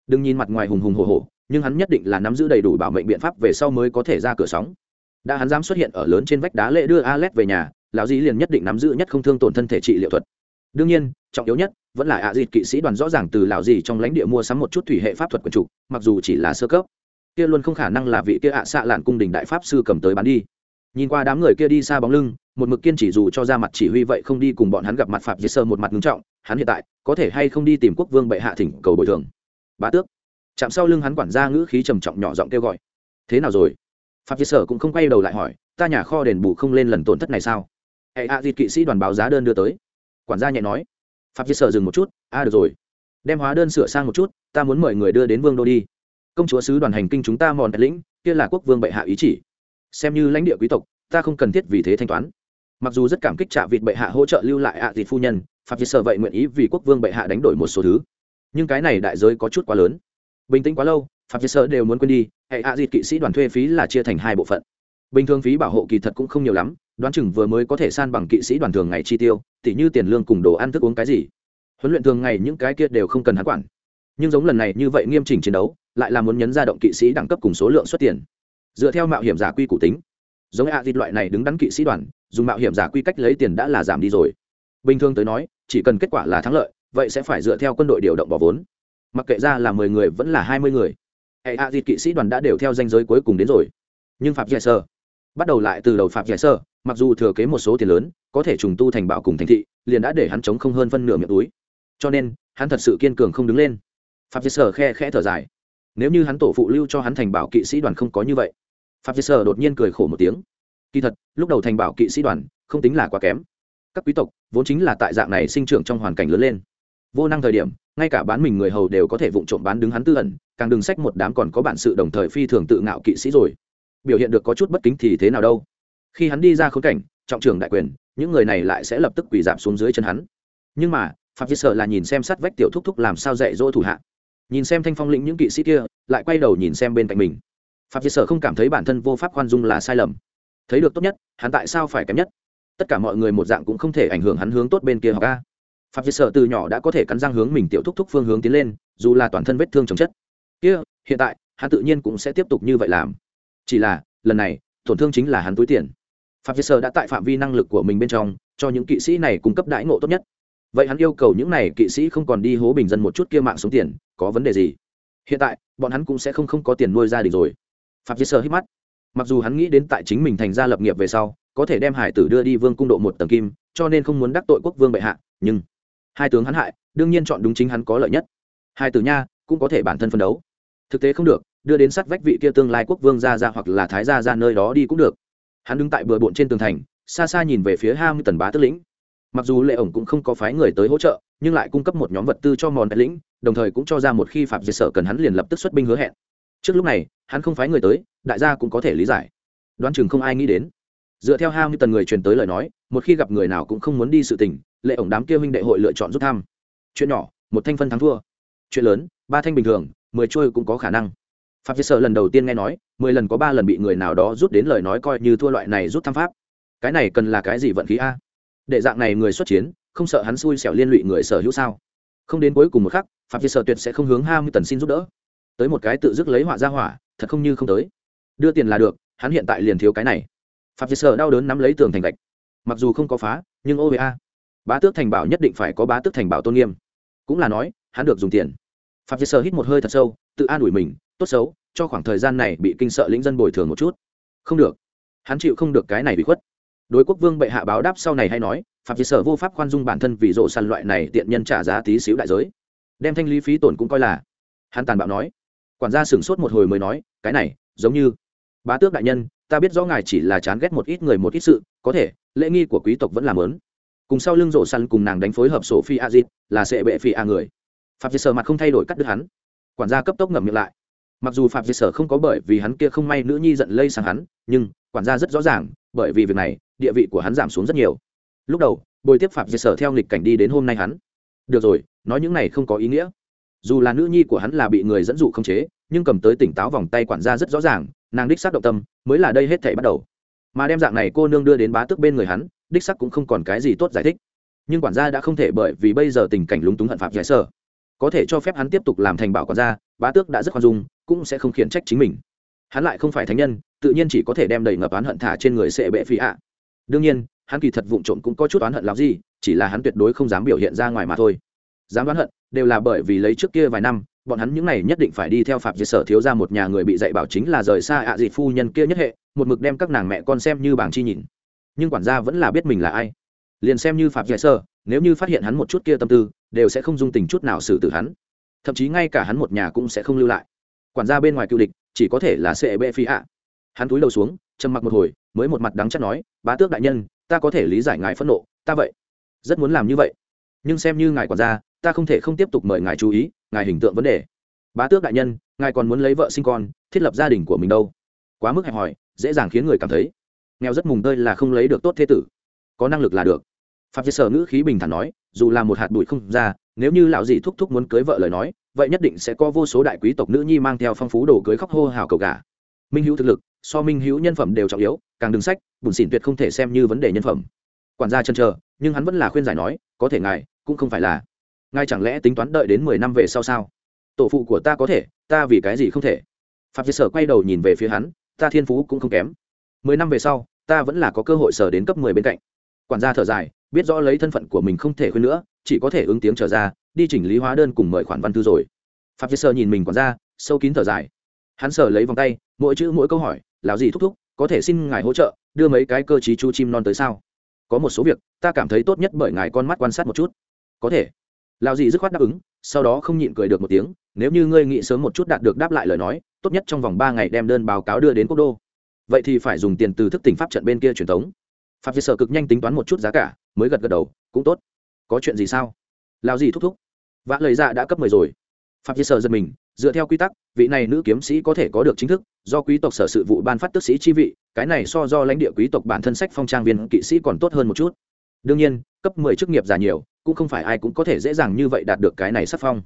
Đừng nhìn mặt ngoài hùng hùng hồ hồ nhưng hắn nhất định là nắm giữ đầy đủ bảo mệnh biện pháp về sau mới có thể ra cửa sóng. Đã hắn dám xuất hiện ở lớn trên vách đá lễ đưa alex về nhà, lão dĩ liền nhất định nắm giữ nhất không thương tổn thân thể trị liệu thuật. Đương nhiên, trọng yếu nhất, vẫn là ạ à dịt kỵ sĩ đoàn rõ ràng từ lão dì trong lãnh địa mua sắm một chút thủy hệ pháp thuật quần chủ, mặc dù chỉ là sơ cấp. Kia luôn không khả năng là vị kia ạ xạ lạn cung đình đại pháp sư cầm tới bán đi. Nhìn qua đám người kia đi xa bóng lưng một mực kiên chỉ dù cho ra mặt chỉ huy vậy không đi cùng bọn hắn gặp mặt phạm dây sơ một mặt ngưng trọng, hắn hiện tại có thể hay không đi tìm quốc vương bệ hạ thỉnh cầu bồi thường? Bá tước. Chạm sau lưng hắn quản gia ngữ khí trầm trọng nhỏ giọng kêu gọi. Thế nào rồi? Phạm dây sơ cũng không quay đầu lại hỏi, ta nhà kho đền bù không lên lần tổn thất này sao? Hệ a dịt kỵ sĩ đoàn báo giá đơn đưa tới. Quản gia nhẹ nói. Phạm dây sơ dừng một chút, a được rồi. Đem hóa đơn sửa sang một chút, ta muốn mời người đưa đến vương đô đi. Công chúa sứ đoàn hành kinh chúng ta mòn lĩnh, kia là quốc vương bệ hạ ý chỉ. Xem như lãnh địa quý tộc, ta không cần thiết vì thế thanh toán mặc dù rất cảm kích trả vịt bệ hạ hỗ trợ lưu lại ạ à phu nhân phạm vi sợ vậy nguyện ý vì quốc vương bệ hạ đánh đổi một số thứ. Nhưng cái này đại giới có chút quá lớn. Bình tĩnh quá lâu phạm vi sợ đều muốn quên đi, hệ ạ dịt kỵ sĩ đoàn thuê phí là chia thành hai bộ phận. Bình thường phí bảo hộ kỳ thật cũng không nhiều lắm, đoán chừng vừa mới có thể san bằng kỵ sĩ đoàn thường ngày chi tiêu, tỉ như tiền lương cùng đồ ăn thức uống cái gì. Huấn luyện thường ngày những cái kia đều không cần hắn quản. Nhưng giống lần này như vậy nghiêm chỉnh chiến đấu, lại là muốn nhấn ra động kỵ sĩ đẳng cấp cùng số lượng xuất tiền. Dựa theo mạo hiểm giả quy củ tính, giống a dịt loại này đứng đắn kỵ sĩ đoàn dùng mạo hiểm giả quy cách lấy tiền đã là giảm đi rồi. Bình thường tới nói, chỉ cần kết quả là thắng lợi, vậy sẽ phải dựa theo quân đội điều động bỏ vốn. Mặc kệ ra là mười người vẫn là hai mươi người. Hệ a dịt kỵ sĩ đoàn đã đều theo danh giới cuối cùng đến rồi. Nhưng phạm giải sơ, bắt đầu lại từ đầu phạm giải sơ, mặc dù thừa kế một số tiền lớn, có thể trùng tu thành bảo cùng thành thị, liền đã để hắn chống không hơn phân nửa miệng túi. Cho nên, hắn thật sự kiên cường không đứng lên. Phạm giải sơ khe khẽ thở dài. Nếu như hắn tổ phụ lưu cho hắn thành bảo kỵ sĩ đoàn không có như vậy, phạm Giải Sơ đột nhiên cười khổ một tiếng kỳ thật, lúc đầu thành bảo kỵ sĩ đoàn, không tính là quá kém. Các quý tộc vốn chính là tại dạng này sinh trưởng trong hoàn cảnh lớn lên. Vô năng thời điểm, ngay cả bán mình người hầu đều có thể vụng trộm bán đứng hắn tư ẩn, càng đừng sách một đám còn có bản sự đồng thời phi thường tự ngạo kỵ sĩ rồi. Biểu hiện được có chút bất kính thì thế nào đâu. Khi hắn đi ra khốn cảnh, trọng trưởng đại quyền, những người này lại sẽ lập tức quỳ giảm xuống dưới chân hắn. Nhưng mà phạm vi sợ là nhìn xem sát vách tiểu thúc thúc làm sao dạy dỗ thủ hạ. Nhìn xem thanh phong lĩnh những kỵ sĩ kia, lại quay đầu nhìn xem bên cạnh mình. Phạm vi sợ không cảm thấy bản thân vô pháp khoan dung là sai lầm thấy được tốt nhất, hắn tại sao phải kém nhất? Tất cả mọi người một dạng cũng không thể ảnh hưởng hắn hướng tốt bên kia học ca phạm vi sở từ nhỏ đã có thể cắn răng hướng mình tiểu thúc thúc phương hướng tiến lên, dù là toàn thân vết thương chồng chất. Kia, hiện tại, hắn tự nhiên cũng sẽ tiếp tục như vậy làm. Chỉ là, lần này, tổn thương chính là hắn túi tiền. Phạm vi sở đã tại phạm vi năng lực của mình bên trong, cho những kỵ sĩ này cung cấp đãi ngộ tốt nhất. Vậy hắn yêu cầu những này kỵ sĩ không còn đi hố bình dân một chút kia mạng sống tiền, có vấn đề gì? Hiện tại, bọn hắn cũng sẽ không không có tiền nuôi gia đình rồi. Phạm vi sở hít mắt mặc dù hắn nghĩ đến tại chính mình thành gia lập nghiệp về sau, có thể đem hải tử đưa đi vương cung độ một tầng kim, cho nên không muốn đắc tội quốc vương bệ hạ, nhưng hai tướng hắn hại, đương nhiên chọn đúng chính hắn có lợi nhất. Hai tử nha, cũng có thể bản thân phân đấu. Thực tế không được, đưa đến sát vách vị kia tương lai quốc vương ra ra hoặc là thái gia ra nơi đó đi cũng được. Hắn đứng tại bừa bộn trên tường thành, xa xa nhìn về phía hai mươi tần bá tức lĩnh. Mặc dù lệ ổng cũng không có phái người tới hỗ trợ, nhưng lại cung cấp một nhóm vật tư cho mòn lĩnh, đồng thời cũng cho ra một khi phạm diệt sở cần hắn liền lập tức xuất binh hứa hẹn trước lúc này, hắn không phái người tới, đại gia cũng có thể lý giải. Đoán chừng không ai nghĩ đến. Dựa theo hao như tần người truyền tới lời nói, một khi gặp người nào cũng không muốn đi sự tình, lệ ổng đám kia huynh đệ hội lựa chọn rút thăm. Chuyện nhỏ, một thanh phân thắng thua. Chuyện lớn, ba thanh bình thường, mười trôi cũng có khả năng. Phạm viết sợ lần đầu tiên nghe nói, mười lần có ba lần bị người nào đó rút đến lời nói coi như thua loại này rút thăm pháp. Cái này cần là cái gì vận khí a? Để dạng này người xuất chiến, không sợ hắn xui xẻo liên lụy người sở hữu sao? Không đến cuối cùng một khắc phạm viết sợ tuyệt sẽ không hướng hai mươi tần xin giúp đỡ tới một cái tự dứt lấy họa ra hỏa, thật không như không tới. Đưa tiền là được, hắn hiện tại liền thiếu cái này. Phạm diệt sở đau đớn nắm lấy tường thành gạch. Mặc dù không có phá, nhưng ova bá tước thành bảo nhất định phải có bá tước thành bảo tôn nghiêm. Cũng là nói, hắn được dùng tiền. Phạm diệt sở hít một hơi thật sâu, tự an ủi mình, tốt xấu, cho khoảng thời gian này bị kinh sợ lĩnh dân bồi thường một chút. Không được. Hắn chịu không được cái này bị khuất. Đối quốc vương bệ hạ báo đáp sau này hay nói phạm diệt sở vô pháp khoan dung bản thân vì rộ săn loại này tiện nhân trả giá tí xíu đại giới. Đem thanh lý phí tổn cũng coi là. Hắn tàn bạo nói quản gia sửng sốt một hồi mới nói, cái này, giống như bá tước đại nhân, ta biết rõ ngài chỉ là chán ghét một ít người một ít sự, có thể, lễ nghi của quý tộc vẫn làm lớn. Cùng sau lưng rổ săn cùng nàng đánh phối hợp sổ phi a dịp là sẽ bệ phi a người. Phạm dây sở mặt không thay đổi cắt đứt hắn. Quản gia cấp tốc ngậm miệng lại. Mặc dù phạm dây sở không có bởi vì hắn kia không may nữ nhi giận lây sang hắn, nhưng quản gia rất rõ ràng, bởi vì việc này, địa vị của hắn giảm xuống rất nhiều. Lúc đầu, bồi tiếp phạm dây sở theo nghịch cảnh đi đến hôm nay hắn. Được rồi, nói những này không có ý nghĩa. Dù là nữ nhi của hắn là bị người dẫn dụ không chế nhưng cầm tới tỉnh táo vòng tay quản gia rất rõ ràng, nàng đích xác động tâm, mới là đây hết thể bắt đầu. Mà đem dạng này cô nương đưa đến bá tước bên người hắn, đích sắc cũng không còn cái gì tốt giải thích. Nhưng quản gia đã không thể bởi vì bây giờ tình cảnh lúng túng hận phạm giải sở. Có thể cho phép hắn tiếp tục làm thành bảo quản gia, bá tước đã rất khoan dung, cũng sẽ không khiển trách chính mình. Hắn lại không phải thánh nhân, tự nhiên chỉ có thể đem đầy ngập oán hận thả trên người sệ bệ phi ạ. Đương nhiên, hắn kỳ thật vụng trộm cũng có chút oán hận làm gì, chỉ là hắn tuyệt đối không dám biểu hiện ra ngoài mà thôi. Dám oán hận, đều là bởi vì lấy trước kia vài năm bọn hắn những này nhất định phải đi theo phạm diệt sở thiếu ra một nhà người bị dạy bảo chính là rời xa ạ à phu nhân kia nhất hệ, một mực đem các nàng mẹ con xem như bảng chi nhìn. Nhưng quản gia vẫn là biết mình là ai. Liền xem như phạm diệt sở, nếu như phát hiện hắn một chút kia tâm tư, đều sẽ không dung tình chút nào xử tử hắn. Thậm chí ngay cả hắn một nhà cũng sẽ không lưu lại. Quản gia bên ngoài cựu địch, chỉ có thể là sệ bệ phi ạ. Hắn túi đầu xuống, trầm mặc một hồi, mới một mặt đắng chắc nói, bá tước đại nhân, ta có thể lý giải ngài phẫn nộ, ta vậy, rất muốn làm như vậy. Nhưng xem như ngài quản gia ta không thể không tiếp tục mời ngài chú ý, ngài hình tượng vấn đề. Bá tước đại nhân, ngài còn muốn lấy vợ sinh con, thiết lập gia đình của mình đâu? Quá mức hẹp hòi, dễ dàng khiến người cảm thấy. Nghèo rất mùng tơi là không lấy được tốt thế tử. Có năng lực là được. Phạm diệt sở ngữ khí bình thản nói, dù là một hạt bụi không ra, nếu như lão dì thúc thúc muốn cưới vợ lời nói, vậy nhất định sẽ có vô số đại quý tộc nữ nhi mang theo phong phú đồ cưới khóc hô hào cầu gà. Minh hữu thực lực, so minh hữu nhân phẩm đều trọng yếu, càng đứng sách, bùn xỉn tuyệt không thể xem như vấn đề nhân phẩm. Quản gia chân chờ, nhưng hắn vẫn là khuyên giải nói, có thể ngài, cũng không phải là ngài chẳng lẽ tính toán đợi đến mười năm về sau sao? Tổ phụ của ta có thể, ta vì cái gì không thể? Phạm diệt sở quay đầu nhìn về phía hắn, ta thiên phú cũng không kém. Mười năm về sau, ta vẫn là có cơ hội sở đến cấp mười bên cạnh. Quản gia thở dài, biết rõ lấy thân phận của mình không thể khuyên nữa, chỉ có thể ứng tiếng trở ra, đi chỉnh lý hóa đơn cùng mời khoản văn thư rồi. Phạm diệt sở nhìn mình quản gia, sâu kín thở dài. Hắn sở lấy vòng tay, mỗi chữ mỗi câu hỏi, lão gì thúc thúc, có thể xin ngài hỗ trợ, đưa mấy cái cơ chí chu chim non tới sao? Có một số việc, ta cảm thấy tốt nhất bởi ngài con mắt quan sát một chút. Có thể lão dì dứt khoát đáp ứng, sau đó không nhịn cười được một tiếng, nếu như ngươi nghĩ sớm một chút đạt được đáp lại lời nói, tốt nhất trong vòng ba ngày đem đơn báo cáo đưa đến quốc đô. Vậy thì phải dùng tiền từ thức tỉnh pháp trận bên kia truyền thống phạm diệt sở cực nhanh tính toán một chút giá cả, mới gật gật đầu, cũng tốt. Có chuyện gì sao? Lao dì thúc thúc. Vã lời dạ đã cấp mười rồi. Phạm diệt sở giật mình, dựa theo quy tắc, vị này nữ kiếm sĩ có thể có được chính thức, do quý tộc sở sự vụ ban phát tức sĩ chi vị, cái này so do lãnh địa quý tộc bản thân sách phong trang viên kỵ sĩ còn tốt hơn một chút. Đương nhiên, cấp mười chức nghiệp giả nhiều cũng không phải ai cũng có thể dễ dàng như vậy đạt được cái này sắc phong.